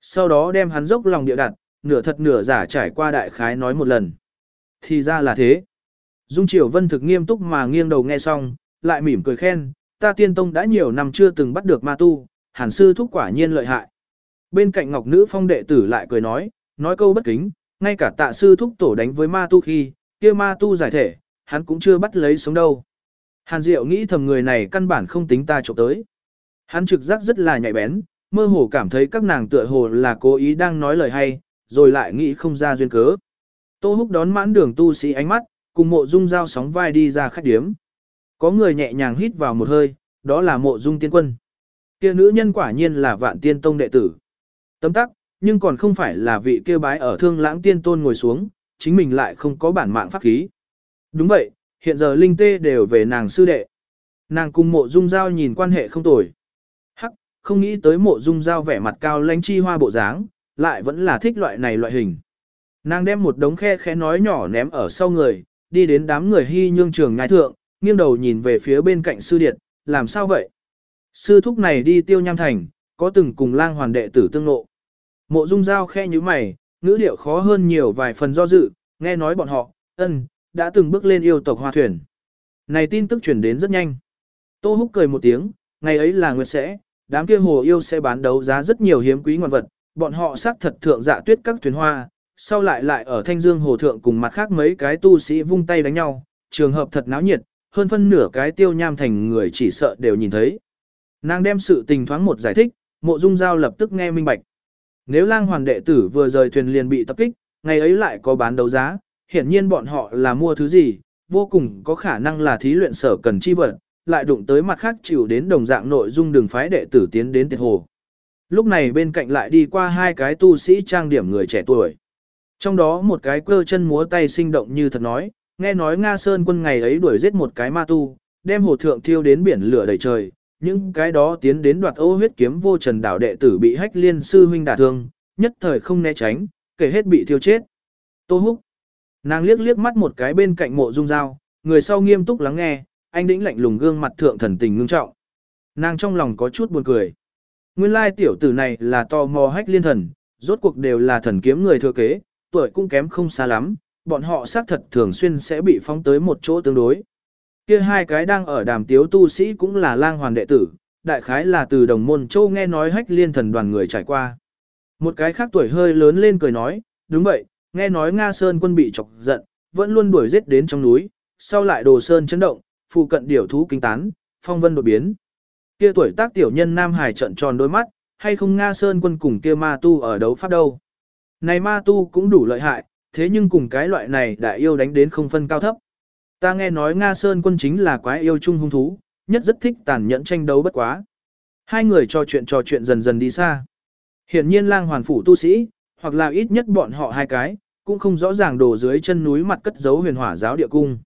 Sau đó đem hắn dốc lòng địa đặt, nửa thật nửa giả trải qua đại khái nói một lần. Thì ra là thế. Dung Triều Vân thực nghiêm túc mà nghiêng đầu nghe xong, lại mỉm cười khen, ta tiên tông đã nhiều năm chưa từng bắt được ma tu, hàn sư thúc quả nhiên lợi hại. Bên cạnh ngọc nữ phong đệ tử lại cười nói, nói câu bất kính, ngay cả tạ sư thúc tổ đánh với ma tu khi, kia ma tu giải thể, hắn cũng chưa bắt lấy sống đâu. Hàn Diệu nghĩ thầm người này căn bản không tính ta trộm tới. Hắn trực giác rất là nhạy bén, mơ hồ cảm thấy các nàng tựa hồ là cố ý đang nói lời hay, rồi lại nghĩ không ra duyên cớ. Tô Húc đón mãn đường tu sĩ ánh mắt, cùng mộ dung giao sóng vai đi ra khách điếm. Có người nhẹ nhàng hít vào một hơi, đó là mộ dung tiên quân. Kia nữ nhân quả nhiên là vạn tiên tông đệ tử. Tấm tắc, nhưng còn không phải là vị kia bái ở thương lãng tiên tôn ngồi xuống, chính mình lại không có bản mạng pháp khí. Đúng vậy, hiện giờ linh tê đều về nàng sư đệ. Nàng cùng mộ dung giao nhìn quan hệ không tồi. Hắc, không nghĩ tới mộ dung giao vẻ mặt cao lãnh chi hoa bộ dáng, lại vẫn là thích loại này loại hình. Nàng đem một đống khe khẽ nói nhỏ ném ở sau người, đi đến đám người hy nhương trường ngai thượng, nghiêng đầu nhìn về phía bên cạnh sư điện, làm sao vậy? Sư thúc này đi tiêu nham thành, có từng cùng lang hoàn đệ tử tương ngộ. Mộ dung giao khe như mày, ngữ điệu khó hơn nhiều vài phần do dự, nghe nói bọn họ, ân, đã từng bước lên yêu tộc hoa thuyền. Này tin tức chuyển đến rất nhanh. Tô Húc cười một tiếng, ngày ấy là nguyệt sẽ, đám kia hồ yêu sẽ bán đấu giá rất nhiều hiếm quý ngoạn vật, bọn họ xác thật thượng dạ tuyết các thuyền hoa, sau lại lại ở Thanh Dương hồ thượng cùng mặt khác mấy cái tu sĩ vung tay đánh nhau, trường hợp thật náo nhiệt, hơn phân nửa cái tiêu nham thành người chỉ sợ đều nhìn thấy. Nàng đem sự tình thoáng một giải thích, mộ dung giao lập tức nghe minh bạch. Nếu lang hoàn đệ tử vừa rời thuyền liền bị tập kích, ngày ấy lại có bán đấu giá, hiển nhiên bọn họ là mua thứ gì, vô cùng có khả năng là thí luyện sở cần chi vật, lại đụng tới mặt khác chịu đến đồng dạng nội dung đường phái đệ tử tiến đến tiệt hồ. Lúc này bên cạnh lại đi qua hai cái tu sĩ trang điểm người trẻ tuổi. Trong đó một cái cơ chân múa tay sinh động như thật nói, nghe nói Nga Sơn quân ngày ấy đuổi giết một cái ma tu, đem hồ thượng thiêu đến biển lửa đầy trời, những cái đó tiến đến đoạt ô huyết kiếm vô trần đảo đệ tử bị hách liên sư huynh đả thương, nhất thời không né tránh, kể hết bị thiêu chết. Tô húc, nàng liếc liếc mắt một cái bên cạnh mộ dung dao, người sau nghiêm túc lắng nghe, anh đĩnh lạnh lùng gương mặt thượng thần tình ngưng trọng. Nàng trong lòng có chút buồn cười. Nguyên lai tiểu tử này là tò mò hách liên thần, rốt cuộc đều là thần kiếm người thừa kế, tuổi cũng kém không xa lắm, bọn họ xác thật thường xuyên sẽ bị phóng tới một chỗ tương đối. Kia hai cái đang ở đàm tiếu tu sĩ cũng là lang hoàn đệ tử, đại khái là từ đồng môn châu nghe nói hách liên thần đoàn người trải qua. Một cái khác tuổi hơi lớn lên cười nói, đúng vậy, nghe nói Nga Sơn quân bị chọc giận, vẫn luôn đuổi giết đến trong núi, sau lại đồ sơn chấn động, phụ cận điểu thú kinh tán, phong vân đột biến. Kia tuổi tác tiểu nhân Nam Hải trận tròn đôi mắt, hay không Nga Sơn quân cùng kia ma tu ở đấu pháp đâu. Này ma tu cũng đủ lợi hại, thế nhưng cùng cái loại này đại yêu đánh đến không phân cao thấp. Ta nghe nói Nga Sơn quân chính là quái yêu chung hung thú, nhất rất thích tàn nhẫn tranh đấu bất quá. Hai người trò chuyện trò chuyện dần dần đi xa. Hiển nhiên lang hoàn phủ tu sĩ, hoặc là ít nhất bọn họ hai cái, cũng không rõ ràng đổ dưới chân núi mặt cất giấu huyền hỏa giáo địa cung.